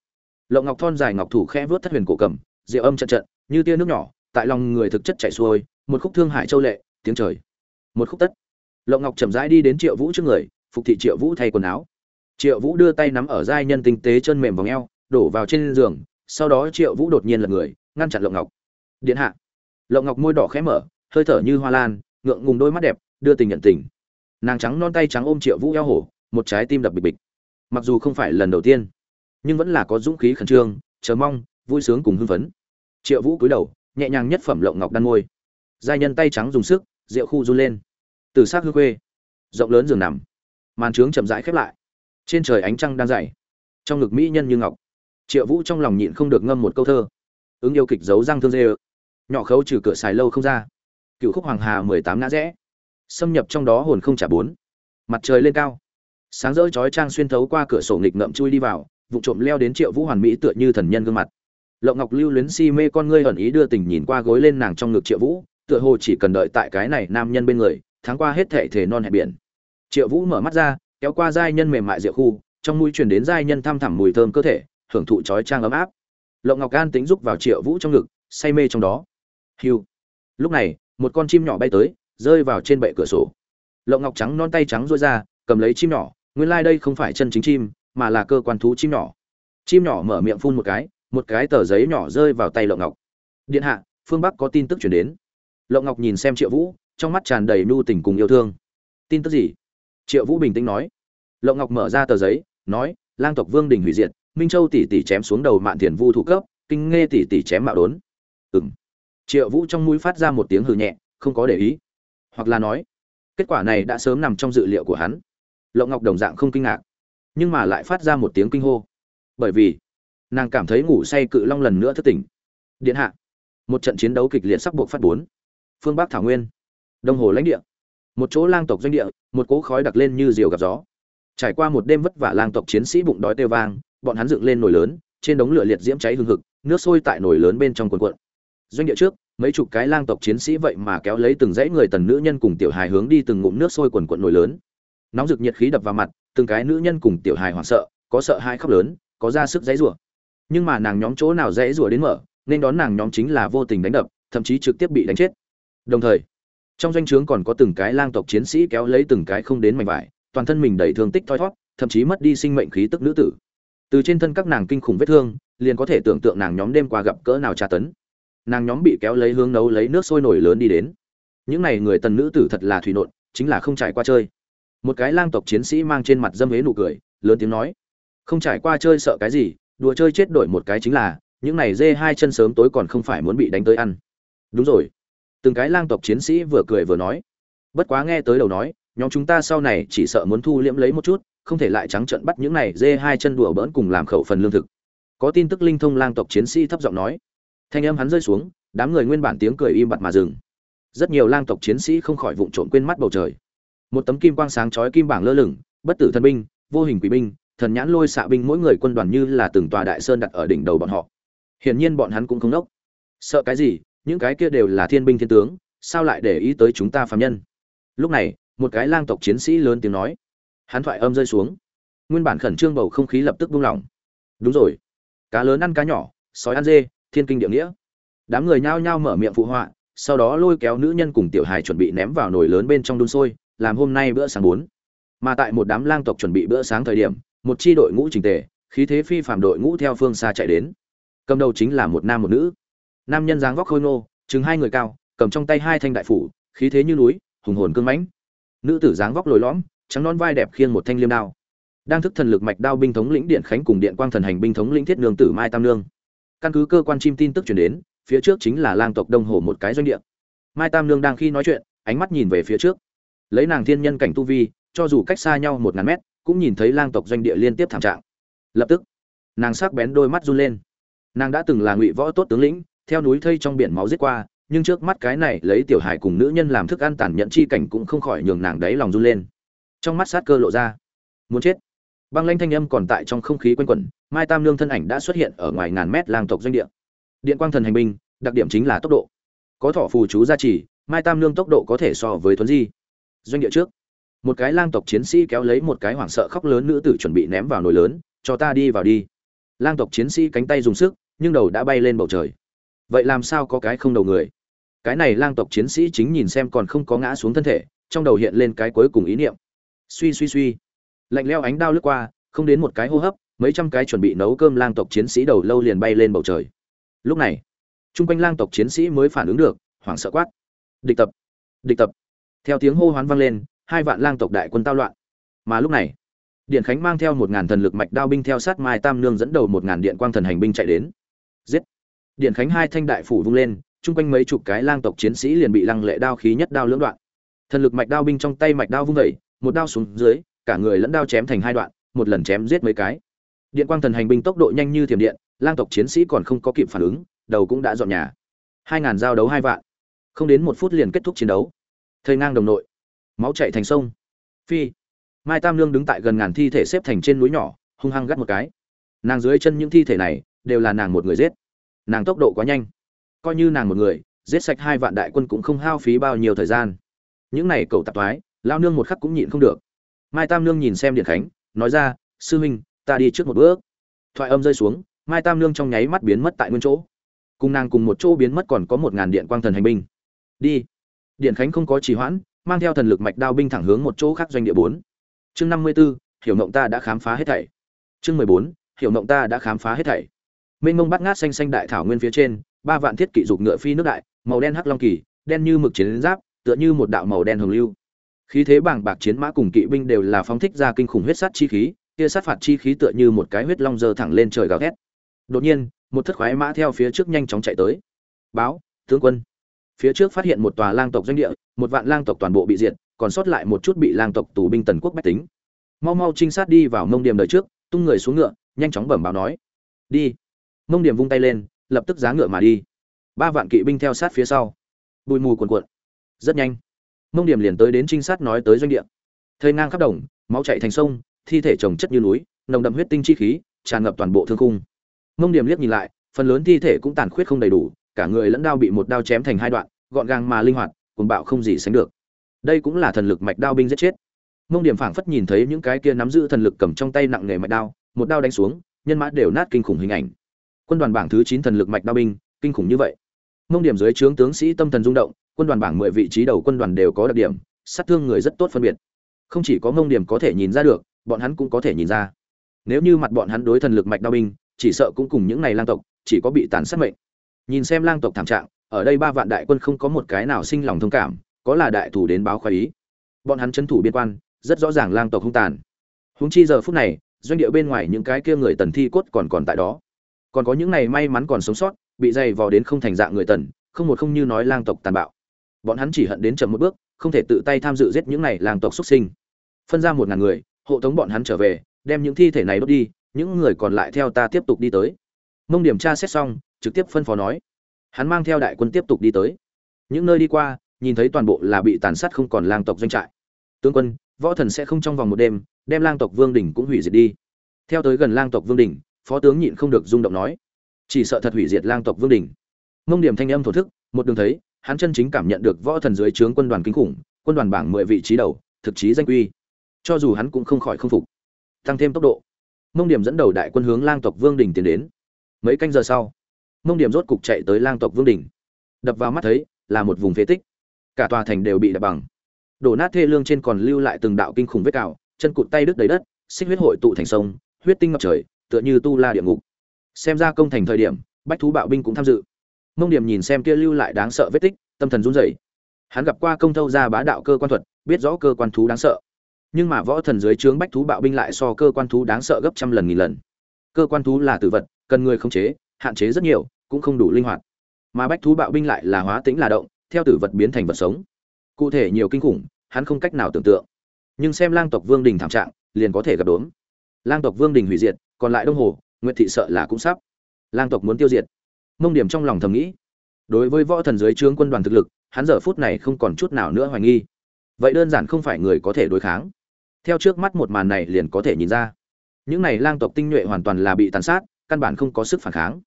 Lộng ngọc thon dài ngọc thủ khẽ vớt thất huyền cổ cầm, rượu âm trận trận, như tia nước nhỏ, tại lòng người thực chất chảy xuôi, một khúc thương hải châu lệ, tiếng trời. Một khúc tất. Lộng ngọc chậm rãi đi đến triệu vũ trước người, phục thị triệu vũ thay quần áo. Triệu vũ đưa tay nắm ở giai nhân tinh tế chân mềm vòng eo, đổ vào trên giường, sau đó triệu vũ đột nhiên lật người, ngăn chặn lộng ngọc. Điện hạ lộng ngọc môi đỏ khẽ mở, hơi thở như hoa lan, ngượng ngùng đôi mắt đẹp, đưa tình nhận tình. Nàng trắng non tay trắng ôm triệu vũ eo hổ, một trái tim đập bịch bịch. Mặc dù không phải lần đầu tiên, nhưng vẫn là có dũng khí khẩn trương, chờ mong, vui sướng cùng hưng phấn. Triệu vũ cúi đầu, nhẹ nhàng nhất phẩm lộng ngọc đan môi. Giai nhân tay trắng dùng sức, rượu khu run lên. Từ s á c hư khuê, rộng lớn giường nằm, màn trướng chậm rãi khép lại. Trên trời ánh trăng đang dày, trong ngực mỹ nhân như ngọc. Triệu vũ trong lòng nhịn không được ngâm một câu thơ. Ứng yêu kịch giấu răng thương dê ơ nhỏ khấu trừ cửa xài lâu không ra. Cựu khúc hoàng hà mười tám ngã rẽ. Xâm nhập trong đó hồn không trả bốn. Mặt trời lên cao. Sáng rỡ chói trang xuyên thấu qua cửa sổ nghịch ngậm chui đi vào, vụ trộm leo đến triệu vũ hoàn mỹ tựa như thần nhân gương mặt. Lộng ngọc lưu luyến si mê con ngươi ẩn ý đưa tình nhìn qua gối lên nàng trong ngực triệu vũ, tựa hồ chỉ cần đợi tại cái này nam nhân bên người tháng qua hết thệ thể non hẹn biển. Triệu vũ mở mắt ra, kéo qua giai nhân mềm mại rượu khu, trong mũi truyền đến giai nhân thăm thẳm mùi thơm cơ thể, hưởng thụ chói trang ấm áp. Lộng ngọc gan tính rúc vào triệu vũ trong ngực, say mê trong đó hiu lúc này, một con chim nhỏ bay tới, rơi vào trên bệ cửa sổ. Lộng ngọc trắng non tay trắng rối ra, cầm lấy chim nhỏ, nguyên lai đây không phải chân chính chim, mà là cơ quan thú chim nhỏ. Chim nhỏ mở miệng phun một cái một cái tờ giấy nhỏ rơi vào tay lộng ngọc. Điện hạ, phương bắc có tin tức chuyển đến. Lộng ngọc nhìn xem triệu vũ, trong mắt tràn đầy nhu tình cùng yêu thương. Tin tức gì? Triệu vũ bình tĩnh nói. Lộng ngọc mở ra tờ giấy, nói, lang tộc vương đình hủy diệt, minh châu tỷ tỷ chém xuống đầu mạn thiền vu thủ cấp, kinh nghe tỷ tỷ chém mạo đốn. Ừng triệu vũ trong mũi phát ra một tiếng hừ nhẹ, không có để ý. Hoặc là nói, kết quả này đã sớm nằm trong dự liệu của hắn. Lộng ngọc đồng dạng không kinh ngạc, nhưng mà lại phát ra một tiếng kinh hô. Bởi vì, nàng cảm thấy ngủ say cự long lần nữa thất tỉnh. Điện hạ, một trận chiến đấu kịch liệt sắp buộc phát bốn. Phương bắc thảo nguyên, đông hồ lãnh địa. Một chỗ lang tộc doanh địa, một cỗ khói đặc lên như diều gặp gió. Trải qua một đêm vất vả lang tộc chiến sĩ bụng đói tê vang, bọn hắn dựng lên nồi lớn, trên đống lửa liệt diễm cháy hừng hực, nước sôi tại nồi lớn bên trong cuộn cuộn. Doanh địa trước mấy chục cái lang tộc chiến sĩ vậy mà kéo lấy từng dãy người tần nữ nhân cùng tiểu hài hướng đi từng ngụm nước sôi quần quận nổi lớn. Nóng rực nhiệt khí đập vào mặt, từng cái nữ nhân cùng tiểu hài hoảng sợ, có sợ hai khóc lớn, có ra sức dãy rủa. Nhưng mà nàng nhóm chỗ nào dãy rủa đến mở, nên đón nàng nhóm chính là vô tình đánh đập, thậm chí trực tiếp bị đánh chết. Đồng thời, trong doanh trướng còn có từng cái lang tộc chiến sĩ kéo lấy từng cái không đến mảnh vải, toàn thân mình đầy thương tích thoi thót thậm chí mất đi sinh mệnh khí tức nữ tử. Từ trên thân các nàng kinh khủng vết thương, liền có thể tưởng tượng nàng nhóm đêm qua gặp cỡ nào tra tấn nàng nhóm bị kéo lấy hướng nấu lấy nước sôi nổi lớn đi đến. Những n à y người tần nữ tử thật là thủy nộn, chính là không trải qua chơi. Một cái lang tộc chiến sĩ mang trên mặt dâm huế nụ cười, lớn tiếng nói, không trải qua chơi sợ cái gì, đùa chơi chết đổi một cái chính là, những này dê hai chân sớm tối còn không phải muốn bị đánh tới ăn. Đúng rồi. Từng cái lang tộc chiến sĩ vừa cười vừa nói, bất quá nghe tới đầu nói, nhóm chúng ta sau này chỉ sợ muốn thu liễm lấy một chút, không thể lại trắng trợn bắt những này dê hai chân đùa bỡn cùng làm khẩu phần lương thực. Có tin tức linh thông lang tộc chiến sĩ thấp giọng nói thanh âm hắn rơi xuống, đám người nguyên bản tiếng cười im bặt mà dừng. Rất nhiều lang tộc chiến sĩ không khỏi vụng trộm quên mắt bầu trời. Một tấm kim quang sáng chói kim bảng lơ lửng, bất tử thân binh, vô hình quỷ binh, thần nhãn lôi xạ binh mỗi người quân đoàn như là từng tòa đại sơn đặt ở đỉnh đầu bọn họ. Hiển nhiên bọn hắn cũng không nốc. Sợ cái gì, những cái kia đều là thiên binh thiên tướng, sao lại để ý tới chúng ta phạm nhân? Lúc này, một cái lang tộc chiến sĩ lớn tiếng nói. Hắn thoại âm rơi xuống. Nguyên bản khẩn trương bầu không khí lập tức buông lỏng. Đúng rồi. Cá lớn ăn cá nhỏ, sói ăn dê thiên kinh địa nghĩa. Đám người nhao nhao mở miệng phụ họa, sau đó lôi kéo nữ nhân cùng tiểu hài chuẩn bị ném vào nồi lớn bên trong đun sôi, làm hôm nay bữa sáng bốn. Mà tại một đám lang tộc chuẩn bị bữa sáng thời điểm, một chi đội ngũ trình tề, khí thế phi phạm đội ngũ theo phương xa chạy đến. Cầm đầu chính là một nam một nữ. Nam nhân dáng vóc khôi ngô, chừng hai người cao, cầm trong tay hai thanh đại phủ, khí thế như núi, hùng hồn cương mãnh. Nữ tử dáng vóc lồi lõm, trắng non vai đẹp khiêng một thanh liêm đao. Đang thức thần lực mạch đao binh thống lĩnh điện khánh cùng điện quang thần hành binh thống lĩnh thiết nương tử mai tam nương căn cứ cơ quan chim tin tức chuyển đến, phía trước chính là lang tộc đông hồ một cái doanh địa. Mai tam nương đang khi nói chuyện, ánh mắt nhìn về phía trước. Lấy nàng thiên nhân cảnh tu vi, cho dù cách xa nhau một ngàn mét, cũng nhìn thấy lang tộc doanh địa liên tiếp thảm trạng. Lập tức, nàng sắc bén đôi mắt run lên. Nàng đã từng là ngụy võ tốt tướng lĩnh, theo núi thây trong biển máu giết qua, nhưng trước mắt cái này lấy tiểu hải cùng nữ nhân làm thức ăn tàn nhẫn chi cảnh cũng không khỏi nhường nàng đáy lòng run lên. Trong mắt sát cơ lộ ra. Muốn chết băng lanh thanh âm còn tại trong không khí quanh quẩn, mai tam lương thân ảnh đã xuất hiện ở ngoài ngàn mét lang tộc doanh địa. Điện quang thần hành binh, đặc điểm chính là tốc độ. Có thọ phù chú gia trì, mai tam lương tốc độ có thể so với thuấn di. Doanh địa trước, một cái lang tộc chiến sĩ kéo lấy một cái hoảng sợ khóc lớn nữ tử chuẩn bị ném vào nồi lớn, cho ta đi vào đi. Lang tộc chiến sĩ cánh tay dùng sức, nhưng đầu đã bay lên bầu trời. Vậy làm sao có cái không đầu người? Cái này lang tộc chiến sĩ chính nhìn xem còn không có ngã xuống thân thể, trong đầu hiện lên cái cuối cùng ý niệm. Suy suy suy lạnh leo ánh đao lướt qua, không đến một cái hô hấp, mấy trăm cái chuẩn bị nấu cơm lang tộc chiến sĩ đầu lâu liền bay lên bầu trời. Lúc này, chung quanh lang tộc chiến sĩ mới phản ứng được, hoảng sợ quát. Địch tập địch tập. Theo tiếng hô hoán vang lên, hai vạn lang tộc đại quân tao loạn. Mà lúc này, điện khánh mang theo một ngàn thần lực mạch đao binh theo sát mai tam nương dẫn đầu một ngàn điện quang thần hành binh chạy đến. Giết! Điện khánh hai thanh đại phủ vung lên, chung quanh mấy chục cái lang tộc chiến sĩ liền bị lăng lệ đao khí nhất đao lưỡng đoạn. Thần lực mạch đao binh trong tay mạch đao vung vẩy một đao xuống dưới cả người lẫn đao chém thành hai đoạn, một lần chém giết mấy cái. Điện quang thần hành binh tốc độ nhanh như thiểm điện, lang tộc chiến sĩ còn không có kịp phản ứng, đầu cũng đã dọn nhà. Hai ngàn giao đấu hai vạn. Không đến một phút liền kết thúc chiến đấu. Thời ngang đồng nội. Máu chạy thành sông. Phi. Mai tam lương đứng tại gần ngàn thi thể xếp thành trên núi nhỏ, hung hăng gắt một cái. Nàng dưới chân những thi thể này, đều là nàng một người giết. Nàng tốc độ quá nhanh. Coi như nàng một người, giết sạch hai vạn đại quân cũng không hao phí bao nhiêu thời gian. Những này cầu tạp thoái, lao nương một khắc cũng nhịn không được mai tam nương nhìn xem điện khánh, nói ra, sư huynh, ta đi trước một bước. Thoại âm rơi xuống, mai tam nương trong nháy mắt biến mất tại nguyên chỗ. Cùng nàng cùng một chỗ biến mất còn có một ngàn điện quang thần hành binh. Đi. Điện khánh không có trì hoãn, mang theo thần lực mạch đao binh thẳng hướng một chỗ khác doanh địa bốn. Chương năm mươi b ố hiểu mộng ta đã khám phá hết thảy. Chương mười bốn, hiểu mộng ta đã khám phá hết thảy. Mênh mông bắt ngát xanh xanh đại thảo nguyên phía trên, ba vạn thiết kỵ dục ngựa phi nước đại, màu đen hắc long kỳ, đen như mực chiến giáp, tựa như một đạo màu đen hồng lưu khí thế bảng bạc chiến mã cùng kỵ binh đều là phóng thích ra kinh khủng huyết sát chi khí, kia sát phạt chi khí tựa như một cái huyết long dơ thẳng lên trời gào thét. Đột nhiên, một thất khoái mã theo phía trước nhanh chóng chạy tới. Báo, tướng quân. Phía trước phát hiện một tòa lang tộc doanh địa, một vạn lang tộc toàn bộ bị diệt, còn sót lại một chút bị lang tộc tù binh tần quốc bách tính. Mau mau trinh sát đi vào mông điểm đời trước, tung người xuống ngựa, nhanh chóng bẩm báo nói. Đi. Mông điểm vung tay lên, lập tức giá ngựa mà đi. Ba vạn kỵ binh theo sát phía sau. Bụi mù cuồn cuộn. Rất nhanh mông điểm liền tới đến trinh sát nói tới doanh địa. Thời ngang khắp đồng, máu chạy thành sông, thi thể trồng chất như núi, nồng đậm huyết tinh chi khí, tràn ngập toàn bộ thương cung. mông điểm liếc nhìn lại, phần lớn thi thể cũng tàn khuyết không đầy đủ, cả người lẫn đao bị một đao chém thành hai đoạn, gọn gàng mà linh hoạt, cuồng bạo không gì sánh được. Đây cũng là thần lực mạch đao binh giết chết. Mông điểm phảng phất nhìn thấy những cái kia nắm giữ thần lực cầm trong tay nặng nghề mạch đao, một đao đánh xuống, nhân mã đều nát kinh khủng hình ảnh. Quân đoàn bảng thứ chín thần lực mạch đao binh, kinh khủng như vậy. Mông điểm dưới trướng tướng sĩ tâm thần rung động quân đoàn bảng mười vị trí đầu quân đoàn đều có đặc điểm, sát thương người rất tốt phân biệt. Không chỉ có mông điểm có thể nhìn ra được, bọn hắn cũng có thể nhìn ra. Nếu như mặt bọn hắn đối thần lực mạch đao binh, chỉ sợ cũng cùng những này lang tộc, chỉ có bị tàn sát mệnh. Nhìn xem lang tộc thảm trạng, ở đây ba vạn đại quân không có một cái nào sinh lòng thông cảm, có là đại thủ đến báo khoái ý. Bọn hắn trấn thủ biên quan, rất rõ ràng lang tộc không tàn. Huống chi giờ phút này, doanh địa bên ngoài những cái kia người tần thi cốt còn còn tại đó. Còn có những này may mắn còn sống sót, bị dày vò đến không thành dạng người tần, không một không như nói lang tộc tàn bạo bọn hắn chỉ hận đến chậm một bước, không thể tự tay tham dự giết những này làng tộc xuất sinh. Phân ra một ngàn người, hộ tống bọn hắn trở về, đem những thi thể này đốt đi, những người còn lại theo ta tiếp tục đi tới. Mông điểm tra xét xong, trực tiếp phân phó nói. Hắn mang theo đại quân tiếp tục đi tới. Những nơi đi qua, nhìn thấy toàn bộ là bị tàn sát không còn lang tộc doanh trại. Tướng quân, võ thần sẽ không trong vòng một đêm, đem lang tộc vương đỉnh cũng hủy diệt đi. Theo tới gần lang tộc vương đỉnh, phó tướng nhịn không được rung động nói. Chỉ sợ thật hủy diệt lang tộc vương đỉnh. Mông điểm thanh âm thổ thức, một đường thấy hắn chân chính cảm nhận được võ thần dưới trướng quân đoàn kinh khủng, quân đoàn bảng mười vị trí đầu, thực chí danh quy cho dù hắn cũng không khỏi không phục. Tăng thêm tốc độ. Mông điểm dẫn đầu đại quân hướng lang tộc vương đỉnh tiến đến. Mấy canh giờ sau, mông điểm rốt cục chạy tới lang tộc vương đỉnh đập vào mắt thấy, là một vùng phế tích. Cả tòa thành đều bị đập bằng. Đổ nát thê lương trên còn lưu lại từng đạo kinh khủng vết cào, chân cụt tay đứt đầy đất, xích huyết hội tụ thành sông, huyết tinh ngập trời, tựa như tu la địa ngục. Xem ra công thành thời điểm, bách thú bạo binh cũng tham dự mông điểm nhìn xem kia lưu lại đáng sợ vết tích, tâm thần run rẩy. Hắn gặp qua công thâu ra bá đạo cơ quan thuật, biết rõ cơ quan thú đáng sợ. Nhưng mà võ thần dưới trướng bách thú bạo binh lại so cơ quan thú đáng sợ gấp trăm lần nghìn lần. Cơ quan thú là tử vật, cần người khống chế, hạn chế rất nhiều, cũng không đủ linh hoạt. Mà bách thú bạo binh lại là hóa tính là động, theo tử vật biến thành vật sống. Cụ thể nhiều kinh khủng, hắn không cách nào tưởng tượng. Nhưng xem lang tộc vương đình thảm trạng, liền có thể gặp đốn lang tộc vương đình hủy diệt, còn lại đông hồ, nguyệt thị sợ là cũng sắp. Lang tộc muốn tiêu diệt mông điểm trong lòng thầm nghĩ. Đối với võ thần dưới trướng quân đoàn thực lực, hắn giờ phút này không còn chút nào nữa hoài nghi. Vậy đơn giản không phải người có thể đối kháng. Theo trước mắt một màn này liền có thể nhìn ra. Những này lang tộc tinh nhuệ hoàn toàn là bị tàn sát, căn bản không có sức phản kháng.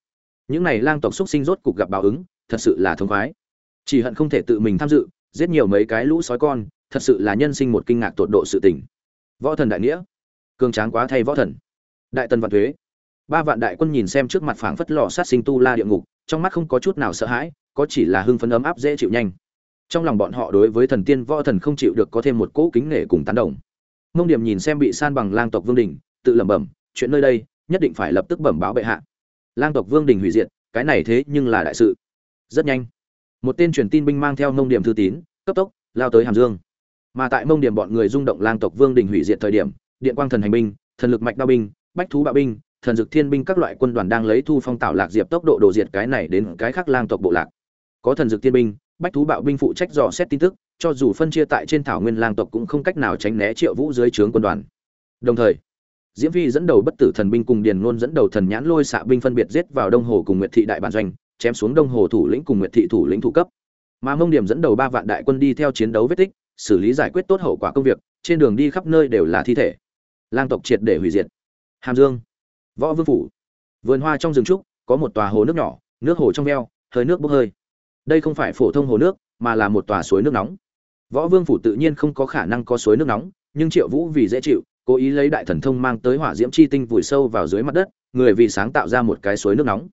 Những này lang tộc xuất sinh rốt cục gặp báo ứng, thật sự là thông khoái. Chỉ hận không thể tự mình tham dự, giết nhiều mấy cái lũ sói con, thật sự là nhân sinh một kinh ngạc tột độ sự tình. Võ thần đại nghĩa. Cường tráng quá thay võ thần. Đại tần vạn thuế ba vạn đại quân nhìn xem trước mặt phảng phất lò sát sinh tu la địa ngục, trong mắt không có chút nào sợ hãi, có chỉ là hưng phấn ấm áp dễ chịu nhanh. Trong lòng bọn họ đối với thần tiên võ thần không chịu được có thêm một cỗ kính nể cùng tán đồng. Mông điểm nhìn xem bị san bằng lang tộc vương đình, tự lẩm bẩm, chuyện nơi đây, nhất định phải lập tức bẩm báo bệ hạ. Lang tộc vương đình hủy diệt, cái này thế nhưng là đại sự. Rất nhanh, một tên truyền tin binh mang theo mông điểm thư tín, cấp tốc, lao tới hàm dương. Mà tại mông điểm bọn người rung động lang tộc vương đình hủy diệt thời điểm, điện quang thần hành binh, thần lực mạch đao binh, bách thú bạo binh thần dực thiên binh các loại quân đoàn đang lấy thu phong tạo lạc diệp tốc độ đồ diệt cái này đến cái khác lang tộc bộ lạc. Có thần dực thiên binh, bách thú bạo binh phụ trách dò xét tin tức, cho dù phân chia tại trên thảo nguyên lang tộc cũng không cách nào tránh né triệu vũ dưới trướng quân đoàn. Đồng thời, diễm phi dẫn đầu bất tử thần binh cùng điền ngôn dẫn đầu thần nhãn lôi xạ binh phân biệt giết vào đông hồ cùng nguyệt thị đại bản doanh, chém xuống đông hồ thủ lĩnh cùng nguyệt thị thủ lĩnh thủ cấp. Mà mông điểm dẫn đầu ba vạn đại quân đi theo chiến đấu vết tích, xử lý giải quyết tốt hậu quả công việc, trên đường đi khắp nơi đều là thi thể. Lang tộc triệt để hủy diệt. Hàm dương võ vương phủ. Vườn hoa trong rừng trúc, có một tòa hồ nước nhỏ, nước hồ trong veo, hơi nước bốc hơi. Đây không phải phổ thông hồ nước, mà là một tòa suối nước nóng. Võ vương phủ tự nhiên không có khả năng có suối nước nóng, nhưng triệu vũ vì dễ chịu, cố ý lấy đại thần thông mang tới hỏa diễm chi tinh vùi sâu vào dưới mặt đất, người vì sáng tạo ra một cái suối nước nóng.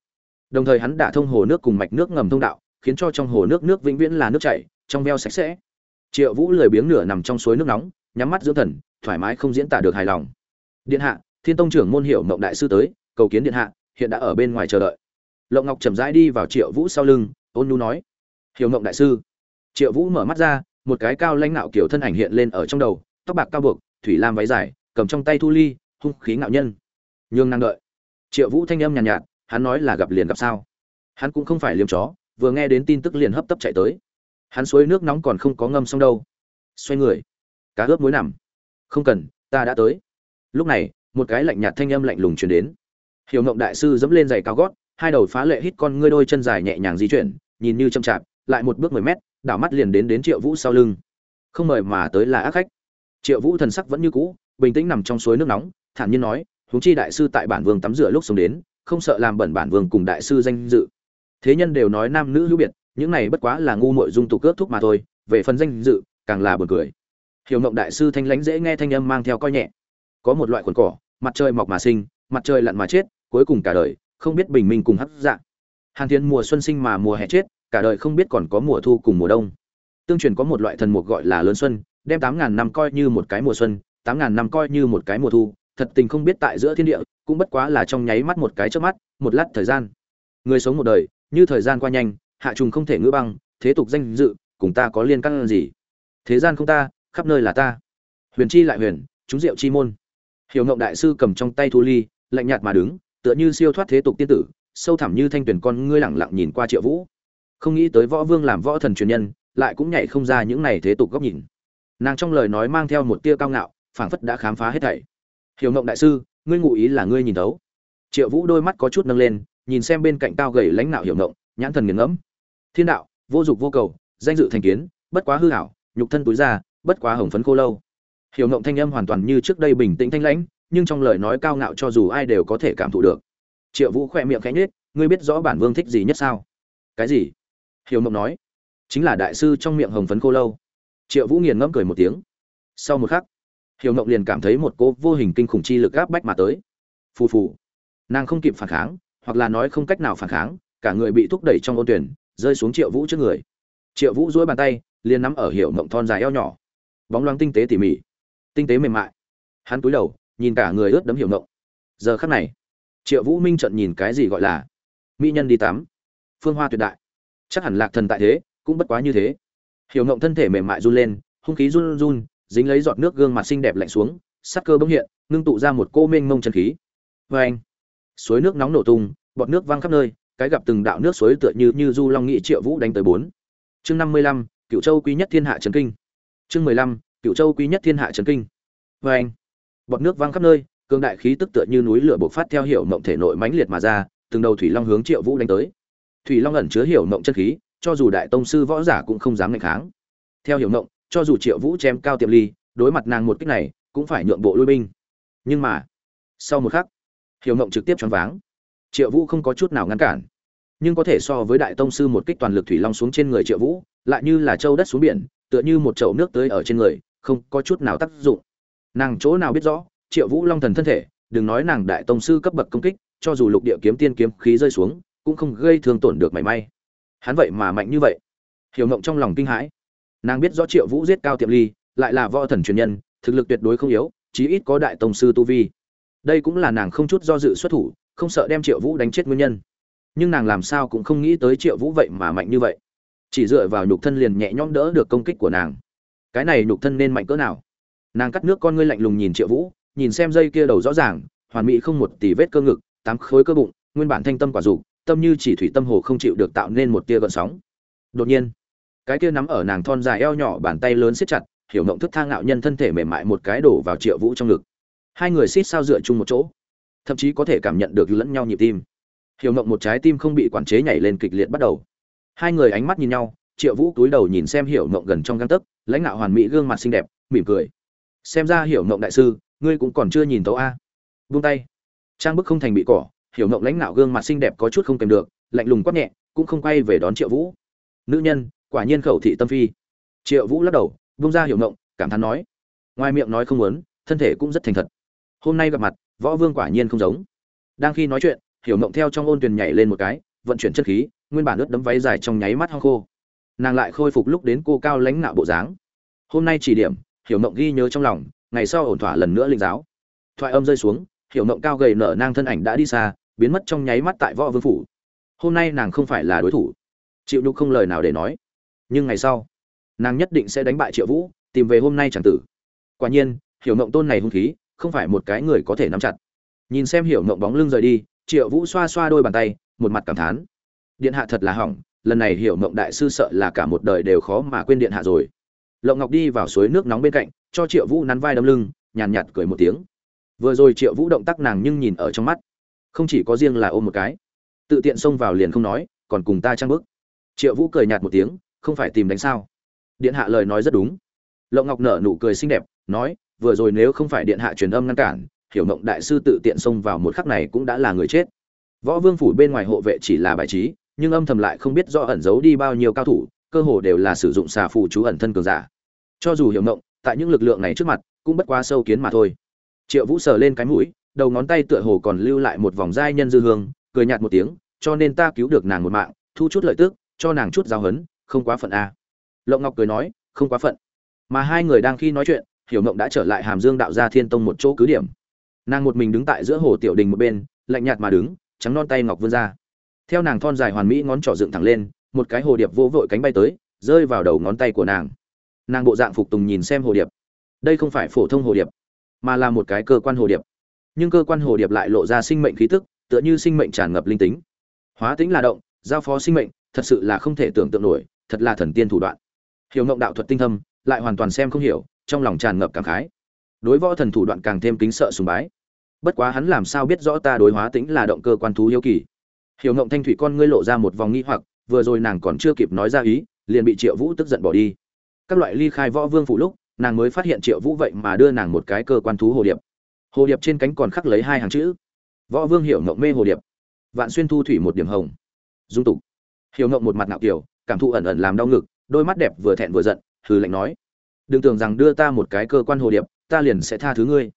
Đồng thời hắn đã thông hồ nước cùng mạch nước ngầm thông đạo, khiến cho trong hồ nước nước vĩnh viễn là nước chảy, trong veo sạch sẽ. Triệu vũ lười biếng nửa nằm trong suối nước nóng, nhắm mắt dưỡng thần, thoải mái không diễn tả được hài lòng. Điện hạ thiên tông trưởng môn hiệu mộng đại sư tới cầu kiến điện hạ hiện đã ở bên ngoài chờ đợi. Lộng ngọc chậm rãi đi vào triệu vũ sau lưng ôn nhu nói hiểu mộng đại sư. Triệu vũ mở mắt ra một cái cao lãnh nạo kiểu thân ảnh hiện lên ở trong đầu tóc bạc cao buộc thủy lam váy dài cầm trong tay thu ly hung khí ngạo nhân. Nhường năng đợi. Triệu vũ thanh âm nhàn nhạt, nhạt hắn nói là gặp liền gặp sao. Hắn cũng không phải liếm chó vừa nghe đến tin tức liền hấp tấp chạy tới. Hắn suối nước nóng còn không có ngâm xong đâu. Xoay người. Cá ướp muối nằm. Không cần ta đã tới. Lúc này một cái lạnh nhạt thanh âm lạnh lùng truyền đến. Hiểu ngộng đại sư dẫm lên giày cao gót, hai đầu phá lệ hít con ngươi đôi chân dài nhẹ nhàng di chuyển, nhìn như chậm chạp, lại một bước mười mét, đảo mắt liền đến đến triệu vũ sau lưng. Không mời mà tới là ác khách. Triệu vũ thần sắc vẫn như cũ, bình tĩnh nằm trong suối nước nóng, thản nhiên nói, huống chi đại sư tại bản vương tắm rửa lúc sống đến, không sợ làm bẩn bản vương cùng đại sư danh dự. Thế nhân đều nói nam nữ hữu biệt, những này bất quá là ngu muội dung tục cướp thúc mà thôi, về phần danh dự, càng là buồn cười. Hiểu ngộng đại sư thanh lãnh dễ nghe thanh âm mang theo coi nhẹ có một loại quần cỏ, mặt trời mọc mà sinh, mặt trời lặn mà chết, cuối cùng cả đời không biết bình minh cùng hấp dạng hàn thiên mùa xuân sinh mà mùa hè chết, cả đời không biết còn có mùa thu cùng mùa đông. Tương truyền có một loại thần mục gọi là lớn xuân, đem tám ngàn năm coi như một cái mùa xuân, tám ngàn năm coi như một cái mùa thu, thật tình không biết tại giữa thiên địa, cũng bất quá là trong nháy mắt một cái trước mắt, một lát thời gian. Người sống một đời, như thời gian qua nhanh, hạ trùng không thể ngữ băng, thế tục danh dự, cùng ta có liên căn gì? Thế gian không ta, khắp nơi là ta. Huyền chi lại huyền, chúng diệu chi môn hiểu ngộng đại sư cầm trong tay thu ly, lạnh nhạt mà đứng, tựa như siêu thoát thế tục tiên tử, sâu thẳm như thanh tuyển con ngươi lẳng lặng nhìn qua triệu vũ. Không nghĩ tới võ vương làm võ thần truyền nhân, lại cũng nhảy không ra những này thế tục góc nhìn. Nàng trong lời nói mang theo một tia cao ngạo, phảng phất đã khám phá hết thảy. Hiểu ngộng đại sư, ngươi ngụ ý là ngươi nhìn thấu. Triệu vũ đôi mắt có chút nâng lên, nhìn xem bên cạnh cao gầy lãnh nạo hiểu ngộng, nhãn thần nghiền ngẫm. Thiên đạo, vô dục vô cầu, danh dự thành kiến, bất quá hư hảo nhục thân túi ra, bất quá hồng phấn khô lâu hiểu ngộng thanh âm hoàn toàn như trước đây bình tĩnh thanh lãnh, nhưng trong lời nói cao ngạo cho dù ai đều có thể cảm thụ được. Triệu vũ khỏe miệng khẽ nhếch, ngươi biết rõ bản vương thích gì nhất sao? Cái gì? Hiểu ngộng nói. Chính là đại sư trong miệng hồng phấn cô lâu. Triệu vũ nghiền ngẫm cười một tiếng. Sau một khắc, hiểu ngộng liền cảm thấy một cô vô hình kinh khủng chi lực gáp bách mà tới. Phù phù. Nàng không kịp phản kháng, hoặc là nói không cách nào phản kháng, cả người bị thúc đẩy trong ôn tuyển, rơi xuống triệu vũ trước người. Triệu vũ duỗi bàn tay, liền nắm ở hiểu ngộng thon dài eo nhỏ. Bóng loáng tinh tế tỉ mỉ tinh tế mềm mại. Hắn cúi đầu, nhìn cả người ướt đấm hiểu ngộng. Giờ khắc này, triệu vũ minh trận nhìn cái gì gọi là mỹ nhân đi tắm. Phương hoa tuyệt đại. Chắc hẳn lạc thần tại thế, cũng bất quá như thế. Hiểu ngộng thân thể mềm mại run lên, hung khí run run, dính lấy giọt nước gương mặt xinh đẹp lạnh xuống, sắc cơ bỗng hiện, ngưng tụ ra một cô mênh mông chân khí. Vê anh suối nước nóng nổ tung, bọt nước văng khắp nơi, cái gặp từng đạo nước suối tựa như như du long nghị triệu vũ đánh tới bốn. Chương năm mươi lăm cựu châu quý nhất thiên hạ trấn kinh. Chương mười lăm cựu châu quý nhất thiên hạ trấn kinh. Vê anh, bọt nước văng khắp nơi cương đại khí tức tựa như núi lửa bộc phát theo hiệu mộng thể nội mãnh liệt mà ra, từng đầu thủy long hướng triệu vũ đánh tới. Thủy long ẩn chứa hiểu mộng chân khí, cho dù đại tông sư võ giả cũng không dám ngạch kháng. Theo hiểu mộng, cho dù triệu vũ chém cao tiệm ly, đối mặt nàng một kích này, cũng phải nhượng bộ lui binh. Nhưng mà, sau một khắc, hiểu mộng trực tiếp choáng váng. Triệu vũ không có chút nào ngăn cản. Nhưng có thể so với đại tông sư một kích toàn lực thủy long xuống trên người triệu vũ, lại như là châu đất xuống biển, tựa như một chậu nước tới ở trên người không có chút nào tác dụng. Nàng chỗ nào biết rõ, triệu vũ long thần thân thể, đừng nói nàng đại tông sư cấp bậc công kích, cho dù lục địa kiếm tiên kiếm khí rơi xuống, cũng không gây thương tổn được mảy may. Hắn vậy mà mạnh như vậy. Hiểu ngộng trong lòng kinh hãi. Nàng biết rõ triệu vũ giết cao tiệm ly, lại là võ thần truyền nhân, thực lực tuyệt đối không yếu, chí ít có đại tông sư tu vi. Đây cũng là nàng không chút do dự xuất thủ, không sợ đem triệu vũ đánh chết nguyên nhân. Nhưng nàng làm sao cũng không nghĩ tới triệu vũ vậy mà mạnh như vậy. Chỉ dựa vào nhục thân liền nhẹ nhõm đỡ được công kích của nàng cái này nhục thân nên mạnh cỡ nào? Nàng cắt nước con ngươi lạnh lùng nhìn triệu vũ, nhìn xem dây kia đầu rõ ràng, hoàn mỹ không một tỷ vết cơ ngực, tám khối cơ bụng, nguyên bản thanh tâm quả dục, tâm như chỉ thủy tâm hồ không chịu được tạo nên một tia gợn sóng. Đột nhiên, cái kia nắm ở nàng thon dài eo nhỏ bàn tay lớn siết chặt, hiểu ngộng thức thang ngạo nhân thân thể mềm mại một cái đổ vào triệu vũ trong ngực. Hai người xít sao dựa chung một chỗ, thậm chí có thể cảm nhận được lẫn nhau nhịp tim. Hiểu ngộng một trái tim không bị quản chế nhảy lên kịch liệt bắt đầu. Hai người ánh mắt nhìn nhau, triệu vũ túi đầu nhìn xem hiểu ngộng gần trong găng tấc lãnh đạo hoàn mỹ, gương mặt xinh đẹp, mỉm cười. Xem ra hiểu ngộng đại sư, ngươi cũng còn chưa nhìn tấu a. Buông tay. Trang bức không thành bị cỏ, hiểu ngộng lãnh đạo gương mặt xinh đẹp có chút không kèm được, lạnh lùng quát nhẹ, cũng không quay về đón triệu vũ. Nữ nhân, quả nhiên khẩu thị tâm phi. Triệu vũ lắc đầu, buông ra hiểu ngộng, cảm thán nói. Ngoài miệng nói không muốn, thân thể cũng rất thành thật. Hôm nay gặp mặt, võ vương quả nhiên không giống. Đang khi nói chuyện, hiểu ngộng theo trong ôn tuyền nhảy lên một cái, vận chuyển chất khí, nguyên bản ướt đấm váy dài trong nháy mắt hong khô nàng lại khôi phục lúc đến cô cao lãnh nạo bộ dáng. Hôm nay chỉ điểm, hiểu mộng ghi nhớ trong lòng, ngày sau ổn thỏa lần nữa linh giáo. Thoại âm rơi xuống, hiểu mộng cao gầy nở nang thân ảnh đã đi xa, biến mất trong nháy mắt tại võ vương phủ. Hôm nay nàng không phải là đối thủ. Chịu nhục không lời nào để nói. Nhưng ngày sau, nàng nhất định sẽ đánh bại triệu vũ, tìm về hôm nay chẳng tử. Quả nhiên, hiểu mộng tôn này hung khí, không phải một cái người có thể nắm chặt. Nhìn xem hiểu mộng bóng lưng rời đi, triệu vũ xoa xoa đôi bàn tay, một mặt cảm thán. Điện hạ thật là hỏng lần này hiểu mộng đại sư sợ là cả một đời đều khó mà quên điện hạ rồi. Lộng ngọc đi vào suối nước nóng bên cạnh, cho triệu vũ nắn vai đâm lưng, nhàn nhạt cười một tiếng. Vừa rồi triệu vũ động tác nàng nhưng nhìn ở trong mắt. Không chỉ có riêng là ôm một cái. Tự tiện xông vào liền không nói, còn cùng ta trang bức triệu vũ cười nhạt một tiếng, không phải tìm đánh sao? Điện hạ lời nói rất đúng. Lộng ngọc nở nụ cười xinh đẹp, nói, vừa rồi nếu không phải điện hạ truyền âm ngăn cản, hiểu mộng đại sư tự tiện xông vào một khắc này cũng đã là người chết. Võ vương phủ bên ngoài hộ vệ chỉ là bài trí nhưng âm thầm lại không biết do ẩn giấu đi bao nhiêu cao thủ, cơ hồ đều là sử dụng xà phù chú ẩn thân cường giả. Cho dù hiểu mộng tại những lực lượng này trước mặt, cũng bất quá sâu kiến mà thôi. Triệu vũ sờ lên cái mũi, đầu ngón tay tựa hồ còn lưu lại một vòng giai nhân dư hương, cười nhạt một tiếng, cho nên ta cứu được nàng một mạng, thu chút lợi tức, cho nàng chút giáo hấn không quá phận a. Lộng ngọc cười nói, không quá phận. Mà hai người đang khi nói chuyện, hiểu mộng đã trở lại hàm dương đạo gia thiên tông một chỗ cứ điểm. Nàng một mình đứng tại giữa hồ tiểu đình một bên, lạnh nhạt mà đứng, trắng non tay ngọc vươn ra theo nàng thon dài hoàn mỹ ngón trỏ dựng thẳng lên, một cái hồ điệp vô vội cánh bay tới, rơi vào đầu ngón tay của nàng. Nàng bộ dạng phục tùng nhìn xem hồ điệp. Đây không phải phổ thông hồ điệp, mà là một cái cơ quan hồ điệp. Nhưng cơ quan hồ điệp lại lộ ra sinh mệnh khí tức, tựa như sinh mệnh tràn ngập linh tính. Hóa tính là động, giao phó sinh mệnh, thật sự là không thể tưởng tượng nổi, thật là thần tiên thủ đoạn. Hiểu ngộng đạo thuật tinh thâm, lại hoàn toàn xem không hiểu, trong lòng tràn ngập cảm khái. Đối võ thần thủ đoạn càng thêm kính sợ sùng bái. Bất quá hắn làm sao biết rõ ta đối hóa tính là động cơ quan thú hiếu kỳ? Hiểu ngộng thanh thủy con ngươi lộ ra một vòng nghi hoặc, vừa rồi nàng còn chưa kịp nói ra ý, liền bị triệu vũ tức giận bỏ đi. Các loại ly khai võ vương phủ lúc, nàng mới phát hiện triệu vũ vậy mà đưa nàng một cái cơ quan thú hồ điệp. Hồ điệp trên cánh còn khắc lấy hai hàng chữ. Võ vương hiểu ngộng mê hồ điệp. Vạn xuyên thu thủy một điểm hồng. Dung tục. Hiểu ngộng một mặt ngạo kiểu cảm thụ ẩn ẩn làm đau ngực, đôi mắt đẹp vừa thẹn vừa giận, hừ lạnh nói. Đừng tưởng rằng đưa ta một cái cơ quan hồ điệp, ta liền sẽ tha thứ ngươi.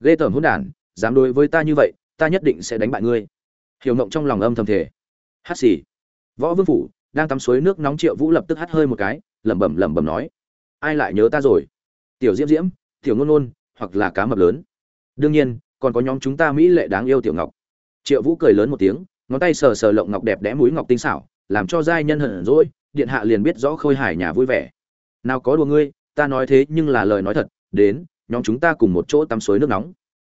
Ghê tởm hôn đản, dám đối với ta như vậy, ta nhất định sẽ đánh bại ngươi hiểu ngộng trong lòng âm thầm thể hát xì. Võ vương phủ, đang tắm suối nước nóng triệu vũ lập tức hắt hơi một cái, lẩm bẩm lẩm bẩm nói, ai lại nhớ ta rồi? Tiểu diễm diễm, tiểu ngôn ngôn hoặc là cá mập lớn. Đương nhiên, còn có nhóm chúng ta mỹ lệ đáng yêu tiểu ngọc. Triệu vũ cười lớn một tiếng, ngón tay sờ sờ lộng ngọc đẹp đẽ mũi ngọc tinh xảo, làm cho giai nhân hận rỗi điện hạ liền biết rõ khôi hải nhà vui vẻ. Nào có đùa ngươi, ta nói thế nhưng là lời nói thật, đến, nhóm chúng ta cùng một chỗ tắm suối nước nóng.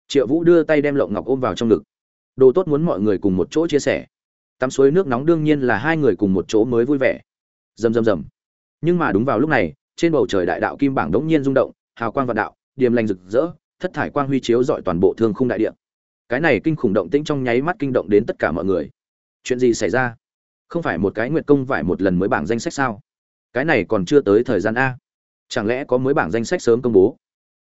Triệu vũ đưa tay đem lộng ngọc ôm vào trong ngực đồ tốt muốn mọi người cùng một chỗ chia sẻ. Tắm suối nước nóng đương nhiên là hai người cùng một chỗ mới vui vẻ. Rầm rầm rầm. Nhưng mà đúng vào lúc này, trên bầu trời đại đạo kim bảng đống nhiên rung động, hào quang vạn đạo, điềm lành rực rỡ, thất thải quang huy chiếu dọi toàn bộ thương khung đại địa. Cái này kinh khủng động tĩnh trong nháy mắt kinh động đến tất cả mọi người. Chuyện gì xảy ra? Không phải một cái nguyệt công vải một lần mới bảng danh sách sao? Cái này còn chưa tới thời gian a. Chẳng lẽ có mới bảng danh sách sớm công bố?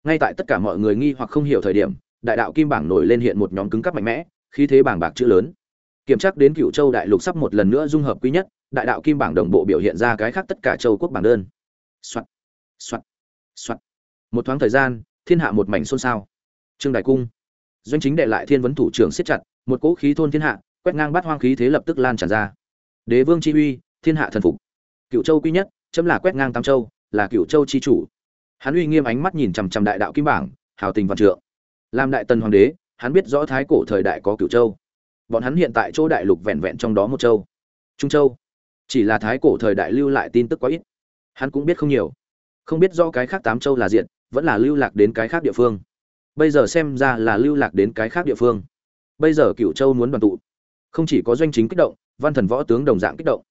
Ngay tại tất cả mọi người nghi hoặc không hiểu thời điểm, đại đạo kim bảng nổi lên hiện một nhóm cứng cắp mạnh mẽ khí thế bảng bạc chữ lớn. Kiểm tra đến cựu châu đại lục sắp một lần nữa dung hợp quý nhất, đại đạo kim bảng đồng bộ biểu hiện ra cái khác tất cả châu quốc bảng đơn. Soạt soạt soạt. Một thoáng thời gian, thiên hạ một mảnh xôn xao. Trương đại cung. Doanh chính đệ lại thiên vấn thủ trưởng siết chặt, một cỗ khí thôn thiên hạ, quét ngang bát hoang khí thế lập tức lan tràn ra. Đế vương chi uy, thiên hạ thần phục. Cựu châu quý nhất, chấm là quét ngang tam châu, là cựu châu chi chủ. Hắn uy nghiêm ánh mắt nhìn chằm chằm đại đạo kim bảng, hào tình văn trượng. Làm đại tần hoàng đế hắn biết rõ thái cổ thời đại có cửu châu. Bọn hắn hiện tại chỗ đại lục vẹn vẹn trong đó một châu. Trung châu. Chỉ là thái cổ thời đại lưu lại tin tức quá ít. Hắn cũng biết không nhiều. Không biết do cái khác tám châu là diện, vẫn là lưu lạc đến cái khác địa phương. Bây giờ xem ra là lưu lạc đến cái khác địa phương. Bây giờ cựu châu muốn đoàn tụ. Không chỉ có doanh chính kích động, văn thần võ tướng đồng dạng kích động.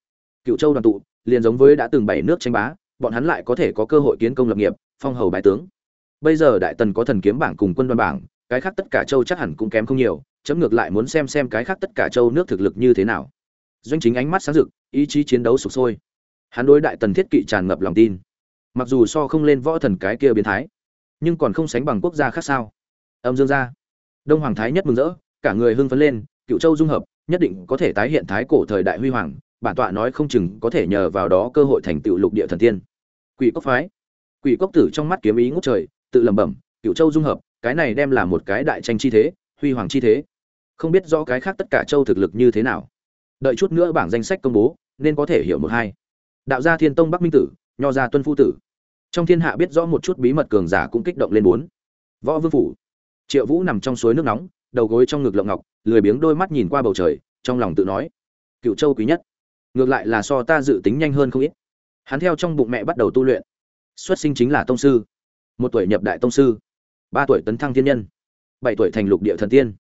Cựu châu đoàn tụ, liền giống với đã từng bảy nước tranh bá, bọn hắn lại có thể có cơ hội kiến công lập nghiệp, phong hầu bái tướng. Bây giờ đại tần có thần kiếm bảng cùng quân đoàn bảng cái khác tất cả châu chắc hẳn cũng kém không nhiều, chấm ngược lại muốn xem xem cái khác tất cả châu nước thực lực như thế nào. Doanh chính ánh mắt sáng rực, ý chí chiến đấu sục sôi. Hắn đối đại tần thiết kỵ tràn ngập lòng tin. Mặc dù so không lên võ thần cái kia biến thái, nhưng còn không sánh bằng quốc gia khác sao? Âm dương gia đông hoàng thái nhất mừng rỡ, cả người hưng phấn lên, cựu châu dung hợp, nhất định có thể tái hiện thái cổ thời đại huy hoàng, bản tọa nói không chừng có thể nhờ vào đó cơ hội thành tựu lục địa thần tiên. Quỷ cốc phái. Quỷ cốc tử trong mắt kiếm ý ngút trời, tự lẩm bẩm, cựu châu dung hợp cái này đem là một cái đại tranh chi thế, huy hoàng chi thế. Không biết rõ cái khác tất cả châu thực lực như thế nào. Đợi chút nữa bảng danh sách công bố, nên có thể hiểu một hai. Đạo gia thiên tông bắc minh tử, nho gia tuân phu tử. Trong thiên hạ biết rõ một chút bí mật cường giả cũng kích động lên bốn. Võ vương phủ. Triệu vũ nằm trong suối nước nóng, đầu gối trong ngực lộng ngọc, lười biếng đôi mắt nhìn qua bầu trời, trong lòng tự nói, cựu châu quý nhất, ngược lại là so ta dự tính nhanh hơn không ít. Hắn theo trong bụng mẹ bắt đầu tu luyện. Xuất sinh chính là tông sư. Một tuổi nhập đại tông sư ba tuổi tấn thăng thiên nhân, bảy tuổi thành lục địa thần tiên.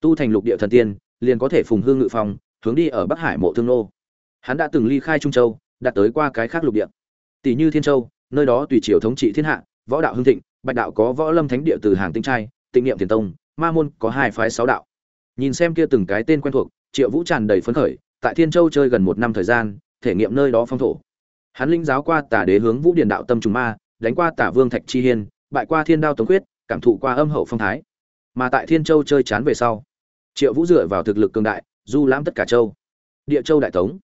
Tu thành lục địa thần tiên, liền có thể phùng hương ngự phòng hướng đi ở bắc hải mộ thương nô. Hắn đã từng ly khai trung châu, đạt tới qua cái khác lục địa. Tỷ như thiên châu, nơi đó tùy triều thống trị thiên hạ, võ đạo hưng thịnh, bạch đạo có võ lâm thánh địa từ hàng tinh trai, tịnh niệm thiền tông, ma môn có hai phái sáu đạo. Nhìn xem kia từng cái tên quen thuộc, triệu vũ tràn đầy phấn khởi, tại thiên châu chơi gần một năm thời gian, thể nghiệm nơi đó phong thổ. Hắn linh giáo qua tả đế hướng vũ điền đạo tâm trùng ma, đánh qua tả vương thạch chi hiên, bại qua thiên đao tống quyết cảm thụ qua âm hậu phong thái. Mà tại thiên châu chơi chán về sau, triệu vũ dựa vào thực lực cường đại, du lãm tất cả châu. Địa châu đại tống,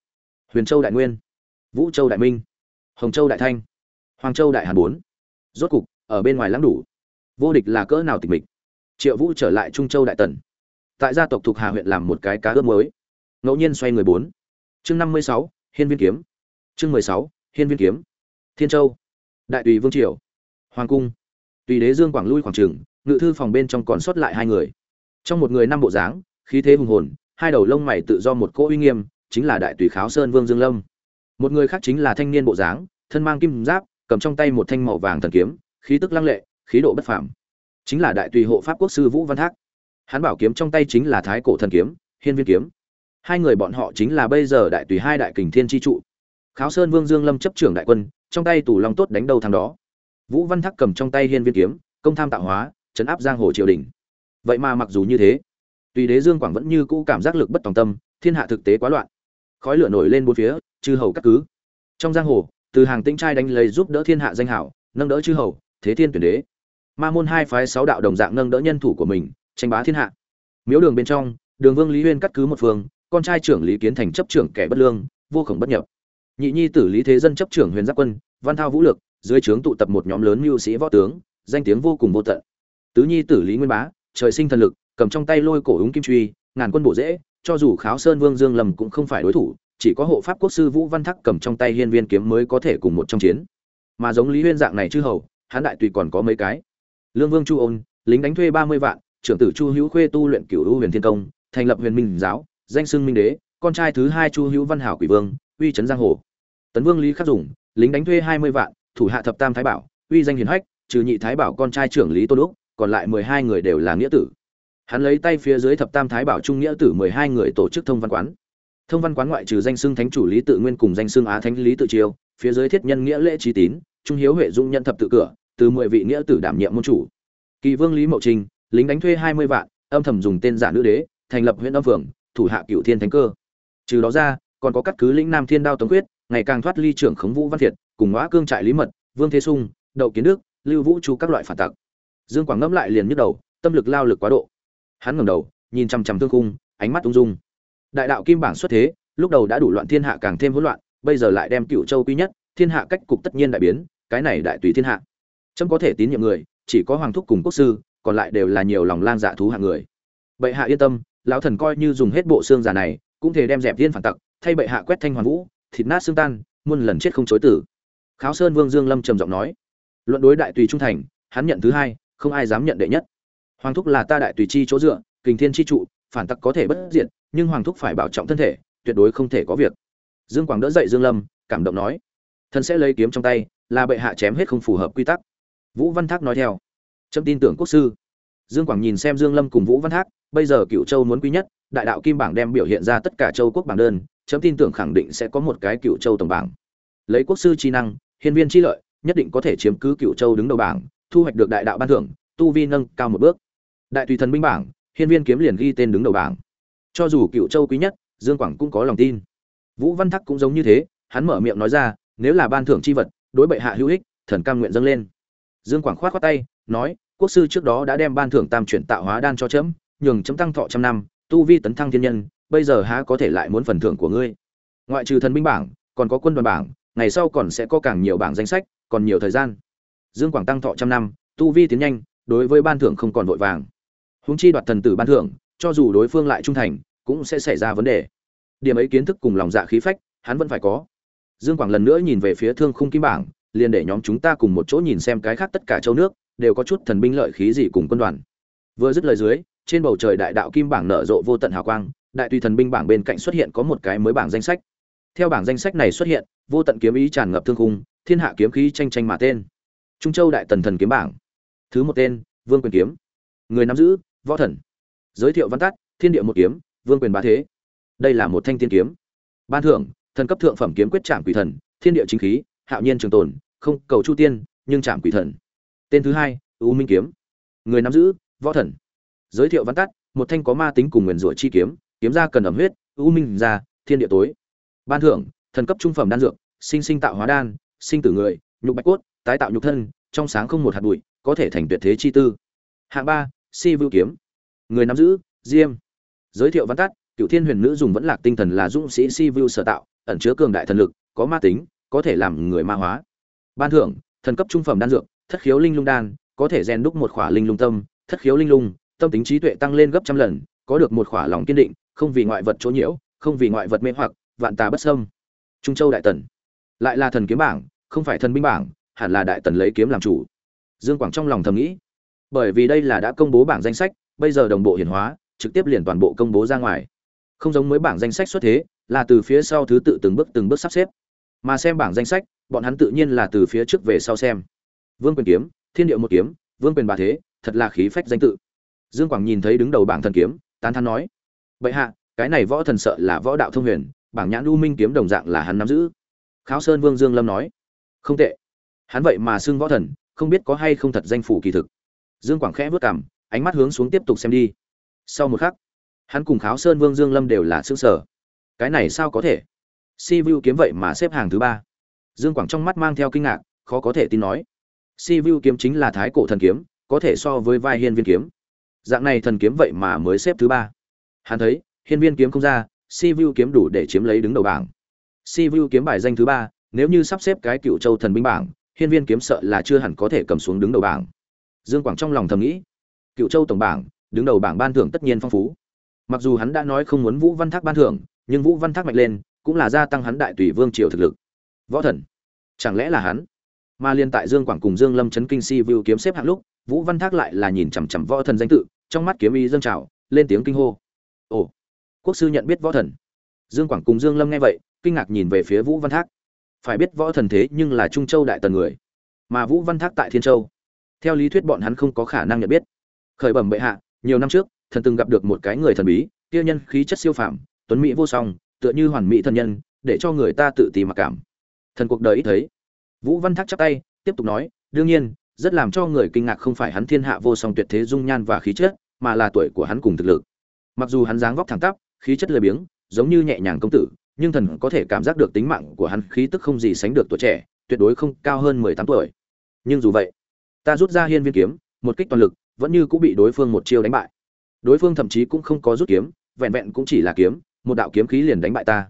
huyền châu đại nguyên, vũ châu đại minh, hồng châu đại thanh hoàng châu đại hàn bốn. Rốt cục, ở bên ngoài lãng đủ, vô địch là cỡ nào tịch mịch. Triệu vũ trở lại trung châu đại tần. Tại gia tộc thuộc hà huyện làm một cái cá ướp mới ngẫu nhiên xoay người bốn. Chương năm mươi sáu, hiên viên kiếm. Chương mười sáu, hiên viên kiếm. Thiên châu, đại tùy vương triều. Hoàng cung tùy đế dương quảng lui khoảng trường ngự thư phòng bên trong còn sót lại hai người. Trong một người năm bộ dáng, khí thế hùng hồn, hai đầu lông mày tự do một cỗ uy nghiêm, chính là đại tùy kháo sơn vương dương lâm. Một người khác chính là thanh niên bộ dáng, thân mang kim giáp, cầm trong tay một thanh màu vàng thần kiếm, khí tức lăng lệ, khí độ bất phàm. Chính là đại tùy hộ pháp quốc sư vũ văn thác. Hắn bảo kiếm trong tay chính là thái cổ thần kiếm, hiên viên kiếm. Hai người bọn họ chính là bây giờ đại tùy hai đại kình thiên tri trụ. Kháo sơn vương dương lâm chấp trưởng đại quân, trong tay tủ long tốt đánh đầu thằng đó vũ văn thắc cầm trong tay hiên viên kiếm, công tham tạo hóa, chấn áp giang hồ triều đình. Vậy mà mặc dù như thế tùy đế dương quảng vẫn như cũ cảm giác lực bất tòng tâm, thiên hạ thực tế quá loạn. Khói lửa nổi lên bốn phía, chư hầu cắt cứ. Trong giang hồ, từ hàng tinh trai đánh lấy giúp đỡ thiên hạ danh hảo, nâng đỡ chư hầu, thế thiên tuyển đế. Ma môn hai phái sáu đạo đồng dạng nâng đỡ nhân thủ của mình, tranh bá thiên hạ. Miếu đường bên trong, đường vương lý huyên cắt cứ một phương, con trai trưởng lý kiến thành chấp trưởng kẻ bất lương, vô khổng bất nhập. Nhị nhi tử lý thế dân chấp trưởng huyền giáp quân, văn thao vũ lực dưới trướng tụ tập một nhóm lớn mưu sĩ võ tướng, danh tiếng vô cùng vô tận. Tứ nhi tử lý nguyên bá, trời sinh thần lực, cầm trong tay lôi cổ úng kim truy, ngàn quân bổ dễ, cho dù kháo sơn vương dương lầm cũng không phải đối thủ, chỉ có hộ pháp quốc sư vũ văn thắc cầm trong tay hiên viên kiếm mới có thể cùng một trong chiến. Mà giống lý huyên dạng này chư hầu hán đại tùy còn có mấy cái. Lương vương chu ôn, lính đánh thuê ba mươi vạn, trưởng tử chu hữu khuê tu luyện cửu u huyền thiên công, thành lập huyền minh giáo, danh xưng minh đế, con trai thứ hai chu hữu văn hảo quỷ vương, uy trấn giang hồ. Tấn vương lý khắc dùng lính đánh thuê hai mươi vạn thủ hạ thập tam thái bảo, uy danh hiền hách, trừ nhị thái bảo con trai trưởng lý tôn úc, còn lại mười hai người đều là nghĩa tử. Hắn lấy tay phía dưới thập tam thái bảo trung nghĩa tử mười hai người tổ chức thông văn quán. Thông văn quán ngoại trừ danh xưng thánh chủ lý tự nguyên cùng danh xưng á thánh lý tự chiêu phía dưới thiết nhân nghĩa lễ trí tín, trung hiếu huệ dung nhân thập tự cửa, từ mười vị nghĩa tử đảm nhiệm môn chủ. Kỳ vương lý mậu trinh lính đánh thuê hai mươi vạn, âm thầm dùng tên giả nữ đế, thành lập huyện âm phường, thủ hạ cựu thiên thánh cơ. Trừ đó ra, còn có các cứ lĩnh nam thiên đao tống quyết ngày càng thoát ly trưởng khống vũ văn thiệt cùng ngõ cương trại lý mật, vương thế sung, đậu kiến đức, lưu vũ chu các loại phản tặc. Dương quảng ngẫm lại liền nhức đầu, tâm lực lao lực quá độ. Hắn ngẩng đầu, nhìn chằm chằm thương cung ánh mắt ung dung. Đại đạo kim bảng xuất thế, lúc đầu đã đủ loạn thiên hạ càng thêm hỗn loạn, bây giờ lại đem cựu châu quý nhất, thiên hạ cách cục tất nhiên đại biến, cái này đại tùy thiên hạ. Trâm có thể tín nhiệm người, chỉ có hoàng thúc cùng quốc sư, còn lại đều là nhiều lòng lang dạ thú hạng người. Bệ hạ yên tâm, lão thần coi như dùng hết bộ xương già này, cũng thể đem dẹp thiên phản tặc, thay bệ hạ quét thanh hoàn vũ, thịt nát xương tan, muôn lần chết không chối tử kháo sơn vương dương lâm trầm giọng nói, luận đối đại tùy trung thành, hắn nhận thứ hai, không ai dám nhận đệ nhất. Hoàng thúc là ta đại tùy chi chỗ dựa, kình thiên chi trụ, phản tặc có thể bất diệt, nhưng hoàng thúc phải bảo trọng thân thể, tuyệt đối không thể có việc. Dương quảng đỡ dậy dương lâm, cảm động nói, thân sẽ lấy kiếm trong tay, là bệ hạ chém hết không phù hợp quy tắc. Vũ văn thác nói theo trâm tin tưởng quốc sư. Dương quảng nhìn xem dương lâm cùng vũ văn thác, bây giờ cựu châu muốn quý nhất, đại đạo kim bảng đem biểu hiện ra tất cả châu quốc bảng đơn, chấm tin tưởng khẳng định sẽ có một cái cựu châu tổng bảng. Lấy quốc sư chi năng hiên viên chi lợi, nhất định có thể chiếm cứ cựu châu đứng đầu bảng, thu hoạch được đại đạo ban thưởng, tu vi nâng cao một bước. Đại tùy thần binh bảng, hiên viên kiếm liền ghi tên đứng đầu bảng. Cho dù cựu châu quý nhất, dương quảng cũng có lòng tin. Vũ văn thắc cũng giống như thế, hắn mở miệng nói ra, nếu là ban thưởng chi vật, đối bệ hạ hữu ích, thần cam nguyện dâng lên. Dương quảng khoát khoát tay, nói, quốc sư trước đó đã đem ban thưởng tam chuyển tạo hóa đan cho chấm, nhường chấm tăng thọ trăm năm, tu vi tấn thăng thiên nhân, bây giờ há có thể lại muốn phần thưởng của ngươi. Ngoại trừ thần binh bảng, còn có quân đoàn bảng ngày sau còn sẽ có càng nhiều bảng danh sách, còn nhiều thời gian. Dương quảng tăng thọ trăm năm, tu vi tiến nhanh, đối với ban thưởng không còn vội vàng. Húng chi đoạt thần tử ban thưởng, cho dù đối phương lại trung thành, cũng sẽ xảy ra vấn đề. Điểm ấy kiến thức cùng lòng dạ khí phách, hắn vẫn phải có. Dương quảng lần nữa nhìn về phía thương khung kim bảng, liền để nhóm chúng ta cùng một chỗ nhìn xem cái khác tất cả châu nước, đều có chút thần binh lợi khí gì cùng quân đoàn. Vừa dứt lời dưới, trên bầu trời đại đạo kim bảng nở rộ vô tận hào quang, đại tùy thần binh bảng bên cạnh xuất hiện có một cái mới bảng danh sách. Theo bảng danh sách này xuất hiện vô tận kiếm ý tràn ngập thương khung, thiên hạ kiếm khí tranh tranh mà tên. Trung châu đại tần thần kiếm bảng. Thứ một tên, vương quyền kiếm. Người nắm giữ, võ thần. Giới thiệu văn tắt, thiên địa một kiếm, vương quyền bá thế. Đây là một thanh tiên kiếm. Ban thưởng, thần cấp thượng phẩm kiếm quyết trảm quỷ thần, thiên địa chính khí, hạo nhiên trường tồn, không cầu chu tiên, nhưng trảm quỷ thần. Tên thứ hai, u minh kiếm. Người nắm giữ, võ thần. Giới thiệu văn tắt, một thanh có ma tính cùng nguyên rủa chi kiếm kiếm ra cần ẩm huyết, u minh ra, thiên địa tối. Ban thưởng thần cấp trung phẩm đan dược, sinh sinh tạo hóa đan, sinh tử người, nhục bạch cốt, tái tạo nhục thân, trong sáng không một hạt bụi, có thể thành tuyệt thế chi tư. Hạng ba, si vưu kiếm. Người nắm giữ, diêm. Giới thiệu văn tắt, Cửu thiên huyền nữ dùng vẫn lạc tinh thần là dũng sĩ si vưu sở tạo, ẩn chứa cường đại thần lực, có ma tính, có thể làm người ma hóa. Ban thưởng, thần cấp trung phẩm đan dược, thất khiếu linh lung đan, có thể rèn đúc một khỏa linh lung tâm, thất khiếu linh lung, tâm tính trí tuệ tăng lên gấp trăm lần, có được một khỏa lòng kiên định, không vì ngoại vật chỗ nhiễu, không vì ngoại vật mê hoặc, vạn tà bất xâm trung châu đại tần. Lại là thần kiếm bảng, không phải thần binh bảng, hẳn là đại tần lấy kiếm làm chủ. Dương quảng trong lòng thầm nghĩ. Bởi vì đây là đã công bố bảng danh sách, bây giờ đồng bộ hiển hóa, trực tiếp liền toàn bộ công bố ra ngoài. Không giống mới bảng danh sách xuất thế, là từ phía sau thứ tự từng bước từng bước sắp xếp. Mà xem bảng danh sách, bọn hắn tự nhiên là từ phía trước về sau xem. Vương quyền kiếm, thiên điệu một kiếm, vương quyền bà thế, thật là khí phách danh tự. Dương quảng nhìn thấy đứng đầu bảng thần kiếm, tán thán nói. Bệ hạ, cái này võ thần sợ là võ đạo thông huyền bảng nhãn u minh kiếm đồng dạng là hắn nắm giữ. Kháo sơn vương dương lâm nói, không tệ. Hắn vậy mà xưng võ thần, không biết có hay không thật danh phủ kỳ thực. Dương quảng khẽ vớt cảm ánh mắt hướng xuống tiếp tục xem đi. Sau một khắc, hắn cùng kháo sơn vương dương lâm đều là xương sở cái này sao có thể? Si vu kiếm vậy mà xếp hàng thứ ba. Dương quảng trong mắt mang theo kinh ngạc, khó có thể tin nói, si vu kiếm chính là thái cổ thần kiếm, có thể so với vai hiên viên kiếm. Dạng này thần kiếm vậy mà mới xếp thứ ba. Hắn thấy, hiên viên kiếm không ra si vu kiếm đủ để chiếm lấy đứng đầu bảng. Si vu kiếm bài danh thứ ba, nếu như sắp xếp cái cựu châu thần binh bảng, hiên viên kiếm sợ là chưa hẳn có thể cầm xuống đứng đầu bảng. Dương quảng trong lòng thầm nghĩ, cựu châu tổng bảng, đứng đầu bảng ban thưởng tất nhiên phong phú. Mặc dù hắn đã nói không muốn vũ văn thác ban thưởng, nhưng vũ văn thác mạnh lên, cũng là gia tăng hắn đại tùy vương triều thực lực. Võ thần, chẳng lẽ là hắn? Mà liên tại dương quảng cùng dương lâm chấn kinh si view kiếm xếp hạng lúc, vũ văn thác lại là nhìn chằm chằm võ thần danh tự, trong mắt kiếm ý dâng trào, lên tiếng kinh hô. Ồ quốc sư nhận biết võ thần. Dương quảng cùng dương lâm nghe vậy, kinh ngạc nhìn về phía vũ văn thác. Phải biết võ thần thế nhưng là trung châu đại tần người, mà vũ văn thác tại thiên châu. Theo lý thuyết bọn hắn không có khả năng nhận biết. Khởi bẩm bệ hạ, nhiều năm trước, thần từng gặp được một cái người thần bí tiêu nhân khí chất siêu phàm, tuấn mỹ vô song, tựa như hoàn mỹ thần nhân, để cho người ta tự tìm mặc cảm. Thần cuộc đời ít thấy. Vũ văn thác chắp tay, tiếp tục nói, đương nhiên, rất làm cho người kinh ngạc không phải hắn thiên hạ vô song tuyệt thế dung nhan và khí chất, mà là tuổi của hắn cùng thực lực. Mặc dù hắn dáng vóc thẳng tắp khí chất lười biếng, giống như nhẹ nhàng công tử, nhưng thần có thể cảm giác được tính mạng của hắn khí tức không gì sánh được tuổi trẻ, tuyệt đối không cao hơn mười tám tuổi. Nhưng dù vậy, ta rút ra hiên viên kiếm, một kích toàn lực, vẫn như cũng bị đối phương một chiêu đánh bại. Đối phương thậm chí cũng không có rút kiếm, vẹn vẹn cũng chỉ là kiếm, một đạo kiếm khí liền đánh bại ta.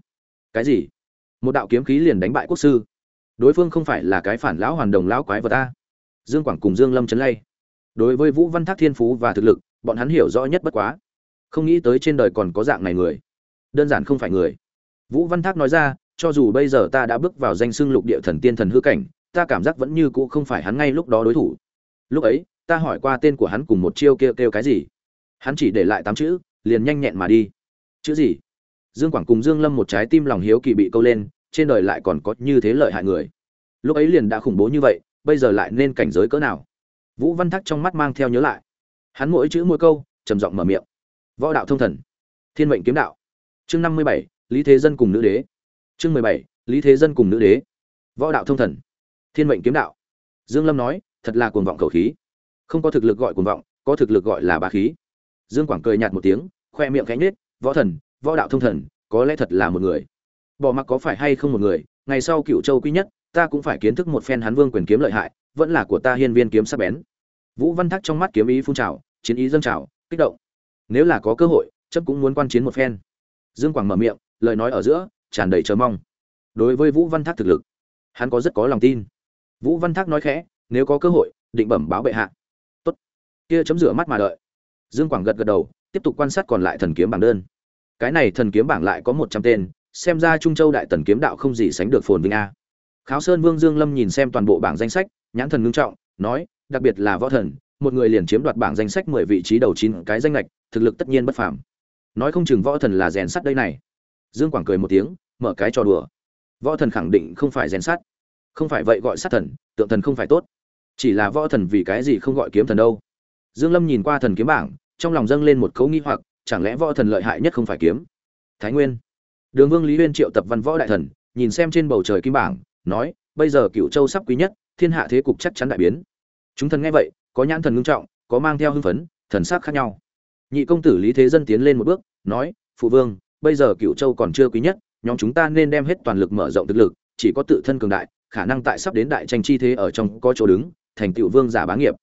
Cái gì? Một đạo kiếm khí liền đánh bại quốc sư? Đối phương không phải là cái phản lão hoàn đồng lão quái vật ta? Dương quảng cùng dương lâm chấn lay. Đối với vũ văn thác thiên phú và thực lực, bọn hắn hiểu rõ nhất bất quá không nghĩ tới trên đời còn có dạng này người. Đơn giản không phải người. Vũ văn thác nói ra, cho dù bây giờ ta đã bước vào danh xưng lục địa thần tiên thần hư cảnh, ta cảm giác vẫn như cũ không phải hắn ngay lúc đó đối thủ. Lúc ấy, ta hỏi qua tên của hắn cùng một chiêu kêu kêu cái gì. Hắn chỉ để lại tám chữ, liền nhanh nhẹn mà đi. Chữ gì? Dương quảng cùng dương lâm một trái tim lòng hiếu kỳ bị câu lên, trên đời lại còn có như thế lợi hại người. Lúc ấy liền đã khủng bố như vậy, bây giờ lại nên cảnh giới cỡ nào? Vũ văn thác trong mắt mang theo nhớ lại. Hắn mỗi chữ mỗi câu, trầm giọng mở miệng võ đạo thông thần. Thiên mệnh kiếm đạo. Chương năm mươi bảy, lý thế dân cùng nữ đế. Chương mười bảy, lý thế dân cùng nữ đế. Võ đạo thông thần. Thiên mệnh kiếm đạo. Dương lâm nói, thật là cuồng vọng khẩu khí. Không có thực lực gọi cuồng vọng, có thực lực gọi là bá khí. Dương quảng cười nhạt một tiếng, khoe miệng cánh nết võ thần, võ đạo thông thần, có lẽ thật là một người. Bỏ mặc có phải hay không một người, ngày sau cựu châu quý nhất, ta cũng phải kiến thức một phen hắn vương quyền kiếm lợi hại, vẫn là của ta hiên viên kiếm sắc bén. Vũ văn thác trong mắt kiếm ý phun trào, chiến ý dâng trào, kích động nếu là có cơ hội, chấp cũng muốn quan chiến một phen. Dương quảng mở miệng, lời nói ở giữa, tràn đầy chờ mong. Đối với vũ văn thác thực lực, hắn có rất có lòng tin. Vũ văn thác nói khẽ, nếu có cơ hội, định bẩm báo bệ hạ. Tốt. Kia chấm rửa mắt mà đợi. Dương quảng gật gật đầu, tiếp tục quan sát còn lại thần kiếm bảng đơn. Cái này thần kiếm bảng lại có một trăm tên, xem ra trung châu đại tần kiếm đạo không gì sánh được phồn vinh a. Kháo sơn vương dương lâm nhìn xem toàn bộ bảng danh sách, nhãn thần ngưng trọng, nói, đặc biệt là võ thần, một người liền chiếm đoạt bảng danh sách mười vị trí đầu chín cái danh lệch thực lực tất nhiên bất phàm. Nói không chừng võ thần là rèn sắt đây này. Dương quảng cười một tiếng, mở cái trò đùa. Võ thần khẳng định không phải rèn sắt. Không phải vậy gọi sát thần, tượng thần không phải tốt. Chỉ là võ thần vì cái gì không gọi kiếm thần đâu. Dương lâm nhìn qua thần kiếm bảng, trong lòng dâng lên một cấu nghi hoặc, chẳng lẽ võ thần lợi hại nhất không phải kiếm? Thái nguyên. Đường vương lý Uyên triệu tập văn võ đại thần, nhìn xem trên bầu trời kim bảng, nói, bây giờ cựu châu sắp quý nhất, thiên hạ thế cục chắc chắn đại biến. Chúng thần nghe vậy, có nhãn thần ngưng trọng, có mang theo hưng phấn, thần sắc khác nhau nhị công tử lý thế dân tiến lên một bước, nói, phụ vương, bây giờ cựu châu còn chưa quý nhất, nhóm chúng ta nên đem hết toàn lực mở rộng thực lực, chỉ có tự thân cường đại, khả năng tại sắp đến đại tranh chi thế ở trong có chỗ đứng, thành cựu vương giả bá nghiệp.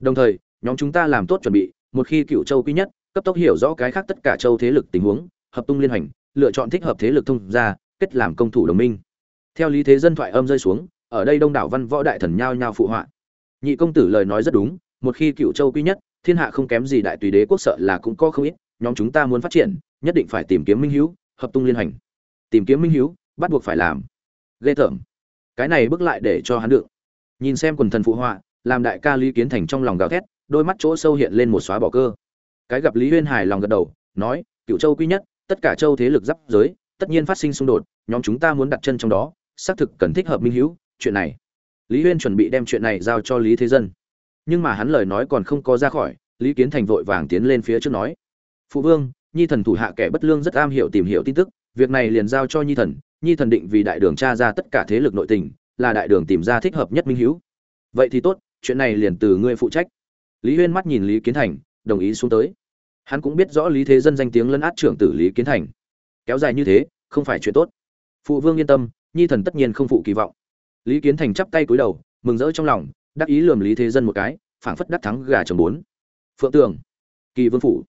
Đồng thời, nhóm chúng ta làm tốt chuẩn bị, một khi cựu châu quý nhất, cấp tốc hiểu rõ cái khác tất cả châu thế lực tình huống, hợp tung liên hành lựa chọn thích hợp thế lực thông ra kết làm công thủ đồng minh. Theo lý thế dân thoại âm rơi xuống, ở đây đông đảo văn võ đại thần nhao nhao phụ họa. Nhị công tử lời nói rất đúng, một khi cựu châu quý nhất thiên hạ không kém gì đại tùy đế quốc sợ là cũng có không ít, nhóm chúng ta muốn phát triển, nhất định phải tìm kiếm minh hữu, hợp tung liên hành. Tìm kiếm minh hữu, bắt buộc phải làm. Ghê tởm. Cái này bước lại để cho hắn được. Nhìn xem quần thần phụ họa, làm đại ca lý kiến thành trong lòng gào thét, đôi mắt chỗ sâu hiện lên một xóa bỏ cơ. Cái gặp lý huyên hài lòng gật đầu, nói cựu châu quý nhất, tất cả châu thế lực giáp giới, tất nhiên phát sinh xung đột, nhóm chúng ta muốn đặt chân trong đó, xác thực cần thích hợp minh hữu, chuyện này. Lý huyên chuẩn bị đem chuyện này giao cho lý thế dân nhưng mà hắn lời nói còn không có ra khỏi, lý kiến thành vội vàng tiến lên phía trước nói, phụ vương, nhi thần thủ hạ kẻ bất lương rất am hiểu tìm hiểu tin tức, việc này liền giao cho nhi thần nhi thần định vì đại đường tra ra tất cả thế lực nội tình, là đại đường tìm ra thích hợp nhất minh hữu. Vậy thì tốt, chuyện này liền từ ngươi phụ trách. Lý huyên mắt nhìn lý kiến thành, đồng ý xuống tới. Hắn cũng biết rõ lý thế dân danh tiếng lấn át trưởng tử lý kiến thành. Kéo dài như thế, không phải chuyện tốt. Phụ vương yên tâm, nhi thần tất nhiên không phụ kỳ vọng. Lý kiến thành chắp tay cúi đầu, mừng rỡ trong lòng đắc ý lườm lý thế dân một cái, phảng phất đắc thắng gà chồng bốn. Phượng tường, kỳ vương phủ.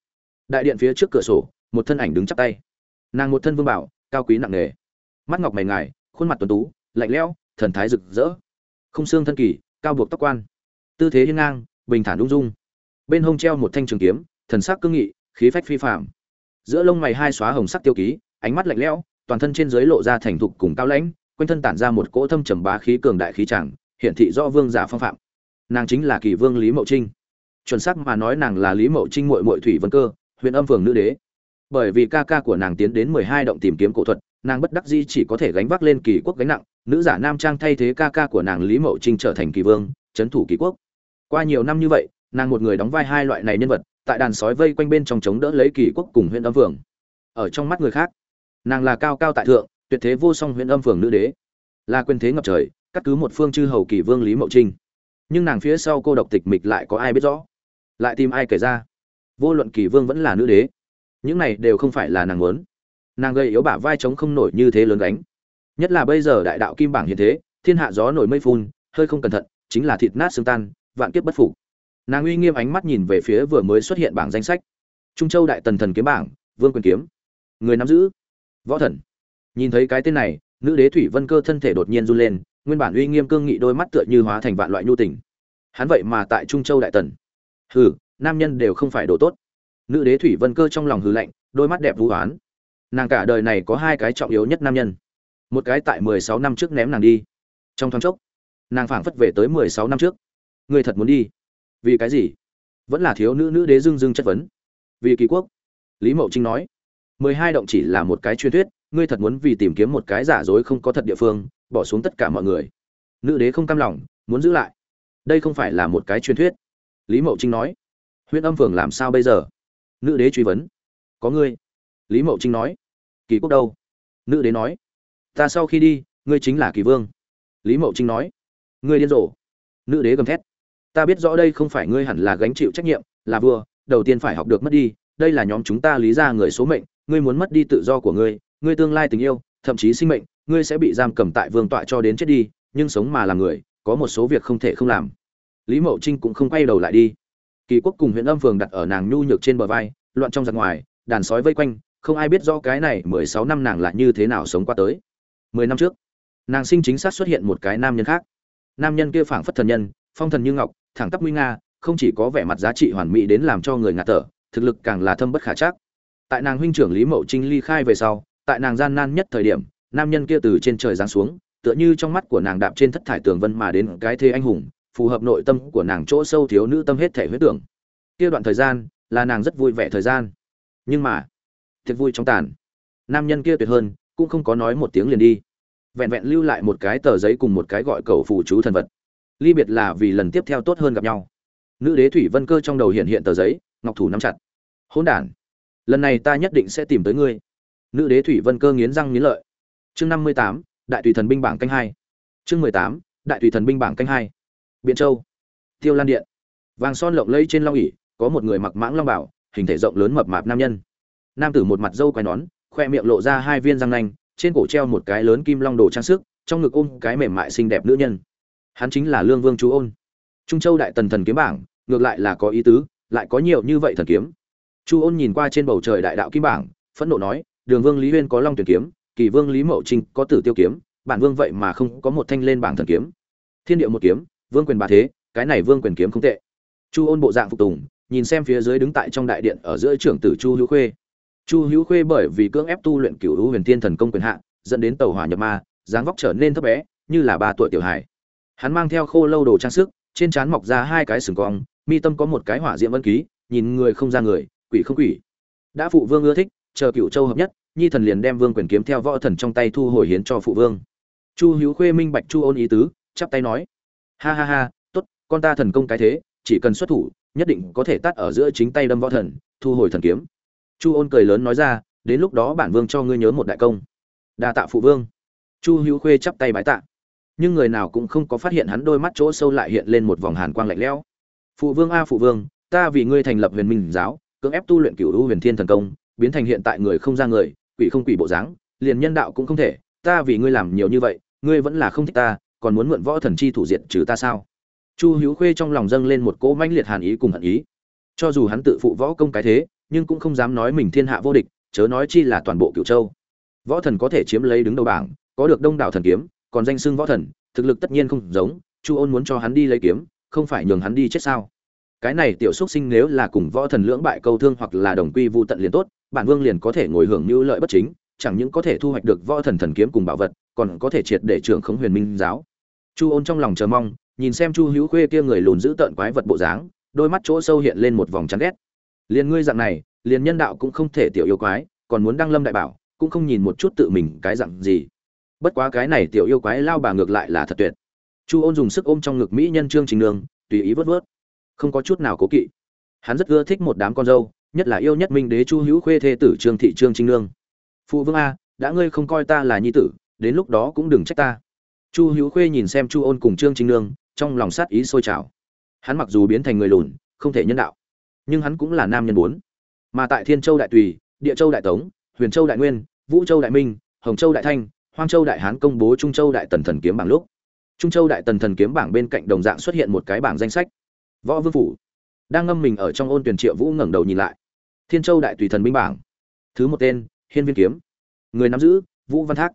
Đại điện phía trước cửa sổ, một thân ảnh đứng chắp tay. Nàng một thân vương bảo, cao quý nặng nề. Mắt ngọc mày ngài, khuôn mặt tuấn tú, lạnh lẽo, thần thái rực rỡ. Không xương thân kỳ, cao buộc tóc quan. Tư thế hiên ngang, bình thản ung dung. Bên hông treo một thanh trường kiếm, thần sắc cương nghị, khí phách phi phạm giữa lông mày hai xóa hồng sắc tiêu ký, ánh mắt lạnh lẽo, toàn thân trên dưới lộ ra thành thục cùng cao lãnh, quanh thân tản ra một cỗ thâm trầm bá khí cường đại khí chẳng hiển thị do vương giả phong phạm. Nàng chính là kỳ vương lý mậu trinh. Chuẩn xác mà nói nàng là lý mậu trinh muội muội thủy vân cơ, huyện âm phường nữ đế. Bởi vì ca ca của nàng tiến đến mười hai động tìm kiếm cổ thuật, nàng bất đắc dĩ chỉ có thể gánh vác lên kỳ quốc gánh nặng, nữ giả nam trang thay thế ca ca của nàng lý mậu trinh trở thành kỳ vương trấn thủ kỳ quốc. Qua nhiều năm như vậy, nàng một người đóng vai hai loại này nhân vật, tại đàn sói vây quanh bên trong chống đỡ lấy kỳ quốc cùng huyện âm phường. Ở trong mắt người khác, nàng là cao cao tại thượng, tuyệt thế vô song huyện âm phường nữ đế. Là quyền thế ngập trời cắt cứ một phương chư hầu kỳ vương lý mậu trinh. Nhưng nàng phía sau cô độc tịch mịch lại có ai biết rõ? Lại tìm ai kể ra? Vô luận kỳ vương vẫn là nữ đế, những này đều không phải là nàng muốn. Nàng gây yếu bả vai chống không nổi như thế lớn gánh. Nhất là bây giờ đại đạo kim bảng hiện thế, thiên hạ gió nổi mây phun, hơi không cẩn thận, chính là thịt nát xương tan, vạn kiếp bất phục. Nàng uy nghiêm ánh mắt nhìn về phía vừa mới xuất hiện bảng danh sách. Trung châu đại tần thần kiếm bảng, vương quyền kiếm. Người nắm giữ. Võ thần. Nhìn thấy cái tên này, nữ đế thủy vân cơ thân thể đột nhiên run lên nguyên bản uy nghiêm cương nghị đôi mắt tựa như hóa thành vạn loại nhu tình. Hắn vậy mà tại trung châu đại tần. Hừ nam nhân đều không phải đồ tốt. Nữ đế thủy vân cơ trong lòng hừ lạnh đôi mắt đẹp vũ oán, nàng cả đời này có hai cái trọng yếu nhất nam nhân. Một cái tại mười sáu năm trước ném nàng đi. Trong thoáng chốc nàng phảng phất về tới mười sáu năm trước. Người thật muốn đi. Vì cái gì? Vẫn là thiếu nữ nữ đế dưng dưng chất vấn. Vì kỳ quốc. Lý mậu trinh nói mười hai động chỉ là một cái truyền thuyết ngươi thật muốn vì tìm kiếm một cái giả dối không có thật địa phương, bỏ xuống tất cả mọi người. Nữ đế không cam lòng, muốn giữ lại. Đây không phải là một cái truyền thuyết. Lý mậu trinh nói. Huyện âm phường làm sao bây giờ? Nữ đế truy vấn. Có ngươi. Lý mậu trinh nói. Kỳ quốc đâu? Nữ đế nói. Ta sau khi đi, ngươi chính là kỳ vương. Lý mậu trinh nói. Ngươi điên rồ. Nữ đế gầm thét. Ta biết rõ đây không phải ngươi hẳn là gánh chịu trách nhiệm, là vua, đầu tiên phải học được mất đi. Đây là nhóm chúng ta lý ra người số mệnh, ngươi muốn mất đi tự do của ngươi ngươi tương lai tình yêu, thậm chí sinh mệnh, ngươi sẽ bị giam cầm tại vương tọa cho đến chết đi, nhưng sống mà làm người, có một số việc không thể không làm. Lý mậu trinh cũng không quay đầu lại đi. Kỳ quốc cùng huyện âm phường đặt ở nàng nhu nhược trên bờ vai, loạn trong giặc ngoài, đàn sói vây quanh, không ai biết rõ cái này mười sáu năm nàng là như thế nào sống qua tới. Mười năm trước, nàng sinh chính xác xuất hiện một cái nam nhân khác. Nam nhân kia phảng phất thần nhân, phong thần như ngọc, thẳng tắp nguy nga, không chỉ có vẻ mặt giá trị hoàn mỹ đến làm cho người ngạt thở, thực lực càng là thâm bất khả chắc. Tại nàng huynh trưởng lý mậu trinh ly khai về sau tại nàng gian nan nhất thời điểm, nam nhân kia từ trên trời giáng xuống, tựa như trong mắt của nàng đạp trên thất thải tường vân mà đến cái thế anh hùng, phù hợp nội tâm của nàng chỗ sâu thiếu nữ tâm hết thể huyết tưởng. Kia đoạn thời gian là nàng rất vui vẻ thời gian. Nhưng mà, thiệt vui trong tàn. Nam nhân kia tuyệt hơn, cũng không có nói một tiếng liền đi. Vẹn vẹn lưu lại một cái tờ giấy cùng một cái gọi cầu phù chú thần vật. Ly biệt là vì lần tiếp theo tốt hơn gặp nhau. Nữ đế thủy vân cơ trong đầu hiện hiện tờ giấy, ngọc thủ nắm chặt. Hỗn đản, lần này ta nhất định sẽ tìm tới ngươi nữ đế thủy vân cơ nghiến răng nghiến lợi. Chương năm mươi tám, đại tùy thần binh bảng canh hai. Chương mười tám, đại tùy thần binh bảng canh hai. Biện châu. Tiêu lan điện. Vàng son lộng lẫy trên long ỉ có một người mặc mãng long bảo, hình thể rộng lớn mập mạp nam nhân. Nam tử một mặt râu quai nón, khoe miệng lộ ra hai viên răng nanh, trên cổ treo một cái lớn kim long đồ trang sức, trong ngực ôm cái mềm mại xinh đẹp nữ nhân. Hắn chính là lương vương chú ôn. Trung châu đại tần thần kiếm bảng, ngược lại là có ý tứ, lại có nhiều như vậy thần kiếm. Chu ôn nhìn qua trên bầu trời đại đạo kim bảng, phẫn nộ nói đường vương lý huyên có long tuyển kiếm, kỳ vương lý mậu trinh có tử tiêu kiếm, bản vương vậy mà không có một thanh lên bảng thần kiếm. Thiên địa một kiếm, vương quyền bà thế, cái này vương quyền kiếm không tệ. Chu ôn bộ dạng phục tùng, nhìn xem phía dưới đứng tại trong đại điện ở giữa trưởng tử chu hữu khuê. Chu hữu khuê bởi vì cưỡng ép tu luyện cựu hữu huyền thiên thần công quyền hạ, dẫn đến tàu hỏa nhập ma, dáng vóc trở nên thấp bé, như là ba tuổi tiểu hải hắn mang theo khô lâu đồ trang sức, trên trán mọc ra hai cái sừng cong, mi tâm có một cái hỏa diễm vân ký, nhìn người không ra người, quỷ không quỷ. Đã phụ vương ưa thích chờ cựu châu hợp nhất, nhi thần liền đem vương quyền kiếm theo võ thần trong tay thu hồi hiến cho phụ vương. Chu hữu khuê minh bạch chu ôn ý tứ, chắp tay nói, ha ha ha, tốt, con ta thần công cái thế, chỉ cần xuất thủ, nhất định có thể tắt ở giữa chính tay đâm võ thần, thu hồi thần kiếm. Chu ôn cười lớn nói ra, đến lúc đó bản vương cho ngươi nhớ một đại công. Đa tạ phụ vương. Chu hữu khuê chắp tay bái tạ. Nhưng người nào cũng không có phát hiện hắn đôi mắt chỗ sâu lại hiện lên một vòng hàn quang lạnh lẽo. Phụ vương a, phụ vương, ta vì ngươi thành lập huyền minh giáo, cưỡng ép tu luyện cửu u huyền thiên thần công biến thành hiện tại người không ra người, quỷ không quỷ bộ dáng, liền nhân đạo cũng không thể. Ta vì ngươi làm nhiều như vậy, ngươi vẫn là không thích ta, còn muốn mượn võ thần chi thủ diệt trừ ta sao? Chu hữu khuê trong lòng dâng lên một cỗ mãnh liệt hàn ý cùng hận ý. Cho dù hắn tự phụ võ công cái thế, nhưng cũng không dám nói mình thiên hạ vô địch, chớ nói chi là toàn bộ cựu châu. Võ thần có thể chiếm lấy đứng đầu bảng, có được đông đảo thần kiếm, còn danh xưng võ thần, thực lực tất nhiên không giống, chu ôn muốn cho hắn đi lấy kiếm, không phải nhường hắn đi chết sao? Cái này tiểu xúc sinh nếu là cùng võ thần lưỡng bại câu thương hoặc là đồng quy vu tận liền tốt bản vương liền có thể ngồi hưởng như lợi bất chính, chẳng những có thể thu hoạch được võ thần thần kiếm cùng bảo vật, còn có thể triệt để trưởng khống huyền minh giáo. Chu ôn trong lòng chờ mong, nhìn xem chu hữu khuê kia người lùn giữ tợn quái vật bộ dáng, đôi mắt chỗ sâu hiện lên một vòng chán ghét. Liền ngươi dạng này, liền nhân đạo cũng không thể tiểu yêu quái, còn muốn đăng lâm đại bảo, cũng không nhìn một chút tự mình cái dạng gì. Bất quá cái này tiểu yêu quái lao bà ngược lại là thật tuyệt. Chu ôn dùng sức ôm trong ngực mỹ nhân trương trình nương, tùy ý vớt vớt. Không có chút nào cố kỵ. Hắn rất ưa thích một đám con dâu nhất là yêu nhất minh đế chu hữu khuê thê tử trương thị trương trinh nương. Phụ vương a, đã ngươi không coi ta là nhi tử, đến lúc đó cũng đừng trách ta. Chu hữu khuê nhìn xem chu ôn cùng trương trinh nương, trong lòng sát ý sôi trào. Hắn mặc dù biến thành người lùn, không thể nhân đạo, nhưng hắn cũng là nam nhân bốn. Mà tại thiên châu đại tùy, địa châu đại tống, huyền châu đại nguyên, vũ châu đại minh, hồng châu đại thanh, hoang châu đại hán công bố trung châu đại tần thần kiếm bảng lúc. Trung châu đại tần thần kiếm bảng bên cạnh đồng dạng xuất hiện một cái bảng danh sách. Võ vương phủ đang ngâm mình ở trong ôn tuyển triệu vũ ngẩng đầu nhìn lại thiên châu đại tùy thần binh bảng. Thứ một tên, hiên viên kiếm. Người nắm giữ, vũ văn thác.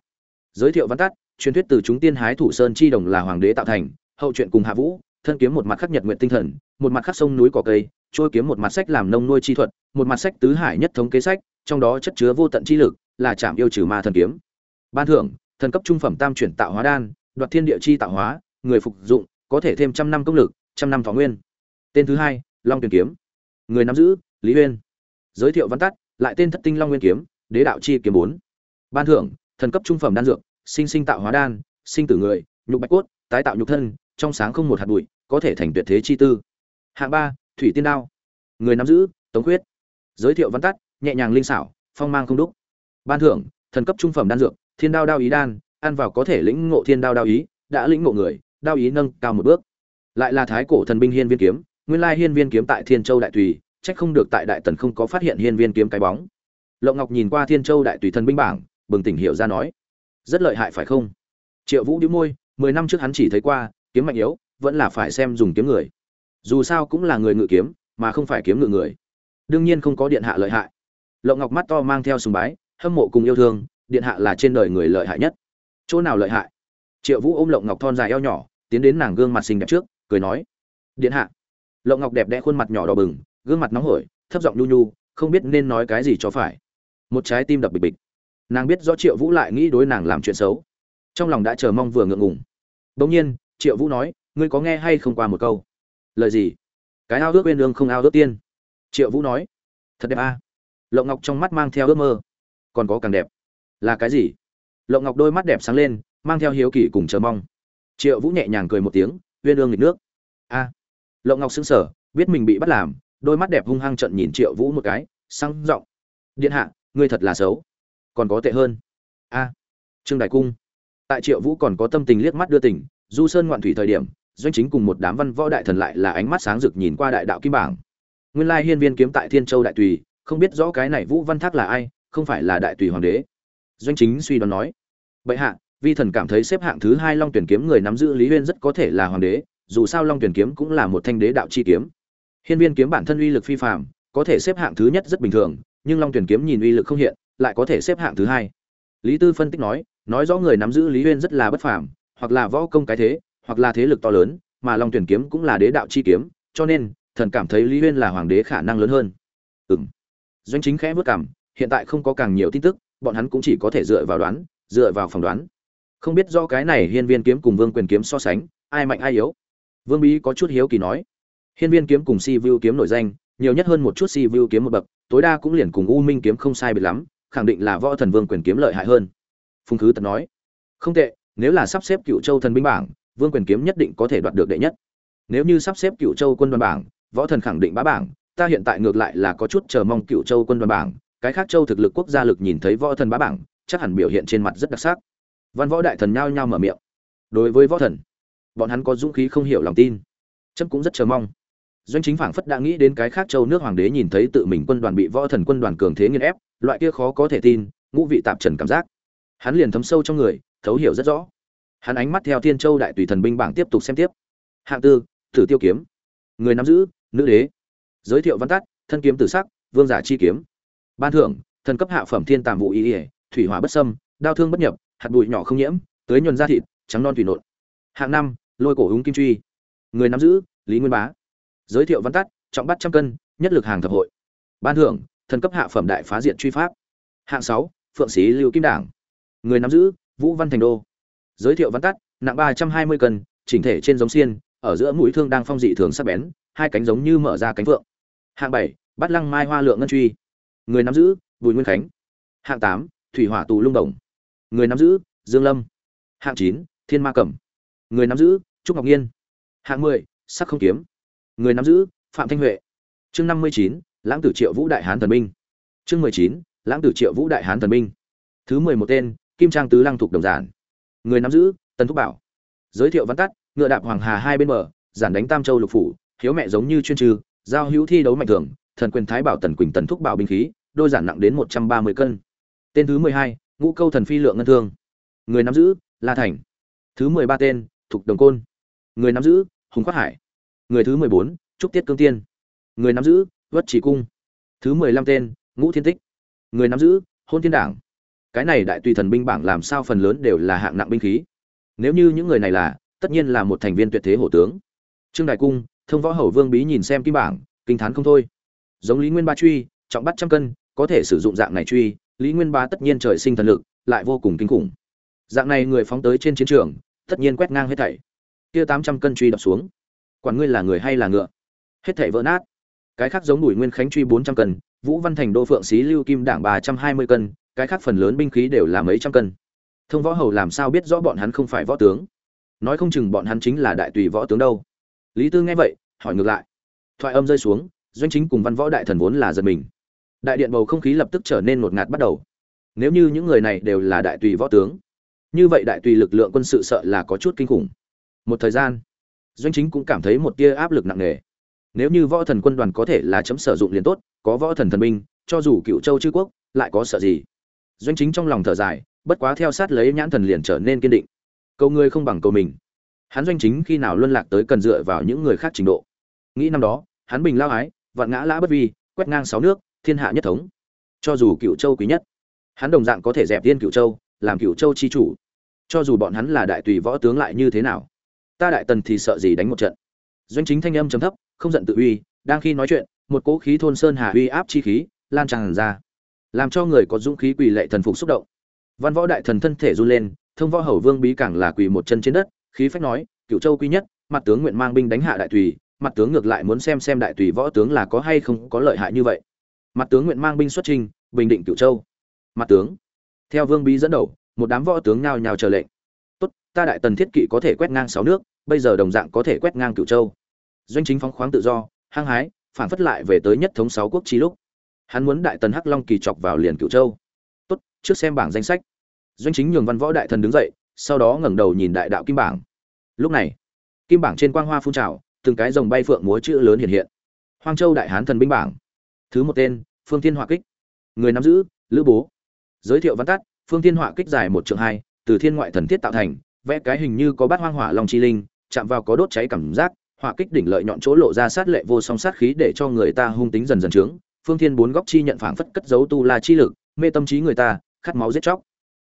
Giới thiệu văn tắt, truyền thuyết từ chúng tiên hái thủ sơn chi đồng là hoàng đế tạo thành, hậu truyện cùng hạ vũ, thân kiếm một mặt khắc nhật nguyện tinh thần, một mặt khắc sông núi cỏ cây, trôi kiếm một mặt sách làm nông nuôi chi thuật, một mặt sách tứ hải nhất thống kế sách, trong đó chất chứa vô tận chi lực, là chạm yêu trừ ma thần kiếm. Ban thưởng, thần cấp trung phẩm tam chuyển tạo hóa đan, đoạt thiên địa chi tạo hóa, người phục dụng, có thể thêm trăm năm công lực, trăm năm thọ nguyên. Tên thứ hai, long tuyển kiếm. Người nắm giữ, lý uyên giới thiệu văn tắt, lại tên thất tinh long nguyên kiếm, đế đạo chi kiếm bốn. Ban thưởng, thần cấp trung phẩm đan dược, sinh sinh tạo hóa đan, sinh tử người, nhục bạch cốt, tái tạo nhục thân, trong sáng không một hạt bụi, có thể thành tuyệt thế chi tư. Hạng ba, thủy tiên đao. Người nắm giữ, tống khuyết. Giới thiệu văn tắt, nhẹ nhàng linh xảo, phong mang không đúc. Ban thưởng, thần cấp trung phẩm đan dược, thiên đao đao ý đan, ăn vào có thể lĩnh ngộ thiên đao đao ý, đã lĩnh ngộ người, đao ý nâng cao một bước. Lại là thái cổ thần binh hiên viên kiếm, nguyên lai hiên viên kiếm tại thiên châu đại tùy trách không được tại đại tần không có phát hiện hiên viên kiếm cái bóng. Lộng ngọc nhìn qua thiên châu đại tùy thần binh bảng, bừng tỉnh hiểu ra nói, rất lợi hại phải không? Triệu vũ đĩu môi, mười năm trước hắn chỉ thấy qua, kiếm mạnh yếu, vẫn là phải xem dùng kiếm người. Dù sao cũng là người ngự kiếm, mà không phải kiếm ngự người. Đương nhiên không có điện hạ lợi hại. Lộng ngọc mắt to mang theo sùng bái, hâm mộ cùng yêu thương, điện hạ là trên đời người lợi hại nhất. Chỗ nào lợi hại? Triệu vũ ôm lộng ngọc thon dài eo nhỏ, tiến đến nàng gương mặt xinh đẹp trước, cười nói, điện hạ. Lộng ngọc đẹp đẽ khuôn mặt nhỏ đỏ bừng gương mặt nóng hổi, thấp giọng nhu nhu, không biết nên nói cái gì cho phải. Một trái tim đập bịch bịch. Nàng biết rõ triệu vũ lại nghĩ đối nàng làm chuyện xấu. Trong lòng đã chờ mong vừa ngượng ngùng. Đ ỗ n g nhiên, triệu vũ nói, ngươi có nghe hay không qua một câu? Lời gì? Cái ao ước bên đường không ao ước tiên. Triệu vũ nói, thật đẹp a à? lộng ngọc trong mắt mang theo ước mơ. Còn có càng đẹp. Là cái gì? Lộng ngọc đôi mắt đẹp sáng lên, mang theo hiếu kỳ cùng chờ mong. Triệu vũ nhẹ nhàng cười một tiếng, uyên ương nghịch nước. A. Lộng ngọc xứng sở biết mình bị bắt làm đôi mắt đẹp hung hăng trận nhìn triệu vũ một cái, sang giọng. Điện hạ, ngươi thật là xấu. Còn có tệ hơn. A, trương đại cung. Tại triệu vũ còn có tâm tình liếc mắt đưa tình, du sơn ngoạn thủy thời điểm, doanh chính cùng một đám văn võ đại thần lại là ánh mắt sáng rực nhìn qua đại đạo kim bảng. Nguyên lai hiên viên kiếm tại thiên châu đại tùy, không biết rõ cái này vũ văn thác là ai, không phải là đại tùy hoàng đế. Doanh chính suy đoán nói, bệ hạ, vi thần cảm thấy xếp hạng thứ hai long tuyển kiếm người nắm giữ lý huyên rất có thể là hoàng đế, dù sao long tuyển kiếm cũng là một thanh đế đạo chi kiếm hiên viên kiếm bản thân uy lực phi phàm, có thể xếp hạng thứ nhất rất bình thường, nhưng long tuyển kiếm nhìn uy lực không hiện, lại có thể xếp hạng thứ hai. Lý tư phân tích nói nói rõ người nắm giữ lý Uyên rất là bất phàm, hoặc là võ công cái thế, hoặc là thế lực to lớn, mà long tuyển kiếm cũng là đế đạo chi kiếm, cho nên, thần cảm thấy lý Uyên là hoàng đế khả năng lớn hơn. Ừm. doanh chính khẽ bước cảm hiện tại không có càng nhiều tin tức, bọn hắn cũng chỉ có thể dựa vào đoán, dựa vào phỏng đoán. Không biết do cái này hiên viên kiếm cùng vương quyền kiếm so sánh, ai mạnh ai yếu? Vương bí có chút hiếu kỳ nói hiên viên kiếm cùng si View kiếm nổi danh, nhiều nhất hơn một chút si View kiếm một bậc, tối đa cũng liền cùng u minh kiếm không sai biệt lắm, khẳng định là võ thần vương quyền kiếm lợi hại hơn. Phùng khứ tật nói, không tệ, nếu là sắp xếp cựu châu thần binh bảng, vương quyền kiếm nhất định có thể đoạt được đệ nhất. Nếu như sắp xếp cựu châu quân đoàn bảng, võ thần khẳng định bá bảng, ta hiện tại ngược lại là có chút chờ mong cựu châu quân đoàn bảng, cái khác châu thực lực quốc gia lực nhìn thấy võ thần bá bảng, chắc hẳn biểu hiện trên mặt rất đặc sắc. Văn võ đại thần nhao nhao mở miệng, đối với võ thần, bọn hắn có dũng khí không hiểu lòng tin, chấm cũng rất chờ mong doanh chính phảng phất đã nghĩ đến cái khác châu nước hoàng đế nhìn thấy tự mình quân đoàn bị võ thần quân đoàn cường thế nghiên ép, loại kia khó có thể tin, ngũ vị tạp trần cảm giác. Hắn liền thấm sâu trong người, thấu hiểu rất rõ. Hắn ánh mắt theo thiên châu đại tùy thần binh bảng tiếp tục xem tiếp. Hạng tư, thử tiêu kiếm. Người nắm giữ, nữ đế. Giới thiệu văn tắt, thân kiếm tử sắc, vương giả chi kiếm. Ban thưởng, thần cấp hạ phẩm thiên tàm vụ ý ỉa thủy hỏa bất sâm đao thương bất nhập, hạt bụi nhỏ không nhiễm tới nhuần da thịt, trắng non thủy nộn hạng năm, lôi cổ húng kim truy. Người nắm giữ, lý nguyên bá giới thiệu văn tắt, trọng bắt trăm cân, nhất lực hàng thập hội. Ban thưởng, thần cấp hạ phẩm đại phá diện truy pháp. Hạng sáu, phượng sĩ lưu kim đảng. Người nắm giữ, vũ văn thành đô. Giới thiệu văn tắt, nặng ba trăm hai mươi cân, chỉnh thể trên giống xiên, ở giữa mũi thương đang phong dị thường sắc bén, hai cánh giống như mở ra cánh vượng hạng bảy bắt lăng mai hoa lượng ngân truy. Người nắm giữ, bùi nguyên khánh. Hạng tám, thủy hỏa tù lung đồng. Người nắm giữ, dương lâm. Hạng chín, thiên ma cẩm. Người nắm giữ, trúc ngọc nhiên. Hạng mười, sắc không kiếm người nắm giữ, phạm thanh huệ. Chương năm mươi chín, lãng tử triệu vũ đại hán thần binh chương mười chín, lãng tử triệu vũ đại hán thần binh thứ mười một tên, kim trang tứ lăng thuộc đồng giản. Người nắm giữ, tần thúc bảo. Giới thiệu văn tắt, ngựa đạp hoàng hà hai bên bờ, giản đánh tam châu lục phủ, hiếu mẹ giống như chuyên trừ giao hữu thi đấu mạnh thường, thần quyền thái bảo tần quỳnh tần thúc bảo binh khí, đôi giản nặng đến một trăm ba mươi cân. Tên thứ mười hai, ngũ câu thần phi lượng ngân thương. Người nắm giữ, la thành. Thứ mười ba tên, thục đồng côn. Người nắm giữ, hùng quát hải người thứ mười bốn, trúc tiết cương tiên. Người nắm giữ, vất chỉ cung. Thứ mười lăm tên, ngũ thiên tích. Người nắm giữ, hôn thiên đảng. Cái này đại tùy thần binh bảng làm sao phần lớn đều là hạng nặng binh khí. Nếu như những người này là, tất nhiên là một thành viên tuyệt thế hổ tướng. Trương đại cung, thông võ hầu vương bí nhìn xem kim bảng, kinh thán không thôi. Giống lý nguyên ba truy, trọng bắt trăm cân, có thể sử dụng dạng này truy, lý nguyên ba tất nhiên trời sinh thần lực, lại vô cùng kinh khủng. Dạng này người phóng tới trên chiến trường, tất nhiên quét ngang hết thảy. Kia tám trăm cân truy đập xuống quản ngươi là người hay là ngựa. Hết thảy vỡ nát. Cái khác giống đùi nguyên khánh truy bốn trăm cân, vũ văn thành, đô phượng xí, lưu kim đảng ba trăm hai mươi cân, cái khác phần lớn binh khí đều là mấy trăm cân. Thông võ hầu làm sao biết rõ bọn hắn không phải võ tướng? Nói không chừng bọn hắn chính là đại tùy võ tướng đâu. Lý tư nghe vậy, hỏi ngược lại. Thoại âm rơi xuống, doanh chính cùng văn võ đại thần vốn là giật mình. Đại điện bầu không khí lập tức trở nên ngột ngạt bắt đầu. Nếu như những người này đều là đại tùy võ tướng, như vậy đại tùy lực lượng quân sự sợ là có chút kinh khủng. Một thời gian doanh chính cũng cảm thấy một tia áp lực nặng nề. Nếu như võ thần quân đoàn có thể là chấm sử dụng liền tốt, có võ thần thần binh, cho dù cựu châu chư quốc, lại có sợ gì? Doanh chính trong lòng thở dài, bất quá theo sát lấy nhãn thần liền trở nên kiên định. Câu người không bằng câu mình. Hắn doanh chính khi nào luân lạc tới cần dựa vào những người khác trình độ. Nghĩ năm đó, hắn bình lao ái, vạn ngã lã bất vi, quét ngang sáu nước, thiên hạ nhất thống. Cho dù cựu châu quý nhất, hắn đồng dạng có thể dẹp viên cựu châu, làm cựu châu chi chủ. Cho dù bọn hắn là đại tùy võ tướng lại như thế nào? Ta đại tần thì sợ gì đánh một trận. Doanh chính thanh âm trầm thấp, không giận tự uy, đang khi nói chuyện, một cỗ khí thôn sơn hà uy áp chi khí lan tràn ra, làm cho người có dũng khí quỳ lệ thần phục xúc động. Văn võ đại thần thân thể run lên, thông võ hầu vương bí càng là quỳ một chân trên đất, khí phách nói cựu châu quý nhất, mặt tướng nguyện mang binh đánh hạ đại tùy, mặt tướng ngược lại muốn xem xem đại tùy võ tướng là có hay không có lợi hại như vậy. Mặt tướng nguyện mang binh xuất trình, bình định cựu châu. Mặt tướng, theo vương bí dẫn đầu, một đám võ tướng nao nhào chờ lệnh ta đại tần thiết kỵ có thể quét ngang sáu nước, bây giờ đồng dạng có thể quét ngang cựu châu. Doanh chính phóng khoáng tự do, hăng hái, phản phất lại về tới nhất thống sáu quốc chi lúc. Hắn muốn đại tần hắc long kỳ chọc vào liền cựu châu. Tốt, trước xem bảng danh sách. Doanh chính nhường văn võ đại thần đứng dậy, sau đó ngẩng đầu nhìn đại đạo kim bảng. Lúc này, kim bảng trên quang hoa phun trào, từng cái dòng bay phượng múa chữ lớn hiện hiện. Hoang châu đại hán thần binh bảng. Thứ một tên, phương thiên hỏa kích. Người nắm giữ, lữ bố. Giới thiệu văn tắt, phương thiên hỏa kích dài một trượng hai, từ thiên ngoại thần thiết tạo thành vẽ cái hình như có bát hoang hỏa long chi linh, chạm vào có đốt cháy cảm giác, hỏa kích đỉnh lợi nhọn chỗ lộ ra sát lệ vô song sát khí để cho người ta hung tính dần dần trướng phương thiên bốn góc chi nhận phảng phất cất giấu tu la chi lực, mê tâm trí người ta, khát máu giết chóc.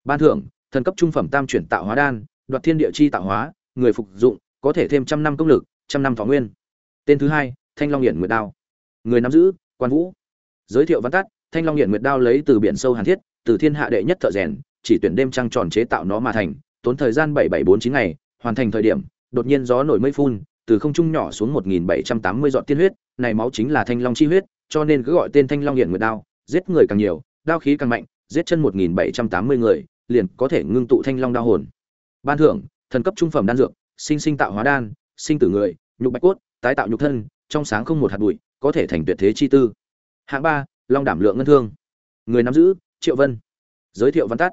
Ban thưởng, thần cấp trung phẩm tam chuyển tạo hóa đan, đoạt thiên địa chi tạo hóa, người phục dụng, có thể thêm trăm năm công lực, trăm năm thọ nguyên. Tên thứ hai, thanh long hiển nguyệt đao. Người nắm giữ, quan vũ. Giới thiệu văn tắt, thanh long hiển nguyệt đao lấy từ biển sâu hàn thiết, từ thiên hạ đệ nhất thợ rèn, chỉ tuyển đêm trăng tròn chế tạo nó mà thành tốn thời gian bảy bảy bốn chín ngày, hoàn thành thời điểm, đột nhiên gió nổi mây phun, từ không trung nhỏ xuống một nghìn bảy trăm tám mươi giọt tiên huyết, này máu chính là thanh long chi huyết, cho nên cứ gọi tên thanh long hiện nguyệt đao, giết người càng nhiều, đao khí càng mạnh, giết chân một nghìn bảy trăm tám mươi người, liền có thể ngưng tụ thanh long đao hồn. Ban thưởng, thần cấp trung phẩm đan dược, sinh sinh tạo hóa đan, sinh tử người, nhục bạch cốt, tái tạo nhục thân, trong sáng không một hạt bụi, có thể thành tuyệt thế chi tư. Hạng ba, long đảm lượng ngân thương. Người nắm giữ, triệu vân. Giới thiệu văn tắt.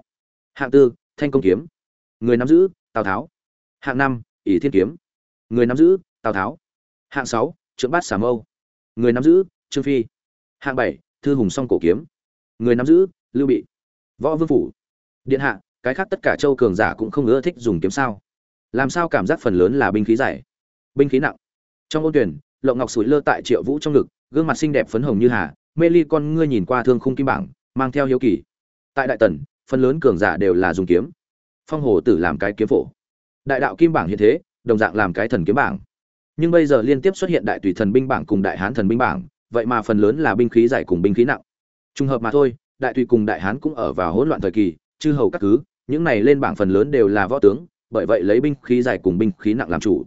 Hạng tư, thanh công kiếm người nắm giữ, tào tháo. Hạng năm, ỷ thiên kiếm. Người nắm giữ, tào tháo. Hạng sáu, trượng bát xà mâu. Người nắm giữ, trương phi. Hạng bảy, thư hùng song cổ kiếm. Người nắm giữ, lưu bị. Võ vương phủ. Điện hạ, cái khác tất cả châu cường giả cũng không ưa thích dùng kiếm sao. Làm sao cảm giác phần lớn là binh khí dày binh khí nặng. Trong ôn tuyển, lộng ngọc sủi lơ tại triệu vũ trong ngực, gương mặt xinh đẹp phấn hồng như hà. Mê ly con ngươi nhìn qua thương khung kim bảng, mang theo hiếu kỳ. Tại đại tần, phần lớn cường giả đều là dùng kiếm phong hồ tử làm cái kiếm phổ. Đại đạo kim bảng hiện thế, đồng dạng làm cái thần kiếm bảng. Nhưng bây giờ liên tiếp xuất hiện đại tùy thần binh bảng cùng đại hán thần binh bảng, vậy mà phần lớn là binh khí dày cùng binh khí nặng. Trùng hợp mà thôi, đại tùy cùng đại hán cũng ở vào hỗn loạn thời kỳ, chư hầu các cứ, những này lên bảng phần lớn đều là võ tướng, bởi vậy lấy binh khí dày cùng binh khí nặng làm chủ.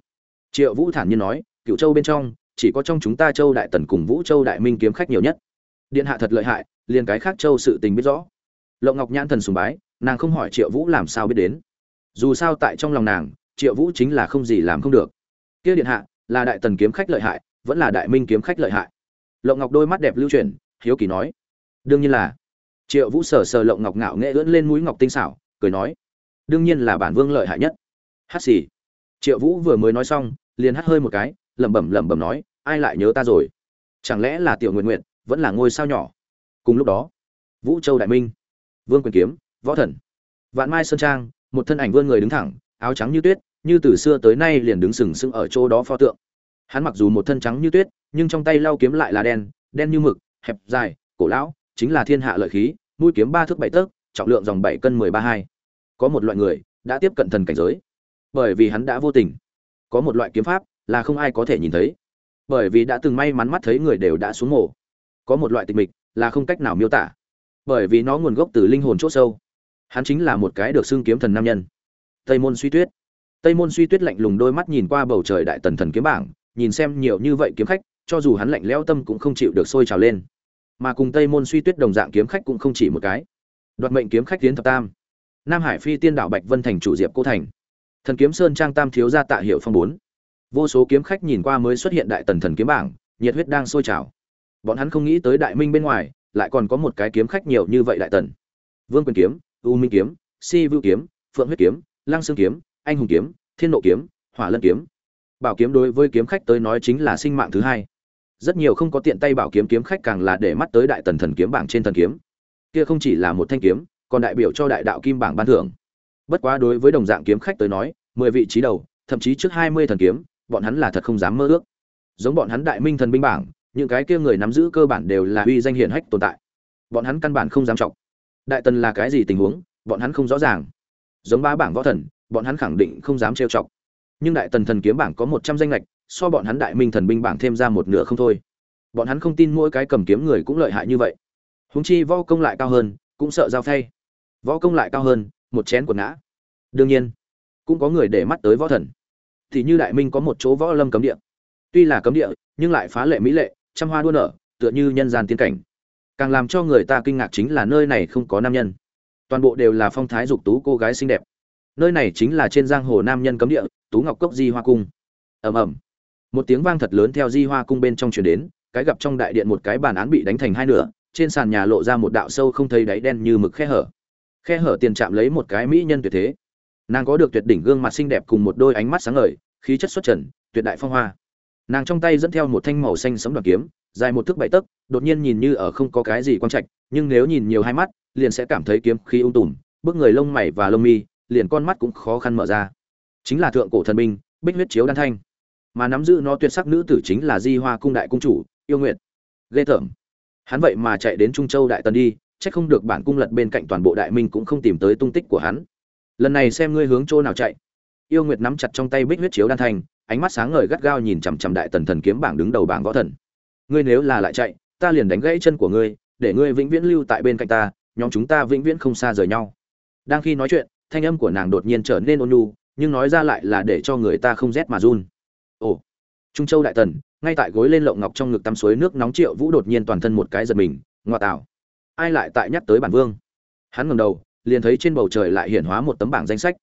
Triệu vũ thản nhiên nói cựu châu bên trong, chỉ có trong chúng ta châu đại tần cùng vũ châu đại minh kiếm khách nhiều nhất. Điện hạ thật lợi hại, liền cái khác châu sự tình biết rõ. Lộng ngọc nhãn thần sùng bái nàng không hỏi triệu vũ làm sao biết đến. Dù sao tại trong lòng nàng, triệu vũ chính là không gì làm không được. Kia điện hạ, là đại tần kiếm khách lợi hại, vẫn là đại minh kiếm khách lợi hại. Lộng ngọc đôi mắt đẹp lưu truyền hiếu kỳ nói. Đương nhiên là. Triệu vũ sờ sờ lộng ngọc ngạo nghệ ưỡn lên mũi ngọc tinh xảo, cười nói. Đương nhiên là bản vương lợi hại nhất. Hát xì. Triệu vũ vừa mới nói xong, liền hát hơi một cái, lẩm bẩm lẩm bẩm nói, ai lại nhớ ta rồi? Chẳng lẽ là tiểu nguyện nguyện vẫn là ngôi sao nhỏ? Cùng lúc đó, vũ châu đại minh, vương quyền kiếm võ thần. Vạn mai sơn trang, một thân ảnh vươn người đứng thẳng, áo trắng như tuyết, như từ xưa tới nay liền đứng sừng sững ở chỗ đó pho tượng. Hắn mặc dù một thân trắng như tuyết, nhưng trong tay lau kiếm lại là đen đen như mực, hẹp, dài, cổ lão, chính là thiên hạ lợi khí, mũi kiếm ba thước bảy tấc, trọng lượng dòng bảy cân mười ba hai. Có một loại người đã tiếp cận thần cảnh giới. Bởi vì hắn đã vô tình. Có một loại kiếm pháp là không ai có thể nhìn thấy. Bởi vì đã từng may mắn mắt thấy người đều đã xuống mổ có một loại tịch mịch là không cách nào miêu tả. Bởi vì nó nguồn gốc từ linh hồn c h ỗ sâu hắn chính là một cái được xưng kiếm thần nam nhân. Tây môn suy tuyết. Tây môn suy tuyết lạnh lùng đôi mắt nhìn qua bầu trời đại tần thần kiếm bảng, nhìn xem nhiều như vậy kiếm khách, cho dù hắn lạnh lẽo tâm cũng không chịu được sôi trào lên. Mà cùng tây môn suy tuyết đồng dạng kiếm khách cũng không chỉ một cái. Đoạt mệnh kiếm khách tiến thập tam, nam hải phi tiên đạo bạch vân thành chủ diệp cô thành, thần kiếm sơn trang tam thiếu gia tạ hiệu phong bốn. Vô số kiếm khách nhìn qua mới xuất hiện đại tần thần kiếm bảng, nhiệt huyết đang sôi trào. Bọn hắn không nghĩ tới đại minh bên ngoài, lại còn có một cái kiếm khách nhiều như vậy đại tần. Vương quyền kiếm u minh kiếm, si vưu kiếm, phượng huyết kiếm lang xương kiếm, anh hùng kiếm, thiên nộ kiếm, hỏa lân kiếm. Bảo kiếm đối với kiếm khách tới nói chính là sinh mạng thứ hai. Rất nhiều không có tiện tay bảo kiếm kiếm khách càng là để mắt tới đại tần thần kiếm bảng trên thần kiếm. Kia không chỉ là một thanh kiếm, còn đại biểu cho đại đạo kim bảng ban thưởng. Bất quá đối với đồng dạng kiếm khách tới nói, mười vị trí đầu, thậm chí trước hai mươi thần kiếm, bọn hắn là thật không dám mơ ước. Giống bọn hắn đại minh thần binh bảng, những cái kia người nắm giữ cơ bản đều là uy danh hiển hách tồn tại. Bọn hắn căn bản không dám trọng đại tần là cái gì tình huống, bọn hắn không rõ ràng. Giống ba bảng võ thần, bọn hắn khẳng định không dám trêu chọc. Nhưng đại tần thần kiếm bảng có một trăm danh lệch, so bọn hắn đại minh thần binh bảng thêm ra một nửa không thôi. Bọn hắn không tin mỗi cái cầm kiếm người cũng lợi hại như vậy. Húng chi võ công lại cao hơn, cũng sợ giao thay. võ công lại cao hơn, một chén quần ngã. Đương nhiên, cũng có người để mắt tới võ thần. Thì như đại minh có một chỗ võ lâm cấm địa. Tuy là cấm địa, nhưng lại phá lệ mỹ lệ, trăm hoa đua nở, tựa như nhân gian tiên cảnh càng làm cho người ta kinh ngạc chính là nơi này không có nam nhân. Toàn bộ đều là phong thái dục tú cô gái xinh đẹp. Nơi này chính là trên giang hồ nam nhân cấm địa, tú ngọc cốc di hoa cung. Ầm ầm. Một tiếng vang thật lớn theo di hoa cung bên trong chuyển đến, cái gặp trong đại điện một cái bàn án bị đánh thành hai nửa, trên sàn nhà lộ ra một đạo sâu không thấy đáy đen như mực khe hở. Khe hở tiền chạm lấy một cái mỹ nhân tuyệt thế. Nàng có được tuyệt đỉnh gương mặt xinh đẹp cùng một đôi ánh mắt sáng ngời, khí chất xuất trần, tuyệt đại phong hoa. Nàng trong tay dẫn theo một thanh màu xanh sấm đoàn kiếm dài một thước bảy tấc, đột nhiên nhìn như ở không có cái gì quan trạch, nhưng nếu nhìn nhiều hai mắt, liền sẽ cảm thấy kiếm khí ung tùm, bước người lông mày và lông mi, liền con mắt cũng khó khăn mở ra. Chính là thượng cổ thần binh, bích huyết chiếu đan thanh. Mà nắm giữ nó tuyệt sắc nữ tử chính là di hoa cung đại cung chủ, yêu nguyệt. Ghê tởm. Hắn vậy mà chạy đến trung châu đại tần đi, chắc không được bản cung lật bên cạnh toàn bộ đại minh cũng không tìm tới tung tích của hắn. Lần này xem ngươi hướng chỗ nào chạy. Yêu nguyệt nắm chặt trong tay bích huyết chiếu đan thanh, ánh mắt sáng ngời gắt gao nhìn chằm chằm đại tần thần kiếm bảng đứng đầu bảng võ thần ngươi nếu là lại chạy, ta liền đánh gãy chân của ngươi, để ngươi vĩnh viễn lưu tại bên cạnh ta, nhóm chúng ta vĩnh viễn không xa rời nhau. Đang khi nói chuyện, thanh âm của nàng đột nhiên trở nên ôn nhu, nhưng nói ra lại là để cho người ta không rét mà run. Ồ, trung châu đại tần, ngay tại gối lên lộng ngọc trong ngực tắm suối nước nóng triệu vũ đột nhiên toàn thân một cái giật mình, ngoa tạo. Ai lại tại nhắc tới bản vương? Hắn ngầm đầu, liền thấy trên bầu trời lại hiển hóa một tấm bảng danh sách.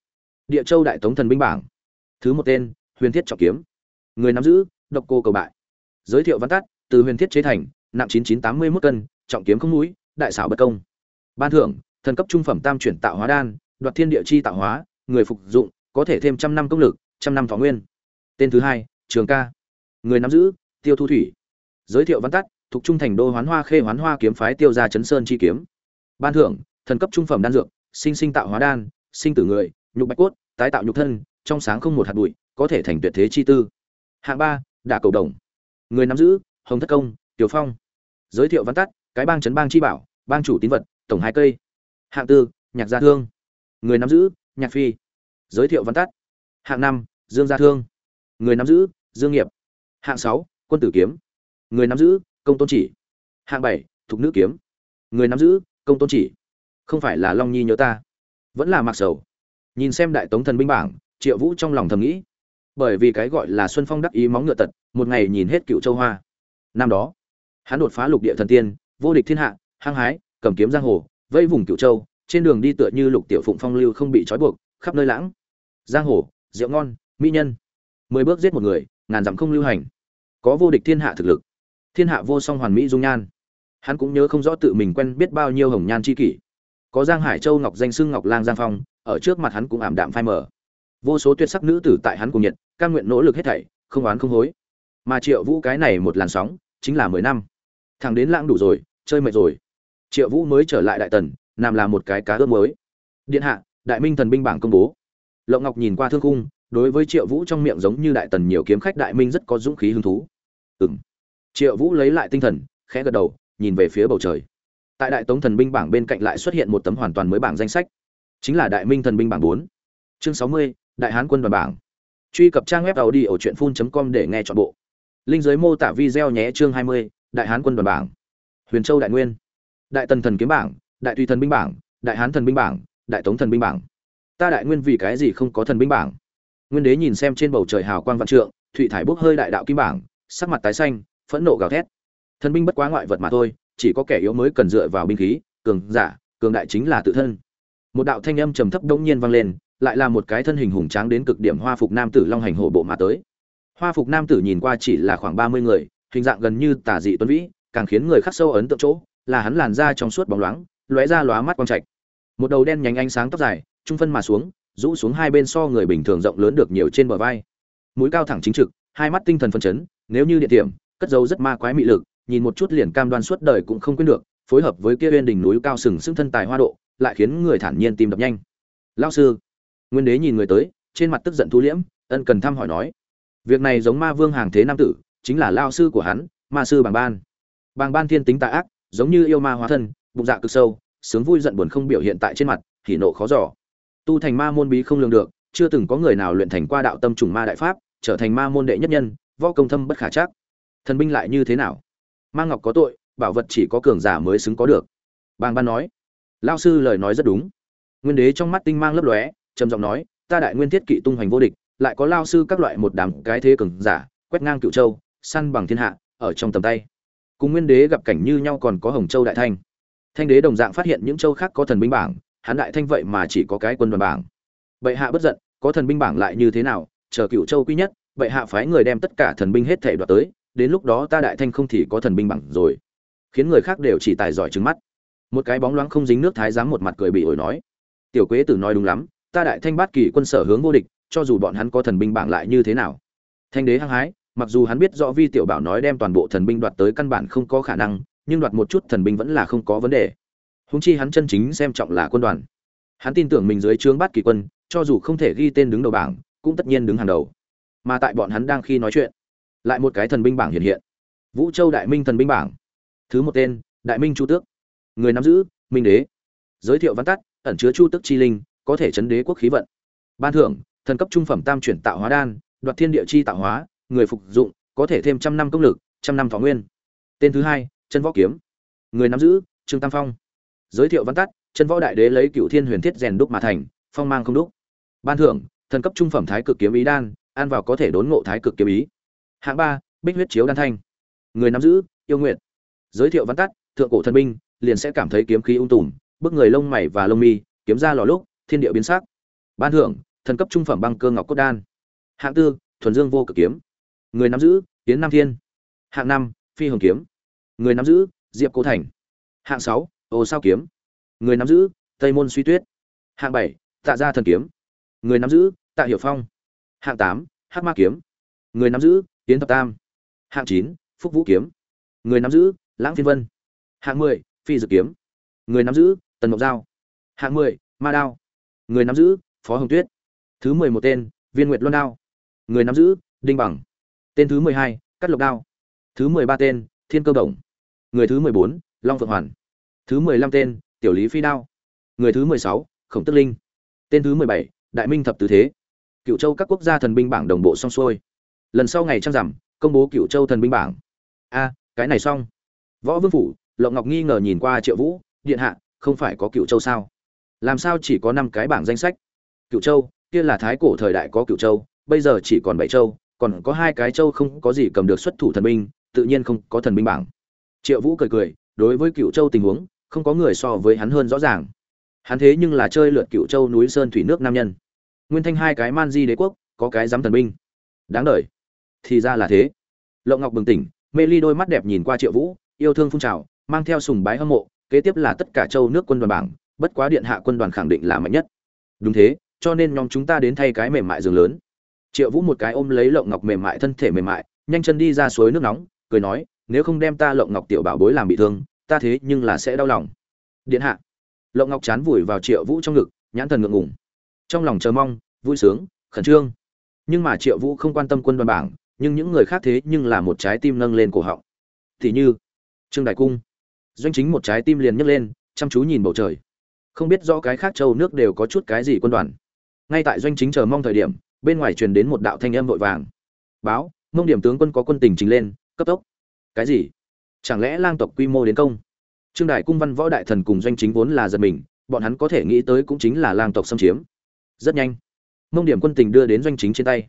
Địa châu đại tống thần binh bảng. Thứ một tên, huyền thiết trọng kiếm. Người nắm giữ, độc cô cầu bại. Giới thiệu văn tắt từ huyền thiết chế thành, nặng chín chín tám mươi mốt cân, trọng kiếm không mũi, đại xảo bất công. Ban thưởng, thần cấp trung phẩm tam chuyển tạo hóa đan, đoạt thiên địa chi tạo hóa, người phục dụng, có thể thêm trăm năm công lực, trăm năm thọ nguyên. Tên thứ hai, trường ca. Người nắm giữ, tiêu thu thủy. Giới thiệu văn tắt, thuộc trung thành đô hoán hoa khê hoán hoa kiếm phái tiêu gia chấn sơn chi kiếm. Ban thưởng, thần cấp trung phẩm đan dược, sinh sinh tạo hóa đan, sinh tử người, nhục bạch cốt, tái tạo nhục thân, trong sáng không một hạt bụi, có thể thành tuyệt thế chi tư. Hạng ba, đả cầu đồng. Người nắm giữ hồng thất công, tiểu phong. Giới thiệu văn tắt, cái bang chấn bang chi bảo, bang chủ tín vật, tổng hai cây. Hạng tư, nhạc gia thương. Người nắm giữ, nhạc phi. Giới thiệu văn tắt. Hạng năm, dương gia thương. Người nắm giữ, dương nghiệp. Hạng sáu, quân tử kiếm. Người nắm giữ, công tôn chỉ. Hạng bảy, thục nữ kiếm. Người nắm giữ, công tôn chỉ. Không phải là long nhi nhớ ta. Vẫn là mặc sầu. Nhìn xem đại tống thần binh bảng, triệu vũ trong lòng thầm nghĩ. Bởi vì cái gọi là xuân phong đắc ý móng ngựa tật, một ngày nhìn hết cựu châu hoa năm đó, hắn đột phá lục địa thần tiên, vô địch thiên hạ, hăng hái, cầm kiếm giang hồ, vây vùng cựu châu, trên đường đi tựa như lục tiểu phụng phong lưu không bị trói buộc, khắp nơi lãng. Giang hồ, rượu ngon, mỹ nhân. Mười bước giết một người, ngàn dặm không lưu hành. Có vô địch thiên hạ thực lực. Thiên hạ vô song hoàn mỹ dung nhan. Hắn cũng nhớ không rõ tự mình quen biết bao nhiêu hồng nhan chi kỷ. Có giang hải châu ngọc danh xưng ngọc lang giang phong, ở trước mặt hắn cũng ảm đạm phai mờ. Vô số tuyệt sắc nữ tử tại hắn cùng nhiệt, cam nguyện nỗ lực hết thảy, không oán không hối. Mà triệu vũ cái này một làn sóng chính là mười năm. Thằng đến lãng đủ rồi chơi mệt rồi. Triệu vũ mới trở lại đại tần làm là một cái cá ướp mới điện hạ đại minh thần binh bảng công bố. Lộng ngọc nhìn qua thương khung, đối với triệu vũ trong miệng giống như đại tần nhiều kiếm khách đại minh rất có dũng khí hứng thú. Ừng triệu vũ lấy lại tinh thần khẽ gật đầu nhìn về phía bầu trời. Tại đại tống thần binh bảng bên cạnh lại xuất hiện một tấm hoàn toàn mới bảng danh sách. Chính là đại minh thần binh bảng bốn. Chương sáu mươi đại hán quân đoàn bảng. Truy cập trang web tàu đi ở truyện phun com để nghe chọn bộ linh giới mô tả video nhé chương hai mươi, đại hán quân đoàn bảng. Huyền châu đại nguyên. Đại tần thần kiếm bảng, đại tùy thần binh bảng, đại hán thần binh bảng, đại tống thần binh bảng. Ta đại nguyên vì cái gì không có thần binh bảng? Nguyên đế nhìn xem trên bầu trời hào quang vạn trượng thụy thải bốc hơi đại đạo kim bảng, sắc mặt tái xanh, phẫn nộ gào thét. Thần binh bất quá ngoại vật mà thôi, chỉ có kẻ yếu mới cần dựa vào binh khí, cường giả, cường đại chính là tự thân. Một đạo thanh âm trầm thấp đống nhiên vang lên, lại là một cái thân hình hùng tráng đến cực điểm hoa phục nam tử long hành hổ bộ mà tới hoa phục nam tử nhìn qua chỉ là khoảng ba mươi người, hình dạng gần như tả dị tuấn vĩ, càng khiến người khắc sâu ấn tượng chỗ là hắn làn da trong suốt bóng loáng, lóe ra lóa mắt quang trạch. Một đầu đen nhánh ánh sáng tóc dài, trung phân mà xuống, rũ xuống hai bên so người bình thường rộng lớn được nhiều trên bờ vai. Mũi cao thẳng chính trực, hai mắt tinh thần phân chấn, nếu như địa điểm, cất dấu rất ma quái mị lực, nhìn một chút liền cam đoan suốt đời cũng không quên được, phối hợp với kia bên đỉnh núi cao sừng sững thân tài hoa độ, lại khiến người thản nhiên tim đập nhanh. Lao sư. Nguyên đế nhìn người tới, trên mặt tức giận thu liễm, ân cần thăm hỏi nói việc này giống ma vương hàng thế nam tử, chính là lao sư của hắn, ma sư bàng ban. Bàng ban thiên tính tà ác, giống như yêu ma hóa thân, bụng dạ cực sâu, sướng vui giận buồn không biểu hiện tại trên mặt thì nộ khó giỏ tu thành ma môn bí không lường được, chưa từng có người nào luyện thành qua đạo tâm trùng ma đại pháp, trở thành ma môn đệ nhất nhân, võ công thâm bất khả chắc. Thần binh lại như thế nào? Ma ngọc có tội, bảo vật chỉ có cường giả mới xứng có được. Bàng ban nói. Lao sư lời nói rất đúng. Nguyên đế trong mắt tinh mang lấp lóe, trầm giọng nói, ta đại nguyên thiết kỵ tung hoành vô địch lại có lao sư các loại một đám cái thế cường giả, quét ngang cựu châu, săn bằng thiên hạ, ở trong tầm tay. Cùng nguyên đế gặp cảnh như nhau còn có hồng châu đại thanh. Thanh đế đồng dạng phát hiện những châu khác có thần binh bảng, hắn đại thanh vậy mà chỉ có cái quân đoàn bảng. Bệ hạ bất giận, có thần binh bảng lại như thế nào, chờ cựu châu quý nhất, bệ hạ phái người đem tất cả thần binh hết thể đoạt tới, đến lúc đó ta đại thanh không thì có thần binh bảng rồi. Khiến người khác đều chỉ tài giỏi trứng mắt. Một cái bóng loáng không dính nước thái giám một mặt cười bị ổi nói. Tiểu quế tử nói đúng lắm, ta đại thanh bát kỳ quân sở hướng vô địch cho dù bọn hắn có thần binh bảng lại như thế nào. Thanh đế hăng hái, mặc dù hắn biết rõ vi tiểu bảo nói đem toàn bộ thần binh đoạt tới căn bản không có khả năng, nhưng đoạt một chút thần binh vẫn là không có vấn đề. Húng chi hắn chân chính xem trọng là quân đoàn. Hắn tin tưởng mình dưới trướng bát kỳ quân, cho dù không thể ghi tên đứng đầu bảng, cũng tất nhiên đứng hàng đầu. Mà tại bọn hắn đang khi nói chuyện, lại một cái thần binh bảng hiện hiện. Vũ châu đại minh thần binh bảng. Thứ một tên, đại minh chu tước. Người nắm giữ, minh đế. Giới thiệu văn tắt, ẩn chứa chu tước chi linh, có thể chấn đế quốc khí vận. Ban thưởng thần cấp trung phẩm tam chuyển tạo hóa đan, đoạt thiên địa chi tạo hóa, người phục dụng, có thể thêm trăm năm công lực, trăm năm thọ nguyên. Tên thứ hai, chân võ kiếm. Người nắm giữ, trương tam phong. Giới thiệu văn tắt, chân võ đại đế lấy cựu thiên huyền thiết rèn đúc mà thành, phong mang không đúc. Ban thưởng, thần cấp trung phẩm thái cực kiếm ý đan, ăn vào có thể đốn ngộ thái cực kiếm ý. Hạng ba, bích huyết chiếu đan thanh. Người nắm giữ, yêu nguyện giới thiệu văn tắt, thượng cổ thần binh, liền sẽ cảm thấy kiếm khí ung tùm, bức người lông mày và lông mi, kiếm ra lò lúc, thiên địa biến sắc. Ban thưởng thần cấp trung phẩm băng cơ ngọc cốt đan. Hạng tư, thuần dương vô cực kiếm. Người nắm giữ tiến nam thiên. Hạng năm, phi hồng kiếm. Người nắm giữ, diệp cố thành. Hạng sáu, ô sao kiếm. Người nắm giữ, tây môn suy tuyết. Hạng bảy, tạ gia thần kiếm. Người nắm giữ, tạ hiệu phong. Hạng tám, hắc ma kiếm. Người nắm giữ tiến thập tam. Hạng chín, phúc vũ kiếm. Người nắm giữ, lãng phiên vân. Hạng mười, phi dược kiếm. Người nắm giữ, tần mộc giao. Hạng mười, ma đao. Người nắm giữ, phó hồng tuyết thứ mười một tên, viên nguyệt luân đao. Người nắm giữ, đinh bằng. Tên thứ mười hai, cắt lộc đao. Thứ mười ba tên, thiên cơ đồng người thứ mười bốn, long phượng hoàn. Thứ mười lăm tên, tiểu lý phi đao. Người thứ mười sáu, khổng tức linh. Tên thứ mười bảy, đại minh thập tứ thế. Cựu châu các quốc gia thần binh bảng đồng bộ xong xuôi. Lần sau ngày trăng rằm, công bố cựu châu thần binh bảng. A, cái này xong. Võ vương phủ lộng ngọc nghi ngờ nhìn qua triệu vũ, điện hạ, không phải có cựu châu sao? Làm sao chỉ có năm cái bảng danh sách? Cựu châu kia là thái cổ thời đại có cựu châu, bây giờ chỉ còn bảy châu, còn có hai cái châu không có gì cầm được xuất thủ thần binh, tự nhiên không có thần binh bảng. Triệu vũ cười cười, đối với cựu châu tình huống, không có người so với hắn hơn rõ ràng. Hắn thế nhưng là chơi lượt cựu châu núi sơn thủy nước nam nhân. Nguyên thanh hai cái man di đế quốc, có cái dám thần binh. Đáng đời. Thì ra là thế. Lộng ngọc bừng tỉnh, mê ly đôi mắt đẹp nhìn qua triệu vũ, yêu thương phun trào, mang theo sùng bái hâm mộ, kế tiếp là tất cả châu nước quân đoàn bảng, bất quá điện hạ quân đoàn khẳng định là mạnh nhất. Đúng thế cho nên nhóm chúng ta đến thay cái mềm mại giường lớn. Triệu vũ một cái ôm lấy lộng ngọc mềm mại, thân thể mềm mại, nhanh chân đi ra suối nước nóng, cười nói, nếu không đem ta lộng ngọc tiểu bảo bối làm bị thương, ta thế nhưng là sẽ đau lòng. Điện hạ. Lộng ngọc chán vùi vào triệu vũ trong ngực, nhãn thần ngượng ngùng. Trong lòng chờ mong, vui sướng, khẩn trương. Nhưng mà triệu vũ không quan tâm quân đoàn bảng, nhưng những người khác thế nhưng là một trái tim nâng lên cổ họng. Thì như, trương đại cung. Doanh chính một trái tim liền nhấc lên, chăm chú nhìn bầu trời. Không biết do cái khác châu nước đều có chút cái gì quân đoàn ngay tại doanh chính chờ mong thời điểm, bên ngoài truyền đến một đạo thanh âm vội vàng. Báo, mông điểm tướng quân có quân tình trình lên, cấp tốc. Cái gì? Chẳng lẽ lang tộc quy mô đến công? Trương đại cung văn võ đại thần cùng doanh chính vốn là giật mình, bọn hắn có thể nghĩ tới cũng chính là lang tộc xâm chiếm. Rất nhanh, mông điểm quân tình đưa đến doanh chính trên tay.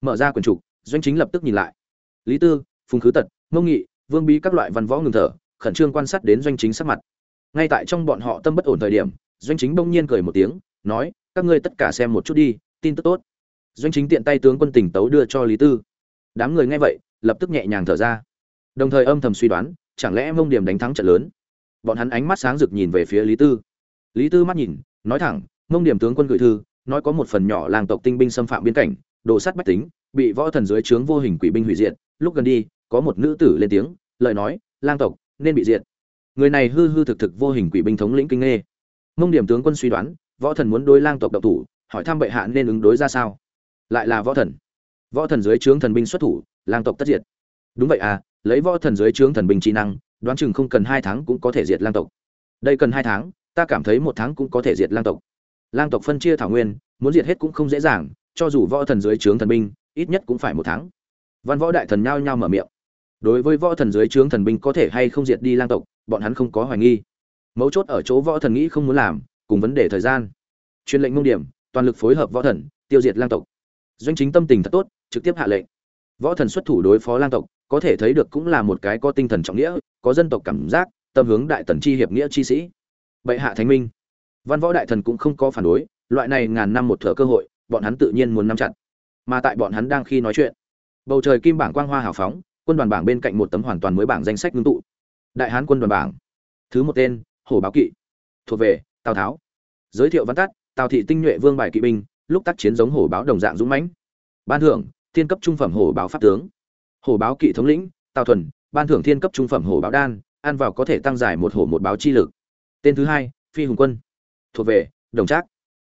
Mở ra quyển trục, doanh chính lập tức nhìn lại. Lý tư, phùng khứ tật, mông nghị, vương bí các loại văn võ ngừng thở, khẩn trương quan sát đến doanh chính sắc mặt. Ngay tại trong bọn họ tâm bất ổn thời điểm, doanh chính bỗng nhiên cười một tiếng, nói các ngươi tất cả xem một chút đi, tin tức tốt. Doanh chính tiện tay tướng quân tỉnh tấu đưa cho lý tư. Đám người nghe vậy, lập tức nhẹ nhàng thở ra. Đồng thời âm thầm suy đoán, chẳng lẽ mông điểm đánh thắng trận lớn? Bọn hắn ánh mắt sáng rực nhìn về phía lý tư. Lý tư mắt nhìn, nói thẳng, mông điểm tướng quân gửi thư, nói có một phần nhỏ làng tộc tinh binh xâm phạm biên cảnh, đồ sắt bách tính, bị võ thần dưới trướng vô hình quỷ binh hủy diệt, lúc gần đi, có một nữ tử lên tiếng, lời nói, lang tộc, nên bị diệt. Người này hư hư thực thực vô hình quỷ binh thống lĩnh kinh nghê. Mông điểm tướng quân suy đoán võ thần muốn đối lang tộc độc thủ, hỏi thăm bệ hạ nên ứng đối ra sao? Lại là võ thần. Võ thần dưới trướng thần binh xuất thủ, lang tộc tất diệt. Đúng vậy à lấy võ thần dưới trướng thần binh trí năng, đoán chừng không cần hai tháng cũng có thể diệt lang tộc. Đây cần hai tháng, ta cảm thấy một tháng cũng có thể diệt lang tộc. Lang tộc phân chia thảo nguyên, muốn diệt hết cũng không dễ dàng, cho dù võ thần dưới trướng thần binh, ít nhất cũng phải một tháng. Văn võ đại thần nhao nhao mở miệng. Đối với võ thần dưới trướng thần binh có thể hay không diệt đi lang tộc, bọn hắn không có hoài nghi. Mấu chốt ở chỗ võ thần nghĩ không muốn làm cùng vấn đề thời gian. Truyền lệnh mông điểm, toàn lực phối hợp võ thần, tiêu diệt lang tộc. Doanh chính tâm tình thật tốt, trực tiếp hạ lệnh. Võ thần xuất thủ đối phó lang tộc, có thể thấy được cũng là một cái có tinh thần trọng nghĩa, có dân tộc cảm giác, tâm hướng đại tần chi hiệp nghĩa chi sĩ. Bệ hạ thánh minh. Văn võ đại thần cũng không có phản đối, loại này ngàn năm một thở cơ hội, bọn hắn tự nhiên muốn nắm chặt. Mà tại bọn hắn đang khi nói chuyện, bầu trời kim bảng quang hoa hào phóng, quân đoàn bảng bên cạnh một tấm hoàn toàn mới bảng danh sách ngưng tụ. Đại hán quân đoàn bảng. Thứ một tên, hổ báo kỵ. Thuộc về tào tháo. Giới thiệu văn tắt, tào thị tinh nhuệ vương bài kỵ binh, lúc tác chiến giống hổ báo đồng dạng dũng mãnh. Ban thưởng, thiên cấp trung phẩm hổ báo pháp tướng. Hổ báo kỵ thống lĩnh, tào thuần, ban thưởng thiên cấp trung phẩm hổ báo đan, ăn vào có thể tăng giải một hổ một báo chi lực. Tên thứ hai, phi hùng quân. Thuộc về, đồng trác.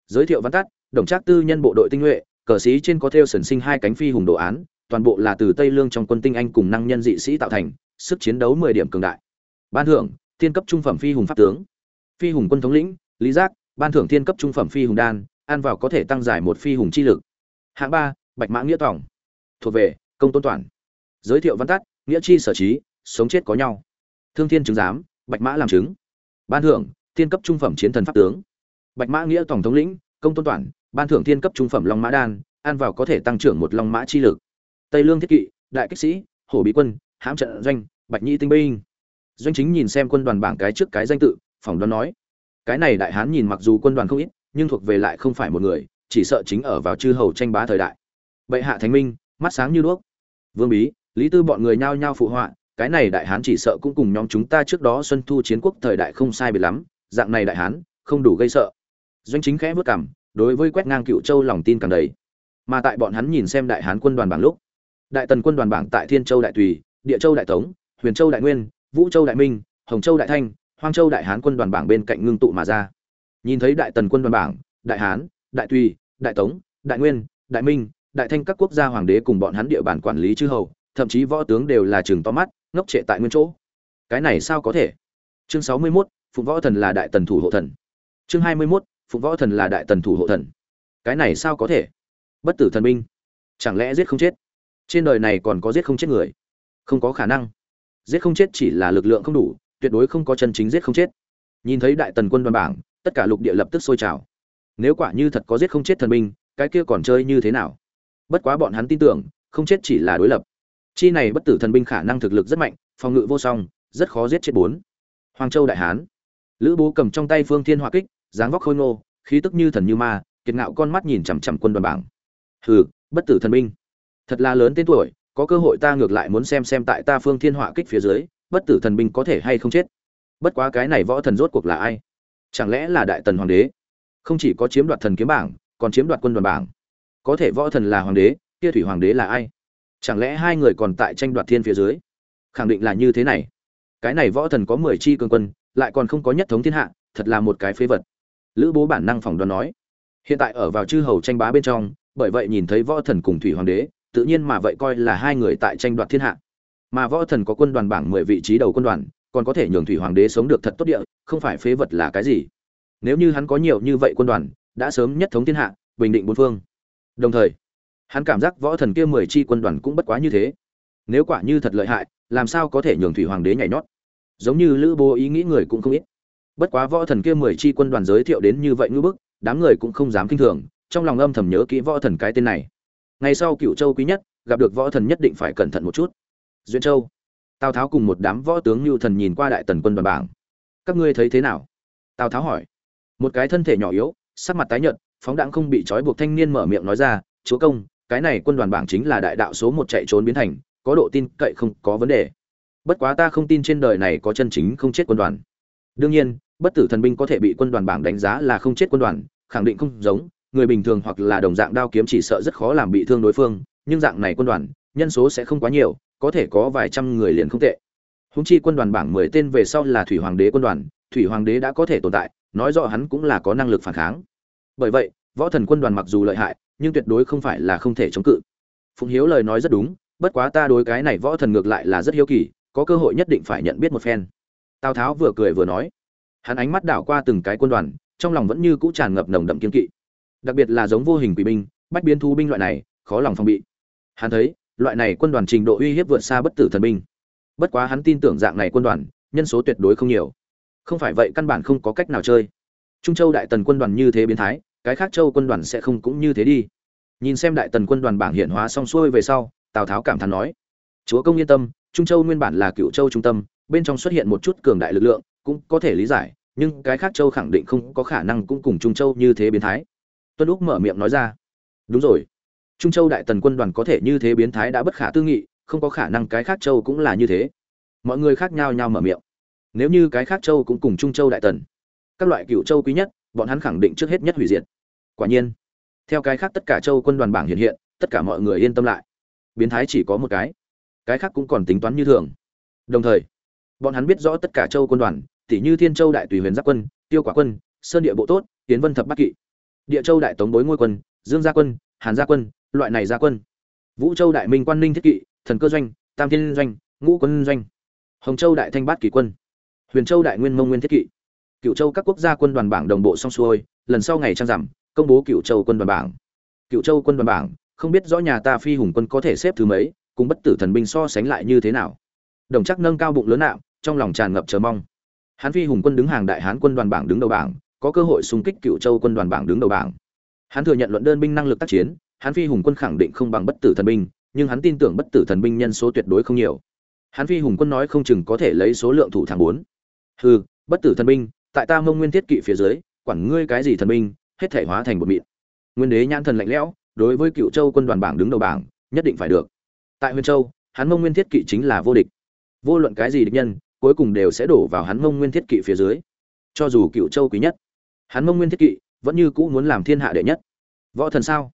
Giới thiệu văn tắt, đồng trác tư nhân bộ đội tinh nhuệ, cờ sĩ trên có theo sần sinh hai cánh phi hùng đồ án, toàn bộ là từ tây lương trong quân tinh anh cùng năng nhân dị sĩ tạo thành, sức chiến đấu mười điểm cường đại. Ban thưởng, thiên cấp trung phẩm phi hùng pháp tướng phi hùng quân thống lĩnh, lý giác, ban thưởng thiên cấp trung phẩm phi hùng đan, ăn vào có thể tăng giải một phi hùng chi lực. Hạng ba, bạch mã nghĩa tỏng thuộc về, công tôn toàn. Giới thiệu văn tắt, nghĩa chi sở trí sống chết có nhau. Thương thiên chứng giám, bạch mã làm chứng. Ban thưởng, thiên cấp trung phẩm chiến thần pháp tướng. Bạch mã nghĩa tổng thống lĩnh, công tôn toàn, ban thưởng thiên cấp trung phẩm long mã đan, ăn vào có thể tăng trưởng một long mã chi lực. Tây lương thiết kỵ, đại kích sĩ, hổ bí quân, hãm trận doanh, bạch nhĩ tinh binh. Doanh chính nhìn xem quân đoàn bảng cái trước cái danh tự phỏng đoán nói. Cái này đại hán nhìn mặc dù quân đoàn không ít, nhưng thuộc về lại không phải một người, chỉ sợ chính ở vào chư hầu tranh bá thời đại. Bệ hạ thánh minh, mắt sáng như đuốc. Vương bí, lý tư bọn người nhao nhao phụ họa, cái này đại hán chỉ sợ cũng cùng nhóm chúng ta trước đó xuân thu chiến quốc thời đại không sai biệt lắm, dạng này đại hán, không đủ gây sợ. Doanh chính khẽ vất cảm đối với quét ngang cựu châu lòng tin càng đầy. Mà tại bọn hắn nhìn xem đại hán quân đoàn bảng lúc, đại tần quân đoàn bảng tại thiên châu đại tùy, địa châu đại tống, huyền châu đại nguyên, vũ châu đại minh, hồng châu đại thanh hoang châu đại hán quân đoàn bảng bên cạnh ngưng tụ mà ra. Nhìn thấy đại tần quân đoàn bảng đại hán đại tùy đại tống đại nguyên đại minh đại thanh các quốc gia hoàng đế cùng bọn hắn địa bàn quản lý chư hầu thậm chí võ tướng đều là trường to mắt ngốc trệ tại nguyên chỗ. Cái này sao có thể? Chương sáu mươi 61, phụng võ thần là đại tần thủ hộ thần. Chương hai mươi 21, phụng võ thần là đại tần thủ hộ thần. Cái này sao có thể? Bất tử thần binh. Chẳng lẽ giết không chết? Trên đời này còn có giết không chết người? Không có khả năng. Giết không chết chỉ là lực lượng không đủ tuyệt đối không có chân chính giết không chết. Nhìn thấy đại tần quân đoàn bảng, tất cả lục địa lập tức sôi trào. Nếu quả như thật có giết không chết thần binh, cái kia còn chơi như thế nào? Bất quá bọn hắn tin tưởng, không chết chỉ là đối lập. Chi này bất tử thần binh khả năng thực lực rất mạnh, phòng ngự vô song, rất khó giết chết bốn. Hoàng châu đại hán. Lữ bố cầm trong tay phương thiên hỏa kích, dáng vóc khôi ngô, khí tức như thần như ma, kiệt ngạo con mắt nhìn chằm chằm quân đoàn bảng. Hừ, bất tử thần binh. Thật là lớn tên tuổi, có cơ hội ta ngược lại muốn xem xem tại ta phương thiên hỏa kích phía dưới bất tử thần binh có thể hay không chết? Bất quá cái này võ thần rốt cuộc là ai? Chẳng lẽ là đại tần hoàng đế? Không chỉ có chiếm đoạt thần kiếm bảng, còn chiếm đoạt quân đoàn bảng. Có thể võ thần là hoàng đế, kia thủy hoàng đế là ai? Chẳng lẽ hai người còn tại tranh đoạt thiên phía dưới? Khẳng định là như thế này. Cái này võ thần có mười chi cường quân, lại còn không có nhất thống thiên hạ, thật là một cái phế vật. Lữ bố bản năng phỏng đoán nói. Hiện tại ở vào chư hầu tranh bá bên trong, bởi vậy nhìn thấy võ thần cùng thủy hoàng đế, tự nhiên mà vậy coi là hai người tại tranh đoạt thiên hạ mà võ thần có quân đoàn bảng mười vị trí đầu quân đoàn, còn có thể nhường thủy hoàng đế sống được thật tốt địa, không phải phế vật là cái gì. Nếu như hắn có nhiều như vậy quân đoàn, đã sớm nhất thống thiên hạ, bình định bốn phương. Đồng thời, hắn cảm giác võ thần kia mười chi quân đoàn cũng bất quá như thế. Nếu quả như thật lợi hại, làm sao có thể nhường thủy hoàng đế nhảy nhót? Giống như lữ bố ý nghĩ người cũng không ít. Bất quá võ thần kia mười chi quân đoàn giới thiệu đến như vậy ngưỡng bức, đám người cũng không dám kinh thường, trong lòng âm thầm nhớ kỹ võ thần cái tên này. Ngày sau cựu châu quý nhất, gặp được võ thần nhất định phải cẩn thận một chút duyên châu. Tào tháo cùng một đám võ tướng lưu thần nhìn qua đại tần quân đoàn bảng. Các ngươi thấy thế nào? Tào tháo hỏi. Một cái thân thể nhỏ yếu, sắc mặt tái nhợt, phóng đãng không bị trói buộc thanh niên mở miệng nói ra, chúa công, cái này quân đoàn bảng chính là đại đạo số một chạy trốn biến thành, có độ tin cậy không, có vấn đề. Bất quá ta không tin trên đời này có chân chính không chết quân đoàn. Đương nhiên, bất tử thần binh có thể bị quân đoàn bảng đánh giá là không chết quân đoàn, khẳng định không giống, người bình thường hoặc là đồng dạng đao kiếm chỉ sợ rất khó làm bị thương đối phương, nhưng dạng này quân đoàn, nhân số sẽ không quá nhiều có thể có vài trăm người liền không tệ. Húng chi quân đoàn bảng mười tên về sau là thủy hoàng đế quân đoàn, thủy hoàng đế đã có thể tồn tại, nói rõ hắn cũng là có năng lực phản kháng. Bởi vậy, võ thần quân đoàn mặc dù lợi hại, nhưng tuyệt đối không phải là không thể chống cự. Phụng hiếu lời nói rất đúng, bất quá ta đối cái này võ thần ngược lại là rất hiếu kỳ, có cơ hội nhất định phải nhận biết một phen. Tào tháo vừa cười vừa nói, hắn ánh mắt đảo qua từng cái quân đoàn, trong lòng vẫn như cũ tràn ngập nồng đậm kiên kỵ. Đặc biệt là giống vô hình quỷ binh, bách biến thu binh loại này, khó lòng phòng bị. Hắn thấy loại này quân đoàn trình độ uy hiếp vượt xa bất tử thần binh. Bất quá hắn tin tưởng dạng này quân đoàn, nhân số tuyệt đối không nhiều. Không phải vậy căn bản không có cách nào chơi. Trung châu đại tần quân đoàn như thế biến thái, cái khác châu quân đoàn sẽ không cũng như thế đi. Nhìn xem đại tần quân đoàn bảng hiện hóa xong xuôi về sau, tào tháo cảm thán nói, chúa công yên tâm, trung châu nguyên bản là cựu châu trung tâm, bên trong xuất hiện một chút cường đại lực lượng, cũng có thể lý giải, nhưng cái khác châu khẳng định không có khả năng cũng cùng trung châu như thế biến thái. Tuân úc mở miệng nói ra, đúng rồi trung châu đại tần quân đoàn có thể như thế biến thái đã bất khả tư nghị, không có khả năng cái khác châu cũng là như thế. Mọi người khác nhau nhau mở miệng. Nếu như cái khác châu cũng cùng trung châu đại tần, các loại cựu châu quý nhất, bọn hắn khẳng định trước hết nhất hủy diệt. Quả nhiên, theo cái khác tất cả châu quân đoàn bảng hiện hiện, tất cả mọi người yên tâm lại. Biến thái chỉ có một cái. Cái khác cũng còn tính toán như thường. Đồng thời, bọn hắn biết rõ tất cả châu quân đoàn tỷ như thiên châu đại tùy huyền giáp quân, tiêu quả quân, sơn địa bộ tốt tiến vân thập bát kỵ. Địa châu đại tống bối ngôi quân, dương gia quân, hàn gia quân loại này gia quân. Vũ châu đại minh quan ninh thiết kỵ, thần cơ doanh, tam thiên doanh, ngũ quân doanh. Hồng châu đại thanh bát kỵ quân. Huyền châu đại nguyên mông nguyên thiết kỵ. Cựu châu các quốc gia quân đoàn bảng đồng bộ xong xuôi, lần sau ngày trang giảm công bố cựu châu quân đoàn bảng. Cựu châu quân đoàn bảng, không biết rõ nhà ta phi hùng quân có thể xếp thứ mấy, cùng bất tử thần binh so sánh lại như thế nào. Đồng chắc nâng cao bụng lớn nạo trong lòng tràn ngập chờ mong. Hán phi hùng quân đứng hàng đại hán quân đoàn bảng đứng đầu bảng, có cơ hội xung kích cựu châu quân đoàn bảng đứng đầu bảng. Hắn thừa nhận luận đơn binh năng lực tác chiến hán phi hùng quân khẳng định không bằng bất tử thần binh, nhưng hắn tin tưởng bất tử thần binh nhân số tuyệt đối không nhiều. Hán phi hùng quân nói không chừng có thể lấy số lượng thủ thắng bốn. Hừ, bất tử thần binh, tại ta mông nguyên thiết kỵ phía dưới, quản ngươi cái gì thần binh, hết thể hóa thành một mịn. Nguyên đế nhãn thần lạnh lẽo, đối với cựu châu quân đoàn bảng đứng đầu bảng, nhất định phải được. Tại huyền châu, hắn mông nguyên thiết kỵ chính là vô địch. Vô luận cái gì địch nhân, cuối cùng đều sẽ đổ vào hắn mông nguyên thiết kỵ phía dưới. Cho dù cựu châu quý nhất, hắn mông nguyên thiết kỵ vẫn như cũ muốn làm thiên hạ đệ nhất. Võ thần sao?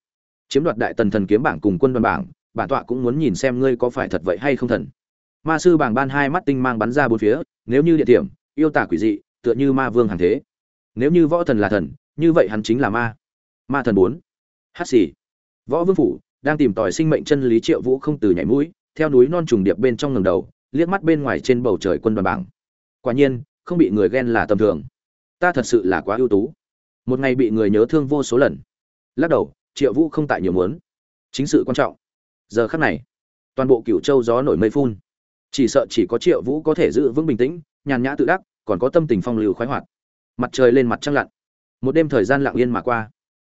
Chiếm đoạt đại tần thần kiếm bảng cùng quân đoàn bảng, bản tọa cũng muốn nhìn xem ngươi có phải thật vậy hay không thần. Ma sư bảng ban hai mắt tinh mang bắn ra bốn phía, nếu như địa điểm, yêu tả quỷ dị, tựa như ma vương hàng thế. Nếu như võ thần là thần, như vậy hắn chính là ma. Ma thần bốn. Hát xì. Võ vương phủ, đang tìm tòi sinh mệnh chân lý triệu vũ không từ nhảy mũi, theo núi non trùng điệp bên trong ngầm đầu, liếc mắt bên ngoài trên bầu trời quân đoàn bảng. Quả nhiên, không bị người ghen là tầm thường. Ta thật sự là quá ưu tú. Một ngày bị người nhớ thương vô số lần. Lắc đầu triệu vũ không tại nhiều muốn. Chính sự quan trọng. Giờ khắc này, toàn bộ cửu châu gió nổi mây phun. Chỉ sợ chỉ có triệu vũ có thể giữ vững bình tĩnh, nhàn nhã tự đắc, còn có tâm tình phong lưu khoái hoạt. Mặt trời lên mặt trăng lặn. Một đêm thời gian lặng yên mà qua.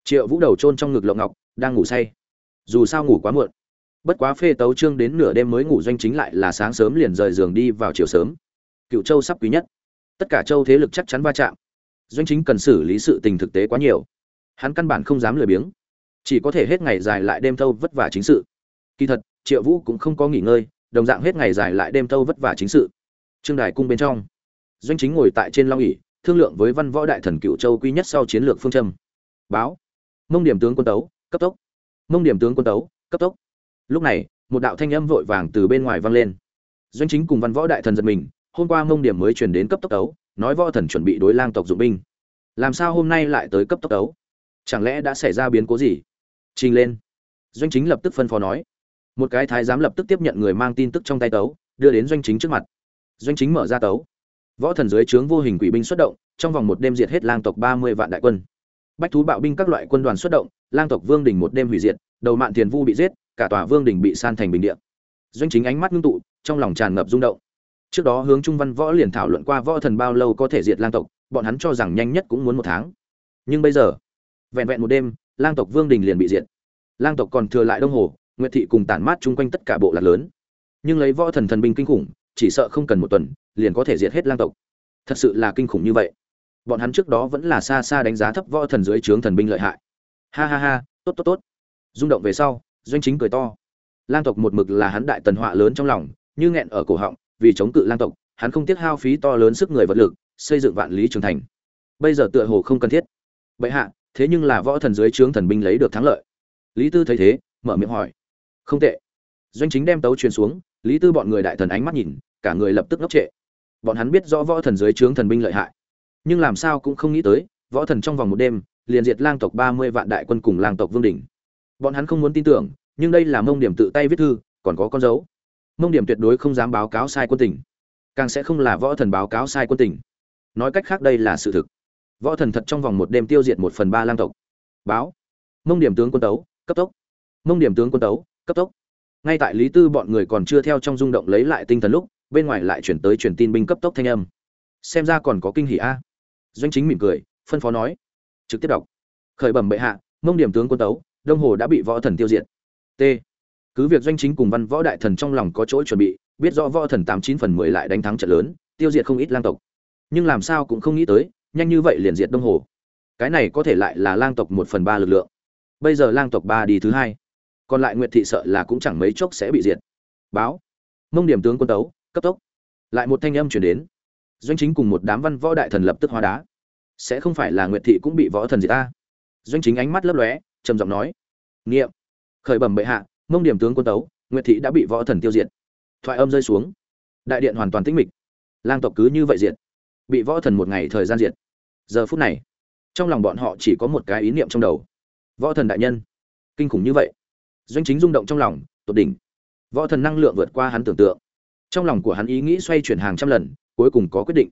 Triệu vũ đầu chôn trong ngực lộng ngọc, đang ngủ say. Dù sao ngủ quá muộn. Bất quá phê tấu trương đến nửa đêm mới ngủ doanh chính lại là sáng sớm liền rời giường đi vào chiều sớm. Cựu châu sắp quý nhất. Tất cả châu thế lực chắc chắn va chạm. Doanh chính cần xử lý sự tình thực tế quá nhiều. Hắn căn bản không dám lười biếng chỉ có thể hết ngày dài lại đêm thâu vất vả chính sự. Kỳ thật, triệu vũ cũng không có nghỉ ngơi, đồng dạng hết ngày dài lại đêm thâu vất vả chính sự. Trương đài cung bên trong, doanh chính ngồi tại trên long ỉ thương lượng với văn võ đại thần cựu châu quý nhất sau chiến lược phương châm. Báo, mông điểm tướng quân tấu, cấp tốc. Mông điểm tướng quân tấu, cấp tốc. Lúc này, một đạo thanh âm vội vàng từ bên ngoài vang lên. Doanh chính cùng văn võ đại thần giật mình, hôm qua mông điểm mới truyền đến cấp tốc tấu, nói võ thần chuẩn bị đối lang tộc dụng binh. Làm sao hôm nay lại tới cấp tốc tấu? Chẳng lẽ đã xảy ra biến cố gì? Trình lên. Doanh chính lập tức phân phó nói. Một cái thái giám lập tức tiếp nhận người mang tin tức trong tay tấu, đưa đến doanh chính trước mặt. Doanh chính mở ra tấu. Võ thần dưới trướng vô hình quỷ binh xuất động, trong vòng một đêm diệt hết lang tộc ba mươi vạn đại quân. Bách thú bạo binh các loại quân đoàn xuất động, lang tộc vương đình một đêm hủy diệt, đầu mạn tiền vu bị giết, cả tòa vương đình bị san thành bình địa. Doanh chính ánh mắt ngưng tụ, trong lòng tràn ngập rung động. Trước đó hướng trung văn võ liền thảo luận qua võ thần bao lâu có thể diệt lang tộc, bọn hắn cho rằng nhanh nhất cũng muốn một tháng. Nhưng bây giờ, vẹn vẹn một đêm lang tộc vương đình liền bị diệt. Lang tộc còn thừa lại đông hồ, nguyệt thị cùng tản mát chung quanh tất cả bộ lạc lớn. Nhưng lấy võ thần thần binh kinh khủng, chỉ sợ không cần một tuần, liền có thể diệt hết lang tộc. Thật sự là kinh khủng như vậy. Bọn hắn trước đó vẫn là xa xa đánh giá thấp võ thần dưới trướng thần binh lợi hại. Ha ha ha, tốt tốt tốt. Rung động về sau, doanh chính cười to. Lang tộc một mực là hắn đại tần họa lớn trong lòng, như nghẹn ở cổ họng, vì chống cự lang tộc, hắn không tiếc hao phí to lớn sức người vật lực, xây dựng vạn lý trường thành. Bây giờ tựa hồ không cần thiết. Vậy hạ thế nhưng là võ thần dưới trướng thần binh lấy được thắng lợi. Lý tư thấy thế, mở miệng hỏi. Không tệ. Doanh chính đem tấu truyền xuống, lý tư bọn người đại thần ánh mắt nhìn, cả người lập tức ngốc trệ. Bọn hắn biết rõ võ thần dưới trướng thần binh lợi hại. Nhưng làm sao cũng không nghĩ tới, võ thần trong vòng một đêm, liền diệt lang tộc ba mươi vạn đại quân cùng lang tộc vương đỉnh. Bọn hắn không muốn tin tưởng, nhưng đây là mông điểm tự tay viết thư, còn có con dấu. Mông điểm tuyệt đối không dám báo cáo sai quân tình. Càng sẽ không là võ thần báo cáo sai quân tình. Nói cách khác đây là sự thực võ thần thật trong vòng một đêm tiêu diệt một phần ba lang tộc. Báo. Mông điểm tướng quân tấu, cấp tốc. Mông điểm tướng quân tấu, cấp tốc. Ngay tại lý tư bọn người còn chưa theo trong rung động lấy lại tinh thần lúc, bên ngoài lại chuyển tới truyền tin binh cấp tốc thanh âm. Xem ra còn có kinh hỉ a. Doanh chính mỉm cười, phân phó nói. Trực tiếp đọc. Khởi bẩm bệ hạ, mông điểm tướng quân tấu, đông hồ đã bị võ thần tiêu diệt. T. Cứ việc doanh chính cùng văn võ đại thần trong lòng có chỗ chuẩn bị, biết rõ võ thần tám chín phần mười lại đánh thắng trận lớn, tiêu diệt không ít lang tộc. Nhưng làm sao cũng không nghĩ tới nhanh như vậy liền diệt đông hồ. Cái này có thể lại là lang tộc một phần ba lực lượng. Bây giờ lang tộc ba đi thứ hai. Còn lại nguyệt thị sợ là cũng chẳng mấy chốc sẽ bị diệt. Báo. Mông điểm tướng quân tấu, cấp tốc. Lại một thanh âm chuyển đến. Doanh chính cùng một đám văn võ đại thần lập tức hóa đá. Sẽ không phải là nguyệt thị cũng bị võ thần diệt ta. Doanh chính ánh mắt lấp lóe, trầm giọng nói. Nghiệm. Khởi bẩm bệ hạ, mông điểm tướng quân tấu, nguyệt thị đã bị võ thần tiêu diệt. Thoại âm rơi xuống. Đại điện hoàn toàn tĩnh mịch. Lang tộc cứ như vậy diệt. Bị võ thần một ngày thời gian diệt giờ phút này, trong lòng bọn họ chỉ có một cái ý niệm trong đầu. Võ thần đại nhân, kinh khủng như vậy. Doanh chính rung động trong lòng, tột đỉnh. Võ thần năng lượng vượt qua hắn tưởng tượng. Trong lòng của hắn ý nghĩ xoay chuyển hàng trăm lần, cuối cùng có quyết định.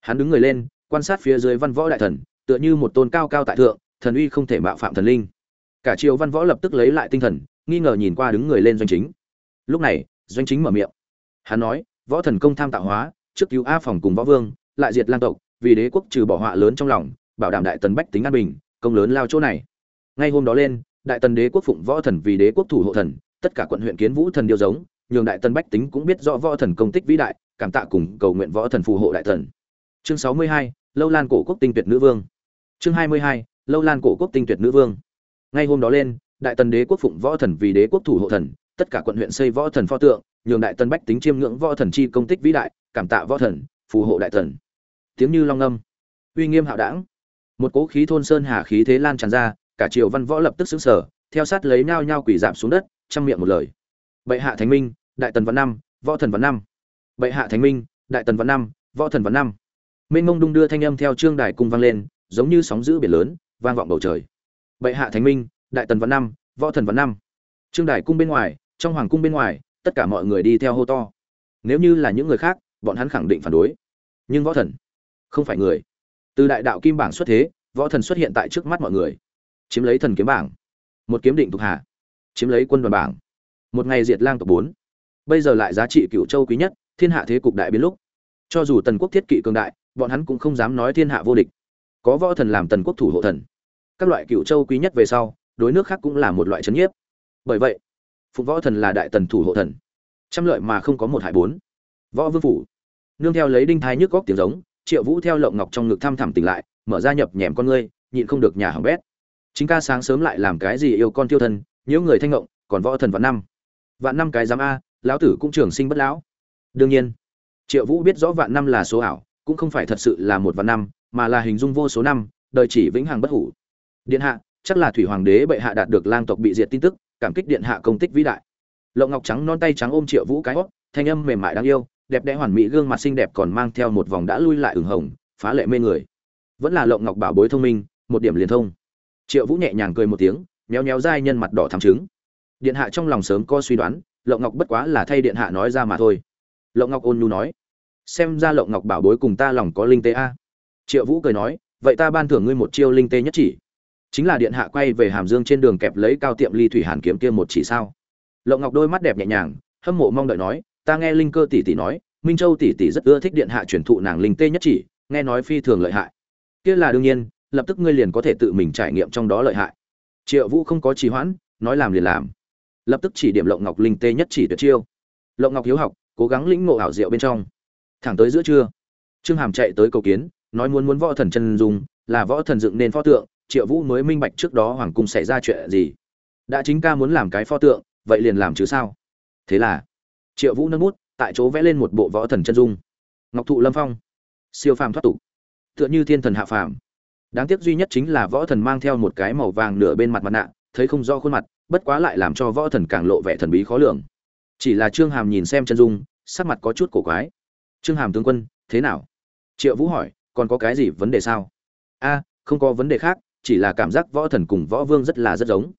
Hắn đứng người lên, quan sát phía dưới văn võ đại thần, tựa như một tôn cao cao tại thượng, thần uy không thể mạo phạm thần linh. Cả triều văn võ lập tức lấy lại tinh thần, nghi ngờ nhìn qua đứng người lên doanh chính. Lúc này, doanh chính mở miệng. Hắn nói, võ thần công tham tạo hóa, trước cứu a phòng cùng võ vương, lại diệt lang tộc vì đế quốc trừ bỏ họa lớn trong lòng, bảo đảm đại tần bách tính an bình, công lớn lao chỗ này ngay hôm đó lên, đại tần đế quốc phụng võ thần vì đế quốc thủ hộ thần, tất cả quận huyện kiến vũ thần điều giống, nhường đại tần bách tính cũng biết rõ võ thần công tích vĩ đại, cảm tạ cùng cầu nguyện võ thần phù hộ đại thần. chương sáu mươi hai, lâu lan cổ quốc tinh tuyệt nữ vương chương hai mươi hai, lâu lan cổ quốc tinh tuyệt nữ vương ngay hôm đó lên, đại tần đế quốc phụng võ thần vì đế quốc thủ hộ thần, tất cả quận huyện xây võ thần pho tượng, nhường đại tần bách tính chiêm ngưỡng võ thần chi công tích vĩ đại, cảm tạ võ thần, phù hộ đại thần tiếng như long âm. Uy nghiêm hạo đảng. Một cỗ khí thôn sơn hà khí thế lan tràn ra, cả triều văn võ lập tức xứng sở theo sát lấy nhao nhao quỷ dạp xuống đất trong miệng một lời. Bệ hạ thánh minh, đại tần văn năm, võ thần văn năm. Bệ hạ thánh minh, đại tần văn năm, võ thần văn năm. Minh mông đung đưa thanh âm theo trương đài cung vang lên, giống như sóng dữ biển lớn, vang vọng bầu trời. Bệ hạ thánh minh, đại tần văn năm, võ thần văn năm. Trương đài cung bên ngoài, trong hoàng cung bên ngoài, tất cả mọi người đi theo hô to. Nếu như là những người khác, bọn hắn khẳng định phản đối. Nhưng võ thần không phải người. Từ đại đạo kim bảng xuất thế, võ thần xuất hiện tại trước mắt mọi người. Chiếm lấy thần kiếm bảng. Một kiếm định thuộc hạ. Chiếm lấy quân đoàn bảng. Một ngày diệt lang tộc bốn. Bây giờ lại giá trị cựu châu quý nhất, thiên hạ thế cục đại biến lúc. Cho dù tần quốc thiết kỵ cường đại, bọn hắn cũng không dám nói thiên hạ vô địch. Có võ thần làm tần quốc thủ hộ thần. Các loại cựu châu quý nhất về sau, đối nước khác cũng là một loại chấn nhiếp. Bởi vậy, phục võ thần là đại tần thủ hộ thần. Trăm lợi mà không có một hại bốn. Võ vương phủ. Nương theo lấy đinh thái nhức góc tiếng giống triệu vũ theo lộng ngọc trong ngực thăm thẳm tỉnh lại, mở ra nhập nhèm con ngươi, nhịn không được nhà hỏng bét. Chính ca sáng sớm lại làm cái gì yêu con tiêu thân nhiễu người thanh ngộng, còn võ thần vạn năm. Vạn năm cái giám a, lão tử cũng trường sinh bất lão. Đương nhiên, triệu vũ biết rõ vạn năm là số ảo, cũng không phải thật sự là một vạn năm, mà là hình dung vô số năm, đời chỉ vĩnh hằng bất hủ. Điện hạ, chắc là thủy hoàng đế bệ hạ đạt được lang tộc bị diệt tin tức, cảm kích điện hạ công tích vĩ đại. Lộng ngọc trắng non tay trắng ôm triệu vũ cái hót, thanh âm mềm mại đáng yêu đẹp đẽ hoàn mỹ gương mặt xinh đẹp còn mang theo một vòng đã lui lại ửng hồng, phá lệ mê người. Vẫn là lộng ngọc bảo bối thông minh, một điểm liền thông. Triệu vũ nhẹ nhàng cười một tiếng, méo méo dai nhân mặt đỏ thắm trứng. Điện hạ trong lòng sớm có suy đoán, lộng ngọc bất quá là thay điện hạ nói ra mà thôi. Lộng ngọc ôn nhu nói, xem ra lộng ngọc bảo bối cùng ta lòng có linh tế a. Triệu vũ cười nói, vậy ta ban thưởng ngươi một chiêu linh tế nhất chỉ. Chính là điện hạ quay về hàm dương trên đường kẹp lấy cao tiệm ly thủy hàn kiếm kia một chỉ sao? Lộng ngọc đôi mắt đẹp nhẹ nhàng, hâm mộ mong đợi nói ta nghe linh cơ tỷ tỷ nói, minh châu tỷ tỷ rất ưa thích điện hạ truyền thụ nàng linh tê nhất chỉ, nghe nói phi thường lợi hại. Kia là đương nhiên, lập tức ngươi liền có thể tự mình trải nghiệm trong đó lợi hại. Triệu vũ không có trì hoãn, nói làm liền làm. Lập tức chỉ điểm lộng ngọc linh tê nhất chỉ tuyệt chiêu. Lộng ngọc hiếu học, cố gắng lĩnh ngộ ảo diệu bên trong. Thẳng tới giữa trưa, trương hàm chạy tới cầu kiến, nói muốn muốn võ thần chân dung, là võ thần dựng nên pho tượng, triệu vũ mới minh bạch trước đó hoàng cung xảy ra chuyện gì. Đã chính ca muốn làm cái pho tượng, vậy liền làm chứ sao? Thế là triệu vũ nâng bút, tại chỗ vẽ lên một bộ võ thần chân dung. Ngọc thụ lâm phong. Siêu phàm thoát tục. Tựa như thiên thần hạ phàm. Đáng tiếc duy nhất chính là võ thần mang theo một cái màu vàng nửa bên mặt mặt nạ, thấy không rõ khuôn mặt, bất quá lại làm cho võ thần càng lộ vẻ thần bí khó lường. Chỉ là trương hàm nhìn xem chân dung, sắc mặt có chút cổ quái. Trương hàm tướng quân, thế nào? Triệu vũ hỏi, còn có cái gì vấn đề sao? A, không có vấn đề khác, chỉ là cảm giác võ thần cùng võ vương rất là rất giống.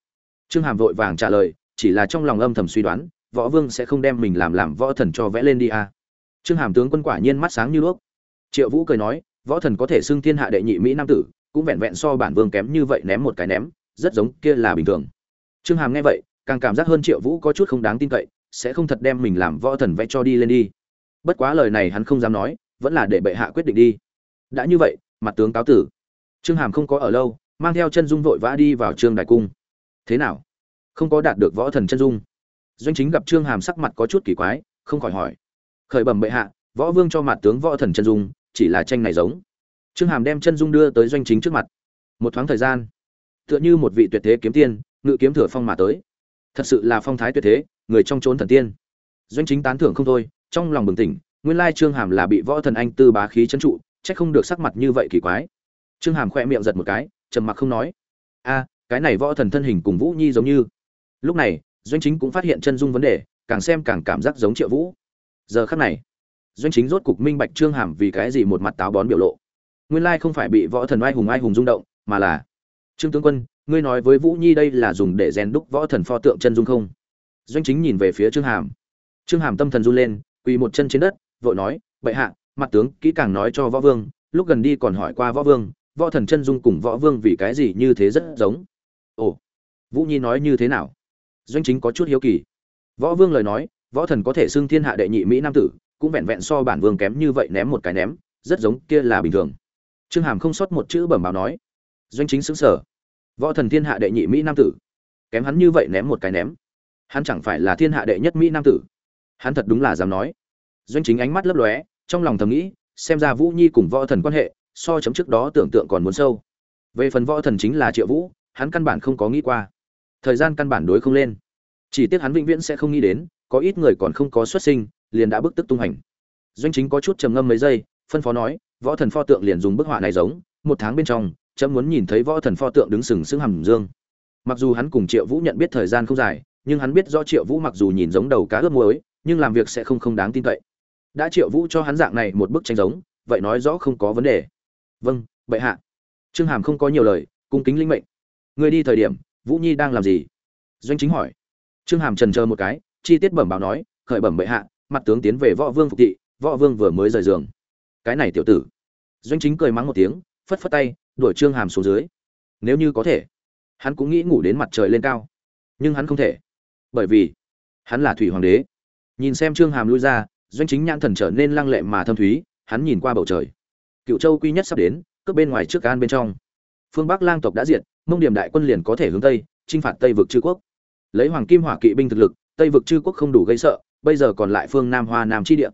Trương hàm vội vàng trả lời, chỉ là trong lòng âm thầm suy đoán võ vương sẽ không đem mình làm làm võ thần cho vẽ lên đi à. trương hàm tướng quân quả nhiên mắt sáng như đuốc. Triệu vũ cười nói, võ thần có thể xưng thiên hạ đệ nhị mỹ nam tử, cũng vẹn vẹn so bản vương kém như vậy ném một cái ném, rất giống kia là bình thường. Trương hàm nghe vậy, càng cảm giác hơn triệu vũ có chút không đáng tin cậy, sẽ không thật đem mình làm võ thần vẽ cho đi lên đi. Bất quá lời này hắn không dám nói, vẫn là để bệ hạ quyết định đi. Đã như vậy, mặt tướng cáo tử. Trương hàm không có ở lâu, mang theo chân dung vội vã đi vào trương đại cung. Thế nào? Không có đạt được võ thần chân dung doanh chính gặp trương hàm sắc mặt có chút kỳ quái, không khỏi hỏi. Khởi bẩm bệ hạ, võ vương cho mặt tướng võ thần chân dung, chỉ là tranh này giống. Trương hàm đem chân dung đưa tới doanh chính trước mặt. Một thoáng thời gian, tựa như một vị tuyệt thế kiếm tiên, ngự kiếm thừa phong mà tới. Thật sự là phong thái tuyệt thế, người trong trốn thần tiên. Doanh chính tán thưởng không thôi, trong lòng bừng tỉnh, nguyên lai trương hàm là bị võ thần anh tư bá khí trấn trụ trách không được sắc mặt như vậy kỳ quái. Trương hàm khoe miệng giật một cái, trầm mặc không nói. A, cái này võ thần thân hình cùng vũ nhi giống như. Lúc này doanh chính cũng phát hiện chân dung vấn đề, càng xem càng cảm giác giống triệu vũ. Giờ khắc này, doanh chính rốt cục minh bạch trương hàm vì cái gì một mặt táo bón biểu lộ. Nguyên lai không phải bị võ thần oai hùng oai hùng rung động, mà là, trương tướng quân, ngươi nói với vũ nhi đây là dùng để rèn đúc võ thần pho tượng chân dung không? Doanh chính nhìn về phía trương hàm. Trương hàm tâm thần run lên, quỳ một chân trên đất, vội nói, bệ hạ, mặt tướng kỹ càng nói cho võ vương, lúc gần đi còn hỏi qua võ vương, võ thần chân dung cùng võ vương vì cái gì như thế rất giống? Ồ, vũ nhi nói như thế nào? Doanh chính có chút hiếu kỳ. Võ vương lời nói, võ thần có thể xưng thiên hạ đệ nhị mỹ nam tử, cũng vẹn vẹn so bản vương kém như vậy ném một cái ném, rất giống kia là bình thường. Trương hàm không sót một chữ bẩm báo nói, doanh chính xứng sở. Võ thần thiên hạ đệ nhị mỹ nam tử, kém hắn như vậy ném một cái ném. Hắn chẳng phải là thiên hạ đệ nhất mỹ nam tử. Hắn thật đúng là dám nói. Doanh chính ánh mắt lấp lóe, trong lòng thầm nghĩ, xem ra vũ nhi cùng võ thần quan hệ, so chấm trước đó tưởng tượng còn muốn sâu. Về phần võ thần chính là triệu vũ, hắn căn bản không có nghĩ qua thời gian căn bản đối không lên. Chỉ tiếc hắn vĩnh viễn sẽ không nghĩ đến, có ít người còn không có xuất sinh, liền đã bức tức tung hành doanh chính có chút trầm ngâm mấy giây, phân phó nói, võ thần pho tượng liền dùng bức họa này giống, một tháng bên trong, chấm muốn nhìn thấy võ thần pho tượng đứng sừng sững hầm dương. Mặc dù hắn cùng triệu vũ nhận biết thời gian không dài, nhưng hắn biết do triệu vũ mặc dù nhìn giống đầu cá ướp muối, nhưng làm việc sẽ không không đáng tin cậy. Đã triệu vũ cho hắn dạng này một bức tranh giống, vậy nói rõ không có vấn đề. Vâng bệ hạ. Trương hàm không có nhiều lời, cung kính linh mệnh. Người đi thời điểm vũ nhi đang làm gì? Doanh chính hỏi. Trương hàm trần chờ một cái, chi tiết bẩm báo nói, khởi bẩm bệ hạ, mặt tướng tiến về võ vương phục thị, võ vương vừa mới rời giường. Cái này tiểu tử. Doanh chính cười mắng một tiếng, phất phất tay, đuổi trương hàm xuống dưới. Nếu như có thể, hắn cũng nghĩ ngủ đến mặt trời lên cao. Nhưng hắn không thể. Bởi vì, hắn là thủy hoàng đế. Nhìn xem trương hàm lui ra, doanh chính nhãn thần trở nên lăng lệ mà thâm thúy, hắn nhìn qua bầu trời. Cựu châu quy nhất sắp đến, cướp bên ngoài trước can bên trong. Phương bắc lang tộc đã diệt mông điểm đại quân liền có thể hướng tây, chinh phạt tây vực chư quốc. Lấy hoàng kim hỏa kỵ binh thực lực, tây vực chư quốc không đủ gây sợ, bây giờ còn lại phương nam hoa nam chi địa.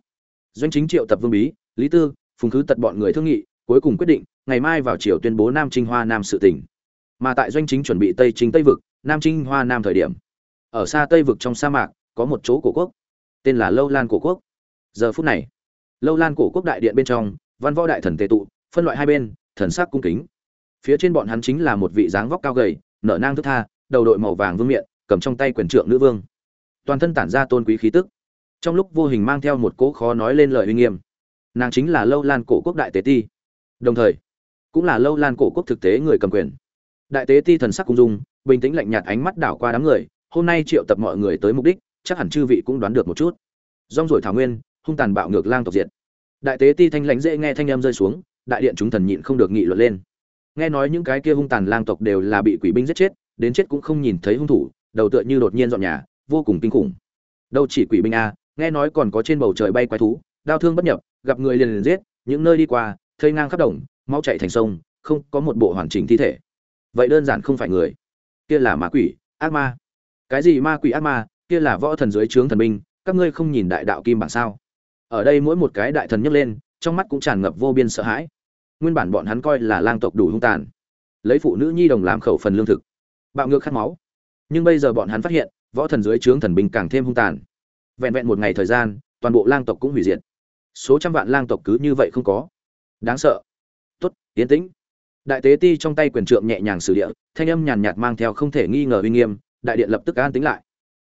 Doanh chính triệu tập vương bí, lý tư, phùng khứ tật bọn người thương nghị, cuối cùng quyết định, ngày mai vào chiều tuyên bố nam trinh hoa nam sự tỉnh mà tại doanh chính chuẩn bị tây chính tây vực, nam trinh hoa nam thời điểm, ở xa tây vực trong sa mạc, có một chỗ cổ quốc, tên là lâu lan cổ quốc. Giờ phút này, lâu lan cổ quốc đại điện bên trong, văn võ đại thần tề tụ, phân loại hai bên, thần sắc cung kính phía trên bọn hắn chính là một vị dáng vóc cao gầy, nở nang thức tha, đầu đội màu vàng vương miện, cầm trong tay quyền trượng nữ vương. Toàn thân tản ra tôn quý khí tức. Trong lúc vô hình mang theo một cỗ khó nói lên lời uy nghiêm. Nàng chính là lâu lan cổ quốc đại tế ti. Đồng thời, cũng là lâu lan cổ quốc thực tế người cầm quyền. Đại tế ti thần sắc cung dung, bình tĩnh lạnh nhạt ánh mắt đảo qua đám người, hôm nay triệu tập mọi người tới mục đích, chắc hẳn chư vị cũng đoán được một chút. Rong rồi thảo nguyên, hung tàn bạo ngược lang tộc diệt. Đại tế ti thanh lãnh dễ nghe thanh âm rơi xuống, đại điện chúng thần nhịn không được nghị luận lên nghe nói những cái kia hung tàn lang tộc đều là bị quỷ binh giết chết, đến chết cũng không nhìn thấy hung thủ, đầu tựa như đột nhiên dọn nhà, vô cùng kinh khủng. Đâu chỉ quỷ binh a, nghe nói còn có trên bầu trời bay quái thú, đau thương bất nhập, gặp người liền liền giết, những nơi đi qua, thây ngang khắp đồng máu chạy thành sông, không có một bộ hoàn chỉnh thi thể. Vậy đơn giản không phải người. Kia là ma quỷ, ác ma. Cái gì ma quỷ ác ma, kia là võ thần dưới trướng thần binh, các ngươi không nhìn đại đạo kim bản sao? Ở đây mỗi một cái đại thần nhấc lên, trong mắt cũng tràn ngập vô biên sợ hãi nguyên bản bọn hắn coi là lang tộc đủ hung tàn. Lấy phụ nữ nhi đồng làm khẩu phần lương thực. Bạo ngược khát máu. Nhưng bây giờ bọn hắn phát hiện, võ thần dưới trướng thần binh càng thêm hung tàn. Vẹn vẹn một ngày thời gian, toàn bộ lang tộc cũng hủy diệt. Số trăm vạn lang tộc cứ như vậy không có. Đáng sợ. Tốt tiến tĩnh. Đại tế ti trong tay quyền trượng nhẹ nhàng xử địa, thanh âm nhàn nhạt mang theo không thể nghi ngờ uy nghiêm, đại điện lập tức an tính lại.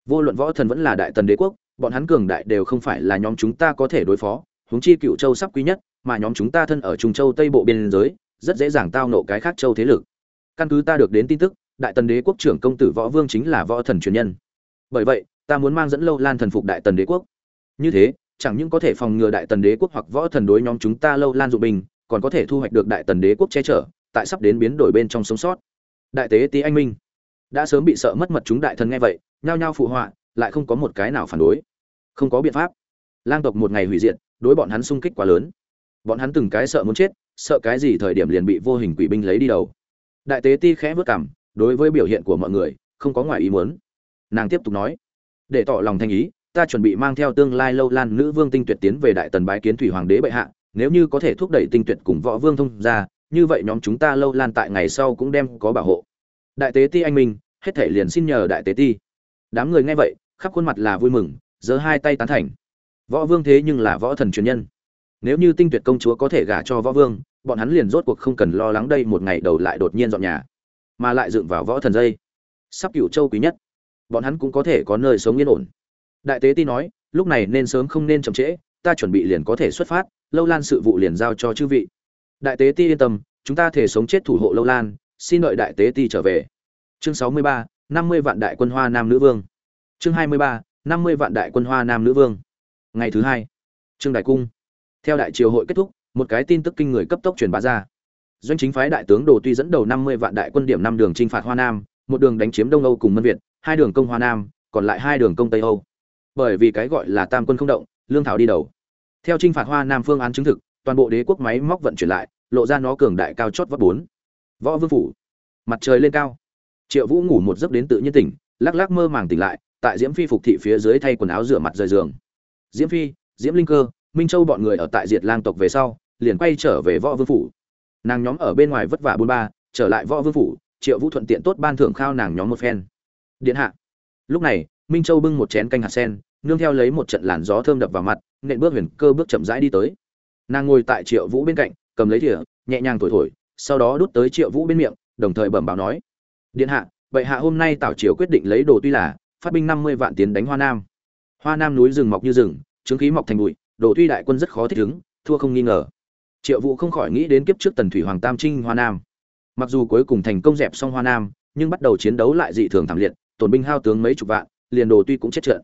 Vô luận võ thần vẫn là đại tần đế quốc, bọn hắn cường đại đều không phải là nhóm chúng ta có thể đối phó, huống chi cựu châu sắp quý nhất mà nhóm chúng ta thân ở trung châu tây bộ biên giới, rất dễ dàng tao nộ cái khác châu thế lực. Căn cứ ta được đến tin tức, đại tần đế quốc trưởng công tử võ vương chính là võ thần truyền nhân. Bởi vậy, ta muốn mang dẫn lâu lan thần phục đại tần đế quốc. Như thế, chẳng những có thể phòng ngừa đại tần đế quốc hoặc võ thần đối nhóm chúng ta lâu lan dụng bình, còn có thể thu hoạch được đại tần đế quốc che chở, tại sắp đến biến đổi bên trong sống sót. Đại tế tý anh minh. Đã sớm bị sợ mất mật chúng đại thần nghe vậy, nhao nhao phụ họa, lại không có một cái nào phản đối. Không có biện pháp. Lang tộc một ngày hủy diệt, đối bọn hắn sung kích quá lớn bọn hắn từng cái sợ muốn chết, sợ cái gì thời điểm liền bị vô hình quỷ binh lấy đi đầu. Đại tế ti khẽ vớt cảm đối với biểu hiện của mọi người, không có ngoài ý muốn. Nàng tiếp tục nói, để tỏ lòng thanh ý, ta chuẩn bị mang theo tương lai lâu lan nữ vương tinh tuyệt tiến về đại tần bái kiến thủy hoàng đế bệ hạ, nếu như có thể thúc đẩy tinh tuyệt cùng võ vương thông ra như vậy nhóm chúng ta lâu lan tại ngày sau cũng đem có bảo hộ. Đại tế ti anh minh, hết thể liền xin nhờ đại tế ti. Đám người nghe vậy, khắp khuôn mặt là vui mừng, giơ hai tay tán thành. Võ vương thế nhưng là võ thần truyền nhân nếu như tinh tuyệt công chúa có thể gả cho võ vương, bọn hắn liền rốt cuộc không cần lo lắng đây một ngày đầu lại đột nhiên dọn nhà, mà lại dựng vào võ thần dây. Sắp cựu châu quý nhất, bọn hắn cũng có thể có nơi sống yên ổn. Đại tế ti nói, lúc này nên sớm không nên chậm trễ, ta chuẩn bị liền có thể xuất phát, lâu lan sự vụ liền giao cho chư vị. Đại tế ti yên tâm, chúng ta thể sống chết thủ hộ lâu lan, xin đợi đại tế ti trở về. Chương sáu mươi ba, năm mươi vạn đại quân hoa nam nữ vương. Chương hai mươi ba, năm mươi vạn đại quân hoa nam nữ vương. Ngày thứ hai, trương đại cung theo đại triều hội kết thúc, một cái tin tức kinh người cấp tốc truyền bá ra. Doanh chính phái đại tướng đồ tuy dẫn đầu năm mươi vạn đại quân điểm năm đường chinh phạt hoa nam, một đường đánh chiếm đông âu cùng mân việt, hai đường công hoa nam, còn lại hai đường công tây âu. Bởi vì cái gọi là tam quân không động, lương thảo đi đầu. Theo chinh phạt hoa nam phương án chứng thực, toàn bộ đế quốc máy móc vận chuyển lại, lộ ra nó cường đại cao chót vót bốn. Võ vương phủ. Mặt trời lên cao. Triệu vũ ngủ một giấc đến tự nhiên tỉnh, lắc lắc mơ màng tỉnh lại, tại diễm phi phục thị phía dưới thay quần áo rửa mặt rời giường. Diễm phi, diễm linh cơ minh châu bọn người ở tại diệt lang tộc về sau, liền quay trở về võ vương phủ. Nàng nhóm ở bên ngoài vất vả bôn ba, trở lại võ vương phủ, triệu vũ thuận tiện tốt ban thưởng khao nàng nhóm một phen. Điện hạ. Lúc này, minh châu bưng một chén canh hạt sen, nương theo lấy một trận làn gió thơm đập vào mặt, nện bước huyền cơ bước chậm rãi đi tới. Nàng ngồi tại triệu vũ bên cạnh, cầm lấy thìa, nhẹ nhàng thổi thổi, sau đó đút tới triệu vũ bên miệng, đồng thời bẩm báo nói. Điện hạ vậy hạ hôm nay tảo triều quyết định lấy đồ tuy là, phát binh năm mươi vạn tiến đánh hoa nam. Hoa nam núi rừng mọc như rừng trứng khí mọc thành bụi đồ tuy đại quân rất khó thích ứng, thua không nghi ngờ. Triệu vũ không khỏi nghĩ đến kiếp trước tần thủy hoàng tam trinh hoa nam. Mặc dù cuối cùng thành công dẹp xong hoa nam, nhưng bắt đầu chiến đấu lại dị thường thảm liệt, tổn binh hao tướng mấy chục vạn, liền đồ tuy cũng chết trận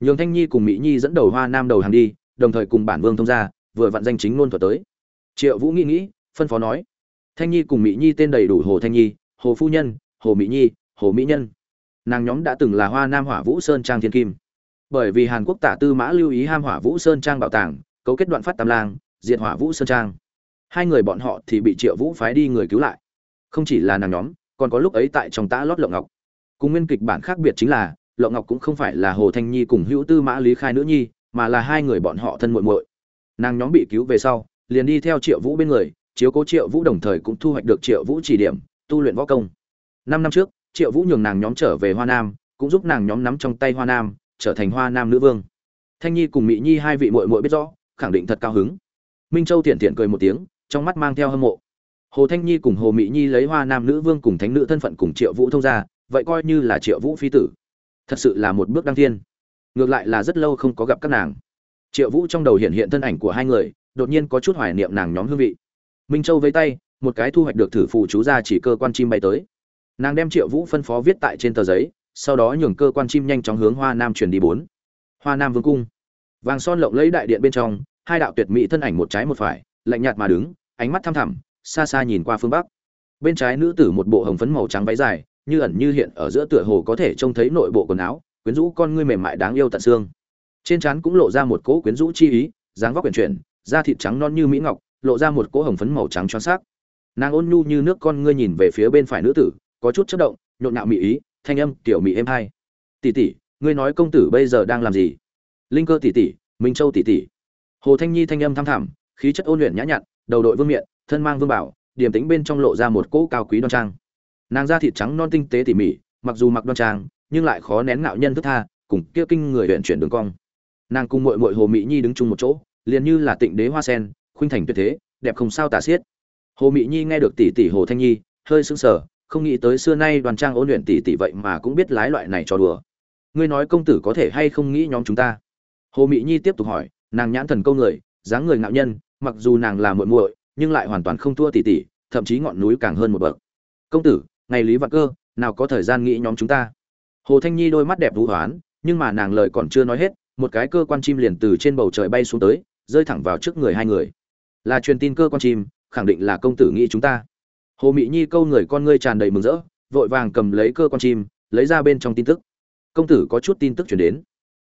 nhường thanh nhi cùng mỹ nhi dẫn đầu hoa nam đầu hàng đi, đồng thời cùng bản vương thông gia, vừa vặn danh chính ngôn thuật tới. Triệu vũ nghĩ nghĩ, phân phó nói. Thanh nhi cùng mỹ nhi tên đầy đủ hồ thanh nhi, hồ phu nhân, hồ mỹ nhi, hồ mỹ nhân. Nàng nhóm đã từng là hoa nam hỏa vũ sơn trang thiên kim bởi vì hàn quốc tả tư mã lưu ý ham hỏa vũ sơn trang bảo tàng, cấu kết đoạn phát tam lang, diệt hỏa vũ sơn trang. Hai người bọn họ thì bị triệu vũ phái đi người cứu lại. Không chỉ là nàng nhóm, còn có lúc ấy tại trong tã lót lộng ngọc. Cùng nguyên kịch bản khác biệt chính là, lộng ngọc cũng không phải là hồ thanh nhi cùng hữu tư mã lý khai nữ nhi, mà là hai người bọn họ thân muội muội. Nàng nhóm bị cứu về sau, liền đi theo triệu vũ bên người, chiếu cố triệu vũ đồng thời cũng thu hoạch được triệu vũ chỉ điểm, tu luyện võ công. Năm năm trước, triệu vũ nhường nàng nhóm trở về hoa nam, cũng giúp nàng nhóm nắm trong tay hoa nam trở thành hoa nam nữ vương. Thanh nhi cùng mỹ nhi hai vị muội muội biết rõ, khẳng định thật cao hứng. Minh châu thiện thiện cười một tiếng, trong mắt mang theo hâm mộ. Hồ thanh nhi cùng hồ mỹ nhi lấy hoa nam nữ vương cùng thánh nữ thân phận cùng triệu vũ thông ra vậy coi như là triệu vũ phi tử. Thật sự là một bước đăng thiên. Ngược lại là rất lâu không có gặp các nàng. Triệu vũ trong đầu hiện hiện thân ảnh của hai người, đột nhiên có chút hoài niệm nàng nhóm hương vị. Minh châu với tay, một cái thu hoạch được thử phụ chú ra chỉ cơ quan chim bay tới. Nàng đem triệu vũ phân phó viết tại trên tờ giấy sau đó nhường cơ quan chim nhanh chóng hướng hoa nam truyền đi bốn. Hoa nam vương cung. Vàng son lộng lấy đại điện bên trong, hai đạo tuyệt mỹ thân ảnh một trái một phải, lạnh nhạt mà đứng, ánh mắt thăm thẳm, xa xa nhìn qua phương bắc. Bên trái nữ tử một bộ hồng phấn màu trắng váy dài, như ẩn như hiện ở giữa tựa hồ có thể trông thấy nội bộ quần áo, quyến rũ con ngươi mềm mại đáng yêu tận xương. Trên trán cũng lộ ra một cỗ quyến rũ chi ý, dáng vóc quyển chuyển, da thịt trắng non như mỹ ngọc, lộ ra một cỗ hồng phấn màu trắng choáng sắc. Nàng ôn nhu như nước con ngươi nhìn về phía bên phải nữ tử, có chút chất động, nhộn nhạo mỹ ý thanh âm tiểu mỹ êm hai. Tỷ tỷ, ngươi nói công tử bây giờ đang làm gì? Linh cơ tỷ tỷ, minh châu tỷ tỷ. Hồ thanh nhi thanh âm thăm thẳm, khí chất ôn luyện nhã nhặn, đầu đội vương miện, thân mang vương bảo, điềm tĩnh bên trong lộ ra một cỗ cao quý đoan trang. Nàng da thịt trắng non tinh tế tỉ mỉ, mặc dù mặc đoan trang, nhưng lại khó nén ngạo nhân thức tha, cùng kia kinh người huyện chuyển đường cong. Nàng cùng mội mội hồ mỹ nhi đứng chung một chỗ, liền như là tịnh đế hoa sen, khuynh thành tuyệt thế, đẹp không sao tả xiết. Hồ mỹ nhi nghe được tỷ tỷ hồ thanh nhi, hơi sững sờ không nghĩ tới xưa nay đoàn trang ôn luyện tỷ tỷ vậy mà cũng biết lái loại này cho đùa. Ngươi nói công tử có thể hay không nghĩ nhóm chúng ta? Hồ mỹ nhi tiếp tục hỏi, nàng nhãn thần câu người, dáng người ngạo nhân, mặc dù nàng là muội muội, nhưng lại hoàn toàn không thua tỷ tỷ thậm chí ngọn núi càng hơn một bậc. Công tử, ngày lý vạn cơ, nào có thời gian nghĩ nhóm chúng ta? Hồ thanh nhi đôi mắt đẹp vũ hoán, nhưng mà nàng lời còn chưa nói hết, một cái cơ quan chim liền từ trên bầu trời bay xuống tới, rơi thẳng vào trước người hai người. Là truyền tin cơ quan chim, khẳng định là công tử nghĩ chúng ta hồ Mị nhi câu người con ngươi tràn đầy mừng rỡ, vội vàng cầm lấy cơ quan chim, lấy ra bên trong tin tức. Công tử có chút tin tức chuyển đến.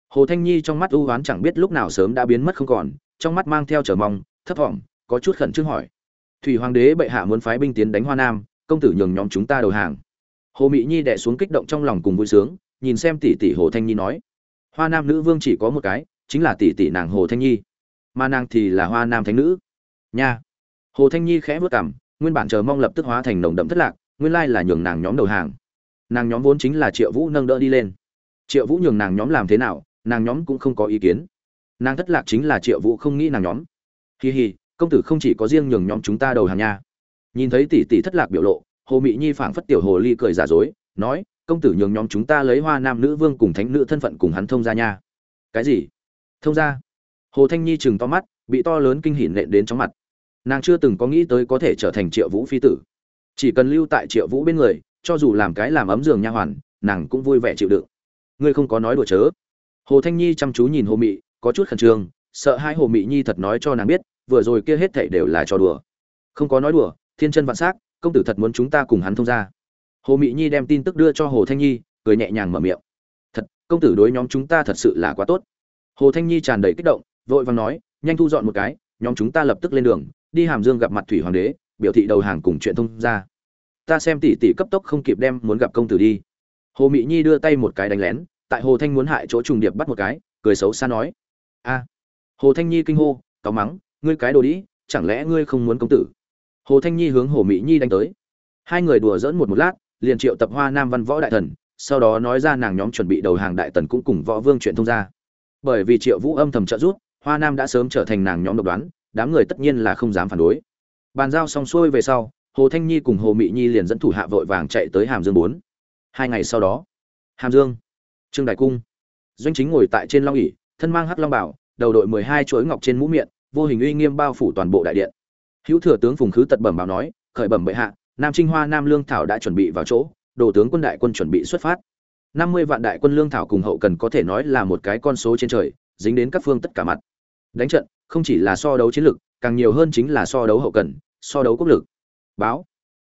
Hồ thanh nhi trong mắt ưu oán chẳng biết lúc nào sớm đã biến mất không còn, trong mắt mang theo trở mong, thấp thỏm, có chút khẩn trương hỏi. Thủy hoàng đế bệ hạ muốn phái binh tiến đánh hoa nam, công tử nhường nhóm chúng ta đầu hàng. Hồ Mị nhi đẻ xuống kích động trong lòng cùng vui sướng, nhìn xem tỷ tỷ hồ thanh nhi nói. Hoa nam nữ vương chỉ có một cái, chính là tỷ tỷ nàng hồ thanh nhi. Mà nàng thì là hoa nam thánh nữ. Nha. Hồ thanh nhi khẽ vớt cảm nguyên bản chờ mong lập tức hóa thành nồng đậm thất lạc, nguyên lai là nhường nàng nhóm đầu hàng. Nàng nhóm vốn chính là triệu vũ nâng đỡ đi lên. Triệu vũ nhường nàng nhóm làm thế nào, nàng nhóm cũng không có ý kiến. Nàng thất lạc chính là triệu vũ không nghĩ nàng nhóm. Kỳ hì công tử không chỉ có riêng nhường nhóm chúng ta đầu hàng nha. Nhìn thấy tỷ tỷ thất lạc biểu lộ, hồ mỹ nhi phảng phất tiểu hồ ly cười giả dối, nói, công tử nhường nhóm chúng ta lấy hoa nam nữ vương cùng thánh nữ thân phận cùng hắn thông ra nha. Cái gì? Thông ra hồ thanh nhi chừng to mắt, bị to lớn kinh hỉ nện đến chóng mặt nàng chưa từng có nghĩ tới có thể trở thành triệu vũ phi tử. Chỉ cần lưu tại triệu vũ bên người, cho dù làm cái làm ấm giường nha hoàn, nàng cũng vui vẻ chịu đựng. Ngươi không có nói đùa chớ. Hồ thanh nhi chăm chú nhìn hồ mị, có chút khẩn trương, sợ hai hồ mị nhi thật nói cho nàng biết, vừa rồi kia hết thảy đều là trò đùa. Không có nói đùa, thiên chân vạn s á c công tử thật muốn chúng ta cùng hắn thông ra hồ mị nhi đem tin tức đưa cho hồ thanh nhi, cười nhẹ nhàng mở miệng. Thật, công tử đối nhóm chúng ta thật sự là quá tốt. Hồ thanh nhi tràn đầy kích động, vội vàng nói, nhanh thu dọn một cái, nhóm chúng ta lập tức lên đường đi hàm dương gặp mặt thủy hoàng đế, biểu thị đầu hàng cùng chuyện thông ra ta xem tỷ tỷ cấp tốc không kịp đem muốn gặp công tử đi. Hồ mị nhi đưa tay một cái đánh lén, tại hồ thanh muốn hại chỗ trùng điệp bắt một cái, cười xấu xa nói. A. Hồ thanh nhi kinh hô, cáu mắng, ngươi cái đồ đĩ, chẳng lẽ ngươi không muốn công tử? Hồ thanh nhi hướng hồ mỹ nhi đánh tới. Hai người đùa dỡn một một lát, liền triệu tập hoa nam văn võ đại thần, sau đó nói ra nàng nhóm chuẩn bị đầu hàng đại tần cũng cùng võ vương chuyện thông ra bởi vì triệu vũ âm thầm trợ giúp, hoa nam đã sớm trở thành nàng nhóm độc đoán đám người tất nhiên là không dám phản đối. Bàn giao xong xuôi về sau, hồ thanh nhi cùng hồ mị nhi liền dẫn thủ hạ vội vàng chạy tới hàm dương bốn. Hai ngày sau đó, hàm dương, trương đại cung, doanh chính ngồi tại trên long ỉ thân mang hắc long bảo, đầu đội mười hai chuỗi ngọc trên mũ miệng, vô hình uy nghiêm bao phủ toàn bộ đại điện. Hữu thừa tướng phùng khứ tật bẩm báo nói, khởi bẩm bệ hạ, nam trinh hoa, nam lương thảo đã chuẩn bị vào chỗ, đồ tướng quân đại quân chuẩn bị xuất phát. Năm mươi vạn đại quân lương thảo cùng hậu cần có thể nói là một cái con số trên trời, dính đến các phương tất cả mặt. Đánh trận không chỉ là so đấu chiến lược càng nhiều hơn chính là so đấu hậu cần, so đấu quốc lực. Báo.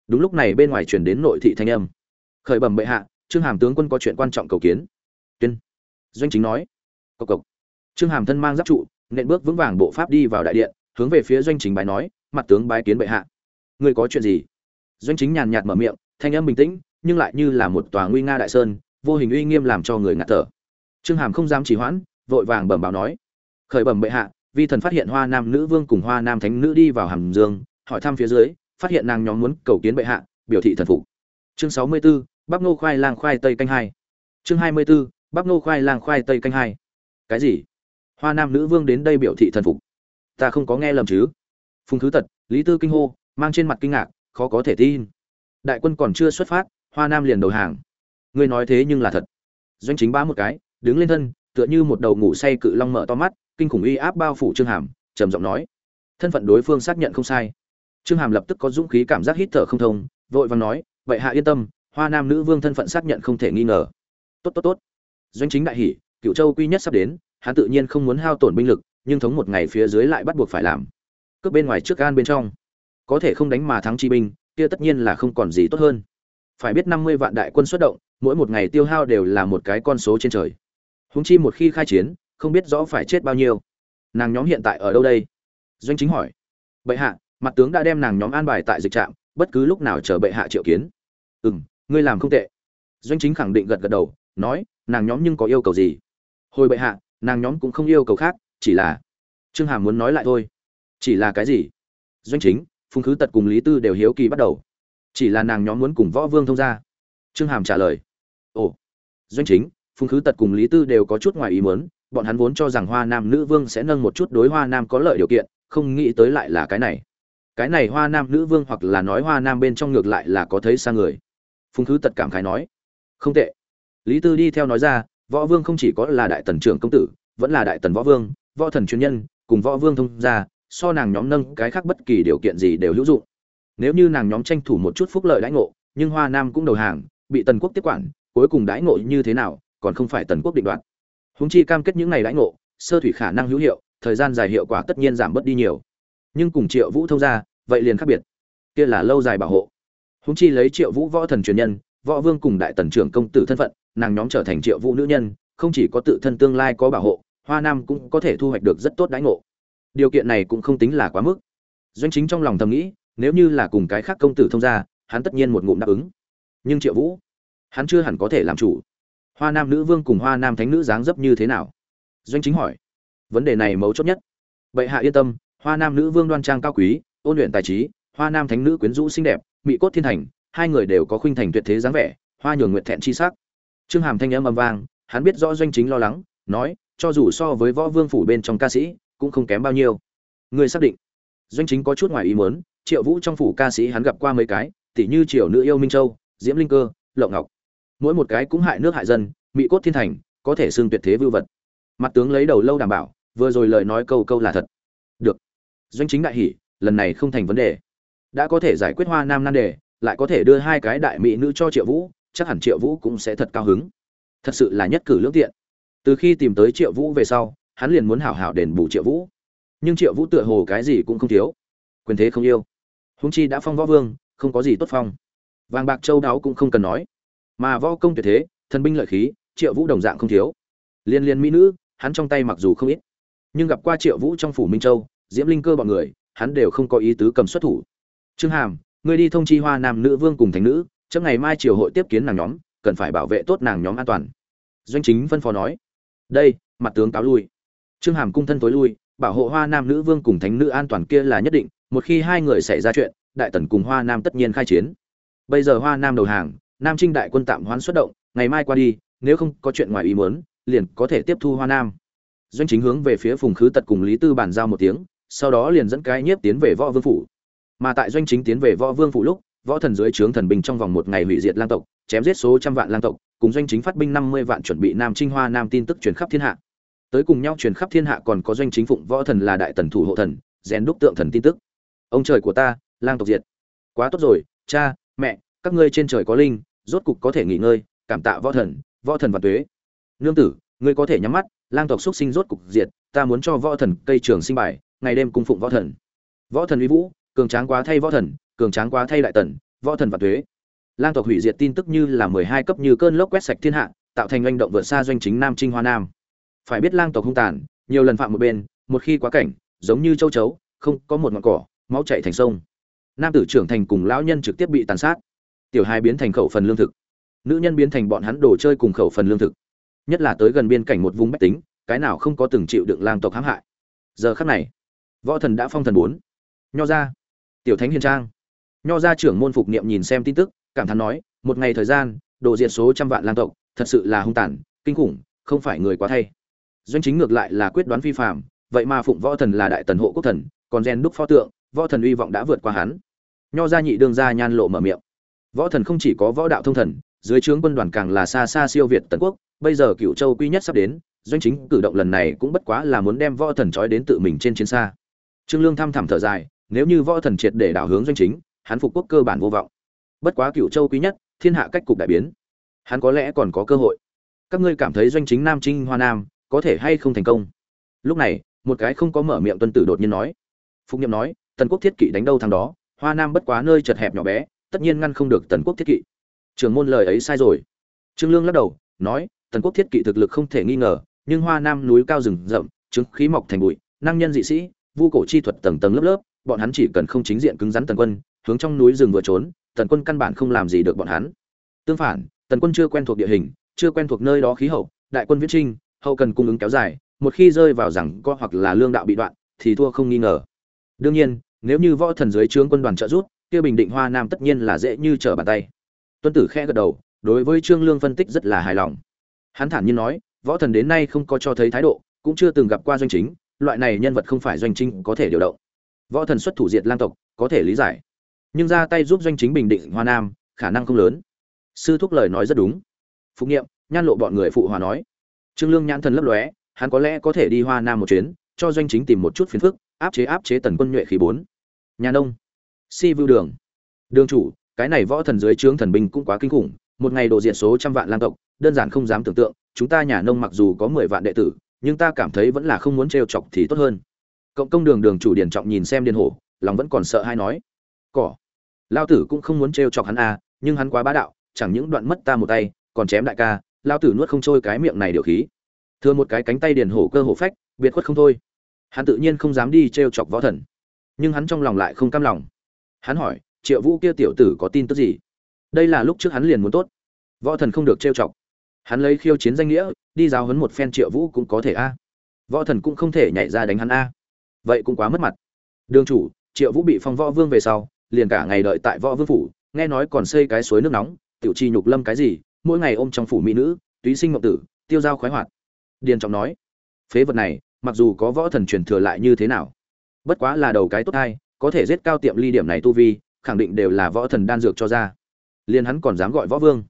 Đúng lúc này bên ngoài truyền đến nội thị thanh âm. Khởi bẩm bệ hạ, trương hàm tướng quân có chuyện quan trọng cầu kiến. Tuyên. Doanh chính nói. Cộc cộc. Trương hàm thân mang giáp trụ, nện bước vững vàng bộ pháp đi vào đại điện, hướng về phía doanh chính bái nói, mặt tướng bái kiến bệ hạ. Ngươi có chuyện gì? Doanh chính nhàn nhạt mở miệng, thanh âm bình tĩnh, nhưng lại như là một tòa nguy nga đại sơn, vô hình uy nghiêm làm cho người ngạt thở. Trương hàm không dám trì hoãn, vội vàng bẩm báo nói, khởi bẩm bệ hạ vi thần phát hiện hoa nam nữ vương cùng hoa nam thánh nữ đi vào hàm dương hỏi thăm phía dưới phát hiện nàng nhóm muốn cầu kiến bệ hạ biểu thị thần phục. Chương sáu mươi 64, bắp nô khoai lang khoai tây canh hai. Chương hai mươi 24, bắp nô khoai lang khoai tây canh hai. Cái gì? Hoa nam nữ vương đến đây biểu thị thần phục. Ta không có nghe lầm chứ? Phùng thứ tật lý tư kinh hô mang trên mặt kinh ngạc khó có thể tin. Đại quân còn chưa xuất phát hoa nam liền đầu hàng. Ngươi nói thế nhưng là thật. Doanh chính bá một cái đứng lên thân tựa như một đầu ngủ say cự long mở to mắt kinh khủng uy áp bao phủ trương hàm, trầm giọng nói. Thân phận đối phương xác nhận không sai. Trương hàm lập tức có dũng khí cảm giác hít thở không thông, vội vàng nói, vậy hạ yên tâm, hoa nam nữ vương thân phận xác nhận không thể nghi ngờ. Tốt tốt tốt. Doanh chính đại hỷ cựu châu quy nhất sắp đến, hắn tự nhiên không muốn hao tổn binh lực, nhưng thống một ngày phía dưới lại bắt buộc phải làm. Cướp bên ngoài trước gan bên trong. Có thể không đánh mà thắng chi binh, kia tất nhiên là không còn gì tốt hơn. Phải biết năm mươi vạn đại quân xuất động, mỗi một ngày tiêu hao đều là một cái con số trên trời. Húng chi một khi khai chiến không biết rõ phải chết bao nhiêu. Nàng nhóm hiện tại ở đâu đây? Doanh chính hỏi. Bệ hạ, mặt tướng đã đem nàng nhóm an bài tại dịch trạm, bất cứ lúc nào chờ bệ hạ triệu kiến. Ừ m ngươi làm không tệ. Doanh chính khẳng định gật gật đầu, nói, nàng nhóm nhưng có yêu cầu gì? Hồi bệ hạ, nàng nhóm cũng không yêu cầu khác, chỉ là trương hàm muốn nói lại thôi. Chỉ là cái gì? Doanh chính, phùng khứ tật cùng lý tư đều hiếu kỳ bắt đầu. Chỉ là nàng nhóm muốn cùng võ vương thông ra trương hàm trả lời. Ồ. Doanh chính, phùng khứ tật cùng lý tư đều có chút ngoài ý muốn bọn hắn vốn cho rằng hoa nam nữ vương sẽ nâng một chút đối hoa nam có lợi điều kiện, không nghĩ tới lại là cái này. Cái này hoa nam nữ vương hoặc là nói hoa nam bên trong ngược lại là có thấy xa người. Phùng thứ tật cảm khái nói, không tệ. Lý tư đi theo nói ra, võ vương không chỉ có là đại tần trưởng công tử, vẫn là đại tần võ vương, võ thần chuyên nhân, cùng võ vương thông gia, so nàng nhóm nâng cái khác bất kỳ điều kiện gì đều hữu dụng. Nếu như nàng nhóm tranh thủ một chút phúc lợi đãi ngộ, nhưng hoa nam cũng đầu hàng, bị tần quốc tiếp quản, cuối cùng đãi ngộ như thế nào, còn không phải tần quốc định đoạt. Huống chi cam kết những ngày lãi ngộ, sơ thủy khả năng hữu hiệu, thời gian dài hiệu quả tất nhiên giảm bớt đi nhiều. Nhưng cùng triệu vũ thông gia, vậy liền khác biệt. Kia là lâu dài bảo hộ. Huống chi lấy triệu vũ võ thần truyền nhân, võ vương cùng đại tần trưởng công tử thân phận, nàng nhóm trở thành triệu vũ nữ nhân, không chỉ có tự thân tương lai có bảo hộ, hoa nam cũng có thể thu hoạch được rất tốt đãi ngộ. Điều kiện này cũng không tính là quá mức. Doanh chính trong lòng thầm nghĩ, nếu như là cùng cái khác công tử thông gia, hắn tất nhiên một ngụm đáp ứng. Nhưng triệu vũ, hắn chưa hẳn có thể làm chủ hoa nam nữ vương cùng hoa nam thánh nữ dáng dấp như thế nào? Doanh chính hỏi. Vấn đề này mấu chốt nhất. Bệ hạ yên tâm, hoa nam nữ vương đoan trang cao quý, ôn luyện tài trí, hoa nam thánh nữ quyến rũ xinh đẹp mỹ cốt thiên thành, hai người đều có khuynh thành tuyệt thế dáng vẻ, hoa nhường nguyện thẹn chi sắc. Trương hàm thanh âm âm vang, hắn biết rõ doanh chính lo lắng, nói, cho dù so với võ vương phủ bên trong ca sĩ, cũng không kém bao nhiêu. Người xác định. Doanh chính có chút ngoài ý muốn, triệu vũ trong phủ ca sĩ hắn gặp qua mấy cái tỷ như triều nữ yêu minh châu, diễm linh cơ, lộng ngọc mỗi một cái cũng hại nước hại dân mỹ cốt thiên thành, có thể xưng tuyệt thế vưu vật. Mặt tướng lấy đầu lâu đảm bảo, vừa rồi lời nói câu câu là thật. Được. Doanh chính đại hỷ lần này không thành vấn đề. Đã có thể giải quyết hoa nam nan đề, lại có thể đưa hai cái đại mỹ nữ cho triệu vũ, chắc hẳn triệu vũ cũng sẽ thật cao hứng. Thật sự là nhất cử lương tiện. Từ khi tìm tới triệu vũ về sau, hắn liền muốn hảo hảo đền bù triệu vũ. Nhưng triệu vũ tựa hồ cái gì cũng không thiếu. Quyền thế không yêu. Húng chi đã phong võ vương, không có gì tốt phong. Vàng bạc châu đáo cũng không cần nói mà võ công tuyệt thế, thần binh lợi khí, triệu vũ đồng dạng không thiếu. Liên liên mỹ nữ, hắn trong tay mặc dù không ít, nhưng gặp qua triệu vũ trong phủ minh châu, diễm linh cơ bọn người, hắn đều không có ý tứ cầm xuất thủ. Trương hàm, ngươi đi thông chi hoa nam nữ vương cùng thành nữ trước ngày mai triều hội tiếp kiến nàng nhóm, cần phải bảo vệ tốt nàng nhóm an toàn. Doanh chính phân phó nói. Đây, mặt tướng cáo lui. Trương hàm cung thân tối lui, bảo hộ hoa nam nữ vương cùng thánh nữ an toàn kia là nhất định, một khi hai người xảy ra chuyện, đại tần cùng hoa nam tất nhiên khai chiến. Bây giờ hoa nam đầu hàng nam trinh đại quân tạm hoãn xuất động, ngày mai qua đi, nếu không có chuyện ngoài ý muốn, liền có thể tiếp thu hoa nam. Doanh chính hướng về phía phùng khứ tật cùng lý tư bàn giao một tiếng, sau đó liền dẫn cái nhiếp tiến về võ vương phủ. Mà tại doanh chính tiến về võ vương phủ lúc, võ thần dưới trướng thần binh trong vòng một ngày hủy diệt lang tộc, chém giết số trăm vạn lang tộc, cùng doanh chính phát binh năm mươi vạn chuẩn bị nam trinh hoa nam tin tức truyền khắp thiên hạ. Tới cùng nhau truyền khắp thiên hạ còn có doanh chính phụng võ thần là đại tần thủ hộ thần, rèn đúc tượng thần tin tức. Ông trời của ta, lang tộc diệt. Quá tốt rồi, cha, mẹ, các ngươi trên trời có linh rốt cục có thể nghỉ ngơi, cảm tạ võ thần võ thần và tuế. Nương tử, ngươi có thể nhắm mắt, lang tộc xuất sinh rốt cục diệt, ta muốn cho võ thần cây trường sinh bài, ngày đêm cung phụng võ thần. Võ thần uy vũ, cường tráng quá thay võ thần, cường tráng quá thay đại tần, võ thần và tuế. Lang tộc hủy diệt tin tức như là mười hai cấp như cơn lốc quét sạch thiên hạ, tạo thành anh động vượt xa doanh chính nam trinh hoa nam. Phải biết lang tộc hung tàn, nhiều lần phạm một bên, một khi quá cảnh, giống như châu chấu, không có một ngọn cỏ, máu chảy thành sông. Nam tử trưởng thành cùng lão nhân trực tiếp bị tàn sát tiểu hai biến thành khẩu phần lương thực. Nữ nhân biến thành bọn hắn đồ chơi cùng khẩu phần lương thực. Nhất là tới gần biên cảnh một vùng bách tính, cái nào không có từng chịu đựng lang tộc hãm hại. Giờ khắc này, võ thần đã phong thần bốn. Nho ra tiểu thánh hiền trang. Nho ra trưởng môn phục niệm nhìn xem tin tức, cảm thán nói, một ngày thời gian, đồ diệt số trăm vạn lang tộc, thật sự là hung tàn, kinh khủng, không phải người quá thay. Doanh chính ngược lại là quyết đoán vi phạm vậy mà phụng võ thần là đại tần hộ quốc thần, còn gen đúc pho tượng, võ thần uy vọng đã vượt qua hắn. Nho gia nhị đương gia nhan lộ mở miệng võ thần không chỉ có võ đạo thông thần, dưới trướng quân đoàn càng là xa xa siêu việt tần quốc, bây giờ cựu châu quy nhất sắp đến, doanh chính cử động lần này cũng bất quá là muốn đem võ thần trói đến tự mình trên chiến xa. Trương lương thăm thẳm thở dài, nếu như võ thần triệt để đảo hướng doanh chính, hắn phục quốc cơ bản vô vọng. Bất quá cựu châu quý nhất, thiên hạ cách cục đại biến. Hắn có lẽ còn có cơ hội. Các ngươi cảm thấy doanh chính nam trinh hoa nam có thể hay không thành công? Lúc này, một cái không có mở miệng tuân tử đột nhiên nói. Phục Niệm nói, tần quốc thiết kỵ đánh đâu thằng đó, hoa nam bất quá nơi chật hẹp nhỏ bé tất nhiên ngăn không được tần quốc thiết kỵ. Trường môn lời ấy sai rồi. Trương lương lắc đầu, nói, tần quốc thiết kỵ thực lực không thể nghi ngờ, nhưng hoa nam núi cao rừng rậm chứng khí mọc thành bụi, năng nhân dị sĩ, vu cổ chi thuật tầng tầng lớp lớp, bọn hắn chỉ cần không chính diện cứng rắn tần quân, hướng trong núi rừng vừa trốn, tần quân căn bản không làm gì được bọn hắn. Tương phản, tần quân chưa quen thuộc địa hình, chưa quen thuộc nơi đó khí hậu, đại quân viễn trinh, hậu cần cung ứng kéo dài, một khi rơi vào rằng co hoặc là lương đạo bị đoạn, thì thua không nghi ngờ. Đương nhiên, nếu như võ thần dưới trướng quân đoàn trợ rút kia bình định hoa nam tất nhiên là dễ như trở bàn tay. Tuân tử khẽ gật đầu, đối với trương lương phân tích rất là hài lòng. Hắn thản nhiên nói, võ thần đến nay không có cho thấy thái độ, cũng chưa từng gặp qua doanh chính, loại này nhân vật không phải doanh chính có thể điều động. Võ thần xuất thủ diệt lang tộc, có thể lý giải. Nhưng ra tay giúp doanh chính bình định hoa nam, khả năng không lớn. Sư thúc lời nói rất đúng. Phục nghiệm, nhan lộ bọn người phụ hòa nói. Trương lương nhãn thần lấp lóe, hắn có lẽ có thể đi hoa nam một chuyến, cho doanh chính tìm một chút phiền phức, áp chế áp chế tần quân nhuệ khí bốn. Nhà nông si vưu đường. Đường chủ, cái này võ thần dưới trướng thần binh cũng quá kinh khủng, một ngày đồ diện số trăm vạn lang tộc, đơn giản không dám tưởng tượng, chúng ta nhà nông mặc dù có mười vạn đệ tử, nhưng ta cảm thấy vẫn là không muốn trêu chọc thì tốt hơn. Cộng công đường đường chủ điển trọng nhìn xem điên hổ, lòng vẫn còn sợ hay nói. Cỏ. Lao tử cũng không muốn trêu chọc hắn à nhưng hắn quá bá đạo, chẳng những đoạn mất ta một tay, còn chém đại ca, lao tử nuốt không trôi cái miệng này điều khí. Thừa một cái cánh tay điền hổ cơ hổ phách, biệt khuất không thôi. Hắn tự nhiên không dám đi t r e o chọc võ thần. Nhưng hắn trong lòng lại không cam lòng hắn hỏi, triệu vũ kia tiểu tử có tin tức gì? Đây là lúc trước hắn liền muốn tốt. Võ thần không được trêu chọc. Hắn lấy khiêu chiến danh nghĩa, đi giáo hấn một phen triệu vũ cũng có thể a. Võ thần cũng không thể nhảy ra đánh hắn a. Vậy cũng quá mất mặt. Đường chủ, triệu vũ bị phong võ vương về sau, liền cả ngày đợi tại võ vương phủ, nghe nói còn xây cái suối nước nóng, tiểu chi nhục lâm cái gì, mỗi ngày ôm trong phủ mỹ nữ, túy sinh ngọc tử, tiêu dao khoái hoạt. Điền trọng nói, phế vật này, mặc dù có võ thần truyền thừa lại như thế nào, bất quá là đầu cái tốt hay có thể giết cao tiệm ly điểm này tu vi, khẳng định đều là võ thần đan dược cho ra. Liền hắn còn dám gọi võ vương.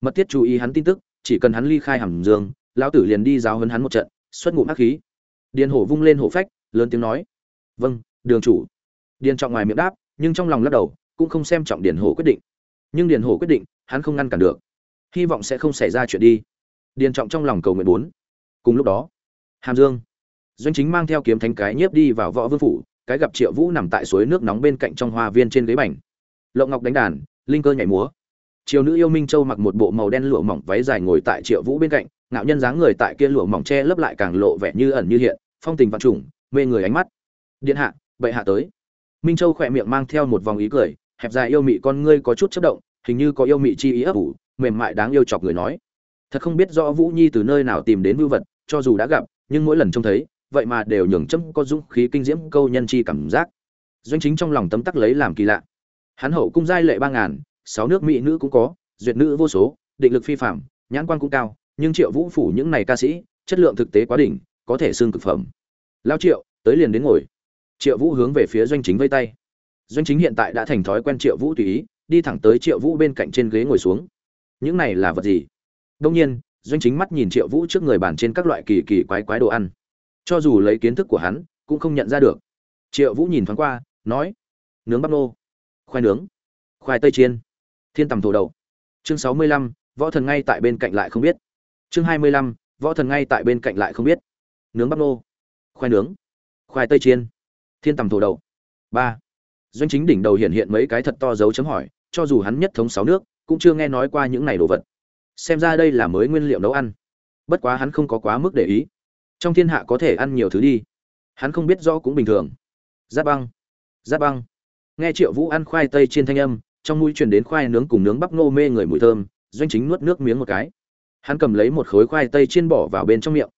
Mật thiết chú ý hắn tin tức, chỉ cần hắn ly khai hầm dương, lão tử liền đi giáo hấn hắn một trận, xuất ngụm hắc khí. Điền hổ vung lên hổ phách, lớn tiếng nói. Vâng đường chủ. Điền trọng ngoài miệng đáp, nhưng trong lòng lắc đầu, cũng không xem trọng điền hổ quyết định. Nhưng điền hổ quyết định, hắn không ngăn cản được. Hy vọng sẽ không xảy ra chuyện đi. Điền trọng trong lòng cầu nguyện bốn. Cùng lúc đó, hàm dương. Doanh chính mang theo kiếm thánh cái nhiếp đi vào võ vương phủ cái gặp triệu vũ nằm tại suối nước nóng bên cạnh trong hoa viên trên ghế bành. Lộng ngọc đánh đàn, linh cơ nhảy múa. Triều nữ yêu minh châu mặc một bộ màu đen lụa mỏng váy dài ngồi tại triệu vũ bên cạnh, ngạo nhân dáng người tại kia lụa mỏng che lấp lại càng lộ vẻ như ẩn như hiện, phong tình vạn trùng, mê người ánh mắt. Điện hạ, bệ hạ tới. Minh châu khỏe miệng mang theo một vòng ý cười, hẹp dài yêu mị con ngươi có chút chất động, hình như có yêu mị chi ý ấp ủ, mềm mại đáng yêu chọc người nói. Thật không biết rõ vũ nhi từ nơi nào tìm đến vưu vật, cho dù đã gặp, nhưng mỗi lần trông thấy vậy mà đều nhường chấm có dũng khí kinh diễm câu nhân chi cảm giác. Doanh chính trong lòng tấm tắc lấy làm kỳ lạ. Hắn hậu cung giai lệ ba ngàn, sáu nước mỹ nữ cũng có, duyệt nữ vô số, định lực phi phạm nhãn quan cũng cao, nhưng triệu vũ phủ những này ca sĩ, chất lượng thực tế quá đỉnh, có thể xương cực phẩm. Lao triệu, tới liền đến ngồi. Triệu vũ hướng về phía doanh chính vây tay. Doanh chính hiện tại đã thành thói quen triệu vũ tùy ý, đi thẳng tới triệu vũ bên cạnh trên ghế ngồi xuống. Những này là vật gì? Đông nhiên, doanh chính mắt nhìn triệu vũ trước người bàn trên các loại kỳ kỳ quái quái đồ ăn cho dù lấy kiến thức của hắn, cũng không nhận ra được. Triệu vũ nhìn thoáng qua, nói, nướng bắp nô, khoai nướng, khoai tây chiên, thiên tầm thổ đậu. Chương sáu mươi lăm, võ thần ngay tại bên cạnh lại không biết. Chương hai mươi lăm, võ thần ngay tại bên cạnh lại không biết. Nướng bắp nô, khoai nướng, khoai tây chiên, thiên tầm thổ đậu. Ba, doanh chính đỉnh đầu hiện hiện mấy cái thật to dấu chấm hỏi, cho dù hắn nhất thống sáu nước, cũng chưa nghe nói qua những này đồ vật. Xem ra đây là mới nguyên liệu nấu ăn. Bất quá hắn không có quá mức để ý trong thiên hạ có thể ăn nhiều thứ đi. Hắn không biết rõ cũng bình thường. Giáp băng giáp băng. Nghe triệu vũ ăn khoai tây trên thanh âm, trong mũi truyền đến khoai nướng cùng nướng bắp ngô mê người mùi thơm, doanh chính nuốt nước miếng một cái. Hắn cầm lấy một khối khoai tây chiên bỏ vào bên trong miệng.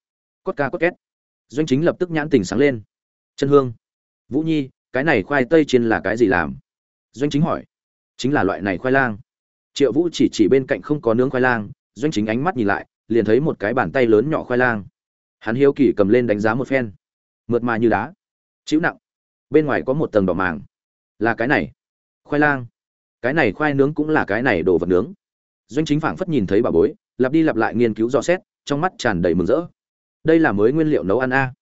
Cốt ca cốt két. Doanh chính lập tức nhãn tình sáng lên. Chân hương. Vũ nhi, cái này khoai tây chiên là cái gì làm? Doanh chính hỏi. Chính là loại này khoai lang. Triệu vũ chỉ chỉ bên cạnh không có nướng khoai lang. Doanh chính ánh mắt nhìn lại, liền thấy một cái bàn tay lớn nhỏ khoai lang hắn hiếu kỳ cầm lên đánh giá một phen. Mượt mà như đá. Chịu nặng. Bên ngoài có một tầng đỏ màng. Là cái này. Khoai lang. Cái này khoai nướng cũng là cái này đồ vật nướng. Doanh chính phảng phất nhìn thấy bà bối, lặp đi lặp lại nghiên cứu dò xét, trong mắt tràn đầy mừng rỡ. Đây là mới nguyên liệu nấu ăn a.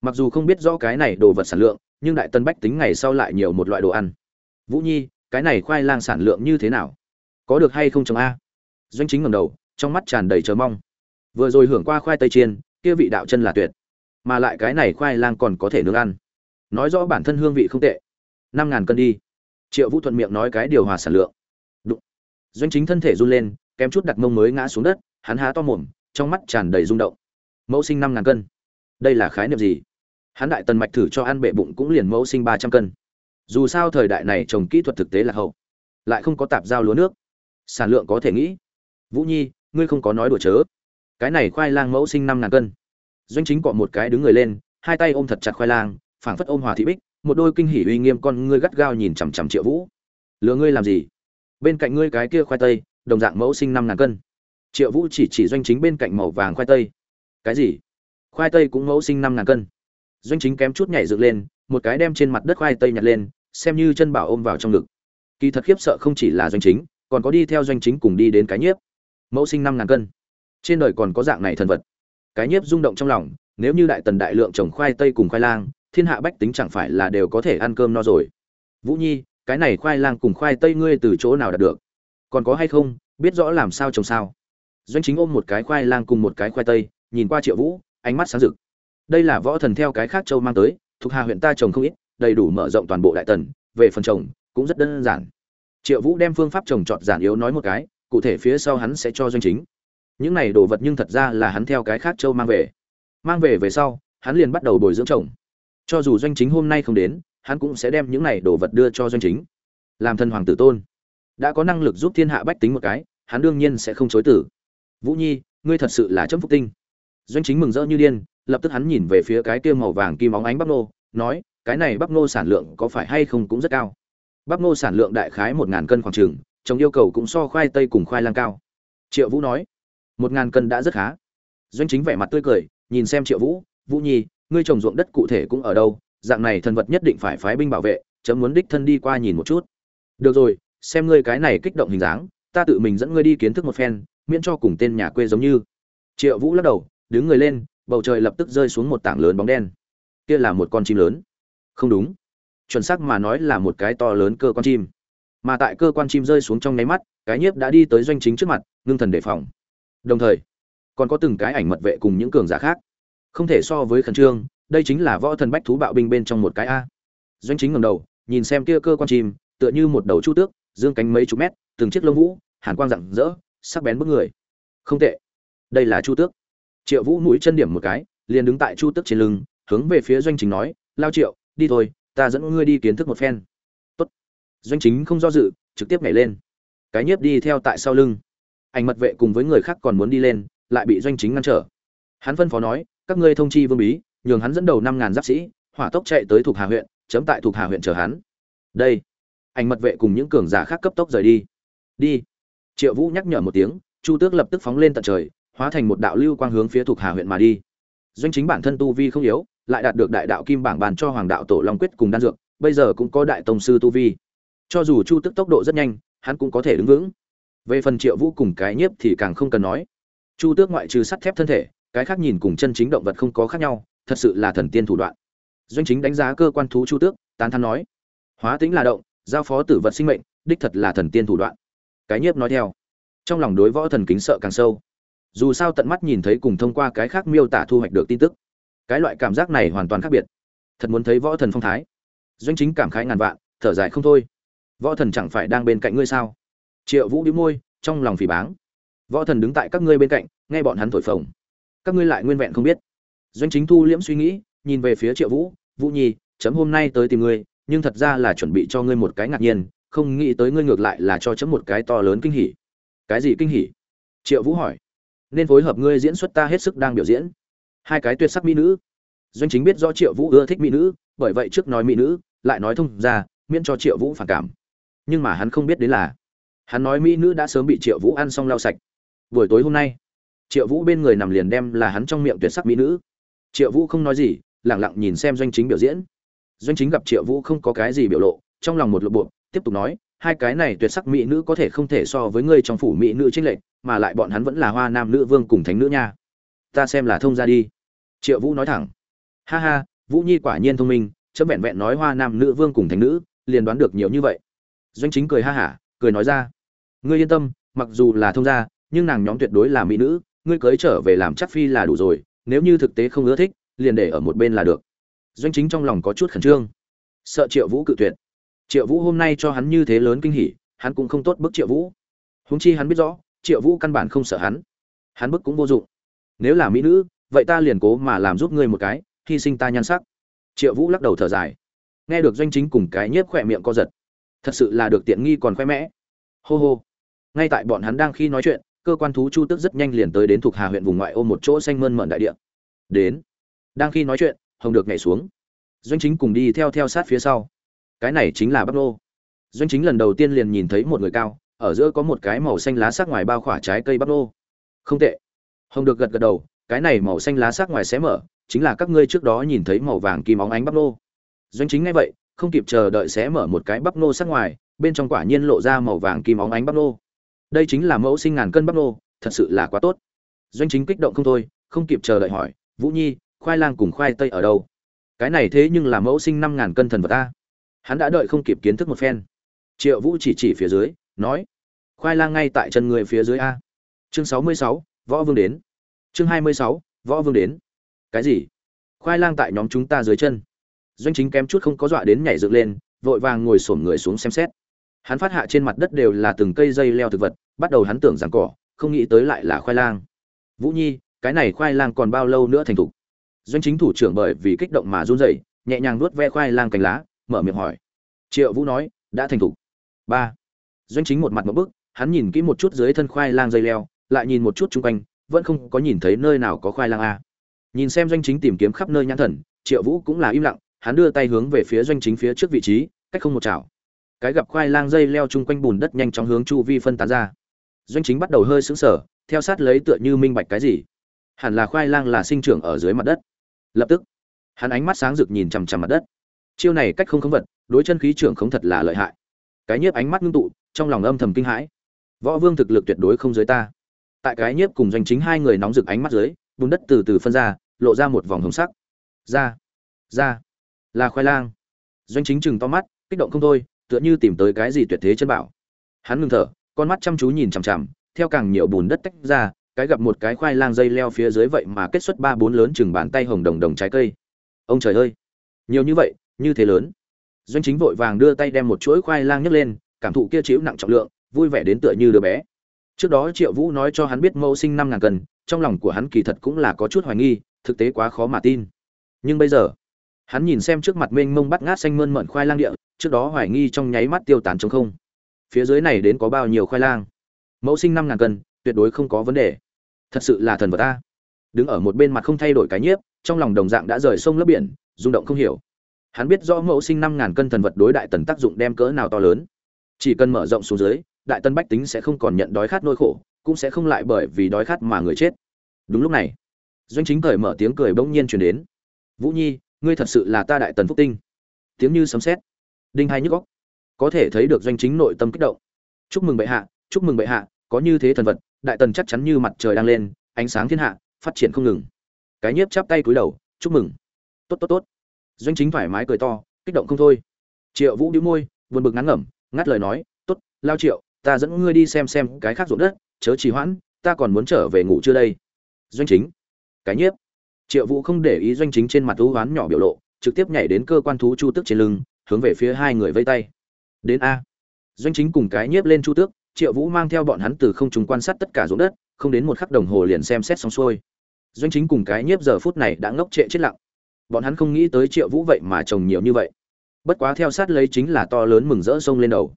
Mặc dù không biết rõ cái này đồ vật sản lượng, nhưng đại tân bách tính ngày sau lại nhiều một loại đồ ăn. Vũ nhi, cái này khoai lang sản lượng như thế nào? Có được hay không chồng a? Doanh chính ngầm đầu, trong mắt tràn đầy chờ mong. Vừa rồi hưởng qua khoai tây chiên kia vị đạo chân là tuyệt, mà lại cái này khoai lang còn có thể nướng ăn. Nói rõ bản thân hương vị không tệ. Năm ngàn cân đi. Triệu vũ thuận miệng nói cái điều hòa sản lượng. Đụng. doanh chính thân thể run lên, kém chút đặt mông mới ngã xuống đất, hắn há to mồm, trong mắt tràn đầy rung động. Mẫu sinh năm ngàn cân. Đây là khái niệm gì? Hắn đại tần mạch thử cho ăn bệ bụng cũng liền mẫu sinh ba trăm cân. Dù sao thời đại này trồng kỹ thuật thực tế là hậu. Lại không có tạp giao lúa nước. Sản lượng có thể nghĩ. Vũ nhi, ngươi không có nói đùa chớ cái này khoai lang mẫu sinh năm ngàn cân. Doanh chính cọ một cái đứng người lên, hai tay ôm thật chặt khoai lang, phảng phất ôm hòa thị bích, một đôi kinh hỉ uy nghiêm con ngươi gắt gao nhìn chằm chằm triệu vũ. Lừa ngươi làm gì? Bên cạnh ngươi cái kia khoai tây, đồng dạng mẫu sinh năm ngàn cân. Triệu vũ chỉ chỉ doanh chính bên cạnh màu vàng khoai tây. Cái gì? Khoai tây cũng mẫu sinh năm ngàn cân. Doanh chính kém chút nhảy dựng lên, một cái đem trên mặt đất khoai tây nhặt lên, xem như chân bảo ôm vào trong ngực. Kỳ thật khiếp sợ không chỉ là doanh chính, còn có đi theo doanh chính cùng đi đến cái nhiếp. Mẫu sinh năm ngàn cân trên đời còn có dạng này thần vật. Cái nhiếp rung động trong lòng, nếu như đại tần đại lượng trồng khoai tây cùng khoai lang, thiên hạ bách tính chẳng phải là đều có thể ăn cơm no rồi. Vũ nhi, cái này khoai lang cùng khoai tây ngươi từ chỗ nào đạt được? Còn có hay không? Biết rõ làm sao trồng sao? Doanh chính ôm một cái khoai lang cùng một cái khoai tây, nhìn qua triệu vũ, ánh mắt sáng rực. Đây là võ thần theo cái khác châu mang tới, thuộc hà huyện ta trồng không ít, đầy đủ mở rộng toàn bộ đại tần, về phần trồng, cũng rất đơn giản. Triệu vũ đem phương pháp trồng trọt giản yếu nói một cái, cụ thể phía sau hắn sẽ cho doanh chính những này đồ vật nhưng thật ra là hắn theo cái khác châu mang về. Mang về về sau, hắn liền bắt đầu bồi dưỡng chồng. Cho dù doanh chính hôm nay không đến, hắn cũng sẽ đem những này đồ vật đưa cho doanh chính. Làm thân hoàng tử tôn. Đã có năng lực giúp thiên hạ bách tính một cái, hắn đương nhiên sẽ không chối tử. Vũ nhi, ngươi thật sự là chấm phúc tinh. Doanh chính mừng rỡ như điên, lập tức hắn nhìn về phía cái kia màu vàng kim óng ánh bắp nô, nói, cái này bắp nô sản lượng có phải hay không cũng rất cao? Bắp nô sản lượng đại khái một ngàn cân khoảng trừng trồng yêu cầu cũng so khoai tây cùng khoai lang cao. Triệu vũ nói một ngàn cân đã rất khá. Doanh chính vẻ mặt tươi cười, nhìn xem triệu vũ vũ nhi, ngươi trồng ruộng đất cụ thể cũng ở đâu? Dạng này thần vật nhất định phải phái binh bảo vệ, chấm muốn đích thân đi qua nhìn một chút. Được rồi, xem ngươi cái này kích động hình dáng, ta tự mình dẫn ngươi đi kiến thức một phen, miễn cho cùng tên nhà quê giống như. Triệu vũ lắc đầu, đứng người lên, bầu trời lập tức rơi xuống một tảng lớn bóng đen. Kia là một con chim lớn. Không đúng. Chuẩn xác mà nói là một cái to lớn cơ quan chim. Mà tại cơ quan chim rơi xuống trong nháy mắt, cái nhiếp đã đi tới doanh chính trước mặt, ngưng thần đề phòng đồng thời, còn có từng cái ảnh mật vệ cùng những cường giả khác. Không thể so với khẩn trương, đây chính là võ thần bách thú bạo binh bên trong một cái a. Doanh chính ngầm đầu, nhìn xem kia cơ quan chim, tựa như một đầu chu tước, dương cánh mấy chục mét, từng chiếc lông vũ, hàn quang rạng rỡ, sắc bén bức người. Không tệ. Đây là chu tước. Triệu vũ mũi chân điểm một cái, liền đứng tại chu tước trên lưng, hướng về phía doanh chính nói, lao triệu, đi thôi, ta dẫn ngươi đi kiến thức một phen. Tốt. doanh chính không do dự, trực tiếp nhảy lên. Cái nhiếp đi theo tại sau lưng ảnh mật vệ cùng với người khác còn muốn đi lên, lại bị doanh chính ngăn trở. Hắn phân phó nói, các ngươi thông chi vương bí, nhường hắn dẫn đầu năm ngàn giáp sĩ, hỏa tốc chạy tới thuộc hà huyện, chấm tại thuộc hà huyện chờ hắn. Đây. Ảnh mật vệ cùng những cường giả khác cấp tốc rời đi. Đi. Triệu vũ nhắc nhở một tiếng, chu tước lập tức phóng lên tận trời, hóa thành một đạo lưu quang hướng phía thuộc hà huyện mà đi. Doanh chính bản thân tu vi không yếu, lại đạt được đại đạo kim bảng bàn cho hoàng đạo tổ long quyết cùng đan dược, bây giờ cũng có đại tông sư tu vi. Cho dù chu tức tốc độ rất nhanh, hắn cũng có thể đứng vững về phần triệu vũ cùng cái nhiếp thì càng không cần nói. Chu tước ngoại trừ sắt thép thân thể, cái khác nhìn cùng chân chính động vật không có khác nhau, thật sự là thần tiên thủ đoạn. Doanh chính đánh giá cơ quan thú chu tước, tán thắn nói, hóa tính là động, giao phó tử vật sinh mệnh, đích thật là thần tiên thủ đoạn. Cái nhiếp nói theo. Trong lòng đối võ thần kính sợ càng sâu. Dù sao tận mắt nhìn thấy cùng thông qua cái khác miêu tả thu hoạch được tin tức, cái loại cảm giác này hoàn toàn khác biệt. Thật muốn thấy võ thần phong thái. Doanh chính cảm khái ngàn vạn, thở dài không thôi. Võ thần chẳng phải đang bên cạnh ngươi sao? Triệu vũ đĩu môi, trong lòng phỉ báng. Võ thần đứng tại các ngươi bên cạnh, nghe bọn hắn thổi phồng. Các ngươi lại nguyên vẹn không biết. Doanh chính thu liễm suy nghĩ, nhìn về phía triệu vũ vũ nhi, chấm hôm nay tới tìm ngươi, nhưng thật ra là chuẩn bị cho ngươi một cái ngạc nhiên, không nghĩ tới ngươi ngược lại là cho chấm một cái to lớn kinh hỉ. Cái gì kinh hỉ? Triệu vũ hỏi. Nên phối hợp ngươi diễn xuất ta hết sức đang biểu diễn. Hai cái tuyệt sắc mỹ nữ. Doanh chính biết rõ triệu vũ ưa thích mỹ nữ, bởi vậy trước nói mỹ nữ, lại nói thông ra, miễn cho triệu vũ phản cảm. Nhưng mà hắn không biết đến là hắn nói mỹ nữ đã sớm bị triệu vũ ăn xong lau sạch. Buổi tối hôm nay, triệu vũ bên người nằm liền đem là hắn trong miệng tuyệt sắc mỹ nữ. Triệu vũ không nói gì lẳng lặng nhìn xem doanh chính biểu diễn. Doanh chính gặp triệu vũ không có cái gì biểu lộ, trong lòng một lộ bộ tiếp tục nói, hai cái này tuyệt sắc mỹ nữ có thể không thể so với ngươi trong phủ mỹ nữ trinh lệch, mà lại bọn hắn vẫn là hoa nam nữ vương cùng thánh nữ nha. Ta xem là thông ra đi. Triệu vũ nói thẳng. Ha ha, vũ nhi quả nhiên thông minh, chấm vẹn vẹn nói hoa nam nữ vương cùng thánh nữ, liền đoán được nhiều như vậy. Doanh chính cười ha hả, cười nói ra ngươi yên tâm, mặc dù là thông gia, nhưng nàng nhóm tuyệt đối là mỹ nữ, ngươi cưới trở về làm chắc phi là đủ rồi, nếu như thực tế không ưa thích, liền để ở một bên là được. Doanh chính trong lòng có chút khẩn trương. Sợ triệu vũ cự tuyệt. Triệu vũ hôm nay cho hắn như thế lớn kinh hỉ, hắn cũng không tốt bức triệu vũ. Húng chi hắn biết rõ, triệu vũ căn bản không sợ hắn. Hắn bức cũng vô dụng. Nếu là mỹ nữ, vậy ta liền cố mà làm giúp ngươi một cái, hy sinh ta nhan sắc. Triệu vũ lắc đầu thở dài. Nghe được doanh chính cùng cái nhếp khỏe miệng co giật. Thật sự là được tiện nghi còn khoe mẽ. Hô hô ngay tại bọn hắn đang khi nói chuyện, cơ quan thú chu tước rất nhanh liền tới đến thuộc hà huyện vùng ngoại ô một chỗ xanh mơn mận đại địa. Đến. Đang khi nói chuyện, hồng được nhảy xuống. Doanh chính cùng đi theo theo sát phía sau. Cái này chính là bắc nô. Doanh chính lần đầu tiên liền nhìn thấy một người cao, ở giữa có một cái màu xanh lá sắc ngoài bao khỏa trái cây bắc nô. Không tệ. Hồng được gật gật đầu, cái này màu xanh lá sắc ngoài xé mở, chính là các ngươi trước đó nhìn thấy màu vàng kim óng ánh bắc nô. Doanh chính ngay vậy, không kịp chờ đợi xé mở một cái bắp nô sắc ngoài, bên trong quả nhiên lộ ra màu vàng kim óng ánh bắp nô đây chính là mẫu sinh ngàn cân bắp nô, thật sự là quá tốt. Doanh chính kích động không thôi, không kịp chờ đợi hỏi, vũ nhi, khoai lang cùng khoai tây ở đâu? Cái này thế nhưng là mẫu sinh năm ngàn cân thần vật ta hắn đã đợi không kịp kiến thức một phen. Triệu vũ chỉ chỉ phía dưới, nói, khoai lang ngay tại chân người phía dưới a. Chương sáu mươi sáu, võ vương đến. Chương hai mươi sáu, võ vương đến. Cái gì? Khoai lang tại nhóm chúng ta dưới chân. Doanh chính kém chút không có dọa đến nhảy dựng lên, vội vàng ngồi xổm người xuống xem xét hắn phát hạ trên mặt đất đều là từng cây dây leo thực vật, bắt đầu hắn tưởng rằng cỏ, không nghĩ tới lại là khoai lang. Vũ nhi, cái này khoai lang còn bao lâu nữa thành thục? Doanh chính thủ trưởng bởi vì kích động mà run rẩy, nhẹ nhàng nuốt ve khoai lang cành lá, mở miệng hỏi. Triệu vũ nói, đã thành thục. Ba. Doanh chính một mặt một bức, hắn nhìn kỹ một chút dưới thân khoai lang dây leo, lại nhìn một chút chung quanh, vẫn không có nhìn thấy nơi nào có khoai lang a. Nhìn xem doanh chính tìm kiếm khắp nơi nhãn thần, triệu vũ cũng là im lặng, hắn đưa tay hướng về phía doanh chính phía trước vị trí, cách không một chảo cái gặp khoai lang dây leo chung quanh bùn đất nhanh chóng hướng chu vi phân tán ra. Doanh chính bắt đầu hơi sững sờ, theo sát lấy tựa như minh bạch cái gì. Hẳn là khoai lang là sinh trưởng ở dưới mặt đất. Lập tức, hắn ánh mắt sáng rực nhìn chằm chằm mặt đất. Chiêu này cách không khống vật, đối chân khí trưởng không thật là lợi hại. Cái nhiếp ánh mắt ngưng tụ, trong lòng âm thầm kinh hãi. Võ vương thực lực tuyệt đối không dưới ta. Tại cái nhiếp cùng doanh chính hai người nóng rực ánh mắt dưới, bùn đất từ từ phân ra, lộ ra một vòng hồng sắc. Ra ra, là khoai lang. Doanh chính chừng to mắt, kích động không thôi tựa như tìm tới cái gì tuyệt thế chân bảo. Hắn ngừng thở, con mắt chăm chú nhìn chằm chằm, theo càng nhiều bùn đất tách ra, cái gặp một cái khoai lang dây leo phía dưới vậy mà kết xuất ba bốn lớn chừng bàn tay hồng đồng đồng trái cây. Ông trời ơi! Nhiều như vậy, như thế lớn. Doanh chính vội vàng đưa tay đem một chuỗi khoai lang nhấc lên, cảm thụ kia chịu nặng trọng lượng, vui vẻ đến tựa như đứa bé. Trước đó triệu vũ nói cho hắn biết mẫu sinh năm ngàn cân, trong lòng của hắn kỳ thật cũng là có chút hoài nghi, thực tế quá khó mà tin. Nhưng bây giờ, hắn nhìn xem trước mặt mênh mông bắt ngát xanh mơn mận khoai lang địa trước đó hoài nghi trong nháy mắt tiêu tán trong không. Phía dưới này đến có bao nhiêu khoai lang? Mẫu sinh năm ngàn cân, tuyệt đối không có vấn đề. Thật sự là thần vật ta đứng ở một bên mặt không thay đổi cái nhiếp, trong lòng đồng dạng đã rời sông lấp biển, rung động không hiểu. Hắn biết rõ mẫu sinh năm ngàn cân thần vật đối đại tần tác dụng đem cỡ nào to lớn. Chỉ cần mở rộng xuống dưới, đại tân bách tính sẽ không còn nhận đói khát nỗi khổ, cũng sẽ không lại bởi vì đói khát mà người chết. Đúng lúc này, doanh chính thời mở tiếng cười bỗng nhiên chuyển đến. Vũ nhi, ngươi thật sự là ta đại tần phúc tinh. Tiếng như sấm sét đinh hai nhức góc có thể thấy được doanh chính nội tâm kích động. Chúc mừng bệ hạ, chúc mừng bệ hạ, có như thế thần vật, đại tần chắc chắn như mặt trời đang lên, ánh sáng thiên hạ, phát triển không ngừng. Cái nhiếp chắp tay cúi đầu, chúc mừng. Tốt tốt tốt. Doanh chính thoải mái cười to, kích động không thôi. Triệu vũ đĩu môi, buồn bực ngắn ngẩm, ngắt lời nói, tốt, lao triệu, ta dẫn ngươi đi xem xem cái khác ruộng đất, chớ trì hoãn, ta còn muốn trở về ngủ chưa đây. Doanh chính. Cái nhiếp. Triệu vũ không để ý doanh chính trên mặt thú hoán nhỏ biểu lộ, trực tiếp nhảy đến cơ quan thú chu tước trên lưng hướng về phía hai người vây tay. Đến a. Doanh chính cùng cái nhiếp lên chu tước, triệu vũ mang theo bọn hắn từ không trùng quan sát tất cả ruộng đất, không đến một khắc đồng hồ liền xem xét xong xuôi. Doanh chính cùng cái nhiếp giờ phút này đã ngốc trệ chết lặng. Bọn hắn không nghĩ tới triệu vũ vậy mà trồng nhiều như vậy. Bất quá theo sát lấy chính là to lớn mừng rỡ sông lên đầu.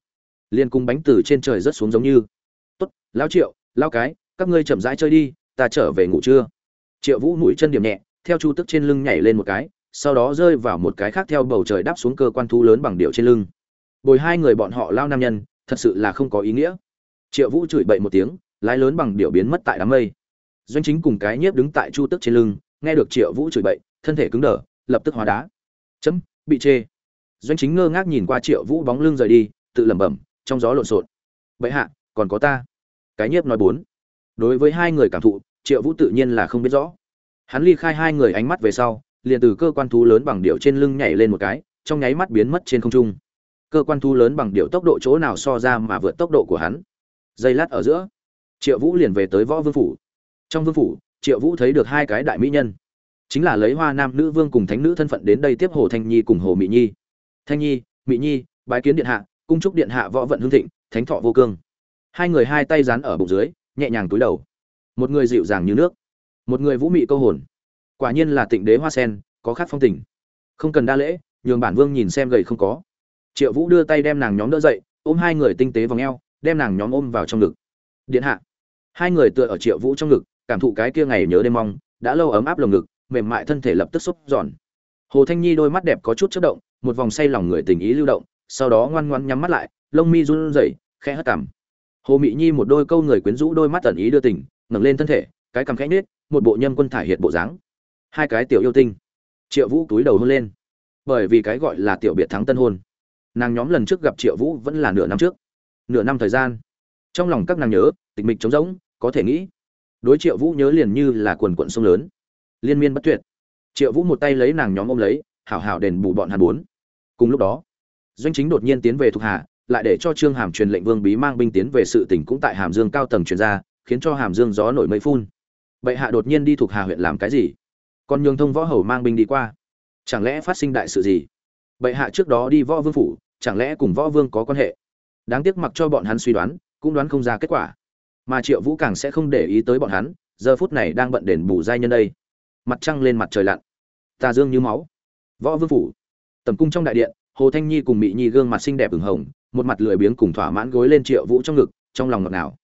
Liên cùng bánh từ trên trời rớt xuống giống như. Tốt lao triệu lao cái, các ngươi chậm rãi chơi đi, ta trở về ngủ trưa. Triệu vũ mũi chân điểm nhẹ, theo chu tức trên lưng nhảy lên một cái sau đó rơi vào một cái khác theo bầu trời đáp xuống cơ quan thu lớn bằng điệu trên lưng. Bồi hai người bọn họ lao nam nhân, thật sự là không có ý nghĩa. Triệu vũ chửi bậy một tiếng, lái lớn bằng điệu biến mất tại đám mây. Doanh chính cùng cái nhiếp đứng tại chu tức trên lưng, nghe được triệu vũ chửi bậy, thân thể cứng đờ, lập tức hóa đá. Chấm, bị chê. Doanh chính ngơ ngác nhìn qua triệu vũ bóng lưng rời đi, tự lẩm bẩm, trong gió lộn xộn. Vậy hạ, còn có ta. Cái nhiếp nói bốn. Đối với hai người cảm thụ, triệu vũ tự nhiên là không biết rõ. Hắn ly khai hai người ánh mắt về sau liền từ cơ quan thú lớn bằng điệu trên lưng nhảy lên một cái, trong nháy mắt biến mất trên không trung. Cơ quan thú lớn bằng điệu tốc độ chỗ nào so ra mà vượt tốc độ của hắn? Giây lát ở giữa, triệu vũ liền về tới võ vương phủ. Trong vương phủ, triệu vũ thấy được hai cái đại mỹ nhân. Chính là lấy hoa nam nữ vương cùng thánh nữ thân phận đến đây tiếp hồ thanh nhi cùng hồ mỹ nhi. Thanh nhi mỹ nhi, bái kiến điện hạ, cung trúc điện hạ võ vận hương thịnh, thánh thọ vô cương. Hai người hai tay dán ở bụng dưới, nhẹ nhàng túi đầu. Một người dịu dàng như nước, một người vũ mị câu hồn quả nhiên là tịnh đế hoa sen, có khác phong tình. Không cần đa lễ, nhường bản vương nhìn xem gầy không có. Triệu vũ đưa tay đem nàng nhóm đỡ dậy, ôm hai người tinh tế vào ngheo đem nàng nhóm ôm vào trong ngực. Điện hạ. Hai người tựa ở triệu vũ trong ngực, cảm thụ cái kia ngày nhớ đêm mong, đã lâu ấm áp lồng ngực, mềm mại thân thể lập tức xúc giòn. Hồ thanh nhi đôi mắt đẹp có chút chất động, một vòng say lòng người tình ý lưu động, sau đó ngoan ngoan nhắm mắt lại, lông mi run rẩy, khẽ hất cằm. Hồ mị nhi một đôi câu người quyến rũ đôi mắt tẩn ý đưa tình, ngẩng lên thân thể, cái cằm khẽ nết một bộ nhâm quân thải hiện bộ dáng hai cái tiểu yêu tinh. Triệu vũ túi đầu hôn lên. Bởi vì cái gọi là tiểu biệt thắng tân hôn. Nàng nhóm lần trước gặp triệu vũ vẫn là nửa năm trước. Nửa năm thời gian. Trong lòng các nàng nhớ, tịch mịch trống rỗng, có thể nghĩ. Đối triệu vũ nhớ liền như là quần quận sông lớn. Liên miên bất tuyệt. Triệu vũ một tay lấy nàng nhóm ôm lấy, hảo hảo đền bù bọn hàn bốn. Cùng lúc đó, doanh chính đột nhiên tiến về thuộc hạ, lại để cho trương hàm truyền lệnh vương bí mang binh tiến về sự tỉnh cũng tại hàm dương cao tầng truyền ra, khiến cho hàm dương gió nổi mây phun. Bệ hạ đột nhiên đi thuộc hà huyện làm cái gì? Còn nhường thông võ hầu mang binh đi qua. Chẳng lẽ phát sinh đại sự gì? Bệ hạ trước đó đi võ vương phủ, chẳng lẽ cùng võ vương có quan hệ? Đáng tiếc mặc cho bọn hắn suy đoán, cũng đoán không ra kết quả. Mà triệu vũ càng sẽ không để ý tới bọn hắn, giờ phút này đang bận đền bù giai nhân đây. Mặt trăng lên mặt trời lặn. Tà dương như máu. Võ vương phủ. Tầm cung trong đại điện, hồ thanh nhi cùng mỹ nhi gương mặt xinh đẹp ửng hồng, một mặt lười biếng cùng thỏa mãn gối lên triệu vũ trong ngực, trong lòng ngọt ngào.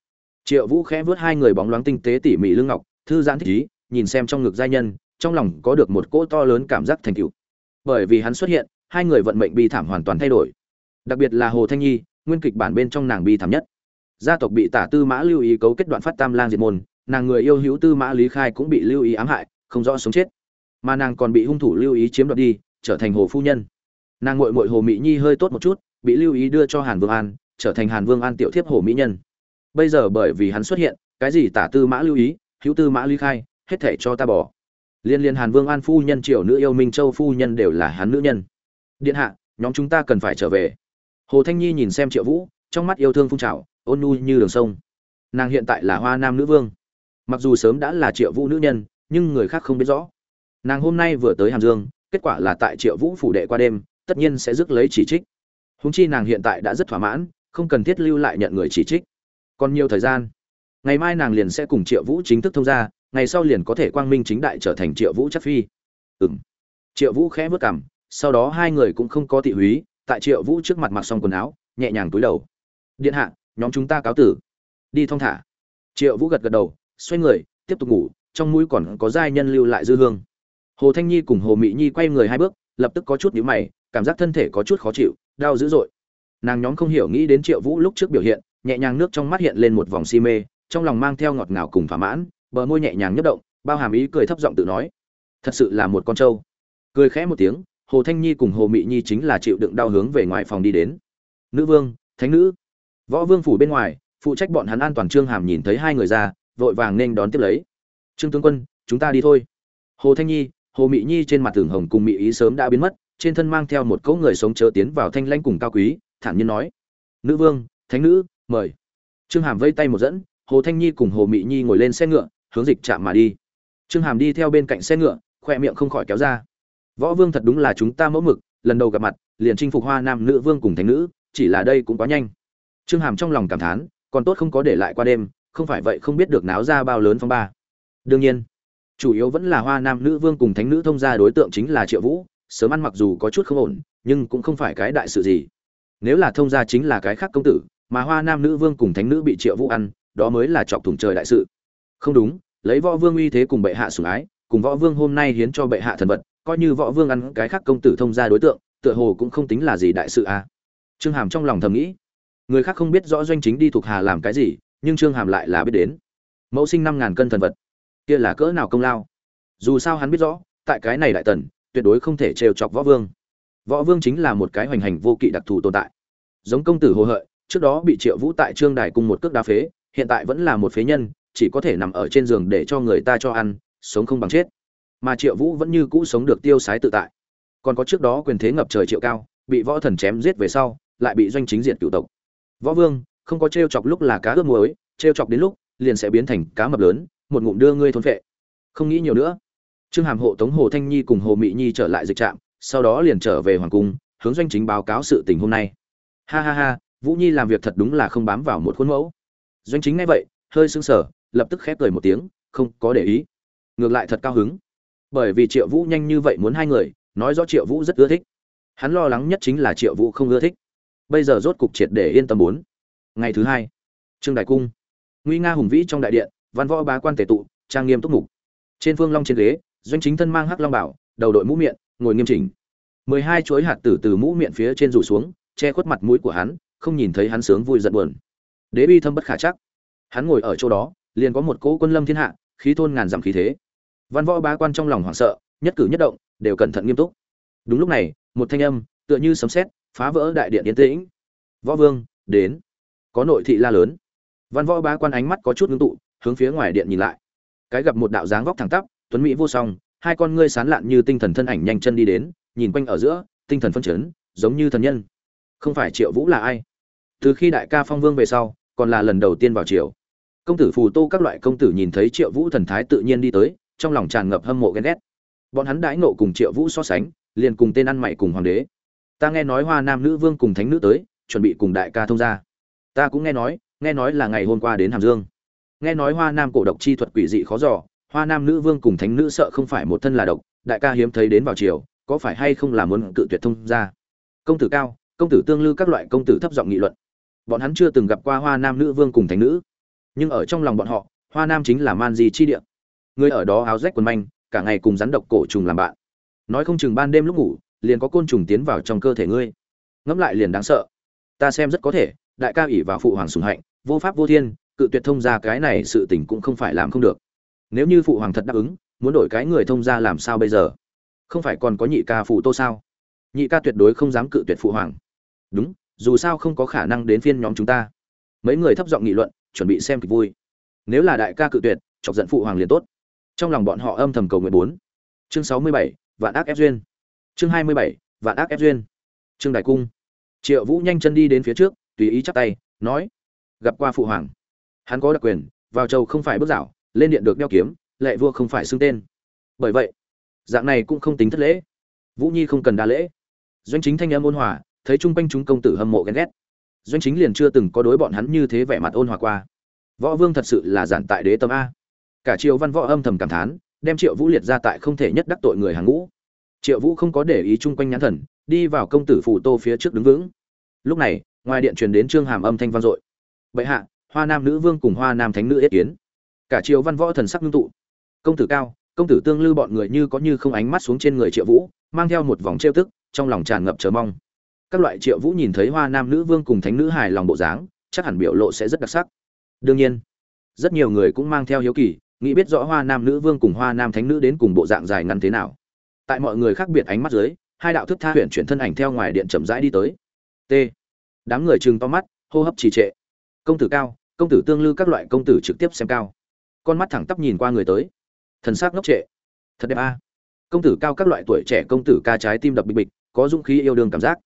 triệu vũ khẽ vớt hai người bóng loáng tinh tế tỉ mỉ lưng ngọc, thư giãn thích ý, nhìn xem trong ngực giai nhân trong lòng có được một cỗ to lớn cảm giác thành tựu. Bởi vì hắn xuất hiện, hai người vận mệnh bi thảm hoàn toàn thay đổi. Đặc biệt là hồ thanh nhi, nguyên kịch bản bên trong nàng bi thảm nhất. Gia tộc bị tả tư mã lưu ý cấu kết đoạn phát tam lang diệt môn, nàng người yêu hữu tư mã lý khai cũng bị lưu ý ám hại, không rõ sống chết. Mà nàng còn bị hung thủ lưu ý chiếm đoạt đi, trở thành hồ phu nhân. Nàng muội muội hồ mỹ nhi hơi tốt một chút, bị lưu ý đưa cho hàn vương an, trở thành hàn vương an tiểu thiếp hồ mỹ nhân. Bây giờ bởi vì hắn xuất hiện, cái gì tả tư mã lưu ý, hữu tư mã lý khai, hết thể cho ta bỏ liên liên hàn vương an phu nhân, triều nữ yêu minh châu phu nhân đều là hắn nữ nhân. Điện hạ, nhóm chúng ta cần phải trở về. Hồ thanh nhi nhìn xem triệu vũ, trong mắt yêu thương phun trào, ôn nhu như đường sông. Nàng hiện tại là hoa nam nữ vương. Mặc dù sớm đã là triệu vũ nữ nhân, nhưng người khác không biết rõ. Nàng hôm nay vừa tới hàm dương, kết quả là tại triệu vũ phủ đệ qua đêm, tất nhiên sẽ rước lấy chỉ trích. Húng chi nàng hiện tại đã rất thỏa mãn, không cần thiết lưu lại nhận người chỉ trích. Còn nhiều thời gian, ngày mai nàng liền sẽ cùng triệu vũ chính thức thông ra ngày sau liền có thể quang minh chính đại trở thành triệu vũ chắc phi. Ừng triệu vũ khẽ vớt cảm sau đó hai người cũng không có thị húy, tại triệu vũ trước mặt mặc xong quần áo, nhẹ nhàng túi đầu. Điện hạ, nhóm chúng ta cáo tử. Đi thong thả. Triệu vũ gật gật đầu, xoay người, tiếp tục ngủ, trong mũi còn có giai nhân lưu lại dư hương. Hồ thanh nhi cùng hồ mỹ nhi quay người hai bước, lập tức có chút nhíu mày, cảm giác thân thể có chút khó chịu, đau dữ dội. Nàng nhóm không hiểu nghĩ đến triệu vũ lúc trước biểu hiện, nhẹ nhàng nước trong mắt hiện lên một vòng si mê, trong lòng mang theo ngọt ngào cùng thỏa mãn bờ môi nhẹ nhàng nhấp động, bao hàm ý cười thấp giọng tự nói, thật sự là một con trâu. Cười khẽ một tiếng, hồ thanh nhi cùng hồ mị nhi chính là chịu đựng đau hướng về ngoài phòng đi đến. Nữ vương, thánh nữ. Võ vương phủ bên ngoài, phụ trách bọn hắn an toàn trương hàm nhìn thấy hai người ra, vội vàng nên đón tiếp lấy. Trương tướng quân, chúng ta đi thôi. Hồ thanh nhi, hồ mị nhi trên mặt tường hồng cùng mị ý sớm đã biến mất, trên thân mang theo một cỗ người sống chớ tiến vào thanh lãnh cùng cao quý, thản nhiên nói, nữ vương, thánh nữ, mời. Trương hàm vây tay một dẫn, hồ thanh nhi cùng hồ mị nhi ngồi lên xe ngựa hướng dịch chạm mà đi. Trương hàm đi theo bên cạnh xe ngựa, khoe miệng không khỏi kéo ra. Võ vương thật đúng là chúng ta mẫu mực, lần đầu gặp mặt, liền chinh phục hoa nam nữ vương cùng thánh nữ, chỉ là đây cũng quá nhanh. Trương hàm trong lòng cảm thán, còn tốt không có để lại qua đêm, không phải vậy không biết được náo ra bao lớn phong ba. Đương nhiên, chủ yếu vẫn là hoa nam nữ vương cùng thánh nữ thông gia đối tượng chính là triệu vũ, sớm ăn mặc dù có chút không ổn, nhưng cũng không phải cái đại sự gì. Nếu là thông gia chính là cái khác công tử, mà hoa nam nữ vương cùng thánh nữ bị triệu vũ ăn, đó mới là chọc thủng trời đại sự không đúng, lấy võ vương uy thế cùng bệ hạ sủng ái, cùng võ vương hôm nay hiến cho bệ hạ thần vật, coi như võ vương ăn cái khác công tử thông gia đối tượng, tựa hồ cũng không tính là gì đại sự à. Trương hàm trong lòng thầm nghĩ. Người khác không biết rõ doanh chính đi thuộc hà làm cái gì, nhưng trương hàm lại là biết đến. Mẫu sinh năm ngàn cân thần vật. Kia là cỡ nào công lao? Dù sao hắn biết rõ, tại cái này đại tần, tuyệt đối không thể trêu chọc võ vương. Võ vương chính là một cái hoành hành vô kỵ đặc thù tồn tại. Giống công tử hồ hợi, trước đó bị triệu vũ tại trương đài cùng một cước đá phế, hiện tại vẫn là một phế nhân chỉ có thể nằm ở trên giường để cho người ta cho ăn, sống không bằng chết. Mà triệu vũ vẫn như cũ sống được tiêu sái tự tại. Còn có trước đó quyền thế ngập trời triệu cao, bị võ thần chém giết về sau, lại bị doanh chính diệt cựu tộc. Võ vương, không có t chọc lúc là cá ướp muối t chọc đến lúc, liền sẽ biến thành cá mập lớn, một ngụm đưa ngươi thôn phệ. Không nghĩ nhiều nữa. Trương hàm hộ tống hồ thanh nhi cùng hồ mị nhi trở lại dịch trạm, sau đó liền trở về hoàng cung, hướng doanh chính báo cáo sự tình hôm nay. Ha ha ha, vũ nhi làm việc thật đúng là không bám vào một khuôn mẫu. Doanh chính ngay vậy, hơi sững sờ lập tức khép cười một tiếng, không có để ý. Ngược lại thật cao hứng. Bởi vì triệu vũ nhanh như vậy muốn hai người, nói rõ triệu vũ rất ưa thích. Hắn lo lắng nhất chính là triệu vũ không ưa thích. Bây giờ rốt cục triệt để yên tâm bốn. Ngày thứ hai, trương đại cung. Nguy nga hùng vĩ trong đại điện, văn võ bá quan tề tụ, trang nghiêm túc mục. Trên phương long trên ghế, doanh chính thân mang hắc long bảo, đầu đội mũ miệng, ngồi nghiêm chỉnh. Mười hai chuỗi hạt tử từ mũ miệng phía trên rủ xuống, che khuất mặt mũi của hắn, không nhìn thấy hắn sướng vui giận buồn. Đế bi thâm bất khả chắc. Hắn ngồi ở chỗ đó liền có một cỗ quân lâm thiên hạ, khí thôn ngàn dặm khí thế. Văn võ bá quan trong lòng hoảng sợ, nhất cử nhất động, đều cẩn thận nghiêm túc. Đúng lúc này, một thanh âm, tựa như sấm sét, phá vỡ đại điện yên tĩnh. Võ vương, đến. Có nội thị la lớn. Văn võ bá quan ánh mắt có chút ngưng tụ, hướng phía ngoài điện nhìn lại. Cái gặp một đạo dáng vóc thẳng tắp, tuấn mỹ vô song, hai con ngươi sán lạn như tinh thần thân ảnh nhanh chân đi đến, nhìn quanh ở giữa, tinh thần phân chấn, giống như thần nhân. Không phải triệu vũ là ai? Từ khi đại ca phong vương về sau, còn là lần đầu tiên vào triều công tử phù tô các loại công tử nhìn thấy triệu vũ thần thái tự nhiên đi tới, trong lòng tràn ngập hâm mộ ghen ghét. Bọn hắn đãi nộ cùng triệu vũ so sánh, liền cùng tên ăn mày cùng hoàng đế. Ta nghe nói hoa nam nữ vương cùng thánh nữ tới, chuẩn bị cùng đại ca thông gia. Ta cũng nghe nói nghe nói là ngày hôm qua đến hàm dương. Nghe nói hoa nam cổ độc chi thuật quỷ dị khó giỏ hoa nam nữ vương cùng thánh nữ sợ không phải một thân là độc, đại ca hiếm thấy đến vào chiều có phải hay không là muốn cự tuyệt thông gia? Công tử cao, công tử tương lư các loại công tử thấp giọng nghị luận. Bọn hắn chưa từng gặp qua hoa nam nữ vương cùng thánh nữ nhưng ở trong lòng bọn họ, hoa nam chính là man di chi địa. Người ở đó áo rách quần manh, cả ngày cùng rắn độc cổ trùng làm bạn. Nói không chừng ban đêm lúc ngủ, liền có côn trùng tiến vào trong cơ thể ngươi. Ngẫm lại liền đáng sợ. Ta xem rất có thể, đại ca ỷ và phụ hoàng sùng hạnh, vô pháp vô thiên, cự tuyệt thông gia cái này sự tình cũng không phải làm không được. Nếu như phụ hoàng thật đáp ứng, muốn đổi cái người thông gia làm sao bây giờ? Không phải còn có nhị ca phụ tô sao? Nhị ca tuyệt đối không dám cự tuyệt phụ hoàng. Đúng, dù sao không có khả năng đến phiên nhóm chúng ta. Mấy người thấp giọng nghị luận chuẩn bị xem kịch vui. Nếu là đại ca cự tuyệt, chọc giận phụ hoàng liền tốt. Trong lòng bọn họ âm thầm cầu nguyện bốn. Chương sáu mươi bảy, vạn ác ép duyên. Chương hai mươi bảy, vạn ác ép duyên. Trương đại cung. Triệu vũ nhanh chân đi đến phía trước, tùy ý chắp tay, nói, gặp qua phụ hoàng. Hắn có đặc quyền, vào châu không phải bước dạo, lên điện được đeo kiếm, lệ vua không phải xưng tên. Bởi vậy, dạng này cũng không tính thất lễ. Vũ nhi không cần đa lễ. Doanh chính thanh âm ôn hòa, thấy chung quanh chúng công tử hâm mộ ghen ghét doanh chính liền chưa từng có đối bọn hắn như thế vẻ mặt ôn hòa qua. Võ vương thật sự là giản tại đế tâm a. Cả triệu văn võ âm thầm cảm thán, đem triệu vũ liệt ra tại không thể nhất đắc tội người hàng ngũ. Triệu vũ không có để ý chung quanh nhãn thần, đi vào công tử phủ tô phía trước đứng vững. Lúc này, ngoài điện truyền đến trương hàm âm thanh vang dội. Bệ hạ, hoa nam nữ vương cùng hoa nam thánh nữ yết kiến. Cả triều văn võ thần sắc ngưng tụ. Công tử cao, công tử tương lư bọn người như có như không ánh mắt xuống trên người triệu vũ, mang theo một vòng trêu tức, trong lòng tràn ngập chờ mong các loại triệu vũ nhìn thấy hoa nam nữ vương cùng thánh nữ hài lòng bộ dáng, chắc hẳn biểu lộ sẽ rất đặc sắc. Đương nhiên, rất nhiều người cũng mang theo hiếu kỳ, nghĩ biết rõ hoa nam nữ vương cùng hoa nam thánh nữ đến cùng bộ dạng dài ngắn thế nào. Tại mọi người khác biệt ánh mắt dưới, hai đạo thức tha huyện chuyển thân ảnh theo ngoài điện chậm rãi đi tới. T. Đám người chừng to mắt, hô hấp trì trệ. Công tử cao, công tử tương lư các loại công tử trực tiếp xem cao. Con mắt thẳng tắp nhìn qua người tới. Thần sắc ngốc trệ. Thật đẹp a. Công tử cao các loại tuổi trẻ công tử ca trái tim đập bịch bịch, có dũng khí yêu đương cảm giác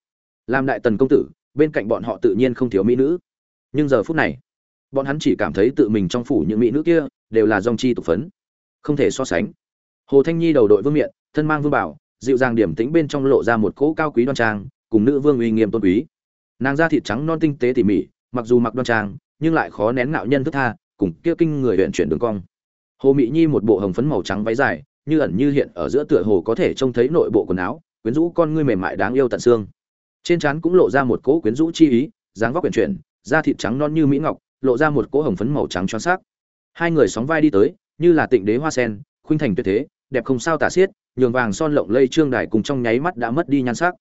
làm đại tần công tử, bên cạnh bọn họ tự nhiên không thiếu mỹ nữ. Nhưng giờ phút này, bọn hắn chỉ cảm thấy tự mình trong phủ những mỹ nữ kia đều là dòng chi tục phấn. Không thể so sánh. Hồ thanh nhi đầu đội vương miện, thân mang vương bảo, dịu dàng điểm tĩnh bên trong lộ ra một cỗ cao quý đoan trang, cùng nữ vương uy nghiêm tôn quý. Nàng da thịt trắng non tinh tế tỉ mỉ, mặc dù mặc đoan trang, nhưng lại khó nén ngạo nhân thức tha, cùng kia kinh người huyện chuyển đường cong. Hồ mỹ nhi một bộ hồng phấn màu trắng váy dài, như ẩn như hiện ở giữa tựa hồ có thể trông thấy nội bộ quần áo, quyến rũ con ngươi mềm mại đáng yêu tận xương trên trán cũng lộ ra một cỗ quyến rũ chi ý, dáng vóc quyển chuyển, da thịt trắng non như mỹ ngọc, lộ ra một cỗ hồng phấn màu trắng choáng sắc. Hai người sóng vai đi tới, như là tịnh đế hoa sen, khuynh thành tuyệt thế, đẹp không sao tả xiết, nhường vàng son lộng lây trương đài cùng trong nháy mắt đã mất đi nhan sắc.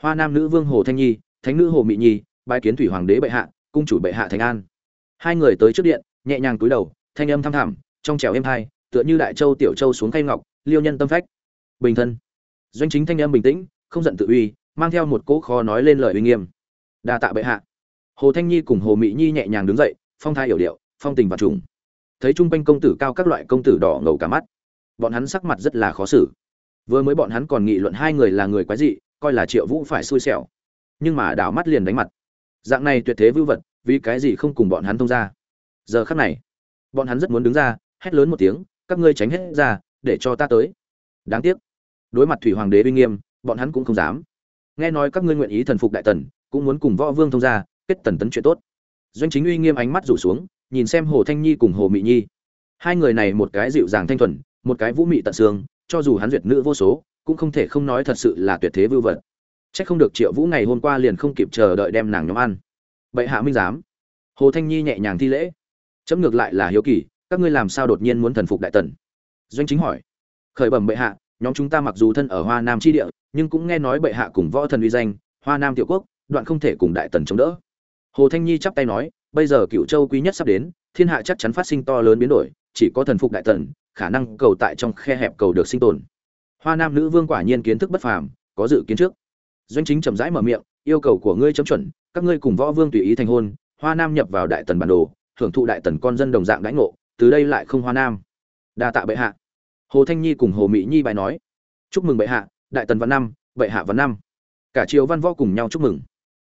Hoa nam nữ vương hồ thanh nhi, thánh nữ hồ mỹ nhi, bái kiến thủy hoàng đế bệ hạ, cung chủ bệ hạ thành an. Hai người tới trước điện, nhẹ nhàng cúi đầu, thanh âm thăm thẳm, trong trèo êm hai tựa như đại châu tiểu châu xuống khay ngọc, liêu nhân tâm phách. Bình thân. Doanh chính thanh âm bình tĩnh, không giận tự uy mang theo một cỗ khó nói lên lời uy nghiêm. Đa tạ bệ hạ. Hồ thanh nhi cùng hồ mỹ nhi nhẹ nhàng đứng dậy, phong thái hiểu điệu, phong tình và trùng. Thấy trung quanh công tử cao các loại công tử đỏ ngầu cả mắt, bọn hắn sắc mặt rất là khó xử. Vừa mới bọn hắn còn nghị luận hai người là người quái dị, coi là triệu vũ phải xui xẻo. Nhưng mà đảo mắt liền đánh mặt. Dạng này tuyệt thế vưu vật, vì cái gì không cùng bọn hắn thông ra giờ khắc này, bọn hắn rất muốn đứng ra, hét lớn một tiếng, các ngươi tránh hết ra, để cho ta tới. Đáng tiếc, đối mặt thủy hoàng đế uy nghiêm, bọn hắn cũng không dám nghe nói các ngươi nguyện ý thần phục đại tần cũng muốn cùng võ vương thông gia kết tần tấn chuyện tốt doanh chính uy nghiêm ánh mắt rủ xuống nhìn xem hồ thanh nhi cùng hồ mị nhi hai người này một cái dịu dàng thanh thuần một cái vũ mị tận xương cho dù hắn duyệt nữ vô số cũng không thể không nói thật sự là tuyệt thế vưu vật Chắc không được Triệu Vũ ngày hôm qua liền không kịp chờ đợi đem nàng nhóm ăn. Bệ hạ minh giám. Hồ Thanh Nhi nhẹ nhàng thi lễ. Chấm ngược lại là hiếu kỳ, các ngươi làm sao đột nhiên muốn thần phục đại tần? Doanh Chính hỏi. Khởi bẩm bệ hạ, nhóm chúng ta mặc dù thân ở Hoa Nam chi địa, nhưng cũng nghe nói bệ hạ cùng võ thần uy danh, Hoa Nam tiểu quốc, đoạn không thể cùng đại tần chống đỡ. Hồ Thanh Nhi chắp tay nói, bây giờ Cựu Châu quý nhất sắp đến, thiên hạ chắc chắn phát sinh to lớn biến đổi, chỉ có thần phục đại tần, khả năng cầu tại trong khe hẹp cầu được sinh tồn. Hoa Nam nữ vương quả nhiên kiến thức bất phàm, có dự kiến trước doanh chính chậm rãi mở miệng yêu cầu của ngươi chấm chuẩn các ngươi cùng võ vương tùy ý thành hôn hoa nam nhập vào đại tần bản đồ hưởng thụ đại tần con dân đồng dạng đãi ngộ từ đây lại không hoa nam đa tạ bệ hạ hồ thanh nhi cùng hồ mỹ nhi bài nói, chúc mừng bệ hạ, đại tần văn năm, bệ hạ văn năm. Cả triều văn võ cùng nhau chúc mừng.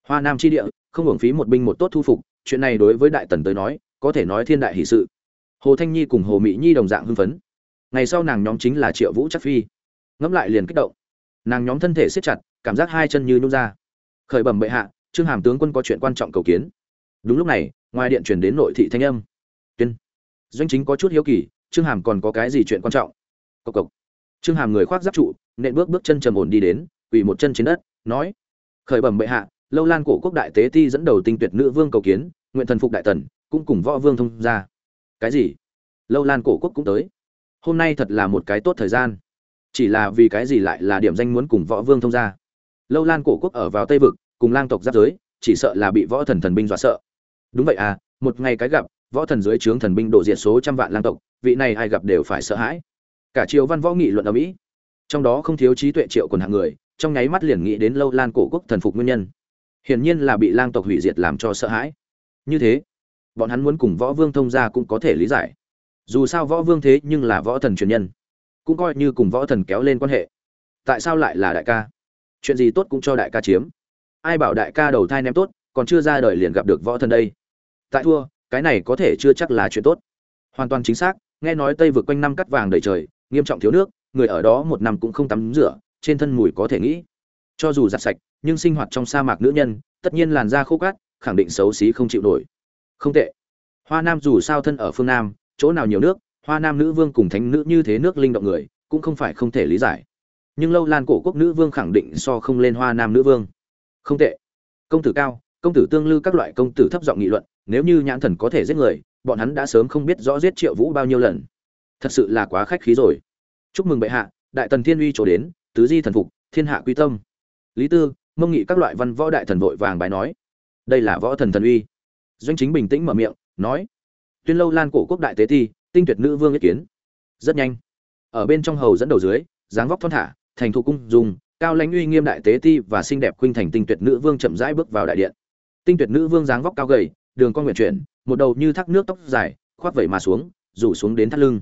Hoa nam tri địa, không hưởng phí một binh một tốt thu phục, chuyện này đối với đại tần tới nói, có thể nói thiên đại hỷ sự. Hồ thanh nhi cùng hồ mỹ nhi đồng dạng hưng phấn. Ngày sau nàng nhóm chính là triệu vũ chắc phi. Ngẫm lại liền kích động. Nàng nhóm thân thể siết chặt, cảm giác hai chân như nhung ra. Khởi bẩm bệ hạ, trương hàm tướng quân có chuyện quan trọng cầu kiến. Đúng lúc này, ngoài điện truyền đến nội thị thanh âm. Tuyên. Doanh chính có chút hiếu kỳ, trương hàm còn có cái gì chuyện quan trọng? Cộc cộc. Trương hàm người khoác giáp trụ, nện bước bước chân trầm ổn đi đến, quỳ một chân trên đất, nói, khởi bẩm bệ hạ, lâu lan cổ quốc đại tế ti dẫn đầu tinh tuyệt nữ vương cầu kiến, nguyện thần phục đại tần, cũng cùng võ vương thông ra cái gì? Lâu lan cổ quốc cũng tới. Hôm nay thật là một cái tốt thời gian. Chỉ là vì cái gì lại là điểm danh muốn cùng võ vương thông ra lâu lan cổ quốc ở vào tây vực, cùng lang tộc giáp giới, chỉ sợ là bị võ thần thần binh dọa sợ. Đúng vậy à một ngày cái gặp, võ thần dưới trướng thần binh đổ diệt số trăm vạn lang tộc, vị này ai gặp đều phải sợ hãi cả triều văn võ nghị luận ở mỹ. Trong đó không thiếu trí tuệ triệu quần hạng người, trong nháy mắt liền nghĩ đến lâu lan cổ quốc thần phục nguyên nhân. Hiển nhiên là bị lang tộc hủy diệt làm cho sợ hãi. Như thế, bọn hắn muốn cùng võ vương thông gia cũng có thể lý giải. Dù sao võ vương thế nhưng là võ thần truyền nhân, cũng coi như cùng võ thần kéo lên quan hệ. Tại sao lại là đại ca? Chuyện gì tốt cũng cho đại ca chiếm. Ai bảo đại ca đầu thai ném tốt, còn chưa ra đời liền gặp được võ thần đây? Tại thua, cái này có thể chưa chắc là chuyện tốt. Hoàn toàn chính xác, nghe nói tây vượt quanh năm cắt vàng đầy trời nghiêm trọng thiếu nước, người ở đó một năm cũng không tắm rửa, trên thân mùi có thể nghĩ. Cho dù giặt sạch, nhưng sinh hoạt trong sa mạc nữ nhân, tất nhiên làn da khô cát, khẳng định xấu xí không chịu nổi. Không tệ. Hoa nam dù sao thân ở phương nam, chỗ nào nhiều nước, hoa nam nữ vương cùng thánh nữ như thế nước linh động người, cũng không phải không thể lý giải. Nhưng lâu lan cổ quốc nữ vương khẳng định so không lên hoa nam nữ vương. Không tệ. Công tử cao, công tử tương lư các loại công tử thấp giọng nghị luận, nếu như nhãn thần có thể giết người, bọn hắn đã sớm không biết rõ giết triệu vũ bao nhiêu lần thật sự là quá khách khí rồi. Chúc mừng bệ hạ, đại tần thiên uy trổ đến, tứ di thần phục, thiên hạ quy tâm. Lý tư, mông nghị các loại văn võ đại thần vội vàng bài nói. Đây là võ thần thần uy. Doanh chính bình tĩnh mở miệng, nói. Tuyên lâu lan cổ quốc đại tế thi tinh tuyệt nữ vương ý kiến. Rất nhanh. Ở bên trong hầu dẫn đầu dưới, dáng vóc thon thả, thành thụ cung dùng cao lãnh uy nghiêm đại tế ti và xinh đẹp khuynh thành tinh tuyệt nữ vương chậm rãi bước vào đại điện. Tinh tuyệt nữ vương dáng vóc cao gầy, đường con nguyện chuyển, một đầu như thác nước tóc dài, khoác vẩy mà xuống, rủ xuống đến thắt lưng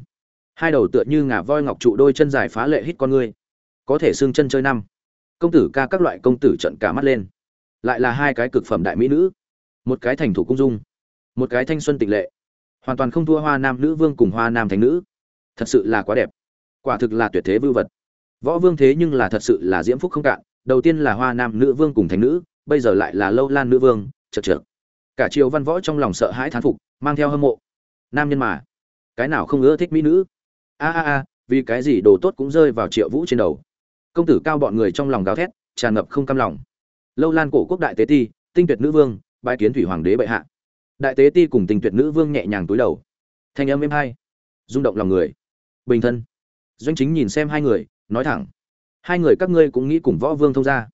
hai đầu tựa như ngà voi ngọc trụ đôi chân dài phá lệ hít con ngươi. Có thể xương chân chơi năm. Công tử ca các loại công tử trận cả mắt lên. Lại là hai cái cực phẩm đại mỹ nữ. Một cái thành thủ cung dung. Một cái thanh xuân tịch lệ. Hoàn toàn không thua hoa nam nữ vương cùng hoa nam thánh nữ. Thật sự là quá đẹp. Quả thực là tuyệt thế vưu vật. Võ vương thế nhưng là thật sự là diễm phúc không cạn. Đầu tiên là hoa nam nữ vương cùng thánh nữ, bây giờ lại là lâu lan nữ vương, chật chật cả triều văn võ trong lòng sợ hãi thán phục, mang theo hâm mộ. Nam nhân mà. Cái nào không ưa thích mỹ nữ? A a a, vì cái gì đồ tốt cũng rơi vào triệu vũ trên đầu? Công tử cao bọn người trong lòng gào thét, tràn ngập không cam lòng. Lâu lan cổ quốc đại tế ti, tinh tuyệt nữ vương bãi kiến thủy hoàng đế bệ hạ. Đại tế ti cùng tinh tuyệt nữ vương nhẹ nhàng túi đầu. Thanh âm êm hai rung động lòng người. Bình thân. Doanh chính nhìn xem hai người, nói thẳng. Hai người các ngươi cũng nghĩ cùng võ vương thông gia.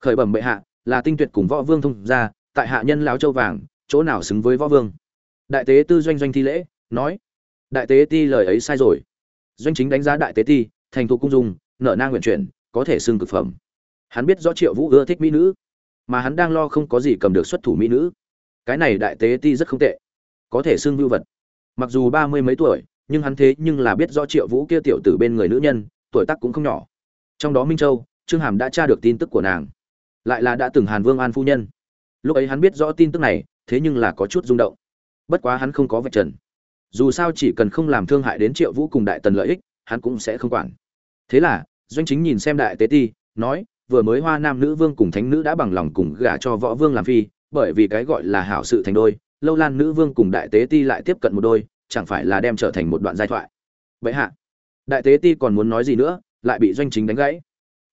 Khởi bẩm bệ hạ, là tinh tuyệt cùng võ vương thông gia, tại hạ nhân láo châu vàng, chỗ nào xứng với võ vương? Đại tế tư doanh doanh thi lễ, nói. Đại tế ti lời ấy sai rồi doanh chính đánh giá đại tế ti, thành thục cung dung nợ nang nguyện chuyển, có thể xưng cực phẩm. Hắn biết rõ triệu vũ ưa thích mỹ nữ, mà hắn đang lo không có gì cầm được xuất thủ mỹ nữ. Cái này đại tế ti rất không tệ, có thể xưng vưu vật. Mặc dù ba mươi mấy tuổi, nhưng hắn thế nhưng là biết rõ triệu vũ kia tiểu tử bên người nữ nhân, tuổi tác cũng không nhỏ. Trong đó minh châu, trương hàm đã tra được tin tức của nàng, lại là đã từng hàn vương an phu nhân. Lúc ấy hắn biết rõ tin tức này, thế nhưng là có chút rung động. Bất quá hắn không có vạch trần dù sao chỉ cần không làm thương hại đến triệu vũ cùng đại tần lợi ích, hắn cũng sẽ không quản. Thế là, doanh chính nhìn xem đại tế ti, nói, vừa mới hoa nam nữ vương cùng thánh nữ đã bằng lòng cùng gả cho võ vương làm phi, bởi vì cái gọi là hảo sự thành đôi, lâu lan nữ vương cùng đại tế ti lại tiếp cận một đôi, chẳng phải là đem trở thành một đoạn giai thoại. Vậy hạ, đại tế ti còn muốn nói gì nữa, lại bị doanh chính đánh gãy.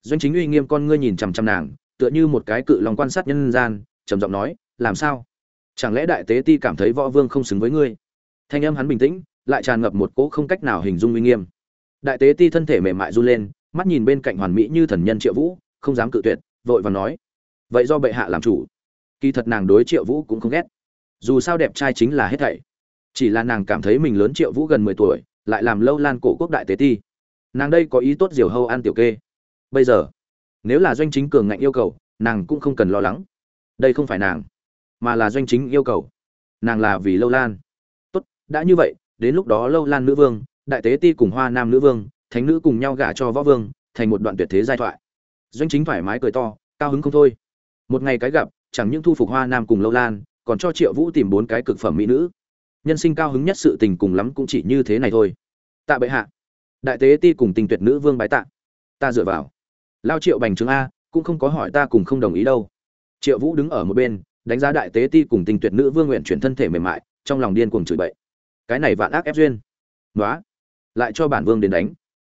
Doanh chính uy nghiêm con ngươi nhìn chằm chằm nàng, tựa như một cái cự lòng quan sát nhân gian, trầm giọng nói, làm sao? Chẳng lẽ đại tế ti cảm thấy võ vương không xứng với ngươi? Thanh âm hắn bình tĩnh, lại tràn ngập một cỗ không cách nào hình dung uy nghiêm. Đại tế ti thân thể mềm mại run lên, mắt nhìn bên cạnh hoàn mỹ như thần nhân triệu vũ, không dám cự tuyệt, vội và nói, vậy do bệ hạ làm chủ. Kỳ thật nàng đối triệu vũ cũng không ghét. Dù sao đẹp trai chính là hết thảy. Chỉ là nàng cảm thấy mình lớn triệu vũ gần mười tuổi, lại làm lâu lan cổ quốc đại tế ti. Nàng đây có ý tốt diều hâu ăn tiểu kê. Bây giờ, nếu là doanh chính cường ngạnh yêu cầu, nàng cũng không cần lo lắng. Đây không phải nàng, mà là doanh chính yêu cầu. Nàng là vì lâu lan đã như vậy, đến lúc đó lâu lan nữ vương, đại tế ti cùng hoa nam nữ vương, thánh nữ cùng nhau gả cho võ vương, thành một đoạn tuyệt thế giai thoại. Doanh chính thoải mái cười to, cao hứng không thôi. Một ngày cái gặp, chẳng những thu phục hoa nam cùng lâu lan, còn cho triệu vũ tìm bốn cái cực phẩm mỹ nữ. Nhân sinh cao hứng nhất sự tình cùng lắm cũng chỉ như thế này thôi. Tạ bệ hạ. Đại tế ti cùng tình tuyệt nữ vương bái tạ. Ta dựa vào. Lao triệu bành trướng a, cũng không có hỏi ta cùng không đồng ý đâu. Triệu vũ đứng ở một bên, đánh giá đại tế ti cùng tình tuyệt nữ vương nguyện chuyển thân thể mềm mại, trong lòng điên cuồng chửi bậy cái này vạn ác ép duyên. Nói lại cho bản vương đến đánh.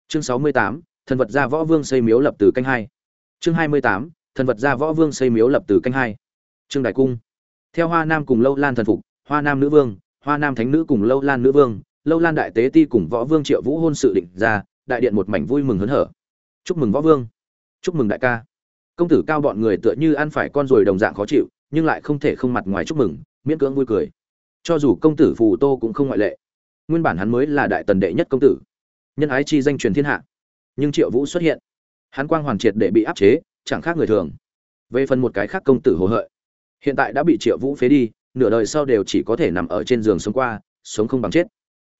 Chương sáu mươi tám, thần vật gia võ vương xây miếu lập từ canh hai. Chương hai mươi tám, thần vật gia võ vương xây miếu lập từ canh hai. Trương đại cung. Theo hoa nam cùng lâu lan thần phục, hoa nam nữ vương, hoa nam thánh nữ cùng lâu lan nữ vương, lâu lan đại tế ti cùng võ vương triệu vũ hôn sự định ra, đại điện một mảnh vui mừng hớn hở. Chúc mừng võ vương. Chúc mừng đại ca. Công tử cao bọn người tựa như ăn phải con ruồi đồng dạng khó chịu, nhưng lại không thể không mặt ngoài chúc mừng, miễn cưỡng vui cười cho dù công tử phù tô cũng không ngoại lệ. Nguyên bản hắn mới là đại tần đệ nhất công tử. Nhân ái chi danh truyền thiên hạ. Nhưng triệu vũ xuất hiện. Hắn quang hoàn triệt để bị áp chế, chẳng khác người thường. Về phần một cái khác công tử hồ hợi. Hiện tại đã bị triệu vũ phế đi, nửa đời sau đều chỉ có thể nằm ở trên giường sống qua, sống không bằng chết.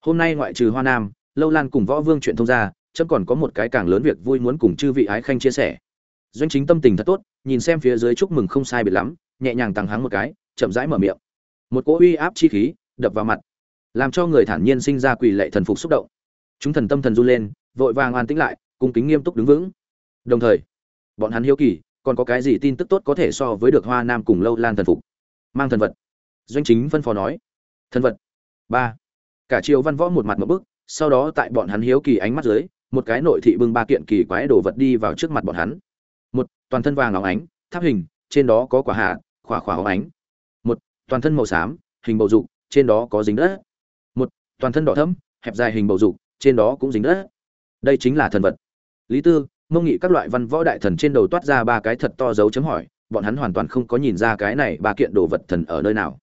Hôm nay ngoại trừ hoa nam, lâu lan cùng võ vương chuyện thông ra chấm còn có một cái càng lớn việc vui muốn cùng chư vị ái khanh chia sẻ. Doanh chính tâm tình thật tốt, nhìn xem phía dưới chúc mừng không sai biệt lắm, nhẹ nhàng tăng hắng một cái, chậm rãi mở miệng một cỗ uy áp chi khí đập vào mặt, làm cho người thản nhiên sinh ra quỳ lệ thần phục xúc động. Chúng thần tâm thần run lên, vội vàng an tĩnh lại, cung kính nghiêm túc đứng vững. Đồng thời, bọn hắn hiếu kỳ, còn có cái gì tin tức tốt có thể so với được hoa nam cùng lâu lan thần phục? Mang thần vật. Doanh chính phân phó nói. Thần vật. Ba. Cả triều văn võ một mặt một bức, sau đó tại bọn hắn hiếu kỳ ánh mắt dưới, một cái nội thị bưng ba kiện kỳ quái đồ vật đi vào trước mặt bọn hắn. Một, toàn thân vàng óng ánh, tháp hình, trên đó có quả hạ khỏa khỏa óng ánh toàn thân màu xám, hình bầu dục, trên đó có dính đất. Một, toàn thân đỏ thẫm, hẹp dài hình bầu dục, trên đó cũng dính đất. Đây chính là thần vật. Lý tư, mông nghị các loại văn võ đại thần trên đầu toát ra ba cái thật to dấu chấm hỏi, bọn hắn hoàn toàn không có nhìn ra cái này ba kiện đồ vật thần ở nơi nào.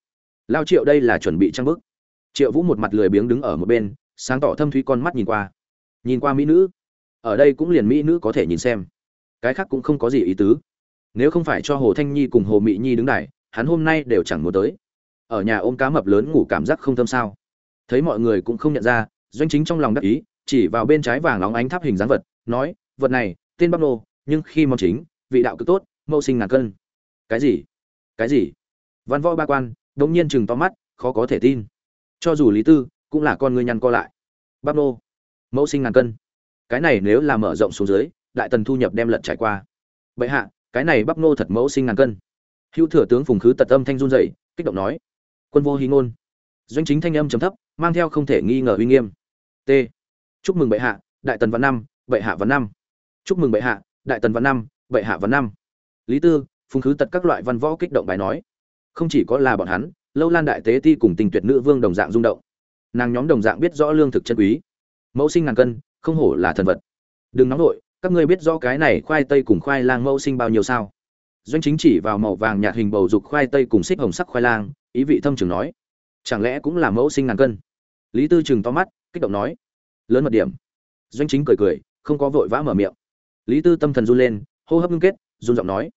Lao triệu đây là chuẩn bị trang bức. Triệu vũ một mặt lười biếng đứng ở một bên, sáng tỏ thâm thúy con mắt nhìn qua. Nhìn qua mỹ nữ. Ở đây cũng liền mỹ nữ có thể nhìn xem. Cái khác cũng không có gì ý tứ. Nếu không phải cho hồ thanh nhi cùng hồ mị nhi đứng đài hắn hôm nay đều chẳng muốn tới. Ở nhà ôm cá mập lớn ngủ cảm giác không thâm sao. Thấy mọi người cũng không nhận ra, doanh chính trong lòng đắc ý, chỉ vào bên trái vàng óng ánh tháp hình dáng vật, nói, vật này, tên bắp nô, nhưng khi mong chính, vị đạo cực tốt, mẫu sinh ngàn cân. Cái gì? Cái gì? Văn võ ba quan, đống nhiên chừng to mắt, khó có thể tin. Cho dù lý tư, cũng là con người nhăn co lại. Bắp nô, mẫu sinh ngàn cân. Cái này nếu là mở rộng xuống dưới, đại tần thu nhập đem lận trải qua. Vậy hạ, cái này bắp nô thật mẫu sinh ngàn cân hữu thừa tướng phùng khứ tật âm thanh run dậy kích động nói, quân vô hí ngôn. Doanh chính thanh âm trầm thấp, mang theo không thể nghi ngờ uy nghiêm. T. Chúc mừng bệ hạ, đại tần văn năm, bệ hạ văn năm. Chúc mừng bệ hạ, đại tần văn năm, bệ hạ văn năm. Lý tư, phùng khứ tật các loại văn võ kích động bài nói. Không chỉ có là bọn hắn, lâu lan đại tế ti cùng tình tuyệt nữ vương đồng dạng rung động. Nàng nhóm đồng dạng biết rõ lương thực chân quý. Mẫu sinh ngàn cân, không hổ là thần vật. Đừng nóng nổi các ngươi biết rõ cái này khoai tây cùng khoai lang mẫu sinh bao nhiêu sao? Doanh chính chỉ vào màu vàng nhạt hình bầu dục khoai tây cùng xích hồng sắc khoai lang, ý vị thâm trường nói, chẳng lẽ cũng là mẫu sinh ngàn cân? Lý tư chừng to mắt, kích động nói, lớn mật điểm. Doanh chính cười cười, không có vội vã mở miệng. Lý tư tâm thần run lên, hô hấp ngưng kết, run giọng nói,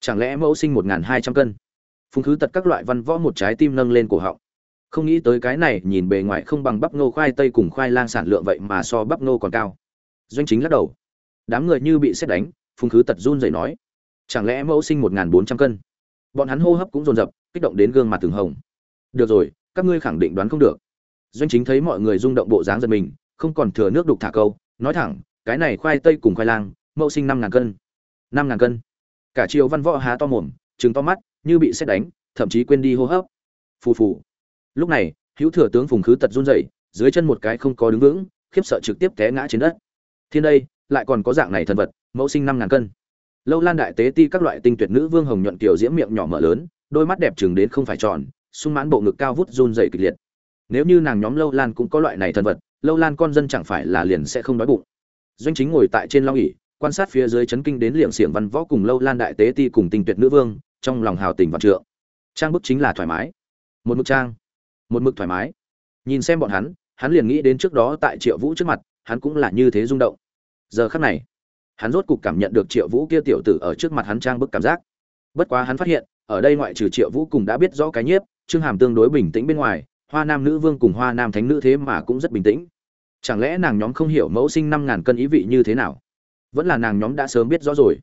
chẳng lẽ mẫu sinh một ngàn hai trăm cân? Phùng khứ tật các loại văn võ một trái tim nâng lên cổ họng. Không nghĩ tới cái này, nhìn bề ngoài không bằng bắp ngô khoai tây cùng khoai lang sản lượng vậy mà so bắp ngô còn cao. Doanh chính lắc đầu. Đám người như bị xét đánh, phùng khứ tật run dậy nói chẳng lẽ mẫu sinh một bốn trăm cân? Bọn hắn hô hấp cũng dồn dập, kích động đến gương mặt từng hồng. Được rồi, các ngươi khẳng định đoán không được. Doanh chính thấy mọi người rung động bộ dáng giật mình, không còn thừa nước đục thả câu, nói thẳng, cái này khoai tây cùng khoai lang, mẫu sinh năm ngàn cân. Năm ngàn cân. Cả triều văn võ há to mồm, trừng to mắt, như bị xét đánh, thậm chí quên đi hô hấp. Phù phù. Lúc này, hữu thừa tướng phùng khứ tật run rẩy, dưới chân một cái không có đứng vững, khiếp sợ trực tiếp té ngã trên đất. Thiên đây, lại còn có dạng này thần vật, mẫu sinh năm ngàn cân lâu lan đại tế ti các loại tinh tuyệt nữ vương hồng nhuận kiểu diễm miệng nhỏ mở lớn, đôi mắt đẹp chừng đến không phải tròn, sung mãn bộ ngực cao vút run rẩy kịch liệt. Nếu như nàng nhóm lâu lan cũng có loại này thần vật, lâu lan con dân chẳng phải là liền sẽ không đói bụng. Doanh chính ngồi tại trên long ỉ quan sát phía dưới chấn kinh đến liệm xiển văn võ cùng lâu lan đại tế ti cùng tinh tuyệt nữ vương, trong lòng hào tình vạn trượng. Trang bức chính là thoải mái. Một mực trang. Một mực thoải mái. Nhìn xem bọn hắn hắn liền nghĩ đến trước đó tại triệu vũ trước mặt, hắn cũng là như thế rung động. Giờ khắc này hắn rốt cục cảm nhận được triệu vũ kia tiểu tử ở trước mặt hắn trang bức cảm giác. Bất quá hắn phát hiện ở đây ngoại trừ triệu vũ cùng đã biết rõ cái nhiếp trương hàm tương đối bình tĩnh bên ngoài hoa nam nữ vương cùng hoa nam thánh nữ thế mà cũng rất bình tĩnh. Chẳng lẽ nàng nhóm không hiểu mẫu sinh năm ngàn cân ý vị như thế nào? Vẫn là nàng nhóm đã sớm biết rõ rồi.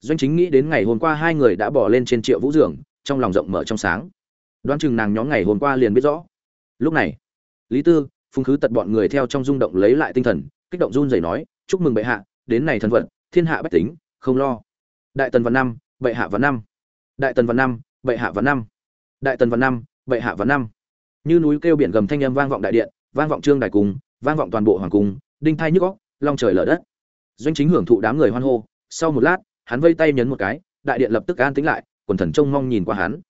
Doanh chính nghĩ đến ngày hôm qua hai người đã bỏ lên trên triệu vũ giường, trong lòng rộng mở trong sáng. Đoán chừng nàng nhóm ngày hôm qua liền biết rõ. Lúc này lý tư phùng khứ tật bọn người theo trong rung động lấy lại tinh thần kích động run rẩy nói chúc mừng bệ hạ đến này thần vận thiên hạ bách tính không lo. Đại tần văn năm bệ hạ văn năm. Đại tần văn năm bệ hạ văn năm. Đại tần văn năm bệ hạ văn năm. Như núi kêu biển gầm thanh âm vang vọng đại điện vang vọng trương đại cung vang vọng toàn bộ hoàng cung đinh thai nhức góc long trời lở đất. Doanh chính hưởng thụ đám người hoan hô sau một lát hắn vây tay nhấn một cái đại điện lập tức an tĩnh lại quần thần trông mong nhìn qua hắn.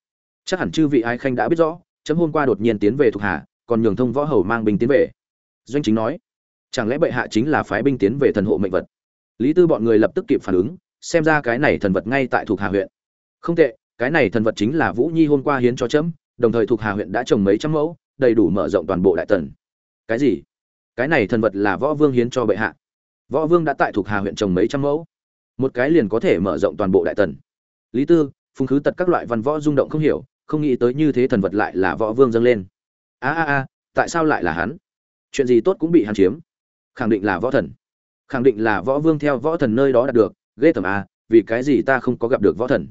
Chắc hẳn chư vị ai khanh đã biết rõ chấm hôm qua đột nhiên tiến về thuộc hạ, còn nhường thông võ hầu mang binh tiến về. Doanh chính nói chẳng lẽ bệ hạ chính là phái binh tiến về thần hộ mệnh vật? Lý tư bọn người lập tức kịp phản ứng, xem ra cái này thần vật ngay tại thuộc hà huyện. Không tệ, cái này thần vật chính là vũ nhi hôm qua hiến cho chấm, đồng thời thuộc hà huyện đã trồng mấy trăm mẫu, đầy đủ mở rộng toàn bộ đại tần. Cái gì? Cái này thần vật là võ vương hiến cho bệ hạ. Võ vương đã tại thuộc hà huyện trồng mấy trăm mẫu. Một cái liền có thể mở rộng toàn bộ đại tần. Lý tư, phùng khứ tật các loại văn võ rung động không hiểu, không nghĩ tới như thế thần vật lại là võ vương dâng lên. A a a, tại sao lại là hắn? Chuyện gì tốt cũng bị hắn chiếm. Khẳng định là võ thần khẳng định là võ vương theo võ thần nơi đó đạt được, ghê tởm à vì cái gì ta không có gặp được võ thần?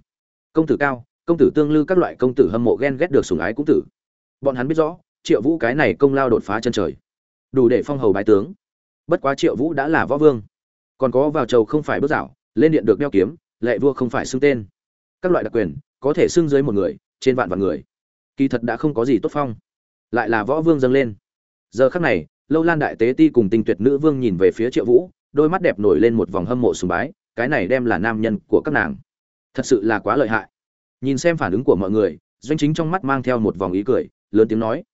Công tử cao, công tử tương lư các loại công tử hâm mộ ghen ghét được sùng ái cũng tử. Bọn hắn biết rõ, triệu vũ cái này công lao đột phá chân trời. Đủ để phong hầu bái tướng. Bất quá triệu vũ đã là võ vương. Còn có vào chầu không phải bước dạo, lên điện được đeo kiếm, lệ vua không phải xưng tên. Các loại đặc quyền, có thể xưng dưới một người, trên vạn vạn người. Kỳ thật đã không có gì tốt phong. Lại là võ vương dâng lên. Giờ khắc này, lâu lan đại tế ti cùng tinh tuyệt nữ vương nhìn về phía triệu vũ đôi mắt đẹp nổi lên một vòng hâm mộ sùng bái, cái này đem là nam nhân của các nàng. Thật sự là quá lợi hại. Nhìn xem phản ứng của mọi người, doanh chính trong mắt mang theo một vòng ý cười, lớn tiếng nói,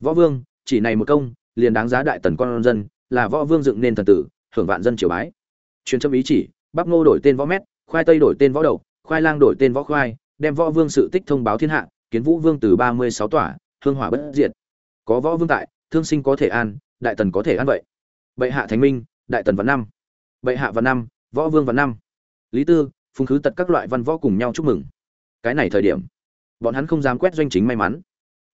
võ vương, chỉ này một công, liền đáng giá đại tần con dân, là võ vương dựng nên thần tử, hưởng vạn dân triều bái. Truyền châm ý chỉ bắp ngô đổi tên võ mét, khoai tây đổi tên võ đậu khoai lang đổi tên võ khoai, đem võ vương sự tích thông báo thiên hạ, kiến vũ vương từ ba mươi sáu tỏa hương hỏa bất diệt. Có võ vương tại, thương sinh có thể an, đại tần có thể an vậy. Bệ hạ thánh minh đại tần văn năm, bệ hạ văn năm, võ vương văn năm. Lý tư, phùng khứ tật các loại văn võ cùng nhau chúc mừng. Cái này thời điểm, bọn hắn không dám quét doanh chính may mắn.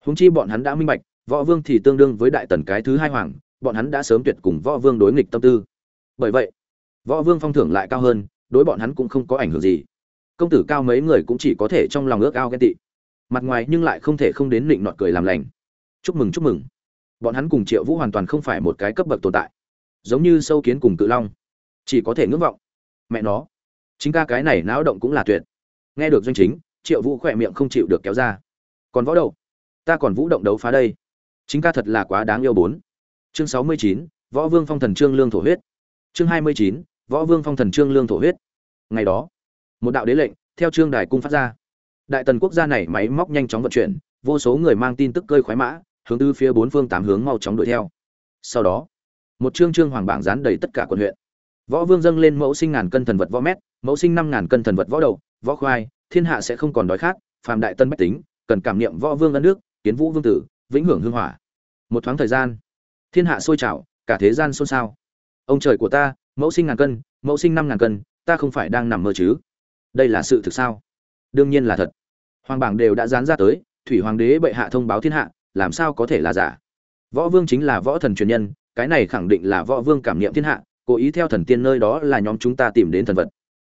Húng chi bọn hắn đã minh bạch, võ vương thì tương đương với đại tần cái thứ hai hoàng, bọn hắn đã sớm tuyệt cùng võ vương đối nghịch tâm tư. Bởi vậy, võ vương phong thưởng lại cao hơn, đối bọn hắn cũng không có ảnh hưởng gì. Công tử cao mấy người cũng chỉ có thể trong lòng ước ao ghen tị. Mặt ngoài nhưng lại không thể không đến định nọt cười làm lành. Chúc mừng chúc mừng. Bọn hắn cùng triệu vũ hoàn toàn không phải một cái cấp bậc tồn tại giống như sâu kiến cùng cự long. Chỉ có thể ngưỡng vọng. Mẹ nó. Chính ca cái này não động cũng là tuyệt. Nghe được doanh chính, triệu vũ khỏe miệng không chịu được kéo ra. Còn võ đậu. Ta còn vũ động đấu phá đây. Chính ca thật là quá đáng yêu bốn. Chương sáu mươi chín, võ vương phong thần trương lương thổ huyết. Chương hai mươi chín, võ vương phong thần trương lương thổ huyết. Ngày đó, một đạo đế lệnh, theo trương đài cung phát ra. Đại tần quốc gia này máy móc nhanh chóng vận chuyển, vô số người mang tin tức cơi khoái mã, hướng tư phía bốn phương tám hướng mau chóng đuổi theo. Sau đó một chương trương hoàng bảng dán đầy tất cả quận huyện. Võ vương dâng lên mẫu sinh ngàn cân thần vật võ mét, mẫu sinh năm ngàn cân thần vật võ đầu, võ khoai, thiên hạ sẽ không còn đói khát, phàm đại tân bách tính, cần cảm niệm võ vương ân nước kiến vũ vương tử, vĩnh hưởng hương hỏa. Một thoáng thời gian, thiên hạ sôi trào, cả thế gian xôn xao. Ông trời của ta, mẫu sinh ngàn cân, mẫu sinh năm ngàn cân, ta không phải đang nằm mơ chứ? Đây là sự thực sao? Đương nhiên là thật. Hoàng bảng đều đã dán ra tới, thủy hoàng đế bệ hạ thông báo thiên hạ, làm sao có thể là giả? Võ vương chính là võ thần truyền nhân cái này khẳng định là võ vương cảm nghiệm thiên hạ, cố ý theo thần tiên nơi đó là nhóm chúng ta tìm đến thần vật.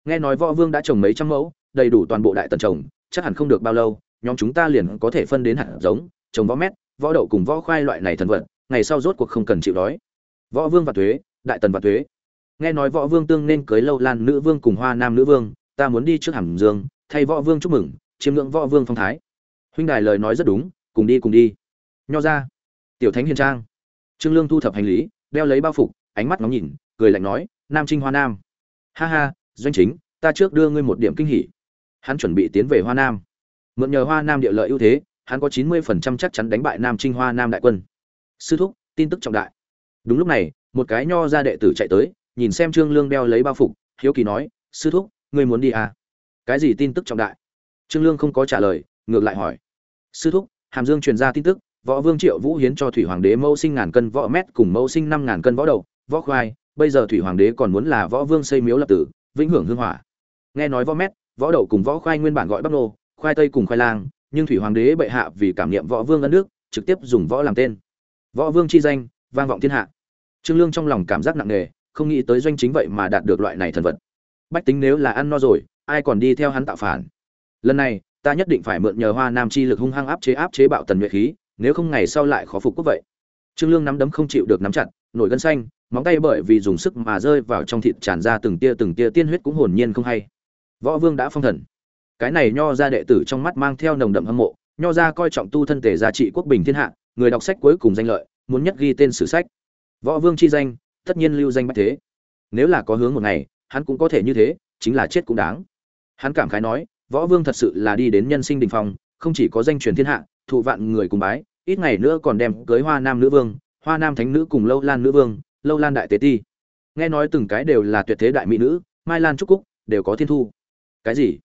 Nghe nói võ vương đã trồng mấy trăm mẫu, đầy đủ toàn bộ đại tần trồng, chắc hẳn không được bao lâu, nhóm chúng ta liền có thể phân đến hạt giống, trồng võ mét, võ đậu cùng võ khoai loại này thần vật, ngày sau rốt cuộc không cần chịu đói. Võ vương và thuế, đại tần và thuế. Nghe nói võ vương tương nên cưới lâu lan nữ vương cùng hoa nam nữ vương, ta muốn đi trước hàm dương, thay võ vương chúc mừng chiếm ngưỡng võ vương phong thái. Huynh đài lời nói rất đúng, cùng đi cùng đi. Nho ra. Tiểu thánh hiền trang trương lương thu thập hành lý, đeo lấy bao phục, ánh mắt ngóng nhìn, cười lạnh nói, nam trinh hoa nam. Ha ha, doanh chính, ta trước đưa ngươi một điểm kinh hỉ. Hắn chuẩn bị tiến về hoa nam. Mượn nhờ hoa nam địa lợi ưu thế, hắn có chín mươi phần trăm chắc chắn đánh bại nam trinh hoa nam đại quân. Sư thúc, tin tức trọng đại. Đúng lúc này, một cái nho ra đệ tử chạy tới, nhìn xem trương lương đeo lấy bao phục, hiếu kỳ nói, sư thúc, ngươi muốn đi à? Cái gì tin tức trọng đại? Trương lương không có trả lời, ngược lại hỏi, sư thúc, hàm dương truyền ra tin tức võ vương triệu vũ hiến cho thủy hoàng đế mẫu sinh ngàn cân võ mét cùng mẫu sinh năm ngàn cân võ đầu, võ khoai, bây giờ thủy hoàng đế còn muốn là võ vương xây miếu lập tử, vĩnh hưởng hương hỏa. Nghe nói võ mét, võ đậu cùng võ khoai nguyên bản gọi bắc nô, khoai tây cùng khoai lang, nhưng thủy hoàng đế bệ hạ vì cảm nghiệm võ vương ân nước trực tiếp dùng võ làm tên. Võ vương chi danh, vang vọng thiên hạ. Trương lương trong lòng cảm giác nặng nề, không nghĩ tới doanh chính vậy mà đạt được loại này thần vật. Bách tính nếu là ăn no rồi, ai còn đi theo hắn tạo phản? Lần này, ta nhất định phải mượn nhờ hoa nam chi lực hung hăng áp chế áp chế bạo tần nhuệ khí nếu không ngày sau lại khó phục quốc vậy. Trương lương nắm đấm không chịu được nắm chặt, nổi gân xanh, móng tay bởi vì dùng sức mà rơi vào trong thịt tràn ra từng tia từng tia tiên huyết cũng hồn nhiên không hay. Võ vương đã phong thần. Cái này nho ra đệ tử trong mắt mang theo nồng đậm hâm mộ, nho ra coi trọng tu thân thể giá trị quốc bình thiên hạ, người đọc sách cuối cùng danh lợi, muốn nhất ghi tên sử sách. Võ vương chi danh, tất nhiên lưu danh bách thế. Nếu là có hướng một ngày, hắn cũng có thể như thế, chính là chết cũng đáng. Hắn cảm khái nói, võ vương thật sự là đi đến nhân sinh đình phong, không chỉ có danh truyền thiên hạ thụ vạn người cùng bái, ít ngày nữa còn đem cưới hoa nam nữ vương, hoa nam thánh nữ cùng lâu lan nữ vương, lâu lan đại tế ti. Nghe nói từng cái đều là tuyệt thế đại mỹ nữ, mai lan trúc cúc, đều có thiên thu. Cái gì?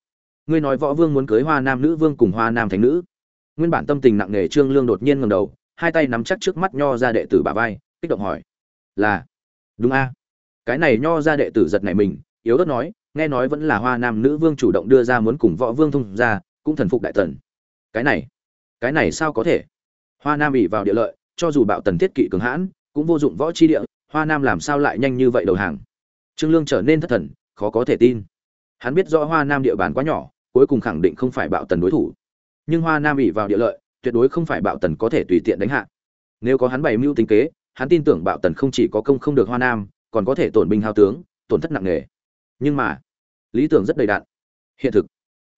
Ngươi nói võ vương muốn cưới hoa nam nữ vương cùng hoa nam thánh nữ? Nguyên bản tâm tình nặng nề trương lương đột nhiên ngẩng đầu, hai tay nắm chắc trước mắt nho ra đệ tử bà vai, kích động hỏi. Là. Đúng a. Cái này nho ra đệ tử giật nảy mình, yếu ớt nói, nghe nói vẫn là hoa nam nữ vương chủ động đưa ra muốn cùng võ vương thông ra cũng thần phục đại tần cái này cái này sao có thể? Hoa nam ỉ vào địa lợi, cho dù bạo tần thiết kỵ cường hãn, cũng vô dụng võ chi địa, hoa nam làm sao lại nhanh như vậy đầu hàng? Trương lương trở nên thất thần, khó có thể tin. Hắn biết rõ hoa nam địa bàn quá nhỏ, cuối cùng khẳng định không phải bạo tần đối thủ. Nhưng hoa nam ỉ vào địa lợi, tuyệt đối không phải bạo tần có thể tùy tiện đánh hạ. Nếu có hắn bày mưu tính kế, hắn tin tưởng bạo tần không chỉ có công không được hoa nam, còn có thể tổn binh hao tướng, tổn thất nặng nề. Nhưng mà, lý tưởng rất đầy đạn hiện thực,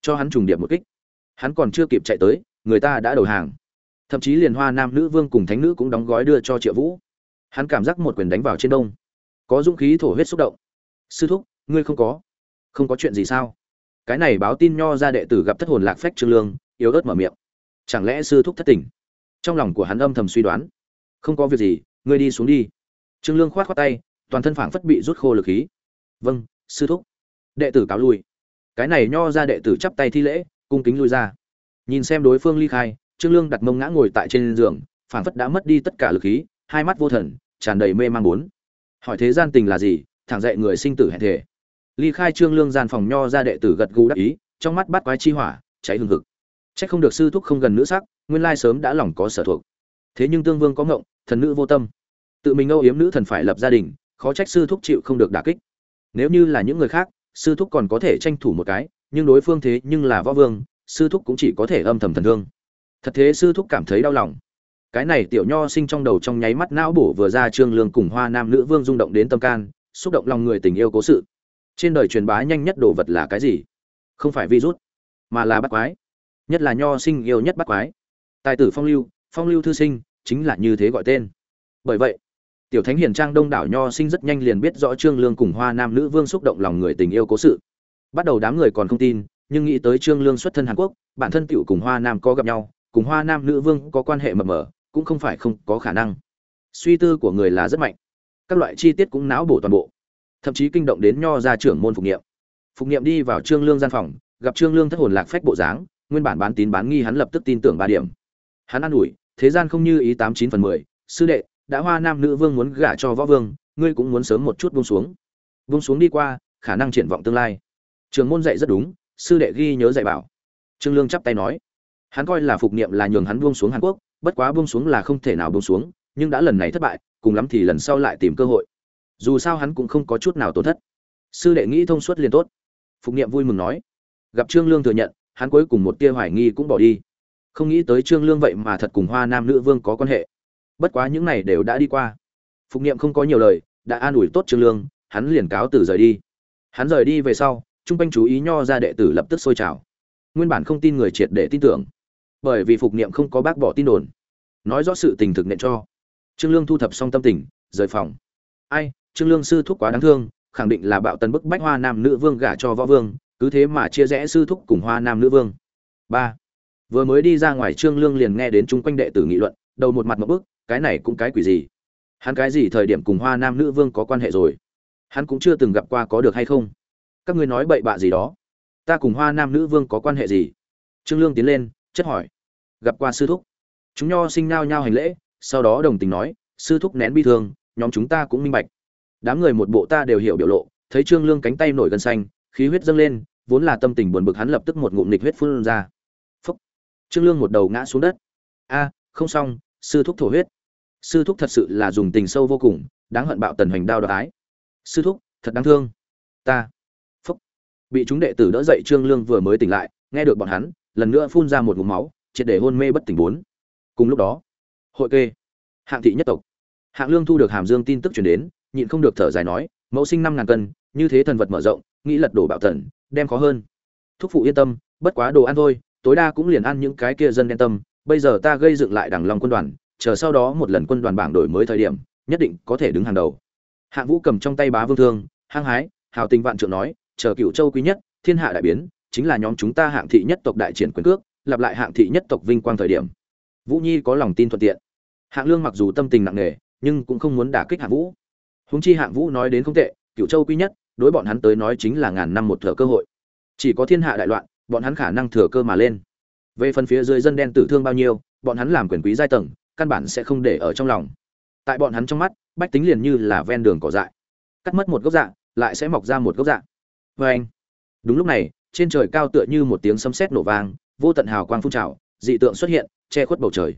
cho hắn trùng điệp một kích. Hắn còn chưa kịp chạy tới người ta đã đầu hàng. Thậm chí liền hoa nam nữ vương cùng thánh nữ cũng đóng gói đưa cho triệu vũ. Hắn cảm giác một quyền đánh vào trên đông. Có dũng khí thổ huyết xúc động. Sư thúc, ngươi không có. Không có chuyện gì sao? Cái này báo tin nho ra đệ tử gặp thất hồn lạc phách trương lương, yếu ớt mở miệng. Chẳng lẽ sư thúc thất tình? Trong lòng của hắn âm thầm suy đoán. Không có việc gì, ngươi đi xuống đi. Trương lương khoát khoát tay, toàn thân phảng phất bị rút khô lực khí. Vâng sư thúc. Đệ tử cáo lui. Cái này nho ra đệ tử chắp tay thi lễ, cung kính lui ra nhìn xem đối phương ly khai, trương lương đặt mông ngã ngồi tại trên giường, phảng phất đã mất đi tất cả lực khí, hai mắt vô thần, tràn đầy mê man bốn. Hỏi thế gian tình là gì, thẳng dạy người sinh tử hẹn thể ly khai trương lương gian phòng nho ra đệ tử gật gù đắc ý, trong mắt bắt quái chi hỏa, cháy hừng hực. Trách không được sư thúc không gần nữ sắc, nguyên lai sớm đã lòng có sở thuộc. Thế nhưng tương vương có ngộng, thần nữ vô tâm. Tự mình âu yếm nữ thần phải lập gia đình, khó trách sư thúc chịu không được đả kích. Nếu như là những người khác, sư thúc còn có thể tranh thủ một cái, nhưng đối phương thế nhưng là võ vương sư thúc cũng chỉ có thể âm thầm thần thương. Thật thế sư thúc cảm thấy đau lòng. Cái này tiểu nho sinh trong đầu trong nháy mắt não bổ vừa ra trương lương cùng hoa nam nữ vương rung động đến tâm can, xúc động lòng người tình yêu cố sự. Trên đời truyền bá nhanh nhất đồ vật là cái gì? Không phải virus, mà là bắt quái. Nhất là nho sinh yêu nhất bắt quái. Tài tử phong lưu phong lưu thư sinh, chính là như thế gọi tên. Bởi vậy, tiểu thánh hiền trang đông đảo nho sinh rất nhanh liền biết rõ trương lương cùng hoa nam nữ vương xúc động lòng người tình yêu cố sự. Bắt đầu đám người còn không tin nhưng nghĩ tới trương lương xuất thân hàn quốc, bản thân tiểu cùng hoa nam có gặp nhau, cùng hoa nam nữ vương có quan hệ mập mờ, cũng không phải không có khả năng. Suy tư của người là rất mạnh. Các loại chi tiết cũng não bổ toàn bộ. Thậm chí kinh động đến nho gia trưởng môn phục nghiệm phục nghiệm đi vào trương lương gian phòng, gặp trương lương thất hồn lạc phách bộ dáng, nguyên bản bán tín bán nghi hắn lập tức tin tưởng ba điểm. Hắn an ủi, thế gian không như ý tám chín phần mười, sư đệ, đã hoa nam nữ vương muốn gả cho võ vương, ngươi cũng muốn sớm một chút buông xuống. Buông xuống đi qua, khả năng triển vọng tương lai. Trường môn dạy rất đúng sư đệ ghi nhớ dạy bảo. Trương lương chắp tay nói, hắn coi là phục niệm là nhường hắn buông xuống hàn quốc, bất quá buông xuống là không thể nào buông xuống, nhưng đã lần này thất bại, cùng lắm thì lần sau lại tìm cơ hội. Dù sao hắn cũng không có chút nào tổn thất. Sư đệ nghĩ thông suốt liền tốt. Phục niệm vui mừng nói, gặp trương lương thừa nhận, hắn cuối cùng một tia hoài nghi cũng bỏ đi. Không nghĩ tới trương lương vậy mà thật cùng hoa nam nữ vương có quan hệ. Bất quá những này đều đã đi qua. Phục niệm không có nhiều lời, đã an ủi tốt trương lương, hắn liền cáo từ rời đi. Hắn rời đi về sau trung quanh chú ý nho ra đệ tử lập tức sôi trào. Nguyên bản không tin người triệt để tin tưởng, bởi vì phục niệm không có bác bỏ tin đồn. Nói rõ sự tình thực nện cho. Trương lương thu thập xong tâm tình, rời phòng. Ai, trương lương sư thúc quá đáng thương, khẳng định là bạo tần bức bách hoa nam nữ vương gả cho võ vương, cứ thế mà chia rẽ sư thúc cùng hoa nam nữ vương. Ba, vừa mới đi ra ngoài trương lương liền nghe đến chung quanh đệ tử nghị luận, đầu một mặt một bức, cái này cũng cái quỷ gì? Hắn cái gì thời điểm cùng hoa nam nữ vương có quan hệ rồi? Hắn cũng chưa từng gặp qua có được hay không? Các ngươi nói bậy bạ gì đó. Ta cùng hoa nam nữ vương có quan hệ gì? Trương lương tiến lên, chất hỏi. Gặp qua sư thúc. Chúng nho sinh nao nhao hành lễ, sau đó đồng tình nói, sư thúc nén bi thương, nhóm chúng ta cũng minh bạch. Đám người một bộ ta đều hiểu biểu lộ, thấy trương lương cánh tay nổi gân xanh, khí huyết dâng lên, vốn là tâm tình buồn bực hắn lập tức một ngụm nịch huyết phun ra. Phúc. Trương lương một đầu ngã xuống đất. A, không xong, sư thúc thổ huyết. Sư thúc thật sự là dùng tình sâu vô cùng, đáng hận bạo tần hoành đao đoái sư thúc, thật đáng thương. Ta bị chúng đệ tử đỡ dậy trương lương vừa mới tỉnh lại, nghe được bọn hắn, lần nữa phun ra một ngụm máu, triệt để hôn mê bất tỉnh bốn. Cùng lúc đó, hội kê, hạng thị nhất tộc. Hạng lương thu được hàm dương tin tức chuyển đến, nhịn không được thở dài nói, mẫu sinh năm ngàn cân, như thế thần vật mở rộng, nghĩ lật đổ bạo tần đem khó hơn. Thúc phụ yên tâm, bất quá đồ ăn thôi, tối đa cũng liền ăn những cái kia dân đen tâm, bây giờ ta gây dựng lại đằng long quân đoàn, chờ sau đó một lần quân đoàn bảng đổi mới thời điểm, nhất định có thể đứng hàng đầu. Hạng vũ cầm trong tay bá vương thương, hăng hái, hào tình vạn trượng nói chờ cựu châu quý nhất, thiên hạ đại biến, chính là nhóm chúng ta hạng thị nhất tộc đại triển quyền cước, lặp lại hạng thị nhất tộc vinh quang thời điểm. Vũ nhi có lòng tin thuận tiện. Hạng lương mặc dù tâm tình nặng nề, nhưng cũng không muốn đả kích hạng vũ. Húng chi hạng vũ nói đến không tệ, cựu châu quý nhất, đối bọn hắn tới nói chính là ngàn năm một thợ cơ hội. Chỉ có thiên hạ đại loạn, bọn hắn khả năng thừa cơ mà lên. Về phần phía dưới dân đen tử thương bao nhiêu, bọn hắn làm quyền quý giai tầng, căn bản sẽ không để ở trong lòng. Tại bọn hắn trong mắt, bách tính liền như là ven đường cỏ dại. Cắt mất một gốc dạ lại sẽ mọc ra một gốc dạ vê anh. Đúng lúc này, trên trời cao tựa như một tiếng sấm sét nổ vang, vô tận hào quang phun trào, dị tượng xuất hiện, che khuất bầu trời.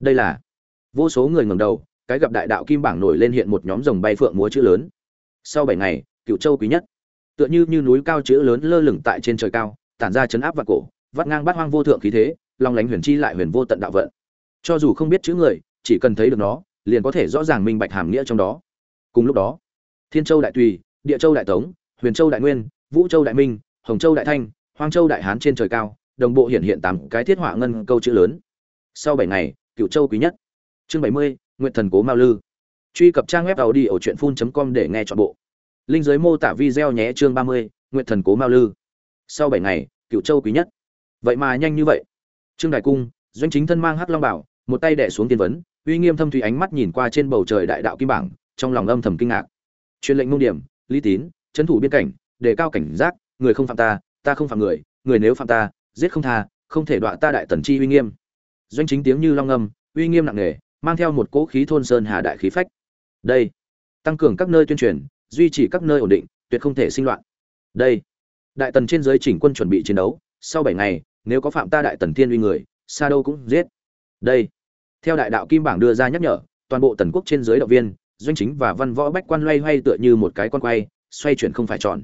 Đây là vô số người ngẩng đầu, cái gặp đại đạo kim bảng nổi lên hiện một nhóm rồng bay phượng múa chữ lớn. Sau bảy ngày, cựu châu quý nhất. Tựa như như núi cao chữ lớn lơ lửng tại trên trời cao, tản ra chấn áp và cổ, vắt ngang bát hoang vô thượng khí thế, long lánh huyền chi lại huyền vô tận đạo vận. Cho dù không biết chữ người, chỉ cần thấy được nó, liền có thể rõ ràng minh bạch hàm nghĩa trong đó. Cùng lúc đó, thiên châu đại tùy, địa châu đại tống, huyền châu đại nguyên vũ châu đại minh, hồng châu đại thanh, hoang châu đại hán trên trời cao, đồng bộ hiện hiện tám cái thiết họa ngân câu chữ lớn. Sau bảy ngày cựu châu quý nhất. Chương bảy mươi nguyện thần cố mao lư. Truy cập trang web tàu đi ở truyện phun com để nghe chọn bộ. Linh giới mô tả video nhé chương ba mươi nguyện thần cố mao lư. Sau bảy ngày cựu châu quý nhất. Vậy mà nhanh như vậy. Trương đại cung, doanh chính thân mang hắc long bảo, một tay đẻ xuống tiên vấn, uy nghiêm thâm thủy ánh mắt nhìn qua trên bầu trời đại đạo kim bảng, trong lòng âm thầm kinh ngạc. Truyền lệnh mông điểm, lý tín, trấn thủ biên cảnh đề cao cảnh giác, người không phạm ta ta không phạm người người nếu phạm ta, giết không tha, không thể đọa ta đại tần chi uy nghiêm. Doanh chính tiếng như long âm, uy nghiêm nặng nề, mang theo một cỗ khí thôn sơn hà đại khí phách. Đây, tăng cường các nơi tuyên truyền, duy trì các nơi ổn định, tuyệt không thể sinh loạn. Đây, đại tần trên giới chỉnh quân chuẩn bị chiến đấu, sau bảy ngày, nếu có phạm ta đại tần thiên uy người, xa đâu cũng giết. Đây, theo đại đạo kim bảng đưa ra nhắc nhở, toàn bộ tần quốc trên giới động viên, doanh chính và văn võ bách quan loay hoay tựa như một cái con quay, xoay chuyển không phải tròn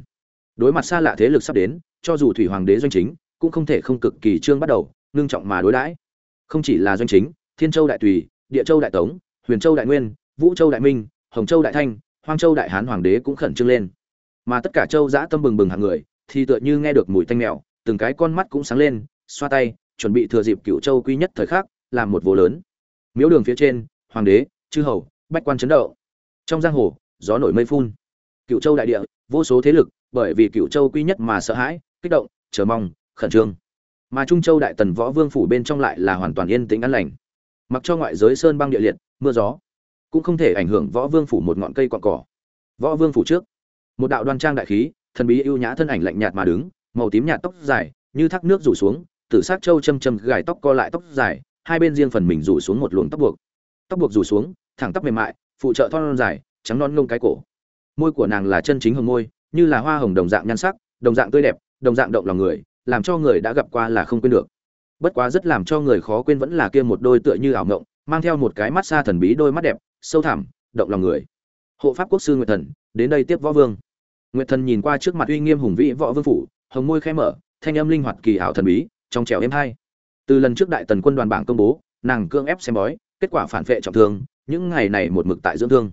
đối mặt xa lạ thế lực sắp đến, cho dù thủy hoàng đế doanh chính cũng không thể không cực kỳ trương bắt đầu, ngưng trọng mà đối đãi. Không chỉ là doanh chính, thiên châu đại tùy, địa châu đại tống, huyền châu đại nguyên, vũ châu đại minh, hồng châu đại thanh, hoang châu đại hán hoàng đế cũng khẩn trương lên. Mà tất cả châu giã tâm bừng bừng hàng người, thì tựa như nghe được mùi tanh mèo, từng cái con mắt cũng sáng lên, xoa tay, chuẩn bị thừa dịp cựu châu quy nhất thời khắc, làm một vô lớn. Miếu đường phía trên, hoàng đế, chư hầu, bách quan chấn động. Trong giang hồ, gió nổi mây phun. Cựu châu đại địa, vô số thế lực bởi vì cựu châu quy nhất mà sợ hãi, kích động, chờ mong, khẩn trương. Mà trung châu đại tần võ vương phủ bên trong lại là hoàn toàn yên tĩnh an lành. Mặc cho ngoại giới sơn băng địa liệt, mưa gió, cũng không thể ảnh hưởng võ vương phủ một ngọn cây quạng cỏ. Võ vương phủ trước, một đạo đoan trang đại khí, thần bí ưu nhã thân ảnh lạnh nhạt mà đứng, màu tím nhạt tóc dài, như thác nước rủ xuống, tử sát châu châm châm gài tóc co lại tóc dài, hai bên riêng phần mình rủ xuống một luồng tóc buộc. Tóc buộc rủ xuống, thẳng tóc mềm mại, phụ trợ thon dài, trắng non ngông cái cổ. Môi của nàng là chân chính hồng môi như là hoa hồng đồng dạng nhan sắc, đồng dạng tươi đẹp, đồng dạng động lòng người, làm cho người đã gặp qua là không quên được. Bất quá rất làm cho người khó quên vẫn là kia một đôi tựa như ảo ngộng mang theo một cái mắt xa thần bí đôi mắt đẹp, sâu thẳm, động lòng người. Hộ pháp quốc sư nguyệt thần, đến đây tiếp võ vương. Nguyệt thần nhìn qua trước mặt uy nghiêm hùng vĩ võ vương phủ, hồng môi khẽ mở, thanh âm linh hoạt kỳ ảo thần bí, trong trẻo êm hai. Từ lần trước đại tần quân đoàn bảng công bố, nàng cương ép xem bói, kết quả phản vệ trọng thương, những ngày này một mực tại dưỡng thương.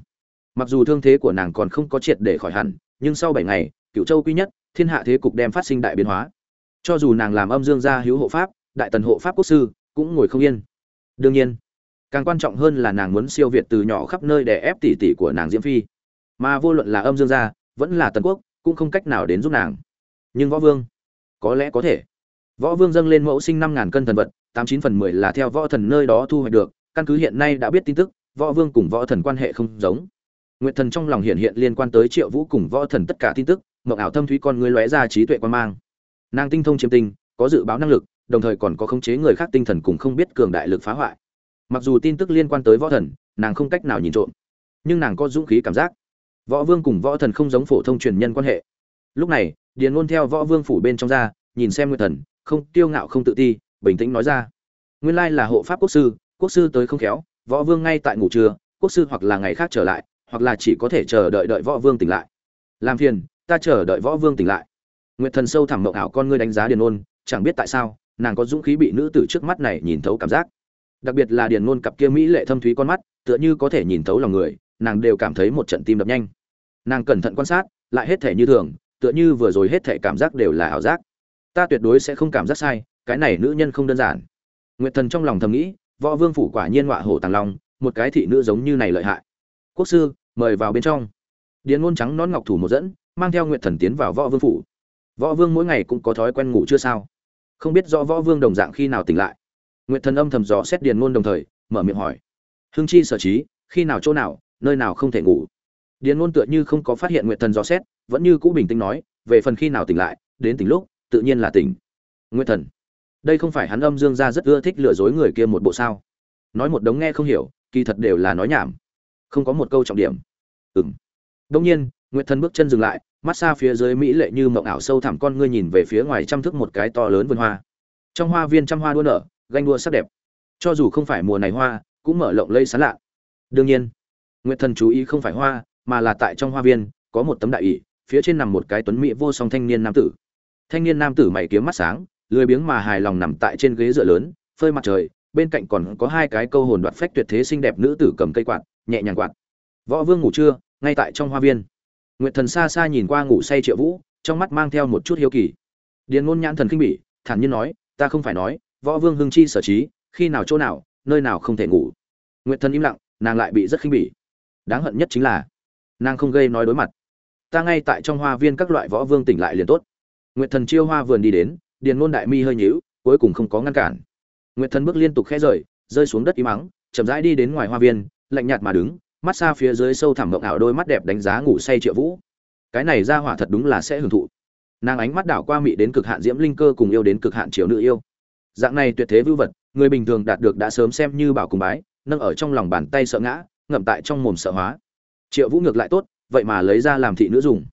Mặc dù thương thế của nàng còn không có triệt để khỏi hẳn nhưng sau bảy ngày cựu châu quy nhất, thiên hạ thế cục đem phát sinh đại biến hóa. Cho dù nàng làm âm dương gia hữu hộ pháp, đại tần hộ pháp quốc sư, cũng ngồi không yên. Đương nhiên, càng quan trọng hơn là nàng muốn siêu việt từ nhỏ khắp nơi để ép tỷ tỷ của nàng diễm phi. Mà vô luận là âm dương gia, vẫn là tần quốc, cũng không cách nào đến giúp nàng. Nhưng võ vương, có lẽ có thể. Võ vương dâng lên mẫu sinh năm ngàn cân thần vật, tám chín phần mười là theo võ thần nơi đó thu hoạch được. Căn cứ hiện nay đã biết tin tức, võ vương cùng võ thần quan hệ không giống nguyệt thần trong lòng hiện hiện liên quan tới triệu vũ cùng võ thần tất cả tin tức, mộng ảo thâm thúy con người lóe ra trí tuệ quan mang. Nàng tinh thông chiêm tinh, có dự báo năng lực, đồng thời còn có khống chế người khác tinh thần cùng không biết cường đại lực phá hoại. Mặc dù tin tức liên quan tới võ thần, nàng không cách nào nhìn trộm, nhưng nàng có dũng khí cảm giác. Võ vương cùng võ thần không giống phổ thông truyền nhân quan hệ. Lúc này, điền ngôn theo võ vương phủ bên trong ra, nhìn xem nguyệt thần, không tiêu ngạo không tự ti, bình tĩnh nói ra. Nguyên lai là hộ pháp quốc sư quốc sư tới không khéo, võ vương ngay tại ngủ trưa, quốc sư hoặc là ngày khác trở lại hoặc là chỉ có thể chờ đợi đợi võ vương tỉnh lại. Làm phiền, ta chờ đợi võ vương tỉnh lại. Nguyệt thần sâu thẳm mộng ảo con ngươi đánh giá điền ôn chẳng biết tại sao, nàng có dũng khí bị nữ tử trước mắt này nhìn thấu cảm giác. Đặc biệt là điền ngôn cặp kia mỹ lệ thâm thúy con mắt, tựa như có thể nhìn thấu lòng người, nàng đều cảm thấy một trận tim đập nhanh. Nàng cẩn thận quan sát, lại hết thể như thường, tựa như vừa rồi hết thể cảm giác đều là ảo giác. Ta tuyệt đối sẽ không cảm giác sai, cái này nữ nhân không đơn giản. Nguyệt thần trong lòng thầm nghĩ, võ vương phủ quả nhiên ngọa hổ tàng long, một cái thị nữ giống như này lợi hại quốc sư, mời vào bên trong. Điền ngôn trắng nón ngọc thủ một dẫn, mang theo nguyệt thần tiến vào võ vương phủ. Võ vương mỗi ngày cũng có thói quen ngủ chưa sao? Không biết rõ võ vương đồng dạng khi nào tỉnh lại. Nguyệt thần âm thầm dò xét điền ngôn đồng thời, mở miệng hỏi. Hưng chi sở trí, khi nào chỗ nào, nơi nào không thể ngủ? Điền ngôn tựa như không có phát hiện nguyệt thần dò xét, vẫn như cũ bình tĩnh nói, về phần khi nào tỉnh lại, đến tỉnh lúc, tự nhiên là tỉnh. Nguyệt thần, đây không phải hắn âm dương gia rất ưa thích lừa dối người kia một bộ sao? Nói một đống nghe không hiểu, kỳ thật đều là nói nhảm không có một câu trọng điểm. Ừng đông nhiên, nguyệt thần bước chân dừng lại, mắt xa phía dưới mỹ lệ như mộng ảo sâu thẳm con ngươi nhìn về phía ngoài trăm thước một cái to lớn vườn hoa. Trong hoa viên trăm hoa đua nở, ganh đua sắc đẹp. Cho dù không phải mùa này hoa, cũng mở lộng lây sán lạ. Đương nhiên, nguyệt thần chú ý không phải hoa, mà là tại trong hoa viên, có một tấm đại ỷ, phía trên nằm một cái tuấn mỹ vô song thanh niên nam tử. Thanh niên nam tử mày kiếm mắt sáng, lười biếng mà hài lòng nằm tại trên ghế dựa lớn, phơi mặt trời, bên cạnh còn có hai cái câu hồn đoạt phách tuyệt thế xinh đẹp nữ tử cầm cây quạt nhẹ nhàng quạt. Võ vương ngủ trưa, ngay tại trong hoa viên. Nguyệt thần xa xa nhìn qua ngủ say triệu vũ, trong mắt mang theo một chút hiếu kỳ. Điền ngôn nhãn thần kinh bỉ, thản nhiên nói, ta không phải nói, võ vương hưng chi sở trí, khi nào chỗ nào, nơi nào không thể ngủ. Nguyệt thần im lặng, nàng lại bị rất khinh bỉ. Đáng hận nhất chính là, nàng không gây nói đối mặt. Ta ngay tại trong hoa viên các loại võ vương tỉnh lại liền tốt. Nguyệt thần chiêu hoa vườn đi đến, điền ngôn đại mi hơi nhíu, cuối cùng không có ngăn cản. Nguyệt thần bước liên tục khẽ rời, rơi xuống đất im mắng chậm rãi đi đến ngoài hoa viên lạnh nhạt mà đứng, mắt xa phía dưới sâu thẳm mộng ảo đôi mắt đẹp đánh giá ngủ say triệu vũ. Cái này ra hỏa thật đúng là sẽ hưởng thụ. Nàng ánh mắt đảo qua mị đến cực hạn diễm linh cơ cùng yêu đến cực hạn triều nữ yêu. Dạng này tuyệt thế vưu vật, người bình thường đạt được đã sớm xem như bảo cùng bái, nâng ở trong lòng bàn tay sợ ngã, ngậm tại trong mồm sợ hóa. Triệu vũ ngược lại tốt, vậy mà lấy ra làm thị nữ dùng.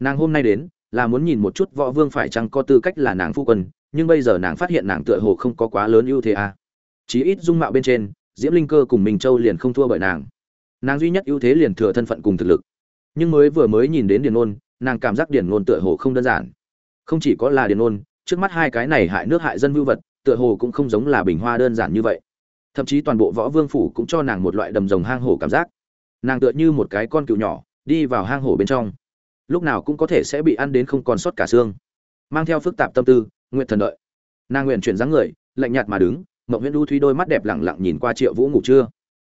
Nàng hôm nay đến, là muốn nhìn một chút võ vương phải chăng có tư cách là nàng phu quân, nhưng bây giờ nàng phát hiện nàng tựa hồ không có quá lớn ưu thế à. chí ít dung mạo bên trên diễm linh cơ cùng minh châu liền không thua bởi nàng. Nàng duy nhất ưu thế liền thừa thân phận cùng thực lực. Nhưng mới vừa mới nhìn đến điền Nôn, nàng cảm giác điền Nôn tựa hồ không đơn giản. Không chỉ có là điền Nôn, trước mắt hai cái này hại nước hại dân vưu vật tựa hồ cũng không giống là bình hoa đơn giản như vậy. Thậm chí toàn bộ võ vương phủ cũng cho nàng một loại đầm rồng hang hổ cảm giác. Nàng tựa như một cái con cựu nhỏ đi vào hang hổ bên trong. Lúc nào cũng có thể sẽ bị ăn đến không còn sót cả xương. Mang theo phức tạp tâm tư nguyện thần đợi. Nàng nguyện chuyển dáng người lạnh nhạt mà đứng mộng huyễn đu thúy đôi mắt đẹp lẳng lặng nhìn qua triệu vũ ngủ trưa.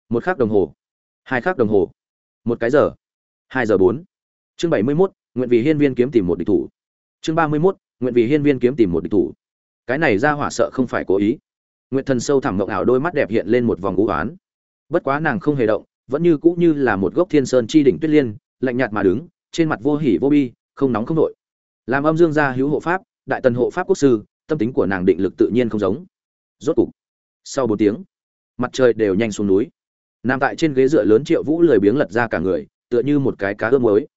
Một khắc đồng hồ. Hai khắc đồng hồ. Một cái giờ. Hai giờ bốn. Chương bảy mươi mốt, nguyện vì hiên viên kiếm tìm một địch thủ. Chương ba mươi mốt, nguyện vì hiên viên kiếm tìm một địch thủ. Cái này ra hỏa sợ không phải cố ý. Nguyện thần sâu thẳm mộng ảo đôi mắt đẹp hiện lên một vòng ngũ oán. Bất quá nàng không hề động, vẫn như cũ như là một gốc thiên sơn chi đỉnh tuyết liên, lạnh nhạt mà đứng, trên mặt vô hỉ vô bi, không nóng không nội làm âm dương gia hữu hộ pháp, đại tần hộ pháp quốc sư, tâm tính của nàng định lực tự nhiên không giống. Rốt cục sau bốn tiếng, mặt trời đều nhanh xuống núi. Nằm tại trên ghế dựa lớn triệu vũ lười biếng lật ra cả người, tựa như một cái cá ươm mới.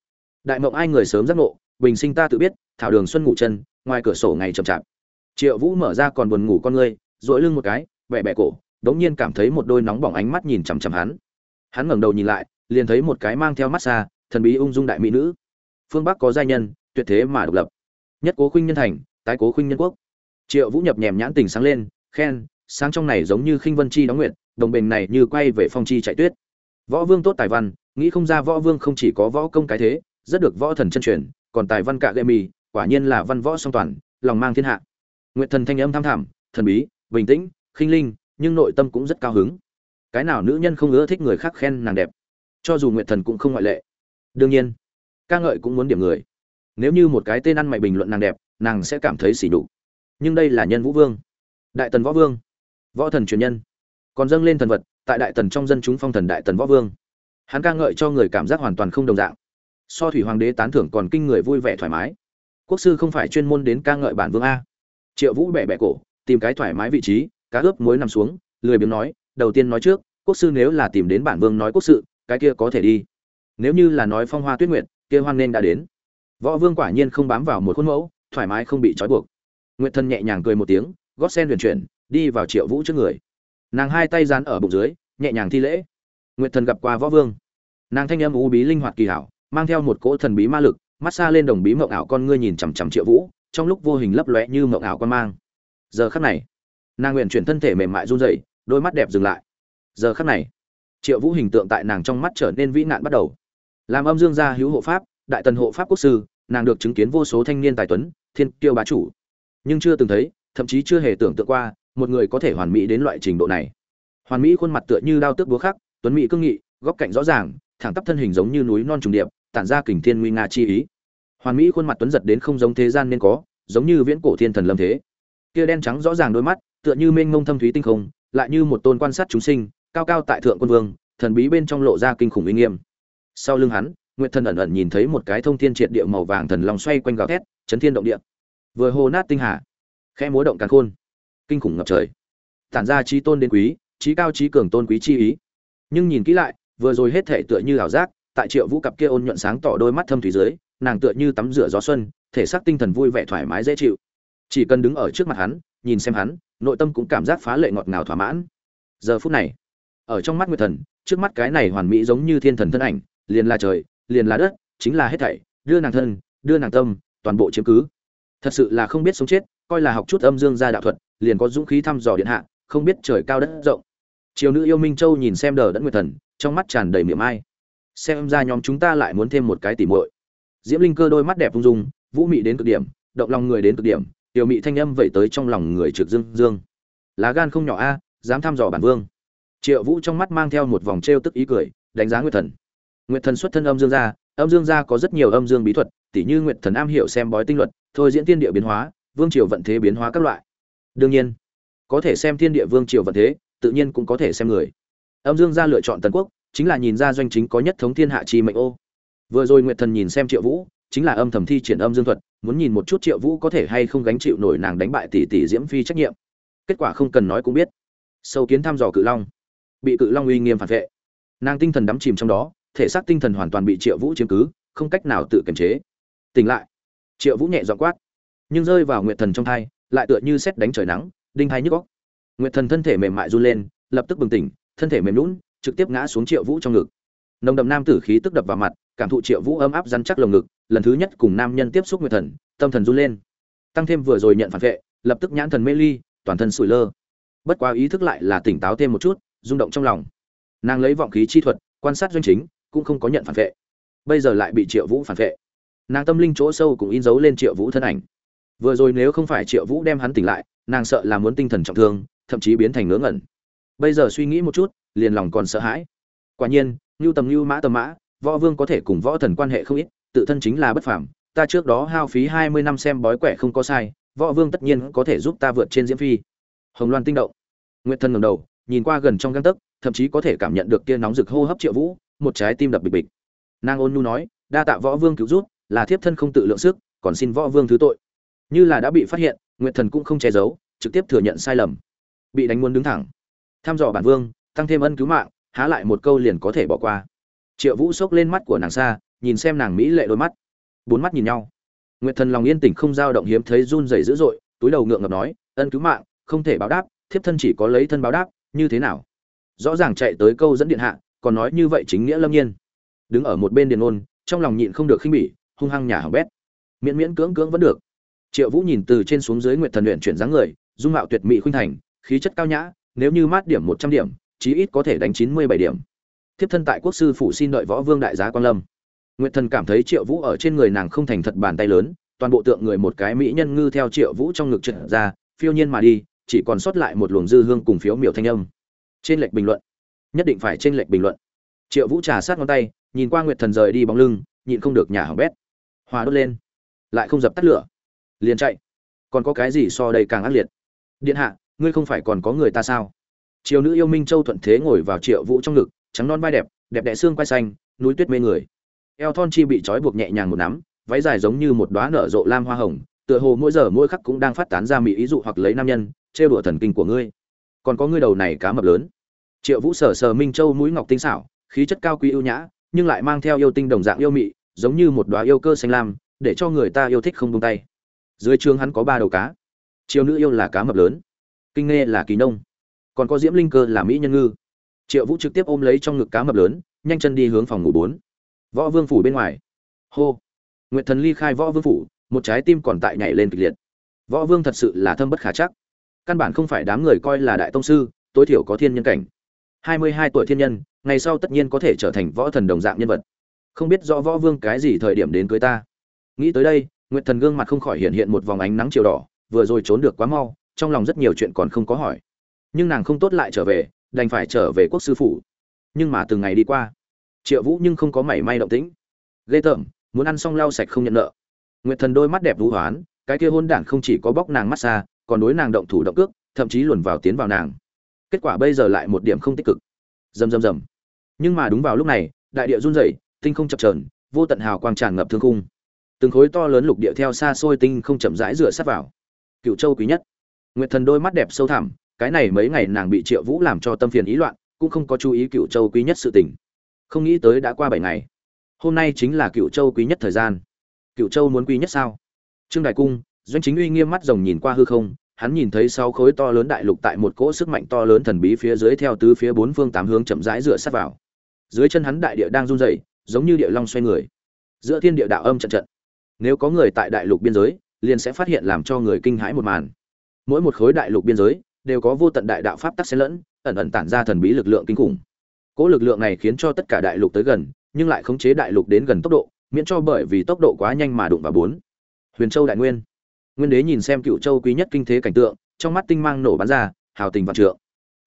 Đại mộng ai người sớm giác ngộ, bình sinh ta tự biết, thảo đường xuân ngủ chân, ngoài cửa sổ ngày chậm chạp. Triệu vũ mở ra còn buồn ngủ con ngươi dội lưng một cái, vẻ bẹ cổ, đống nhiên cảm thấy một đôi nóng bỏng ánh mắt nhìn chằm chằm hắn. Hắn ngẩng đầu nhìn lại, liền thấy một cái mang theo mắt xa, thần bí ung dung đại mỹ nữ. Phương bắc có giai nhân, tuyệt thế mà độc lập. Nhất cố khuynh nhân thành, tái cố khuynh nhân quốc. Triệu vũ nhập nhèm nhãn tình sáng lên, khen sáng trong này giống như khinh vân chi đóng nguyện đồng bình này như quay về phong chi chạy tuyết. Võ vương tốt tài văn, nghĩ không ra võ vương không chỉ có võ công cái thế, rất được võ thần chân truyền, còn tài văn cạ gậy mì, quả nhiên là văn võ song toàn, lòng mang thiên hạ. Nguyện thần thanh âm tham thảm thần bí, bình tĩnh, khinh linh, nhưng nội tâm cũng rất cao hứng. Cái nào nữ nhân không ưa thích người khác khen nàng đẹp? Cho dù nguyện thần cũng không ngoại lệ. Đương nhiên, ca ngợi cũng muốn điểm người. Nếu như một cái tên ăn mày bình luận nàng đẹp, nàng sẽ cảm thấy xỉ nhục. nhưng đây là nhân vũ vương. Đại tần võ vương võ thần truyền nhân. Còn dâng lên thần vật, tại đại tần trong dân chúng phong thần đại tần võ vương. Hắn ca ngợi cho người cảm giác hoàn toàn không đồng dạng. So thủy hoàng đế tán thưởng còn kinh người vui vẻ thoải mái. Quốc sư không phải chuyên môn đến ca ngợi bản vương a. Triệu vũ bẻ bẻ cổ, tìm cái thoải mái vị trí, cá ướp muối nằm xuống, lười biếng nói, đầu tiên nói trước, quốc sư nếu là tìm đến bản vương nói quốc sự, cái kia có thể đi. Nếu như là nói phong hoa tuyết nguyệt, kia hoan nên đã đến. Võ vương quả nhiên không bám vào một khuôn mẫu, thoải mái không bị trói buộc. Nguyệt thân nhẹ nhàng cười một tiếng, gót sen huyền chuyển đi vào triệu vũ trước người. Nàng hai tay dán ở bụng dưới, nhẹ nhàng thi lễ. Nguyệt thần gặp qua võ vương. Nàng thanh âm u bí linh hoạt kỳ hảo, mang theo một cỗ thần bí ma lực mắt xa lên đồng bí mộng ảo con ngươi nhìn chằm chằm triệu vũ, trong lúc vô hình lấp lóe như mộng ảo con mang. Giờ khắc này, nàng nguyện chuyển thân thể mềm mại run rẩy, đôi mắt đẹp dừng lại. Giờ khắc này, triệu vũ hình tượng tại nàng trong mắt trở nên vĩ nạn bắt đầu. Làm âm dương gia hữu hộ pháp, đại tần hộ pháp quốc sư, nàng được chứng kiến vô số thanh niên tài tuấn, thiên kiêu bá chủ. Nhưng chưa từng thấy, thậm chí chưa hề tưởng tượng qua một người có thể hoàn mỹ đến loại trình độ này. Hoàn mỹ khuôn mặt tựa như đao tước búa khắc, tuấn mỹ cương nghị, góc cạnh rõ ràng, thẳng tắp thân hình giống như núi non trùng điệp, tản ra kình thiên nguy nga chi ý. Hoàn mỹ khuôn mặt tuấn giật đến không giống thế gian nên có, giống như viễn cổ thiên thần lâm thế. Kia đen trắng rõ ràng đôi mắt, tựa như mênh mông thâm thúy tinh không, lại như một tôn quan sát chúng sinh, cao cao tại thượng quân vương, thần bí bên trong lộ ra kinh khủng uy nghiêm. Sau lưng hắn, nguyệt thần ẩn ẩn nhìn thấy một cái thông thiên triệt địa màu vàng thần long xoay quanh gào thét, chấn thiên động địa. Vừa hồ nát tinh hà, khẽ múa động càn khôn kinh khủng ngập trời. Tản ra trí tôn đến quý, trí cao trí cường tôn quý chi ý. Nhưng nhìn kỹ lại, vừa rồi hết thể tựa như ảo giác, tại triệu vũ cặp kia ôn nhuận sáng tỏ đôi mắt thâm thủy dưới, nàng tựa như tắm rửa gió xuân, thể xác tinh thần vui vẻ thoải mái dễ chịu. Chỉ cần đứng ở trước mặt hắn, nhìn xem hắn, nội tâm cũng cảm giác phá lệ ngọt ngào thỏa mãn. Giờ phút này, ở trong mắt nguyệt thần, trước mắt cái này hoàn mỹ giống như thiên thần thân ảnh, liền là trời, liền là đất, chính là hết thảy, đưa nàng thân, đưa nàng tâm, toàn bộ chiếm cứ. Thật sự là không biết sống chết coi là học chút âm dương gia đạo thuật, liền có dũng khí thăm dò điện hạ, không biết trời cao đất rộng. Triều nữ yêu minh châu nhìn xem đờ đẫn nguyệt thần, trong mắt tràn đầy miệng ai. Xem ra nhóm chúng ta lại muốn thêm một cái tỉ muội. Diễm linh cơ đôi mắt đẹp ung dung vũ mị đến cực điểm, động lòng người đến cực điểm, tiểu mị thanh âm vẩy tới trong lòng người trực dương dương. Lá gan không nhỏ a, dám thăm dò bản vương. Triệu vũ trong mắt mang theo một vòng t tức ý cười, đánh giá nguyệt thần. Nguyệt thần xuất thân âm dương gia, âm dương gia có rất nhiều âm dương bí thuật, tỉ như nguyệt thần am hiểu xem bói tinh luật, thôi diễn tiên địa biến hóa vương triều vận thế biến hóa các loại. Đương nhiên, có thể xem thiên địa vương triều vận thế, tự nhiên cũng có thể xem người. Âm dương gia lựa chọn tần quốc, chính là nhìn ra doanh chính có nhất thống thiên hạ chi mệnh ô. Vừa rồi nguyệt thần nhìn xem triệu vũ, chính là âm thầm thi triển âm dương thuật, muốn nhìn một chút triệu vũ có thể hay không gánh chịu nổi nàng đánh bại tỷ tỷ diễm phi trách nhiệm. Kết quả không cần nói cũng biết. Sâu kiến thăm dò cự long. Bị cự long uy nghiêm phản vệ. Nàng tinh thần đắm chìm trong đó, thể xác tinh thần hoàn toàn bị triệu vũ chiếm cứ, không cách nào tự kiềm chế. Tỉnh lại. Triệu vũ nhẹ dọn quát nhưng rơi vào nguyệt thần trong thai, lại tựa như xét đánh trời nắng, đinh thai nhức góc nguyệt thần thân thể mềm mại run lên, lập tức bừng tỉnh, thân thể mềm lún trực tiếp ngã xuống triệu vũ trong ngực. Nồng đậm nam tử khí tức đập vào mặt, cảm thụ triệu vũ ấm áp rắn chắc lồng ngực, lần thứ nhất cùng nam nhân tiếp xúc nguyệt thần, tâm thần run lên. Tăng thêm vừa rồi nhận phản vệ, lập tức nhãn thần mê ly, toàn thân sủi lơ. Bất quá ý thức lại là tỉnh táo thêm một chút, rung động trong lòng. Nàng lấy vọng khí chi thuật, quan sát doanh chính, cũng không có nhận phản vệ. Bây giờ lại bị triệu vũ phản vệ. Nàng tâm linh chỗ sâu cũng in dấu lên triệu vũ thân ảnh vừa rồi nếu không phải triệu vũ đem hắn tỉnh lại, nàng sợ là muốn tinh thần trọng thương, thậm chí biến thành ngớ ngẩn. Bây giờ suy nghĩ một chút, liền lòng còn sợ hãi. Quả nhiên, ngưu tầm ngưu, mã tầm mã, võ vương có thể cùng võ thần quan hệ không ít, tự thân chính là bất phàm, ta trước đó hao phí hai mươi năm xem bói quẻ không có sai, võ vương tất nhiên có thể giúp ta vượt trên diễm phi. Hồng loan tinh động. Nguyệt thần ngẩng đầu, nhìn qua gần trong găng tấc, thậm chí có thể cảm nhận được kia nóng rực hô hấp triệu vũ, một trái tim đập bịch bịch. Nàng ôn nhu nói, đa tạ võ vương cứu rút là thiếp thân không tự lượng sức, còn xin võ vương thứ tội như là đã bị phát hiện, nguyệt thần cũng không che giấu, trực tiếp thừa nhận sai lầm. Bị đánh muốn đứng thẳng. Tham dò bản vương, tăng thêm ân cứu mạng, há lại một câu liền có thể bỏ qua. Triệu vũ xốc lên mắt của nàng xa, nhìn xem nàng mỹ lệ đôi mắt. Bốn mắt nhìn nhau. Nguyệt thần lòng yên tĩnh không dao động hiếm thấy run rẩy dữ dội, túi đầu ngượng ngập nói, ân cứu mạng, không thể báo đáp, thiếp thân chỉ có lấy thân báo đáp, như thế nào? Rõ ràng chạy tới câu dẫn điện hạ, còn nói như vậy chính nghĩa lâm nhiên. Đứng ở một bên điện ôn trong lòng nhịn không được khinh bỉ, hung hăng nhà hỏng bét. Miễn miễn cưỡng cưỡng vẫn được triệu vũ nhìn từ trên xuống dưới nguyệt thần luyện chuyển dáng người, dung mạo tuyệt mỹ khuynh thành, khí chất cao nhã, nếu như mát điểm một trăm điểm, chí ít có thể đánh chín mươi bảy điểm. Thiếp thân tại quốc sư phủ xin đợi võ vương đại giá quan lâm. Nguyệt thần cảm thấy triệu vũ ở trên người nàng không thành thật bàn tay lớn, toàn bộ tượng người một cái mỹ nhân ngư theo triệu vũ trong ngực trượt ra, phiêu nhiên mà đi, chỉ còn sót lại một luồng dư hương cùng phiếu miểu thanh âm. Trên lệch bình luận. Nhất định phải trên lệch bình luận. Triệu vũ trà sát ngón tay, nhìn qua nguyệt thần rời đi bóng lưng, nhịn không được nhà hỏng bét. Hòa đốt lên. Lại không dập tắt lửa liền chạy. Còn có cái gì so đây càng ác liệt? Điện hạ, ngươi không phải còn có người ta sao? Triều nữ yêu minh châu thuận thế ngồi vào triệu vũ trong ngực, trắng non vai đẹp đẹp đẽ xương quai xanh, núi tuyết mê người. Eo thon chi bị trói buộc nhẹ nhàng một nắm, váy dài giống như một đóa nở rộ lam hoa hồng, tựa hồ mỗi giờ mỗi khắc cũng đang phát tán ra mỹ ý dụ hoặc lấy nam nhân, trêu đùa thần kinh của ngươi. Còn có ngươi đầu này cá mập lớn. Triệu vũ sở sờ minh châu mũi ngọc tinh xảo, khí chất cao quý ưu nhã, nhưng lại mang theo yêu tinh đồng dạng yêu mị, giống như một đóa yêu cơ xanh lam, để cho người ta yêu thích không buông tay dưới trường hắn có ba đầu cá. Triều nữ yêu là cá mập lớn, kinh nghe là kỳ nông. Còn có diễm linh cơ là mỹ nhân ngư. Triệu vũ trực tiếp ôm lấy trong ngực cá mập lớn, nhanh chân đi hướng phòng ngủ bốn. Võ vương phủ bên ngoài. Hô. Nguyệt thần ly khai võ vương phủ, một trái tim còn tại nhảy lên kịch liệt. Võ vương thật sự là thâm bất khả chắc. Căn bản không phải đám người coi là đại tông sư, tối thiểu có thiên nhân cảnh. Hai mươi hai tuổi thiên nhân, ngày sau tất nhiên có thể trở thành võ thần đồng dạng nhân vật. Không biết rõ võ vương cái gì thời điểm đến cưới ta. Nghĩ tới đây nguyệt thần gương mặt không khỏi hiện hiện một vòng ánh nắng chiều đỏ, vừa rồi trốn được quá mau, trong lòng rất nhiều chuyện còn không có hỏi. Nhưng nàng không tốt lại trở về, đành phải trở về quốc sư phủ. Nhưng mà từng ngày đi qua, triệu vũ nhưng không có mảy may động tĩnh. Ghê tởm, muốn ăn xong lau sạch không nhận nợ. Nguyệt thần đôi mắt đẹp vũ hoán, cái kia hôn đản không chỉ có bóc nàng mắt xa, còn đối nàng động thủ động cước, thậm chí luồn vào tiến vào nàng. Kết quả bây giờ lại một điểm không tích cực. Rầm rầm rầm. Nhưng mà đúng vào lúc này, đại địa run rẩy, tinh không chập chờn, vô tận hào quang tràn ngập thương khung từng khối to lớn lục địa theo xa xôi tinh không chậm rãi rửa sát vào. Cựu châu quý nhất. Nguyệt thần đôi mắt đẹp sâu thẳm, cái này mấy ngày nàng bị triệu vũ làm cho tâm phiền ý loạn, cũng không có chú ý cựu châu quý nhất sự tình. Không nghĩ tới đã qua bảy ngày. Hôm nay chính là cựu châu quý nhất thời gian. Cựu châu muốn quý nhất sao? Trương đại cung, doanh chính uy nghiêm mắt rồng nhìn qua hư không, hắn nhìn thấy sáu khối to lớn đại lục tại một cỗ sức mạnh to lớn thần bí phía dưới theo tứ phía bốn phương tám hướng chậm rãi rửa sát vào. Dưới chân hắn đại địa đang run rẩy, giống như địa long xoay người. Giữa thiên địa đạo âm trận trận nếu có người tại đại lục biên giới, liền sẽ phát hiện làm cho người kinh hãi một màn. Mỗi một khối đại lục biên giới đều có vô tận đại đạo pháp tắc xen lẫn, ẩn ẩn tản ra thần bí lực lượng kinh khủng. Cỗ lực lượng này khiến cho tất cả đại lục tới gần, nhưng lại khống chế đại lục đến gần tốc độ, miễn cho bởi vì tốc độ quá nhanh mà đụng vào bốn. Huyền châu đại nguyên. Nguyên đế nhìn xem cựu châu quý nhất kinh thế cảnh tượng, trong mắt tinh mang nổ bắn ra, hào tình vạn trượng.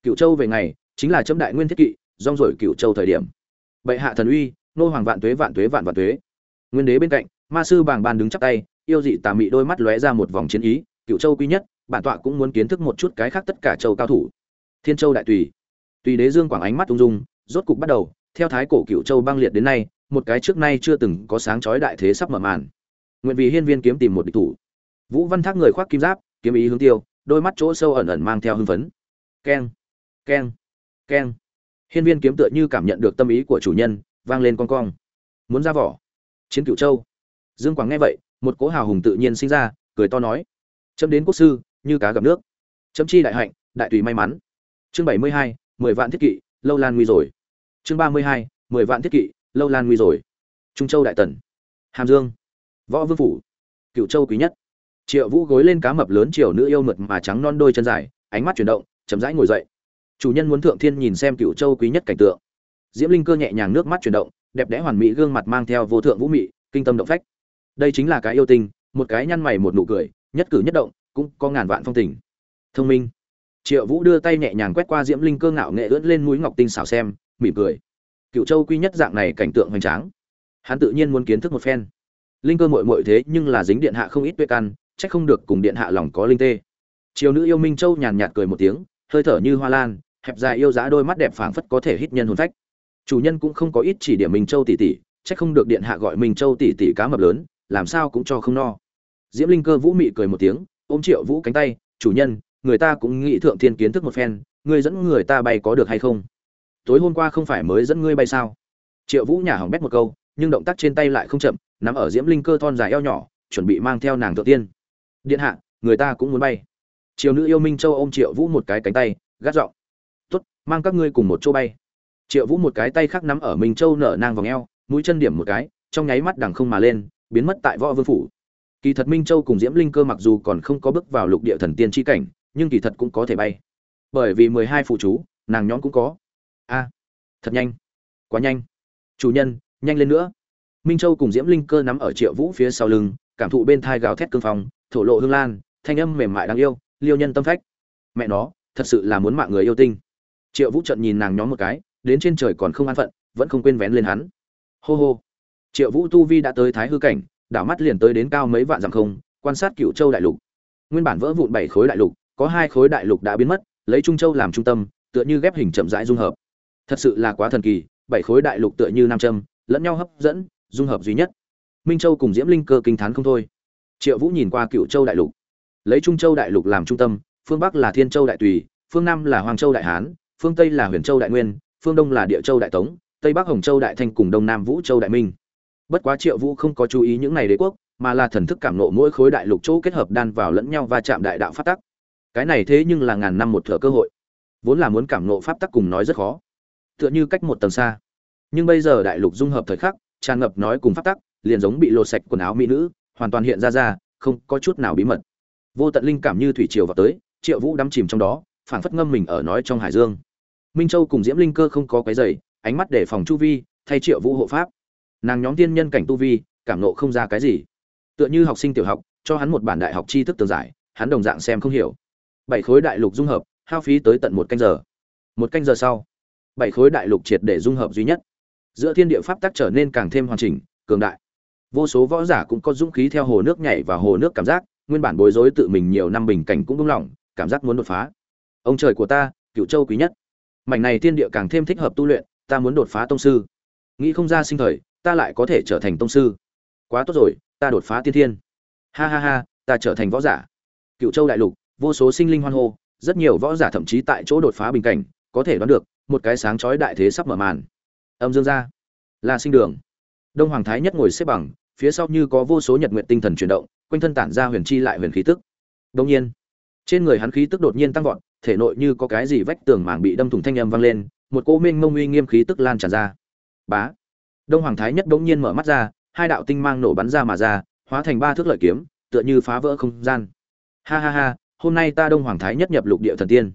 Cựu châu về ngày, chính là chấm đại nguyên thiết kỵ, rong rổi cựu châu thời điểm. Bệ hạ thần uy, nô hoàng vạn tuế vạn tuế vạn vạn tuế. Nguyên đế bên cạnh ma sư bàng bàn đứng chắp tay, yêu dị tà mị đôi mắt lóe ra một vòng chiến ý, cựu châu quý nhất, bản tọa cũng muốn kiến thức một chút cái khác tất cả châu cao thủ. Thiên châu đại tùy. Tùy đế dương quảng ánh mắt ung dung, rốt cục bắt đầu, theo thái cổ cựu châu băng liệt đến nay, một cái trước nay chưa từng có sáng chói đại thế sắp mở màn. Nguyện vì hiên viên kiếm tìm một địch thủ. Vũ văn thác người khoác kim giáp, kiếm ý hướng tiêu, đôi mắt chỗ sâu ẩn ẩn mang theo hưng phấn. Keng keng keng. Hiên viên kiếm tựa như cảm nhận được tâm ý của chủ nhân, vang lên con cong. Muốn ra vỏ. Chiến cựu châu dương quảng nghe vậy, một cỗ hào hùng tự nhiên sinh ra, cười to nói, chấm đến quốc sư, như cá gặp nước. Chấm chi đại hạnh, đại tùy may mắn. Chương bảy mươi hai, mười vạn thiết kỵ, lâu lan nguy rồi. Chương ba mươi hai, mười vạn thiết kỵ, lâu lan nguy rồi. Trung châu đại tần. Hàm dương. Võ vương phủ. Cựu châu quý nhất. Triệu vũ gối lên cá mập lớn chiều nữ yêu mượt mà trắng non đôi chân dài, ánh mắt chuyển động, chậm rãi ngồi dậy. Chủ nhân muốn thượng thiên nhìn xem cựu châu quý nhất cảnh tượng. Diễm linh cơ nhẹ nhàng nước mắt chuyển động, đẹp đẽ hoàn mỹ gương mặt mang theo vô thượng vũ mị, kinh tâm động phách đây chính là cái yêu tinh, một cái nhăn mày một nụ cười, nhất cử nhất động, cũng có ngàn vạn phong tình. Thông minh. Triệu vũ đưa tay nhẹ nhàng quét qua diễm linh cơ ngạo nghệ ưỡn lên mũi ngọc tinh xảo xem, mỉm cười. Cựu châu quy nhất dạng này cảnh tượng hoành tráng. Hắn tự nhiên muốn kiến thức một phen. Linh cơ mội mội thế nhưng là dính điện hạ không ít tuyết căn trách không được cùng điện hạ lòng có linh tê. Triều nữ yêu minh châu nhàn nhạt cười một tiếng, hơi thở như hoa lan, hẹp dài yêu giá đôi mắt đẹp phảng phất có thể hít nhân hồn phách. Chủ nhân cũng không có ít chỉ điểm minh châu tỷ tỷ trách không được điện hạ gọi minh châu tỷ tỷ cá mập lớn làm sao cũng cho không no. Diễm linh cơ vũ mị cười một tiếng, ôm triệu vũ cánh tay, chủ nhân, người ta cũng nghĩ thượng thiên kiến thức một phen ngươi dẫn người ta bay có được hay không? Tối hôm qua không phải mới dẫn ngươi bay sao? Triệu vũ nhả hỏng bét một câu, nhưng động tác trên tay lại không chậm, nắm ở diễm linh cơ thon dài eo nhỏ, chuẩn bị mang theo nàng thượng tiên. Điện hạ, người ta cũng muốn bay. Triều nữ yêu minh châu ôm triệu vũ một cái cánh tay, gắt giọng, tốt, mang các ngươi cùng một chỗ bay. Triệu vũ một cái tay khác nắm ở minh châu nở nang vòng eo, mũi chân điểm một cái, trong nháy mắt đằng không mà lên biến mất tại võ vương phủ. Kỳ thật minh châu cùng diễm linh cơ mặc dù còn không có bước vào lục địa thần tiên tri cảnh, nhưng kỳ thật cũng có thể bay. Bởi vì mười hai phụ chú, nàng nhóm cũng có. A, thật nhanh. Quá nhanh. Chủ nhân, nhanh lên nữa. Minh châu cùng diễm linh cơ nắm ở triệu vũ phía sau lưng, cảm thụ bên thai gào thét cương phong, thổ lộ hương lan, thanh âm mềm mại đáng yêu, liêu nhân tâm phách. Mẹ nó, thật sự là muốn mạng người yêu tinh. Triệu vũ trận nhìn nàng nhóm một cái, đến trên trời còn không an phận, vẫn không quên vén lên hắn. Hô hô triệu vũ tu vi đã tới thái hư cảnh, đảo mắt liền tới đến cao mấy vạn dặm không, quan sát cựu châu đại lục. Nguyên bản vỡ vụn bảy khối đại lục, có hai khối đại lục đã biến mất, lấy trung châu làm trung tâm, tựa như ghép hình chậm rãi dung hợp. Thật sự là quá thần kỳ, bảy khối đại lục tựa như nam châm, lẫn nhau hấp dẫn, dung hợp duy nhất. Minh châu cùng diễm linh cơ kinh thán không thôi. Triệu vũ nhìn qua cựu châu đại lục. Lấy trung châu đại lục làm trung tâm, phương bắc là thiên châu đại tùy, phương nam là hoàng châu đại hán, phương tây là huyền châu đại nguyên, phương đông là địa châu đại tống, tây bắc hồng châu đại thanh cùng đông nam vũ châu đại minh bất quá triệu vũ không có chú ý những này đế quốc, mà là thần thức cảm nộ mỗi khối đại lục chỗ kết hợp đan vào lẫn nhau và chạm đại đạo phát tắc. Cái này thế nhưng là ngàn năm một thửa cơ hội. Vốn là muốn cảm nộ pháp tắc cùng nói rất khó. Tựa như cách một tầng xa. Nhưng bây giờ đại lục dung hợp thời khắc, tràn ngập nói cùng pháp tắc, liền giống bị lột sạch quần áo mỹ nữ, hoàn toàn hiện ra ra, không có chút nào bí mật. Vô tận linh cảm như thủy triều vào tới, triệu vũ đắm chìm trong đó, phảng phất ngâm mình ở nói trong hải dương. Minh châu cùng diễm linh cơ không có cái giày, ánh mắt để phòng chu vi, thay triệu vũ hộ pháp nàng nhóm tiên nhân cảnh tu vi, cảm nộ không ra cái gì. Tựa như học sinh tiểu học, cho hắn một bản đại học tri thức tường giải, hắn đồng dạng xem không hiểu. Bảy khối đại lục dung hợp, hao phí tới tận một canh giờ. Một canh giờ sau, bảy khối đại lục triệt để dung hợp duy nhất. Giữa thiên địa pháp tắc trở nên càng thêm hoàn chỉnh, cường đại. Vô số võ giả cũng có dũng khí theo hồ nước nhảy và hồ nước cảm giác, nguyên bản bối rối tự mình nhiều năm bình cảnh cũng đúng lòng cảm giác muốn đột phá. Ông trời của ta, cựu châu quý nhất. Mảnh này thiên địa càng thêm thích hợp tu luyện, ta muốn đột phá tông sư. Nghĩ không ra sinh thời ta lại có thể trở thành tông sư. Quá tốt rồi, ta đột phá tiên thiên. Ha ha ha, ta trở thành võ giả. Cựu châu đại lục, vô số sinh linh hoan hô, rất nhiều võ giả thậm chí tại chỗ đột phá bình cảnh, có thể đoán được, một cái sáng chói đại thế sắp mở màn. Âm dương gia, là sinh đường. Đông hoàng thái nhất ngồi xếp bằng, phía sau như có vô số nhật nguyện tinh thần chuyển động, quanh thân tản ra huyền chi lại huyền khí tức. Đông nhiên, trên người hắn khí tức đột nhiên tăng vọt, thể nội như có cái gì vách tường mảng bị đâm thủng thanh âm vang lên, một cô minh mông uy nghiêm khí tức lan tràn ra. Bá đông hoàng thái nhất đ nhiên mở mắt ra, hai đạo tinh mang nổ bắn ra mà ra, hóa thành ba thước lợi kiếm, tựa như phá vỡ không gian. Ha ha ha, hôm nay ta đông hoàng thái nhất nhập lục địa thần tiên.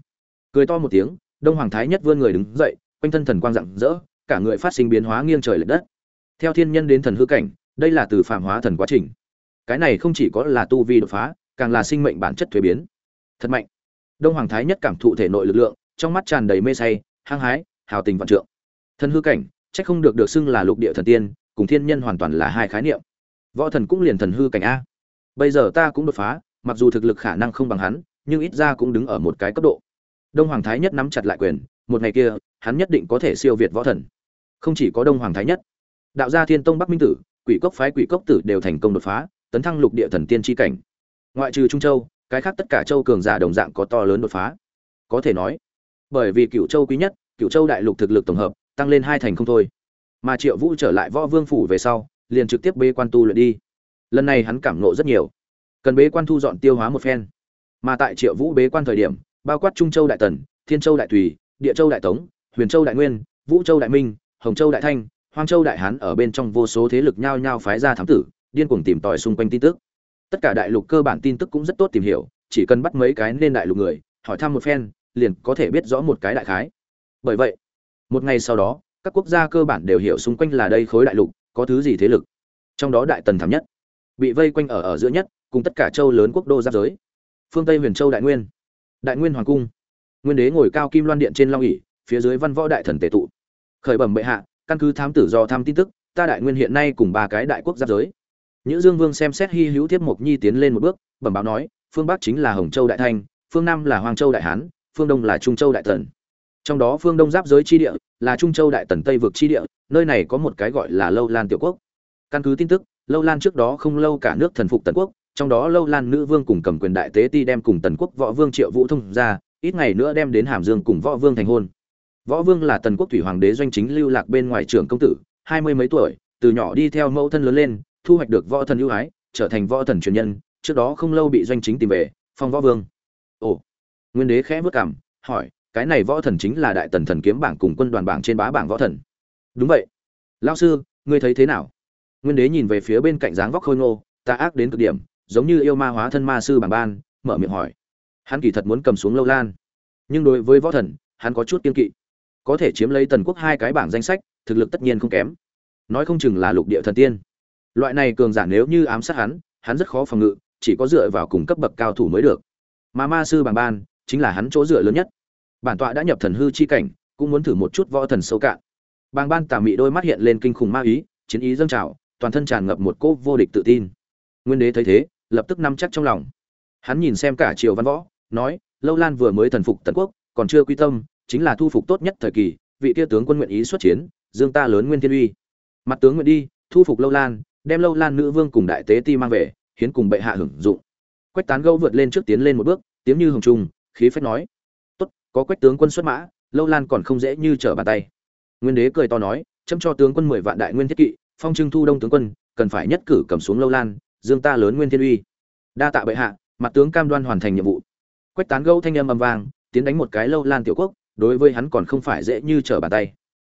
Cười to một tiếng, đông hoàng thái nhất vươn người đứng dậy, quanh thân thần quang rạng rỡ, cả người phát sinh biến hóa nghiêng trời lệch đất. Theo thiên nhân đến thần hư cảnh, đây là từ phạm hóa thần quá trình. Cái này không chỉ có là tu vi đột phá, càng là sinh mệnh bản chất thuế biến. Thật mạnh. Đông hoàng thái nhất cảm thụ thể nội lực lượng, trong mắt tràn đầy mê say, hăng hái, hào tình vạn trượng. Thần hư cảnh chắc không được được xưng là lục địa thần tiên, cùng thiên nhân hoàn toàn là hai khái niệm. Võ thần cũng liền thần hư cảnh a. Bây giờ ta cũng đột phá, mặc dù thực lực khả năng không bằng hắn, nhưng ít ra cũng đứng ở một cái cấp độ. Đông hoàng thái nhất nắm chặt lại quyền, một ngày kia, hắn nhất định có thể siêu việt võ thần. Không chỉ có đông hoàng thái nhất, đạo gia thiên tông bắc minh tử, quỷ cốc phái quỷ cốc tử đều thành công đột phá, tấn thăng lục địa thần tiên tri cảnh. Ngoại trừ trung châu, cái khác tất cả châu cường giả đồng dạng có to lớn đột phá. Có thể nói, bởi vì cựu châu quý nhất cựu châu đại lục thực lực tổng hợp tăng lên hai thành không thôi. Mà triệu vũ trở lại võ vương phủ về sau, liền trực tiếp bê quan tu luyện đi. Lần này hắn cảm nộ rất nhiều. Cần bế quan thu dọn tiêu hóa một phen. Mà tại triệu vũ bế quan thời điểm, bao quát trung châu đại tần, thiên châu đại tùy địa châu đại tống, huyền châu đại nguyên, vũ châu đại minh, hồng châu đại thanh, hoang châu đại hán ở bên trong vô số thế lực nhao nhao phái ra thám tử, điên cuồng tìm tòi xung quanh tin tức. Tất cả đại lục cơ bản tin tức cũng rất tốt tìm hiểu, chỉ cần bắt mấy cái nên đại lục người, hỏi thăm một phen, liền có thể biết rõ một cái đại khái. Bởi vậy một ngày sau đó các quốc gia cơ bản đều hiểu xung quanh là đây khối đại lục có thứ gì thế lực. Trong đó đại tần thảm nhất bị vây quanh ở ở giữa nhất cùng tất cả châu lớn quốc đô giáp giới. Phương tây huyền châu đại nguyên đại nguyên hoàng cung nguyên đế ngồi cao kim loan điện trên long ỉ phía dưới văn võ đại thần tề tụ. Khởi bẩm bệ hạ căn cứ thám tử do tham tin tức ta đại nguyên hiện nay cùng ba cái đại quốc giáp giới. Nhữ Dương Vương xem xét hy hữu tiếp Mộc Nhi tiến lên một bước, bẩm báo nói, phương Bắc chính là Hồng Châu Đại Thanh, phương Nam là Hoàng Châu Đại Hán, phương Đông là Trung Châu Đại Tần. Trong đó phương Đông giáp giới chi địa là Trung Châu Đại Tần Tây vực chi địa, nơi này có một cái gọi là Lâu Lan tiểu quốc. Căn cứ tin tức, Lâu Lan trước đó không lâu cả nước thần phục Tần quốc, trong đó Lâu Lan nữ vương cùng cầm quyền đại tế ti đem cùng Tần quốc võ vương Triệu Vũ thông ra, ít ngày nữa đem đến Hàm Dương cùng võ vương thành hôn. Võ vương là Tần quốc thủy hoàng đế doanh chính lưu lạc bên ngoài trưởng công tử, hai mươi mấy tuổi, từ nhỏ đi theo mẫu thân lớn lên, thu hoạch được võ thần ưu ái, trở thành võ thần truyền nhân, trước đó không lâu bị doanh chính tìm về, phong võ vương. Ồ. Nguyên đế khẽ vất cằm, hỏi, cái này võ thần chính là đại tần thần kiếm bảng cùng quân đoàn bảng trên bá bảng võ thần. Đúng vậy. Lão sư, ngươi thấy thế nào? Nguyên đế nhìn về phía bên cạnh dáng vóc khôi ngô, ta ác đến cực điểm, giống như yêu ma hóa thân ma sư bảng ban, mở miệng hỏi. Hắn kỳ thật muốn cầm xuống lâu lan, nhưng đối với võ thần, hắn có chút kiên kỵ. Có thể chiếm lấy tần quốc hai cái bảng danh sách, thực lực tất nhiên không kém. Nói không chừng là lục địa thần tiên loại này cường giả nếu như ám sát hắn hắn rất khó phòng ngự chỉ có dựa vào cùng cấp bậc cao thủ mới được mà ma sư bảng ban chính là hắn chỗ dựa lớn nhất bản tọa đã nhập thần hư chi cảnh, cũng muốn thử một chút võ thần sâu cạn. Bàng ban tà mị đôi mắt hiện lên kinh khủng ma ý, chiến ý dâng trào, toàn thân tràn ngập một cỗ vô địch tự tin. Nguyên đế thấy thế, lập tức nắm chắc trong lòng. Hắn nhìn xem cả triều văn võ, nói, lâu lan vừa mới thần phục tần quốc, còn chưa quy tâm, chính là thu phục tốt nhất thời kỳ, vị kia tướng quân nguyện ý xuất chiến, dương ta lớn nguyên thiên uy. Mặt tướng nguyện đi, thu phục lâu lan, đem lâu lan nữ vương cùng đại tế ti mang về, hiến cùng bệ hạ hưởng dụng. Quách tán gâu vượt lên trước tiến lên một bước, tiếng như hồng trung khí phách nói có quách tướng quân xuất mã, lâu lan còn không dễ như trở bàn tay. Nguyên đế cười to nói, chấm cho tướng quân mười vạn đại nguyên thiết kỵ, phong trưng thu đông tướng quân, cần phải nhất cử cầm xuống lâu lan, dương ta lớn nguyên thiên uy. Đa tạ bệ hạ, mặt tướng cam đoan hoàn thành nhiệm vụ. Quách tán gâu thanh âm âm vang, tiến đánh một cái lâu lan tiểu quốc, đối với hắn còn không phải dễ như trở bàn tay.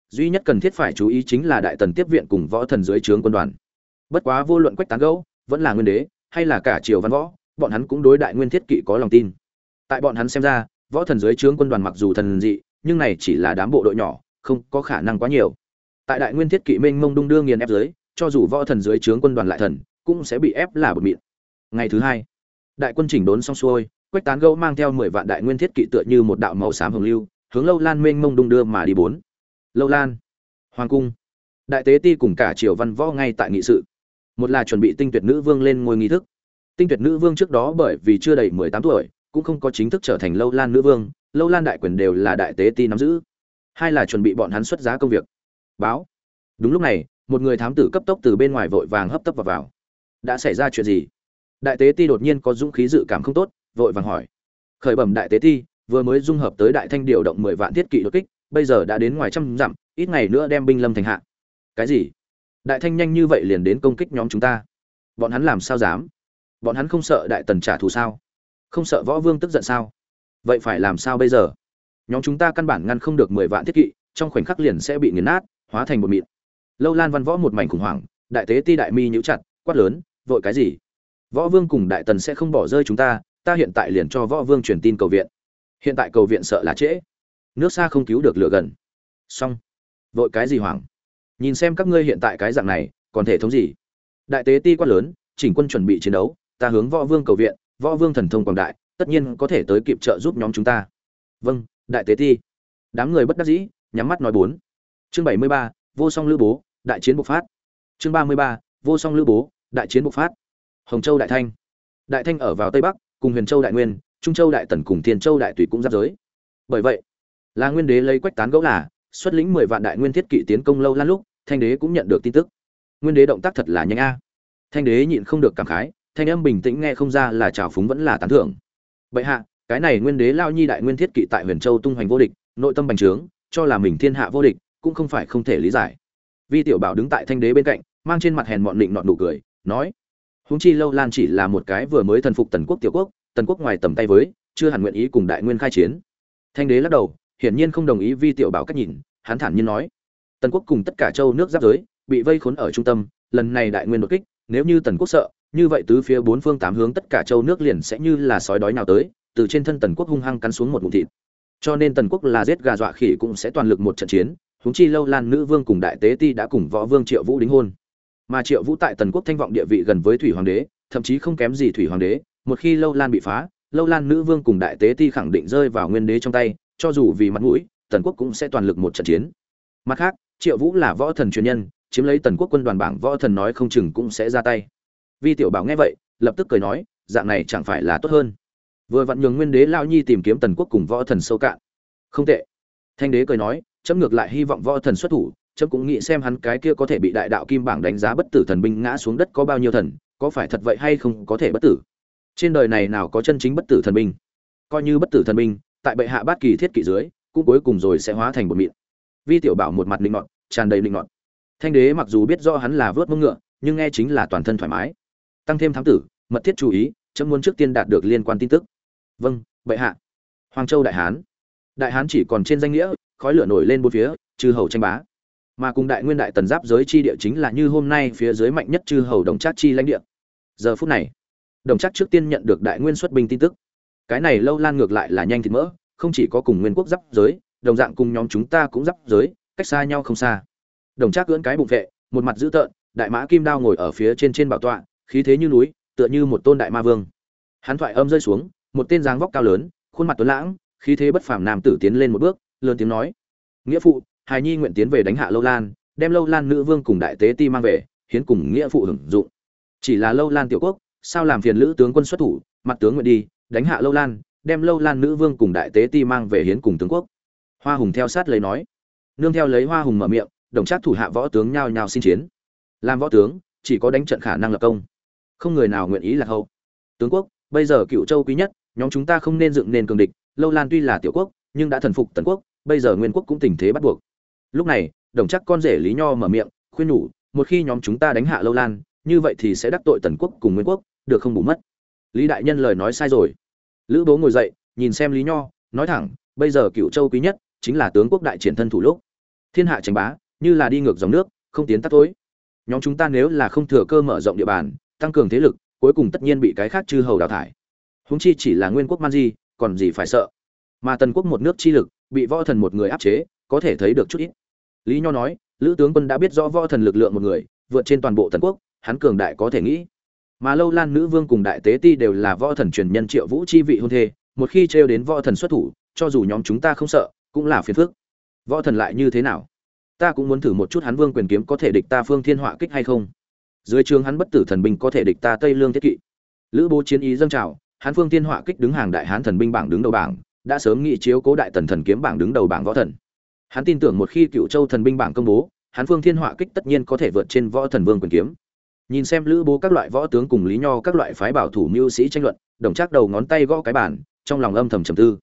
Duy nhất cần thiết phải chú ý chính là đại tần tiếp viện cùng võ thần dưới trướng quân đoàn. Bất quá vô luận quách tán gẫu, vẫn là nguyên đế, hay là cả triều văn võ, bọn hắn cũng đối đại nguyên thiết kỵ có lòng tin. Tại bọn hắn xem ra võ thần dưới trướng quân đoàn mặc dù thần dị, nhưng này chỉ là đám bộ đội nhỏ, không có khả năng quá nhiều. Tại đại nguyên thiết kỵ minh mông đung đưa nghiền ép dưới, cho dù võ thần dưới trướng quân đoàn lại thần, cũng sẽ bị ép là bột mịn. Ngày thứ hai, đại quân chỉnh đốn xong xuôi, quách tán gẫu mang theo mười vạn đại nguyên thiết kỵ tựa như một đạo màu xám hồng lưu, hướng lâu lan minh mông đung đưa mà đi bốn. Lâu lan, hoàng cung. Đại tế ti cùng cả triều văn võ ngay tại nghị sự. Một là chuẩn bị tinh tuyệt nữ vương lên ngôi nghi thức. Tinh tuyệt nữ vương trước đó bởi vì chưa đầy mười tám tuổi cũng không có chính thức trở thành lâu lan nữ vương lâu lan đại quyền đều là đại tế ti nắm giữ. Hai là chuẩn bị bọn hắn xuất giá công việc. Báo. Đúng lúc này một người thám tử cấp tốc từ bên ngoài vội vàng hấp tấp vào, vào. đã xảy ra chuyện gì? Đại tế ti đột nhiên có dũng khí dự cảm không tốt vội vàng hỏi. Khởi bẩm đại tế ti vừa mới dung hợp tới đại thanh điều động mười vạn thiết kỵ đột kích bây giờ đã đến ngoài trăm dặm ít ngày nữa đem binh lâm thành hạ. Cái gì? Đại thanh nhanh như vậy liền đến công kích nhóm chúng ta. Bọn hắn làm sao dám? Bọn hắn không sợ đại tần trả thù sao? Không sợ võ vương tức giận sao? Vậy phải làm sao bây giờ? Nhóm chúng ta căn bản ngăn không được mười vạn thiết kỵ, trong khoảnh khắc liền sẽ bị nghiền nát, hóa thành một mịn. Lâu lan văn võ một mảnh khủng hoảng, đại tế ti đại mi nhíu chặt, quát lớn, vội cái gì? Võ vương cùng đại tần sẽ không bỏ rơi chúng ta ta hiện tại liền cho võ vương truyền tin cầu viện. Hiện tại cầu viện sợ là trễ. Nước xa không cứu được lửa gần. Xong. Vội cái gì hoảng? Nhìn xem các ngươi hiện tại cái dạng này, còn thể thống gì? Đại tế ti quát lớn, chỉnh quân chuẩn bị chiến đấu, ta hướng võ vương cầu viện võ vương thần thông quảng đại, tất nhiên có thể tới kịp trợ giúp nhóm chúng ta. Vâng đại tế ti. Đám người bất đắc dĩ, nhắm mắt nói bốn. Chương bảy mươi ba, vô song lữ bố, đại chiến bộc phát. Chương ba mươi ba, vô song lữ bố, đại chiến bộc phát. Hồng châu đại thanh. Đại thanh ở vào tây bắc, cùng huyền châu đại nguyên, trung châu đại tần cùng thiên châu đại tùy cũng giáp giới. Bởi vậy, là nguyên đế lấy quách tán gẫu là, xuất lĩnh mười vạn đại nguyên thiết kỵ tiến công lâu lan lúc, thanh đế cũng nhận được tin tức. Nguyên đế động tác thật là nhanh a. Thanh đế nhịn không được cảm khái thanh âm bình tĩnh nghe không ra là trào phúng vẫn là tán thưởng. Bệ hạ, cái này nguyên đế lao nhi đại nguyên thiết kỵ tại huyền châu tung hoành vô địch, nội tâm bành trướng, cho là mình thiên hạ vô địch, cũng không phải không thể lý giải. Vi tiểu bảo đứng tại thanh đế bên cạnh, mang trên mặt hèn mọn định nọn nụ cười, nói húng chi lâu lan chỉ là một cái vừa mới thần phục tần quốc tiểu quốc, tần quốc ngoài tầm tay với, chưa hẳn nguyện ý cùng đại nguyên khai chiến. Thanh đế lắc đầu, hiển nhiên không đồng ý vi tiểu bảo cách nhìn, hắn thản nhiên nói, tần quốc cùng tất cả châu nước giáp giới, bị vây khốn ở trung tâm, lần này đại nguyên đột kích, nếu như tần quốc sợ như vậy tứ phía bốn phương tám hướng tất cả châu nước liền sẽ như là sói đói nào tới, từ trên thân tần quốc hung hăng cắn xuống một ngụm thịt. Cho nên tần quốc là giết gà dọa khỉ cũng sẽ toàn lực một trận chiến, huống chi lâu lan nữ vương cùng đại tế ti đã cùng võ vương triệu vũ đính hôn. Mà triệu vũ tại tần quốc thanh vọng địa vị gần với thủy hoàng đế, thậm chí không kém gì thủy hoàng đế, một khi lâu lan bị phá, lâu lan nữ vương cùng đại tế ti khẳng định rơi vào nguyên đế trong tay, cho dù vì mặt mũi, tần quốc cũng sẽ toàn lực một trận chiến. Mặt khác, triệu vũ là võ thần truyền nhân, chiếm lấy tần quốc quân đoàn bảng võ thần nói không chừng cũng sẽ ra tay vi tiểu bảo nghe vậy, lập tức cười nói, dạng này chẳng phải là tốt hơn. Vừa vặn nhường nguyên đế lao nhi tìm kiếm tần quốc cùng võ thần sâu cạn. Không tệ. Thanh đế cười nói, chấm ngược lại hy vọng võ thần xuất thủ, chấm cũng nghĩ xem hắn cái kia có thể bị đại đạo kim bảng đánh giá bất tử thần binh ngã xuống đất có bao nhiêu thần, có phải thật vậy hay không có thể bất tử. Trên đời này nào có chân chính bất tử thần binh? Coi như bất tử thần binh, tại bệ hạ bát kỳ thiết kỷ dưới, cũng cuối cùng rồi sẽ hóa thành một mịn. Vi tiểu bảo một mặt linh ngọt tràn đầy linh ngọt thanh đế mặc dù biết do hắn là vớt mông ngựa, nhưng nghe chính là toàn thân thoải mái tăng thêm thám tử, mật thiết chú ý, chấm muốn trước tiên đạt được liên quan tin tức. Vâng bệ hạ. Hoàng châu đại hán. Đại hán chỉ còn trên danh nghĩa, khói lửa nổi lên bốn phía, chư hầu tranh bá. Mà cùng đại nguyên đại tần giáp giới chi địa chính là như hôm nay phía dưới mạnh nhất chư hầu đồng trác chi lãnh địa. Giờ phút này, đồng trác trước tiên nhận được đại nguyên xuất binh tin tức. Cái này lâu lan ngược lại là nhanh thịt mỡ, không chỉ có cùng nguyên quốc giáp giới, đồng dạng cùng nhóm chúng ta cũng giáp giới, cách xa nhau không xa. Đồng trác cưỡn cái bụng vệ, một mặt dữ tợn, đại mã kim đao ngồi ở phía trên trên bảo tọa khí thế như núi, tựa như một tôn đại ma vương. Hắn thoại âm rơi xuống, một tên dáng vóc cao lớn, khuôn mặt tuấn lãng, khí thế bất phàm nam tử tiến lên một bước, lớn tiếng nói, nghĩa phụ, hài nhi nguyện tiến về đánh hạ lâu lan, đem lâu lan nữ vương cùng đại tế ti mang về, hiến cùng nghĩa phụ hưởng dụng. Chỉ là lâu lan tiểu quốc, sao làm phiền lữ tướng quân xuất thủ, mặt tướng nguyện đi, đánh hạ lâu lan, đem lâu lan nữ vương cùng đại tế ti mang về hiến cùng tướng quốc. Hoa hùng theo sát lấy nói. Nương theo lấy hoa hùng mở miệng, đồng trác thủ hạ võ tướng nhao nhao xin chiến. Làm võ tướng, chỉ có đánh trận khả năng lập công không người nào nguyện ý là hậu. Tướng quốc, bây giờ cựu châu quý nhất, nhóm chúng ta không nên dựng nền cường địch, lâu lan tuy là tiểu quốc, nhưng đã thần phục tần quốc, bây giờ nguyên quốc cũng tình thế bắt buộc. Lúc này, đồng chắc con rể lý nho mở miệng, khuyên nhủ, một khi nhóm chúng ta đánh hạ lâu lan, như vậy thì sẽ đắc tội tần quốc cùng nguyên quốc, được không bù mất? Lý đại nhân lời nói sai rồi. Lữ bố ngồi dậy, nhìn xem lý nho, nói thẳng, bây giờ cựu châu quý nhất chính là tướng quốc đại triển thân thủ lúc. Thiên hạ tranh bá, như là đi ngược dòng nước, không tiến tắt tối. Nhóm chúng ta nếu là không thừa cơ mở rộng địa bàn tăng cường thế lực, cuối cùng tất nhiên bị cái khác chư hầu đào thải. Húng chi chỉ là nguyên quốc man di, còn gì phải sợ. Mà tần quốc một nước chi lực, bị võ thần một người áp chế, có thể thấy được chút ít. Lý nho nói, lữ tướng quân đã biết rõ võ thần lực lượng một người, vượt trên toàn bộ tần quốc, hắn cường đại có thể nghĩ. Mà lâu lan nữ vương cùng đại tế ti đều là võ thần truyền nhân triệu vũ chi vị hôn thê, một khi trêu đến võ thần xuất thủ, cho dù nhóm chúng ta không sợ, cũng là phiền phức. Võ thần lại như thế nào? Ta cũng muốn thử một chút hắn vương quyền kiếm có thể địch ta phương thiên họa kích hay không dưới trường hắn bất tử thần binh có thể địch ta tây lương thiết kỵ. Lữ bố chiến ý dâng trào, hắn phương thiên họa kích đứng hàng đại hán thần binh bảng đứng đầu bảng, đã sớm nghị chiếu cố đại tần thần kiếm bảng đứng đầu bảng võ thần. Hắn tin tưởng một khi cựu châu thần binh bảng công bố, hắn phương thiên họa kích tất nhiên có thể vượt trên võ thần vương quyền kiếm. Nhìn xem lữ bố các loại võ tướng cùng lý nho các loại phái bảo thủ mưu sĩ tranh luận, đồng chắc đầu ngón tay gõ cái bản trong lòng âm thầm trầm tư.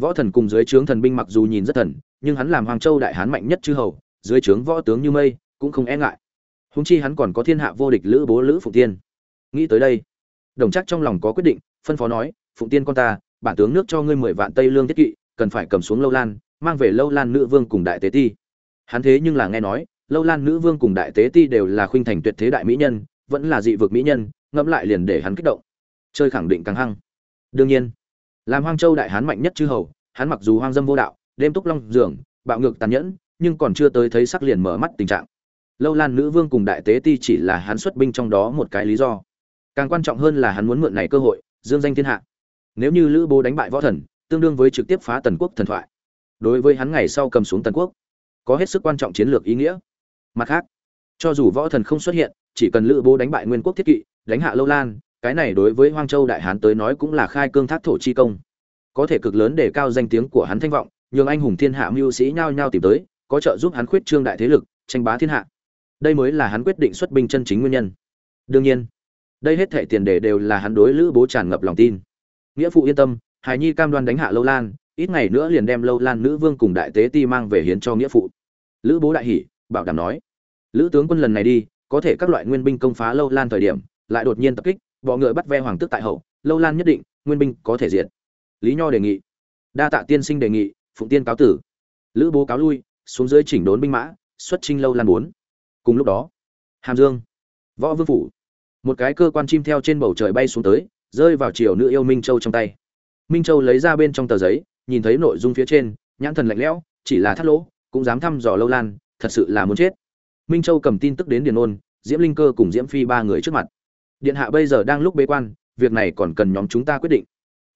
Võ thần cùng dưới trướng thần binh mặc dù nhìn rất thần, nhưng hắn làm hoàng châu đại hán mạnh nhất chư hầu, dưới trướng võ tướng như mây, cũng không e ngại húng chi hắn còn có thiên hạ vô địch lữ bố lữ phụng tiên. Nghĩ tới đây, đồng chắc trong lòng có quyết định, phân phó nói, phụng tiên con ta, bản tướng nước cho ngươi mười vạn tây lương thiết kỵ, cần phải cầm xuống lâu lan, mang về lâu lan nữ vương cùng đại tế ti. Hắn thế nhưng là nghe nói, lâu lan nữ vương cùng đại tế ti đều là khuynh thành tuyệt thế đại mỹ nhân, vẫn là dị vực mỹ nhân, ngẫm lại liền để hắn kích động. Chơi khẳng định càng hăng. Đương nhiên, làm hoang châu đại hán mạnh nhất chư hầu, hắn mặc dù hoang dâm vô đạo, đêm túc long giường, bạo ngược tàn nhẫn, nhưng còn chưa tới thấy sắc liền mở mắt tình trạng lâu lan nữ vương cùng đại tế ti chỉ là hắn xuất binh trong đó một cái lý do. Càng quan trọng hơn là hắn muốn mượn này cơ hội, dương danh thiên hạ. Nếu như lữ bố đánh bại võ thần, tương đương với trực tiếp phá tần quốc thần thoại. Đối với hắn ngày sau cầm xuống tần quốc, có hết sức quan trọng chiến lược ý nghĩa. Mặt khác, cho dù võ thần không xuất hiện, chỉ cần lữ bố đánh bại nguyên quốc thiết kỵ, đánh hạ lâu lan, cái này đối với hoang châu đại hán tới nói cũng là khai cương thác thổ chi công. Có thể cực lớn để cao danh tiếng của hắn thanh vọng, nhường anh hùng thiên hạ mưu sĩ nhao nhao tìm tới, có trợ giúp hắn khuyết trương đại thế lực, tranh bá thiên hạ đây mới là hắn quyết định xuất binh chân chính nguyên nhân. Đương nhiên, đây hết thệ tiền đề đều là hắn đối lữ bố tràn ngập lòng tin. Nghĩa phụ yên tâm hài nhi cam đoan đánh hạ lâu lan, ít ngày nữa liền đem lâu lan nữ vương cùng đại tế ti mang về hiến cho nghĩa phụ. Lữ bố đại hỷ bảo đảm nói, lữ tướng quân lần này đi, có thể các loại nguyên binh công phá lâu lan thời điểm, lại đột nhiên tập kích, bọ ngựa bắt ve hoàng tước tại hậu, lâu lan nhất định, nguyên binh có thể diệt. Lý nho đề nghị, đa tạ tiên sinh đề nghị, phụng tiên cáo tử. Lữ bố cáo lui, xuống dưới chỉnh đốn binh mã, xuất trinh lâu lan bốn cùng lúc đó, hàm dương, võ vương phủ, một cái cơ quan chim theo trên bầu trời bay xuống tới, rơi vào chiều nữ yêu minh châu trong tay. Minh châu lấy ra bên trong tờ giấy, nhìn thấy nội dung phía trên, nhãn thần lạnh lẽo, chỉ là thắt lỗ, cũng dám thăm dò lâu lan, thật sự là muốn chết. Minh châu cầm tin tức đến điền ôn, diễm linh cơ cùng diễm phi ba người trước mặt. Điện hạ bây giờ đang lúc bế quan, việc này còn cần nhóm chúng ta quyết định.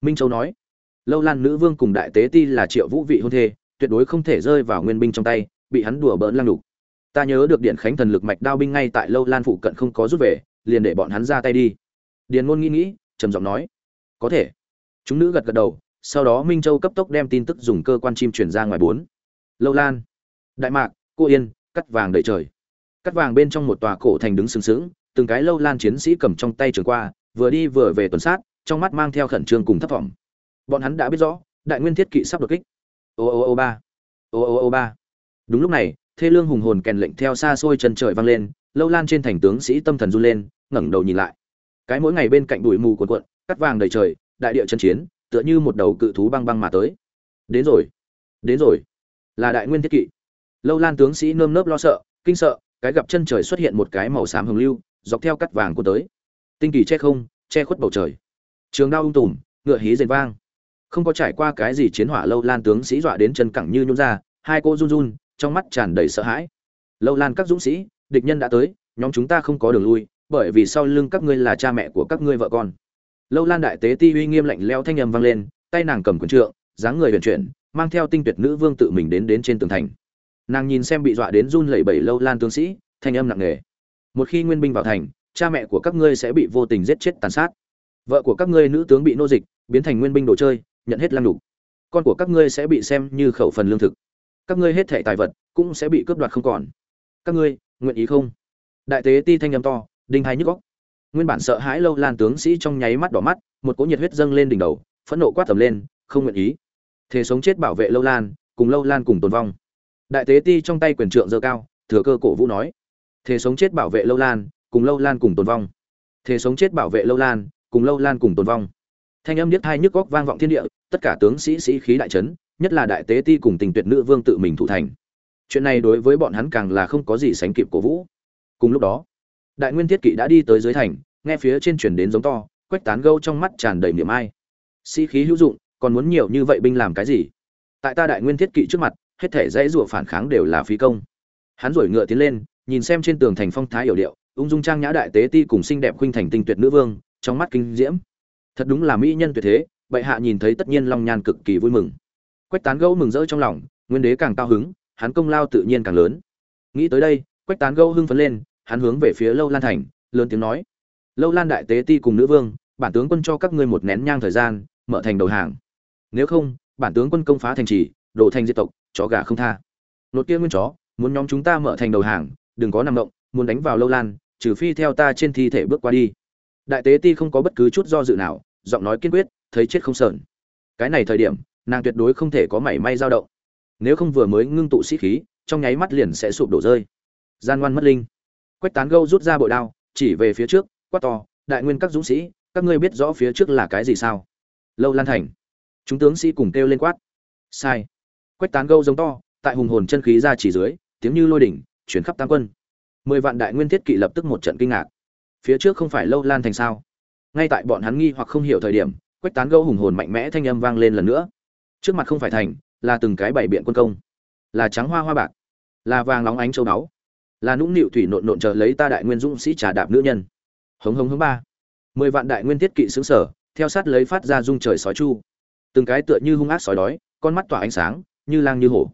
Minh châu nói, lâu lan nữ vương cùng đại tế ti là triệu vũ vị hôn thê, tuyệt đối không thể rơi vào nguyên binh trong tay, bị hắn đùa bỡn lăng lục ta nhớ được điện khánh thần lực mạch đao binh ngay tại lâu lan phụ cận không có rút về, liền để bọn hắn ra tay đi. Điền ngôn nghĩ nghĩ, trầm giọng nói, có thể. Chúng nữ gật gật đầu, sau đó minh châu cấp tốc đem tin tức dùng cơ quan chim chuyển ra ngoài bốn. Lâu lan, đại mạc, cô yên, cắt vàng đầy trời. Cắt vàng bên trong một tòa cổ thành đứng sừng sững, từng cái lâu lan chiến sĩ cầm trong tay trường qua, vừa đi vừa về tuần sát, trong mắt mang theo khẩn trương cùng thấp thỏm bọn hắn đã biết rõ, đại nguyên thiết kỵ sắp đột kích. Ô ô ô ba, ô ô ô ba. Đúng lúc này thê lương hùng hồn kèn lệnh theo xa xôi chân trời vang lên, lâu lan trên thành tướng sĩ tâm thần run lên, ngẩng đầu nhìn lại. Cái mỗi ngày bên cạnh bụi mù cuộn cuộn, cắt vàng đầy trời, đại địa chân chiến, tựa như một đầu cự thú băng băng mà tới. Đến rồi đến rồi, là đại nguyên thiết kỵ. Lâu lan tướng sĩ nơm nớp lo sợ, kinh sợ, cái gặp chân trời xuất hiện một cái màu xám hồng lưu, dọc theo cắt vàng của tới. Tinh kỳ che không, che khuất bầu trời. Trường đao ung tùm, ngựa hí rền vang. Không có trải qua cái gì chiến hỏa, lâu lan tướng sĩ dọa đến chân cẳng như nhún ra, hai cô run run trong mắt tràn đầy sợ hãi. Lâu lan các dũng sĩ, địch nhân đã tới, nhóm chúng ta không có đường lui, bởi vì sau lưng các ngươi là cha mẹ của các ngươi vợ con. Lâu lan đại tế ti uy nghiêm lạnh leo thanh âm vang lên, tay nàng cầm quần trượng, dáng người huyền chuyển, mang theo tinh tuyệt nữ vương tự mình đến đến trên tường thành. Nàng nhìn xem bị dọa đến run lẩy bẩy lâu lan tướng sĩ, thanh âm nặng nề. Một khi nguyên binh vào thành, cha mẹ của các ngươi sẽ bị vô tình giết chết tàn sát. Vợ của các ngươi nữ tướng bị nô dịch, biến thành nguyên binh đồ chơi, nhận hết lăng đục con của các ngươi sẽ bị xem như khẩu phần lương thực các ngươi hết thảy tài vật cũng sẽ bị cướp đoạt không còn. Các ngươi, nguyện ý không? Đại tế ti thanh âm to, đinh hai nhức góc nguyên bản sợ hãi lâu lan tướng sĩ trong nháy mắt đỏ mắt, một cỗ nhiệt huyết dâng lên đỉnh đầu, phẫn nộ quát tầm lên, không nguyện ý. Thế sống chết bảo vệ lâu lan, cùng lâu lan cùng tồn vong. Đại tế ti trong tay quyền trượng dơ cao, thừa cơ cổ vũ nói. Thế sống chết bảo vệ lâu lan, cùng lâu lan cùng tồn vong. Thế sống chết bảo vệ lâu lan, cùng lâu lan cùng tồn vong. Thanh âm niết hai nhức góc vang vọng thiên địa, tất cả tướng sĩ sĩ khí đại trấn nhất là đại tế ti cùng tình tuyệt nữ vương tự mình thủ thành. Chuyện này đối với bọn hắn càng là không có gì sánh kịp cổ vũ. Cùng lúc đó, đại nguyên thiết kỵ đã đi tới dưới thành, nghe phía trên chuyển đến giống to, quách tán gâu trong mắt tràn đầy niềm ai. Sĩ khí hữu dụng, còn muốn nhiều như vậy binh làm cái gì? Tại ta đại nguyên thiết kỵ trước mặt, hết thể dãy rủa phản kháng đều là phí công. Hắn rủi ngựa tiến lên, nhìn xem trên tường thành phong thái hiểu điệu, ung dung trang nhã đại tế ti cùng xinh đẹp khuynh thành tinh tuyệt nữ vương, trong mắt kinh diễm. Thật đúng là mỹ nhân tuyệt thế, bệ hạ nhìn thấy tất nhiên long nhan cực kỳ vui mừng quách tán gâu mừng rỡ trong lòng, nguyên đế càng cao hứng, hắn công lao tự nhiên càng lớn. Nghĩ tới đây, quách tán gâu hưng phấn lên, hắn hướng về phía lâu lan thành, lớn tiếng nói, lâu lan đại tế ti cùng nữ vương, bản tướng quân cho các ngươi một nén nhang thời gian, mở thành đầu hàng. Nếu không, bản tướng quân công phá thành trì, đổ thành diệt tộc, chó gà không tha. Nốt kia nguyên chó, muốn nhóm chúng ta mở thành đầu hàng, đừng có nằm động, muốn đánh vào lâu lan, trừ phi theo ta trên thi thể bước qua đi. Đại tế ti không có bất cứ chút do dự nào, giọng nói kiên quyết, thấy chết không sờn. Cái này thời điểm nàng tuyệt đối không thể có mảy may dao động. Nếu không vừa mới ngưng tụ sĩ khí, trong nháy mắt liền sẽ sụp đổ rơi. Gian ngoan mất linh. Quách tán gâu rút ra bội đao, chỉ về phía trước, quát to, đại nguyên các dũng sĩ, các ngươi biết rõ phía trước là cái gì sao? Lâu lan thành. Chúng tướng sĩ cùng kêu lên quát. Sai. Quách tán gâu giống to, tại hùng hồn chân khí ra chỉ dưới, tiếng như lôi đỉnh, chuyển khắp tam quân. Mười vạn đại nguyên thiết kỵ lập tức một trận kinh ngạc. Phía trước không phải lâu lan thành sao? Ngay tại bọn hắn nghi hoặc không hiểu thời điểm, quách tán gâu hùng hồn mạnh mẽ thanh âm vang lên lần nữa trước mặt không phải thành, là từng cái bảy biện quân công. Là trắng hoa hoa bạc, là vàng nóng ánh châu báu, là nũng nịu thủy nộn nộn chờ lấy ta đại nguyên dũng sĩ trà đạp nữ nhân. Hống hống hống ba. Mười vạn đại nguyên tiết kỵ xứng sở, theo sát lấy phát ra dung trời sói chu. Từng cái tựa như hung ác sói đói, con mắt tỏa ánh sáng, như lang như hổ.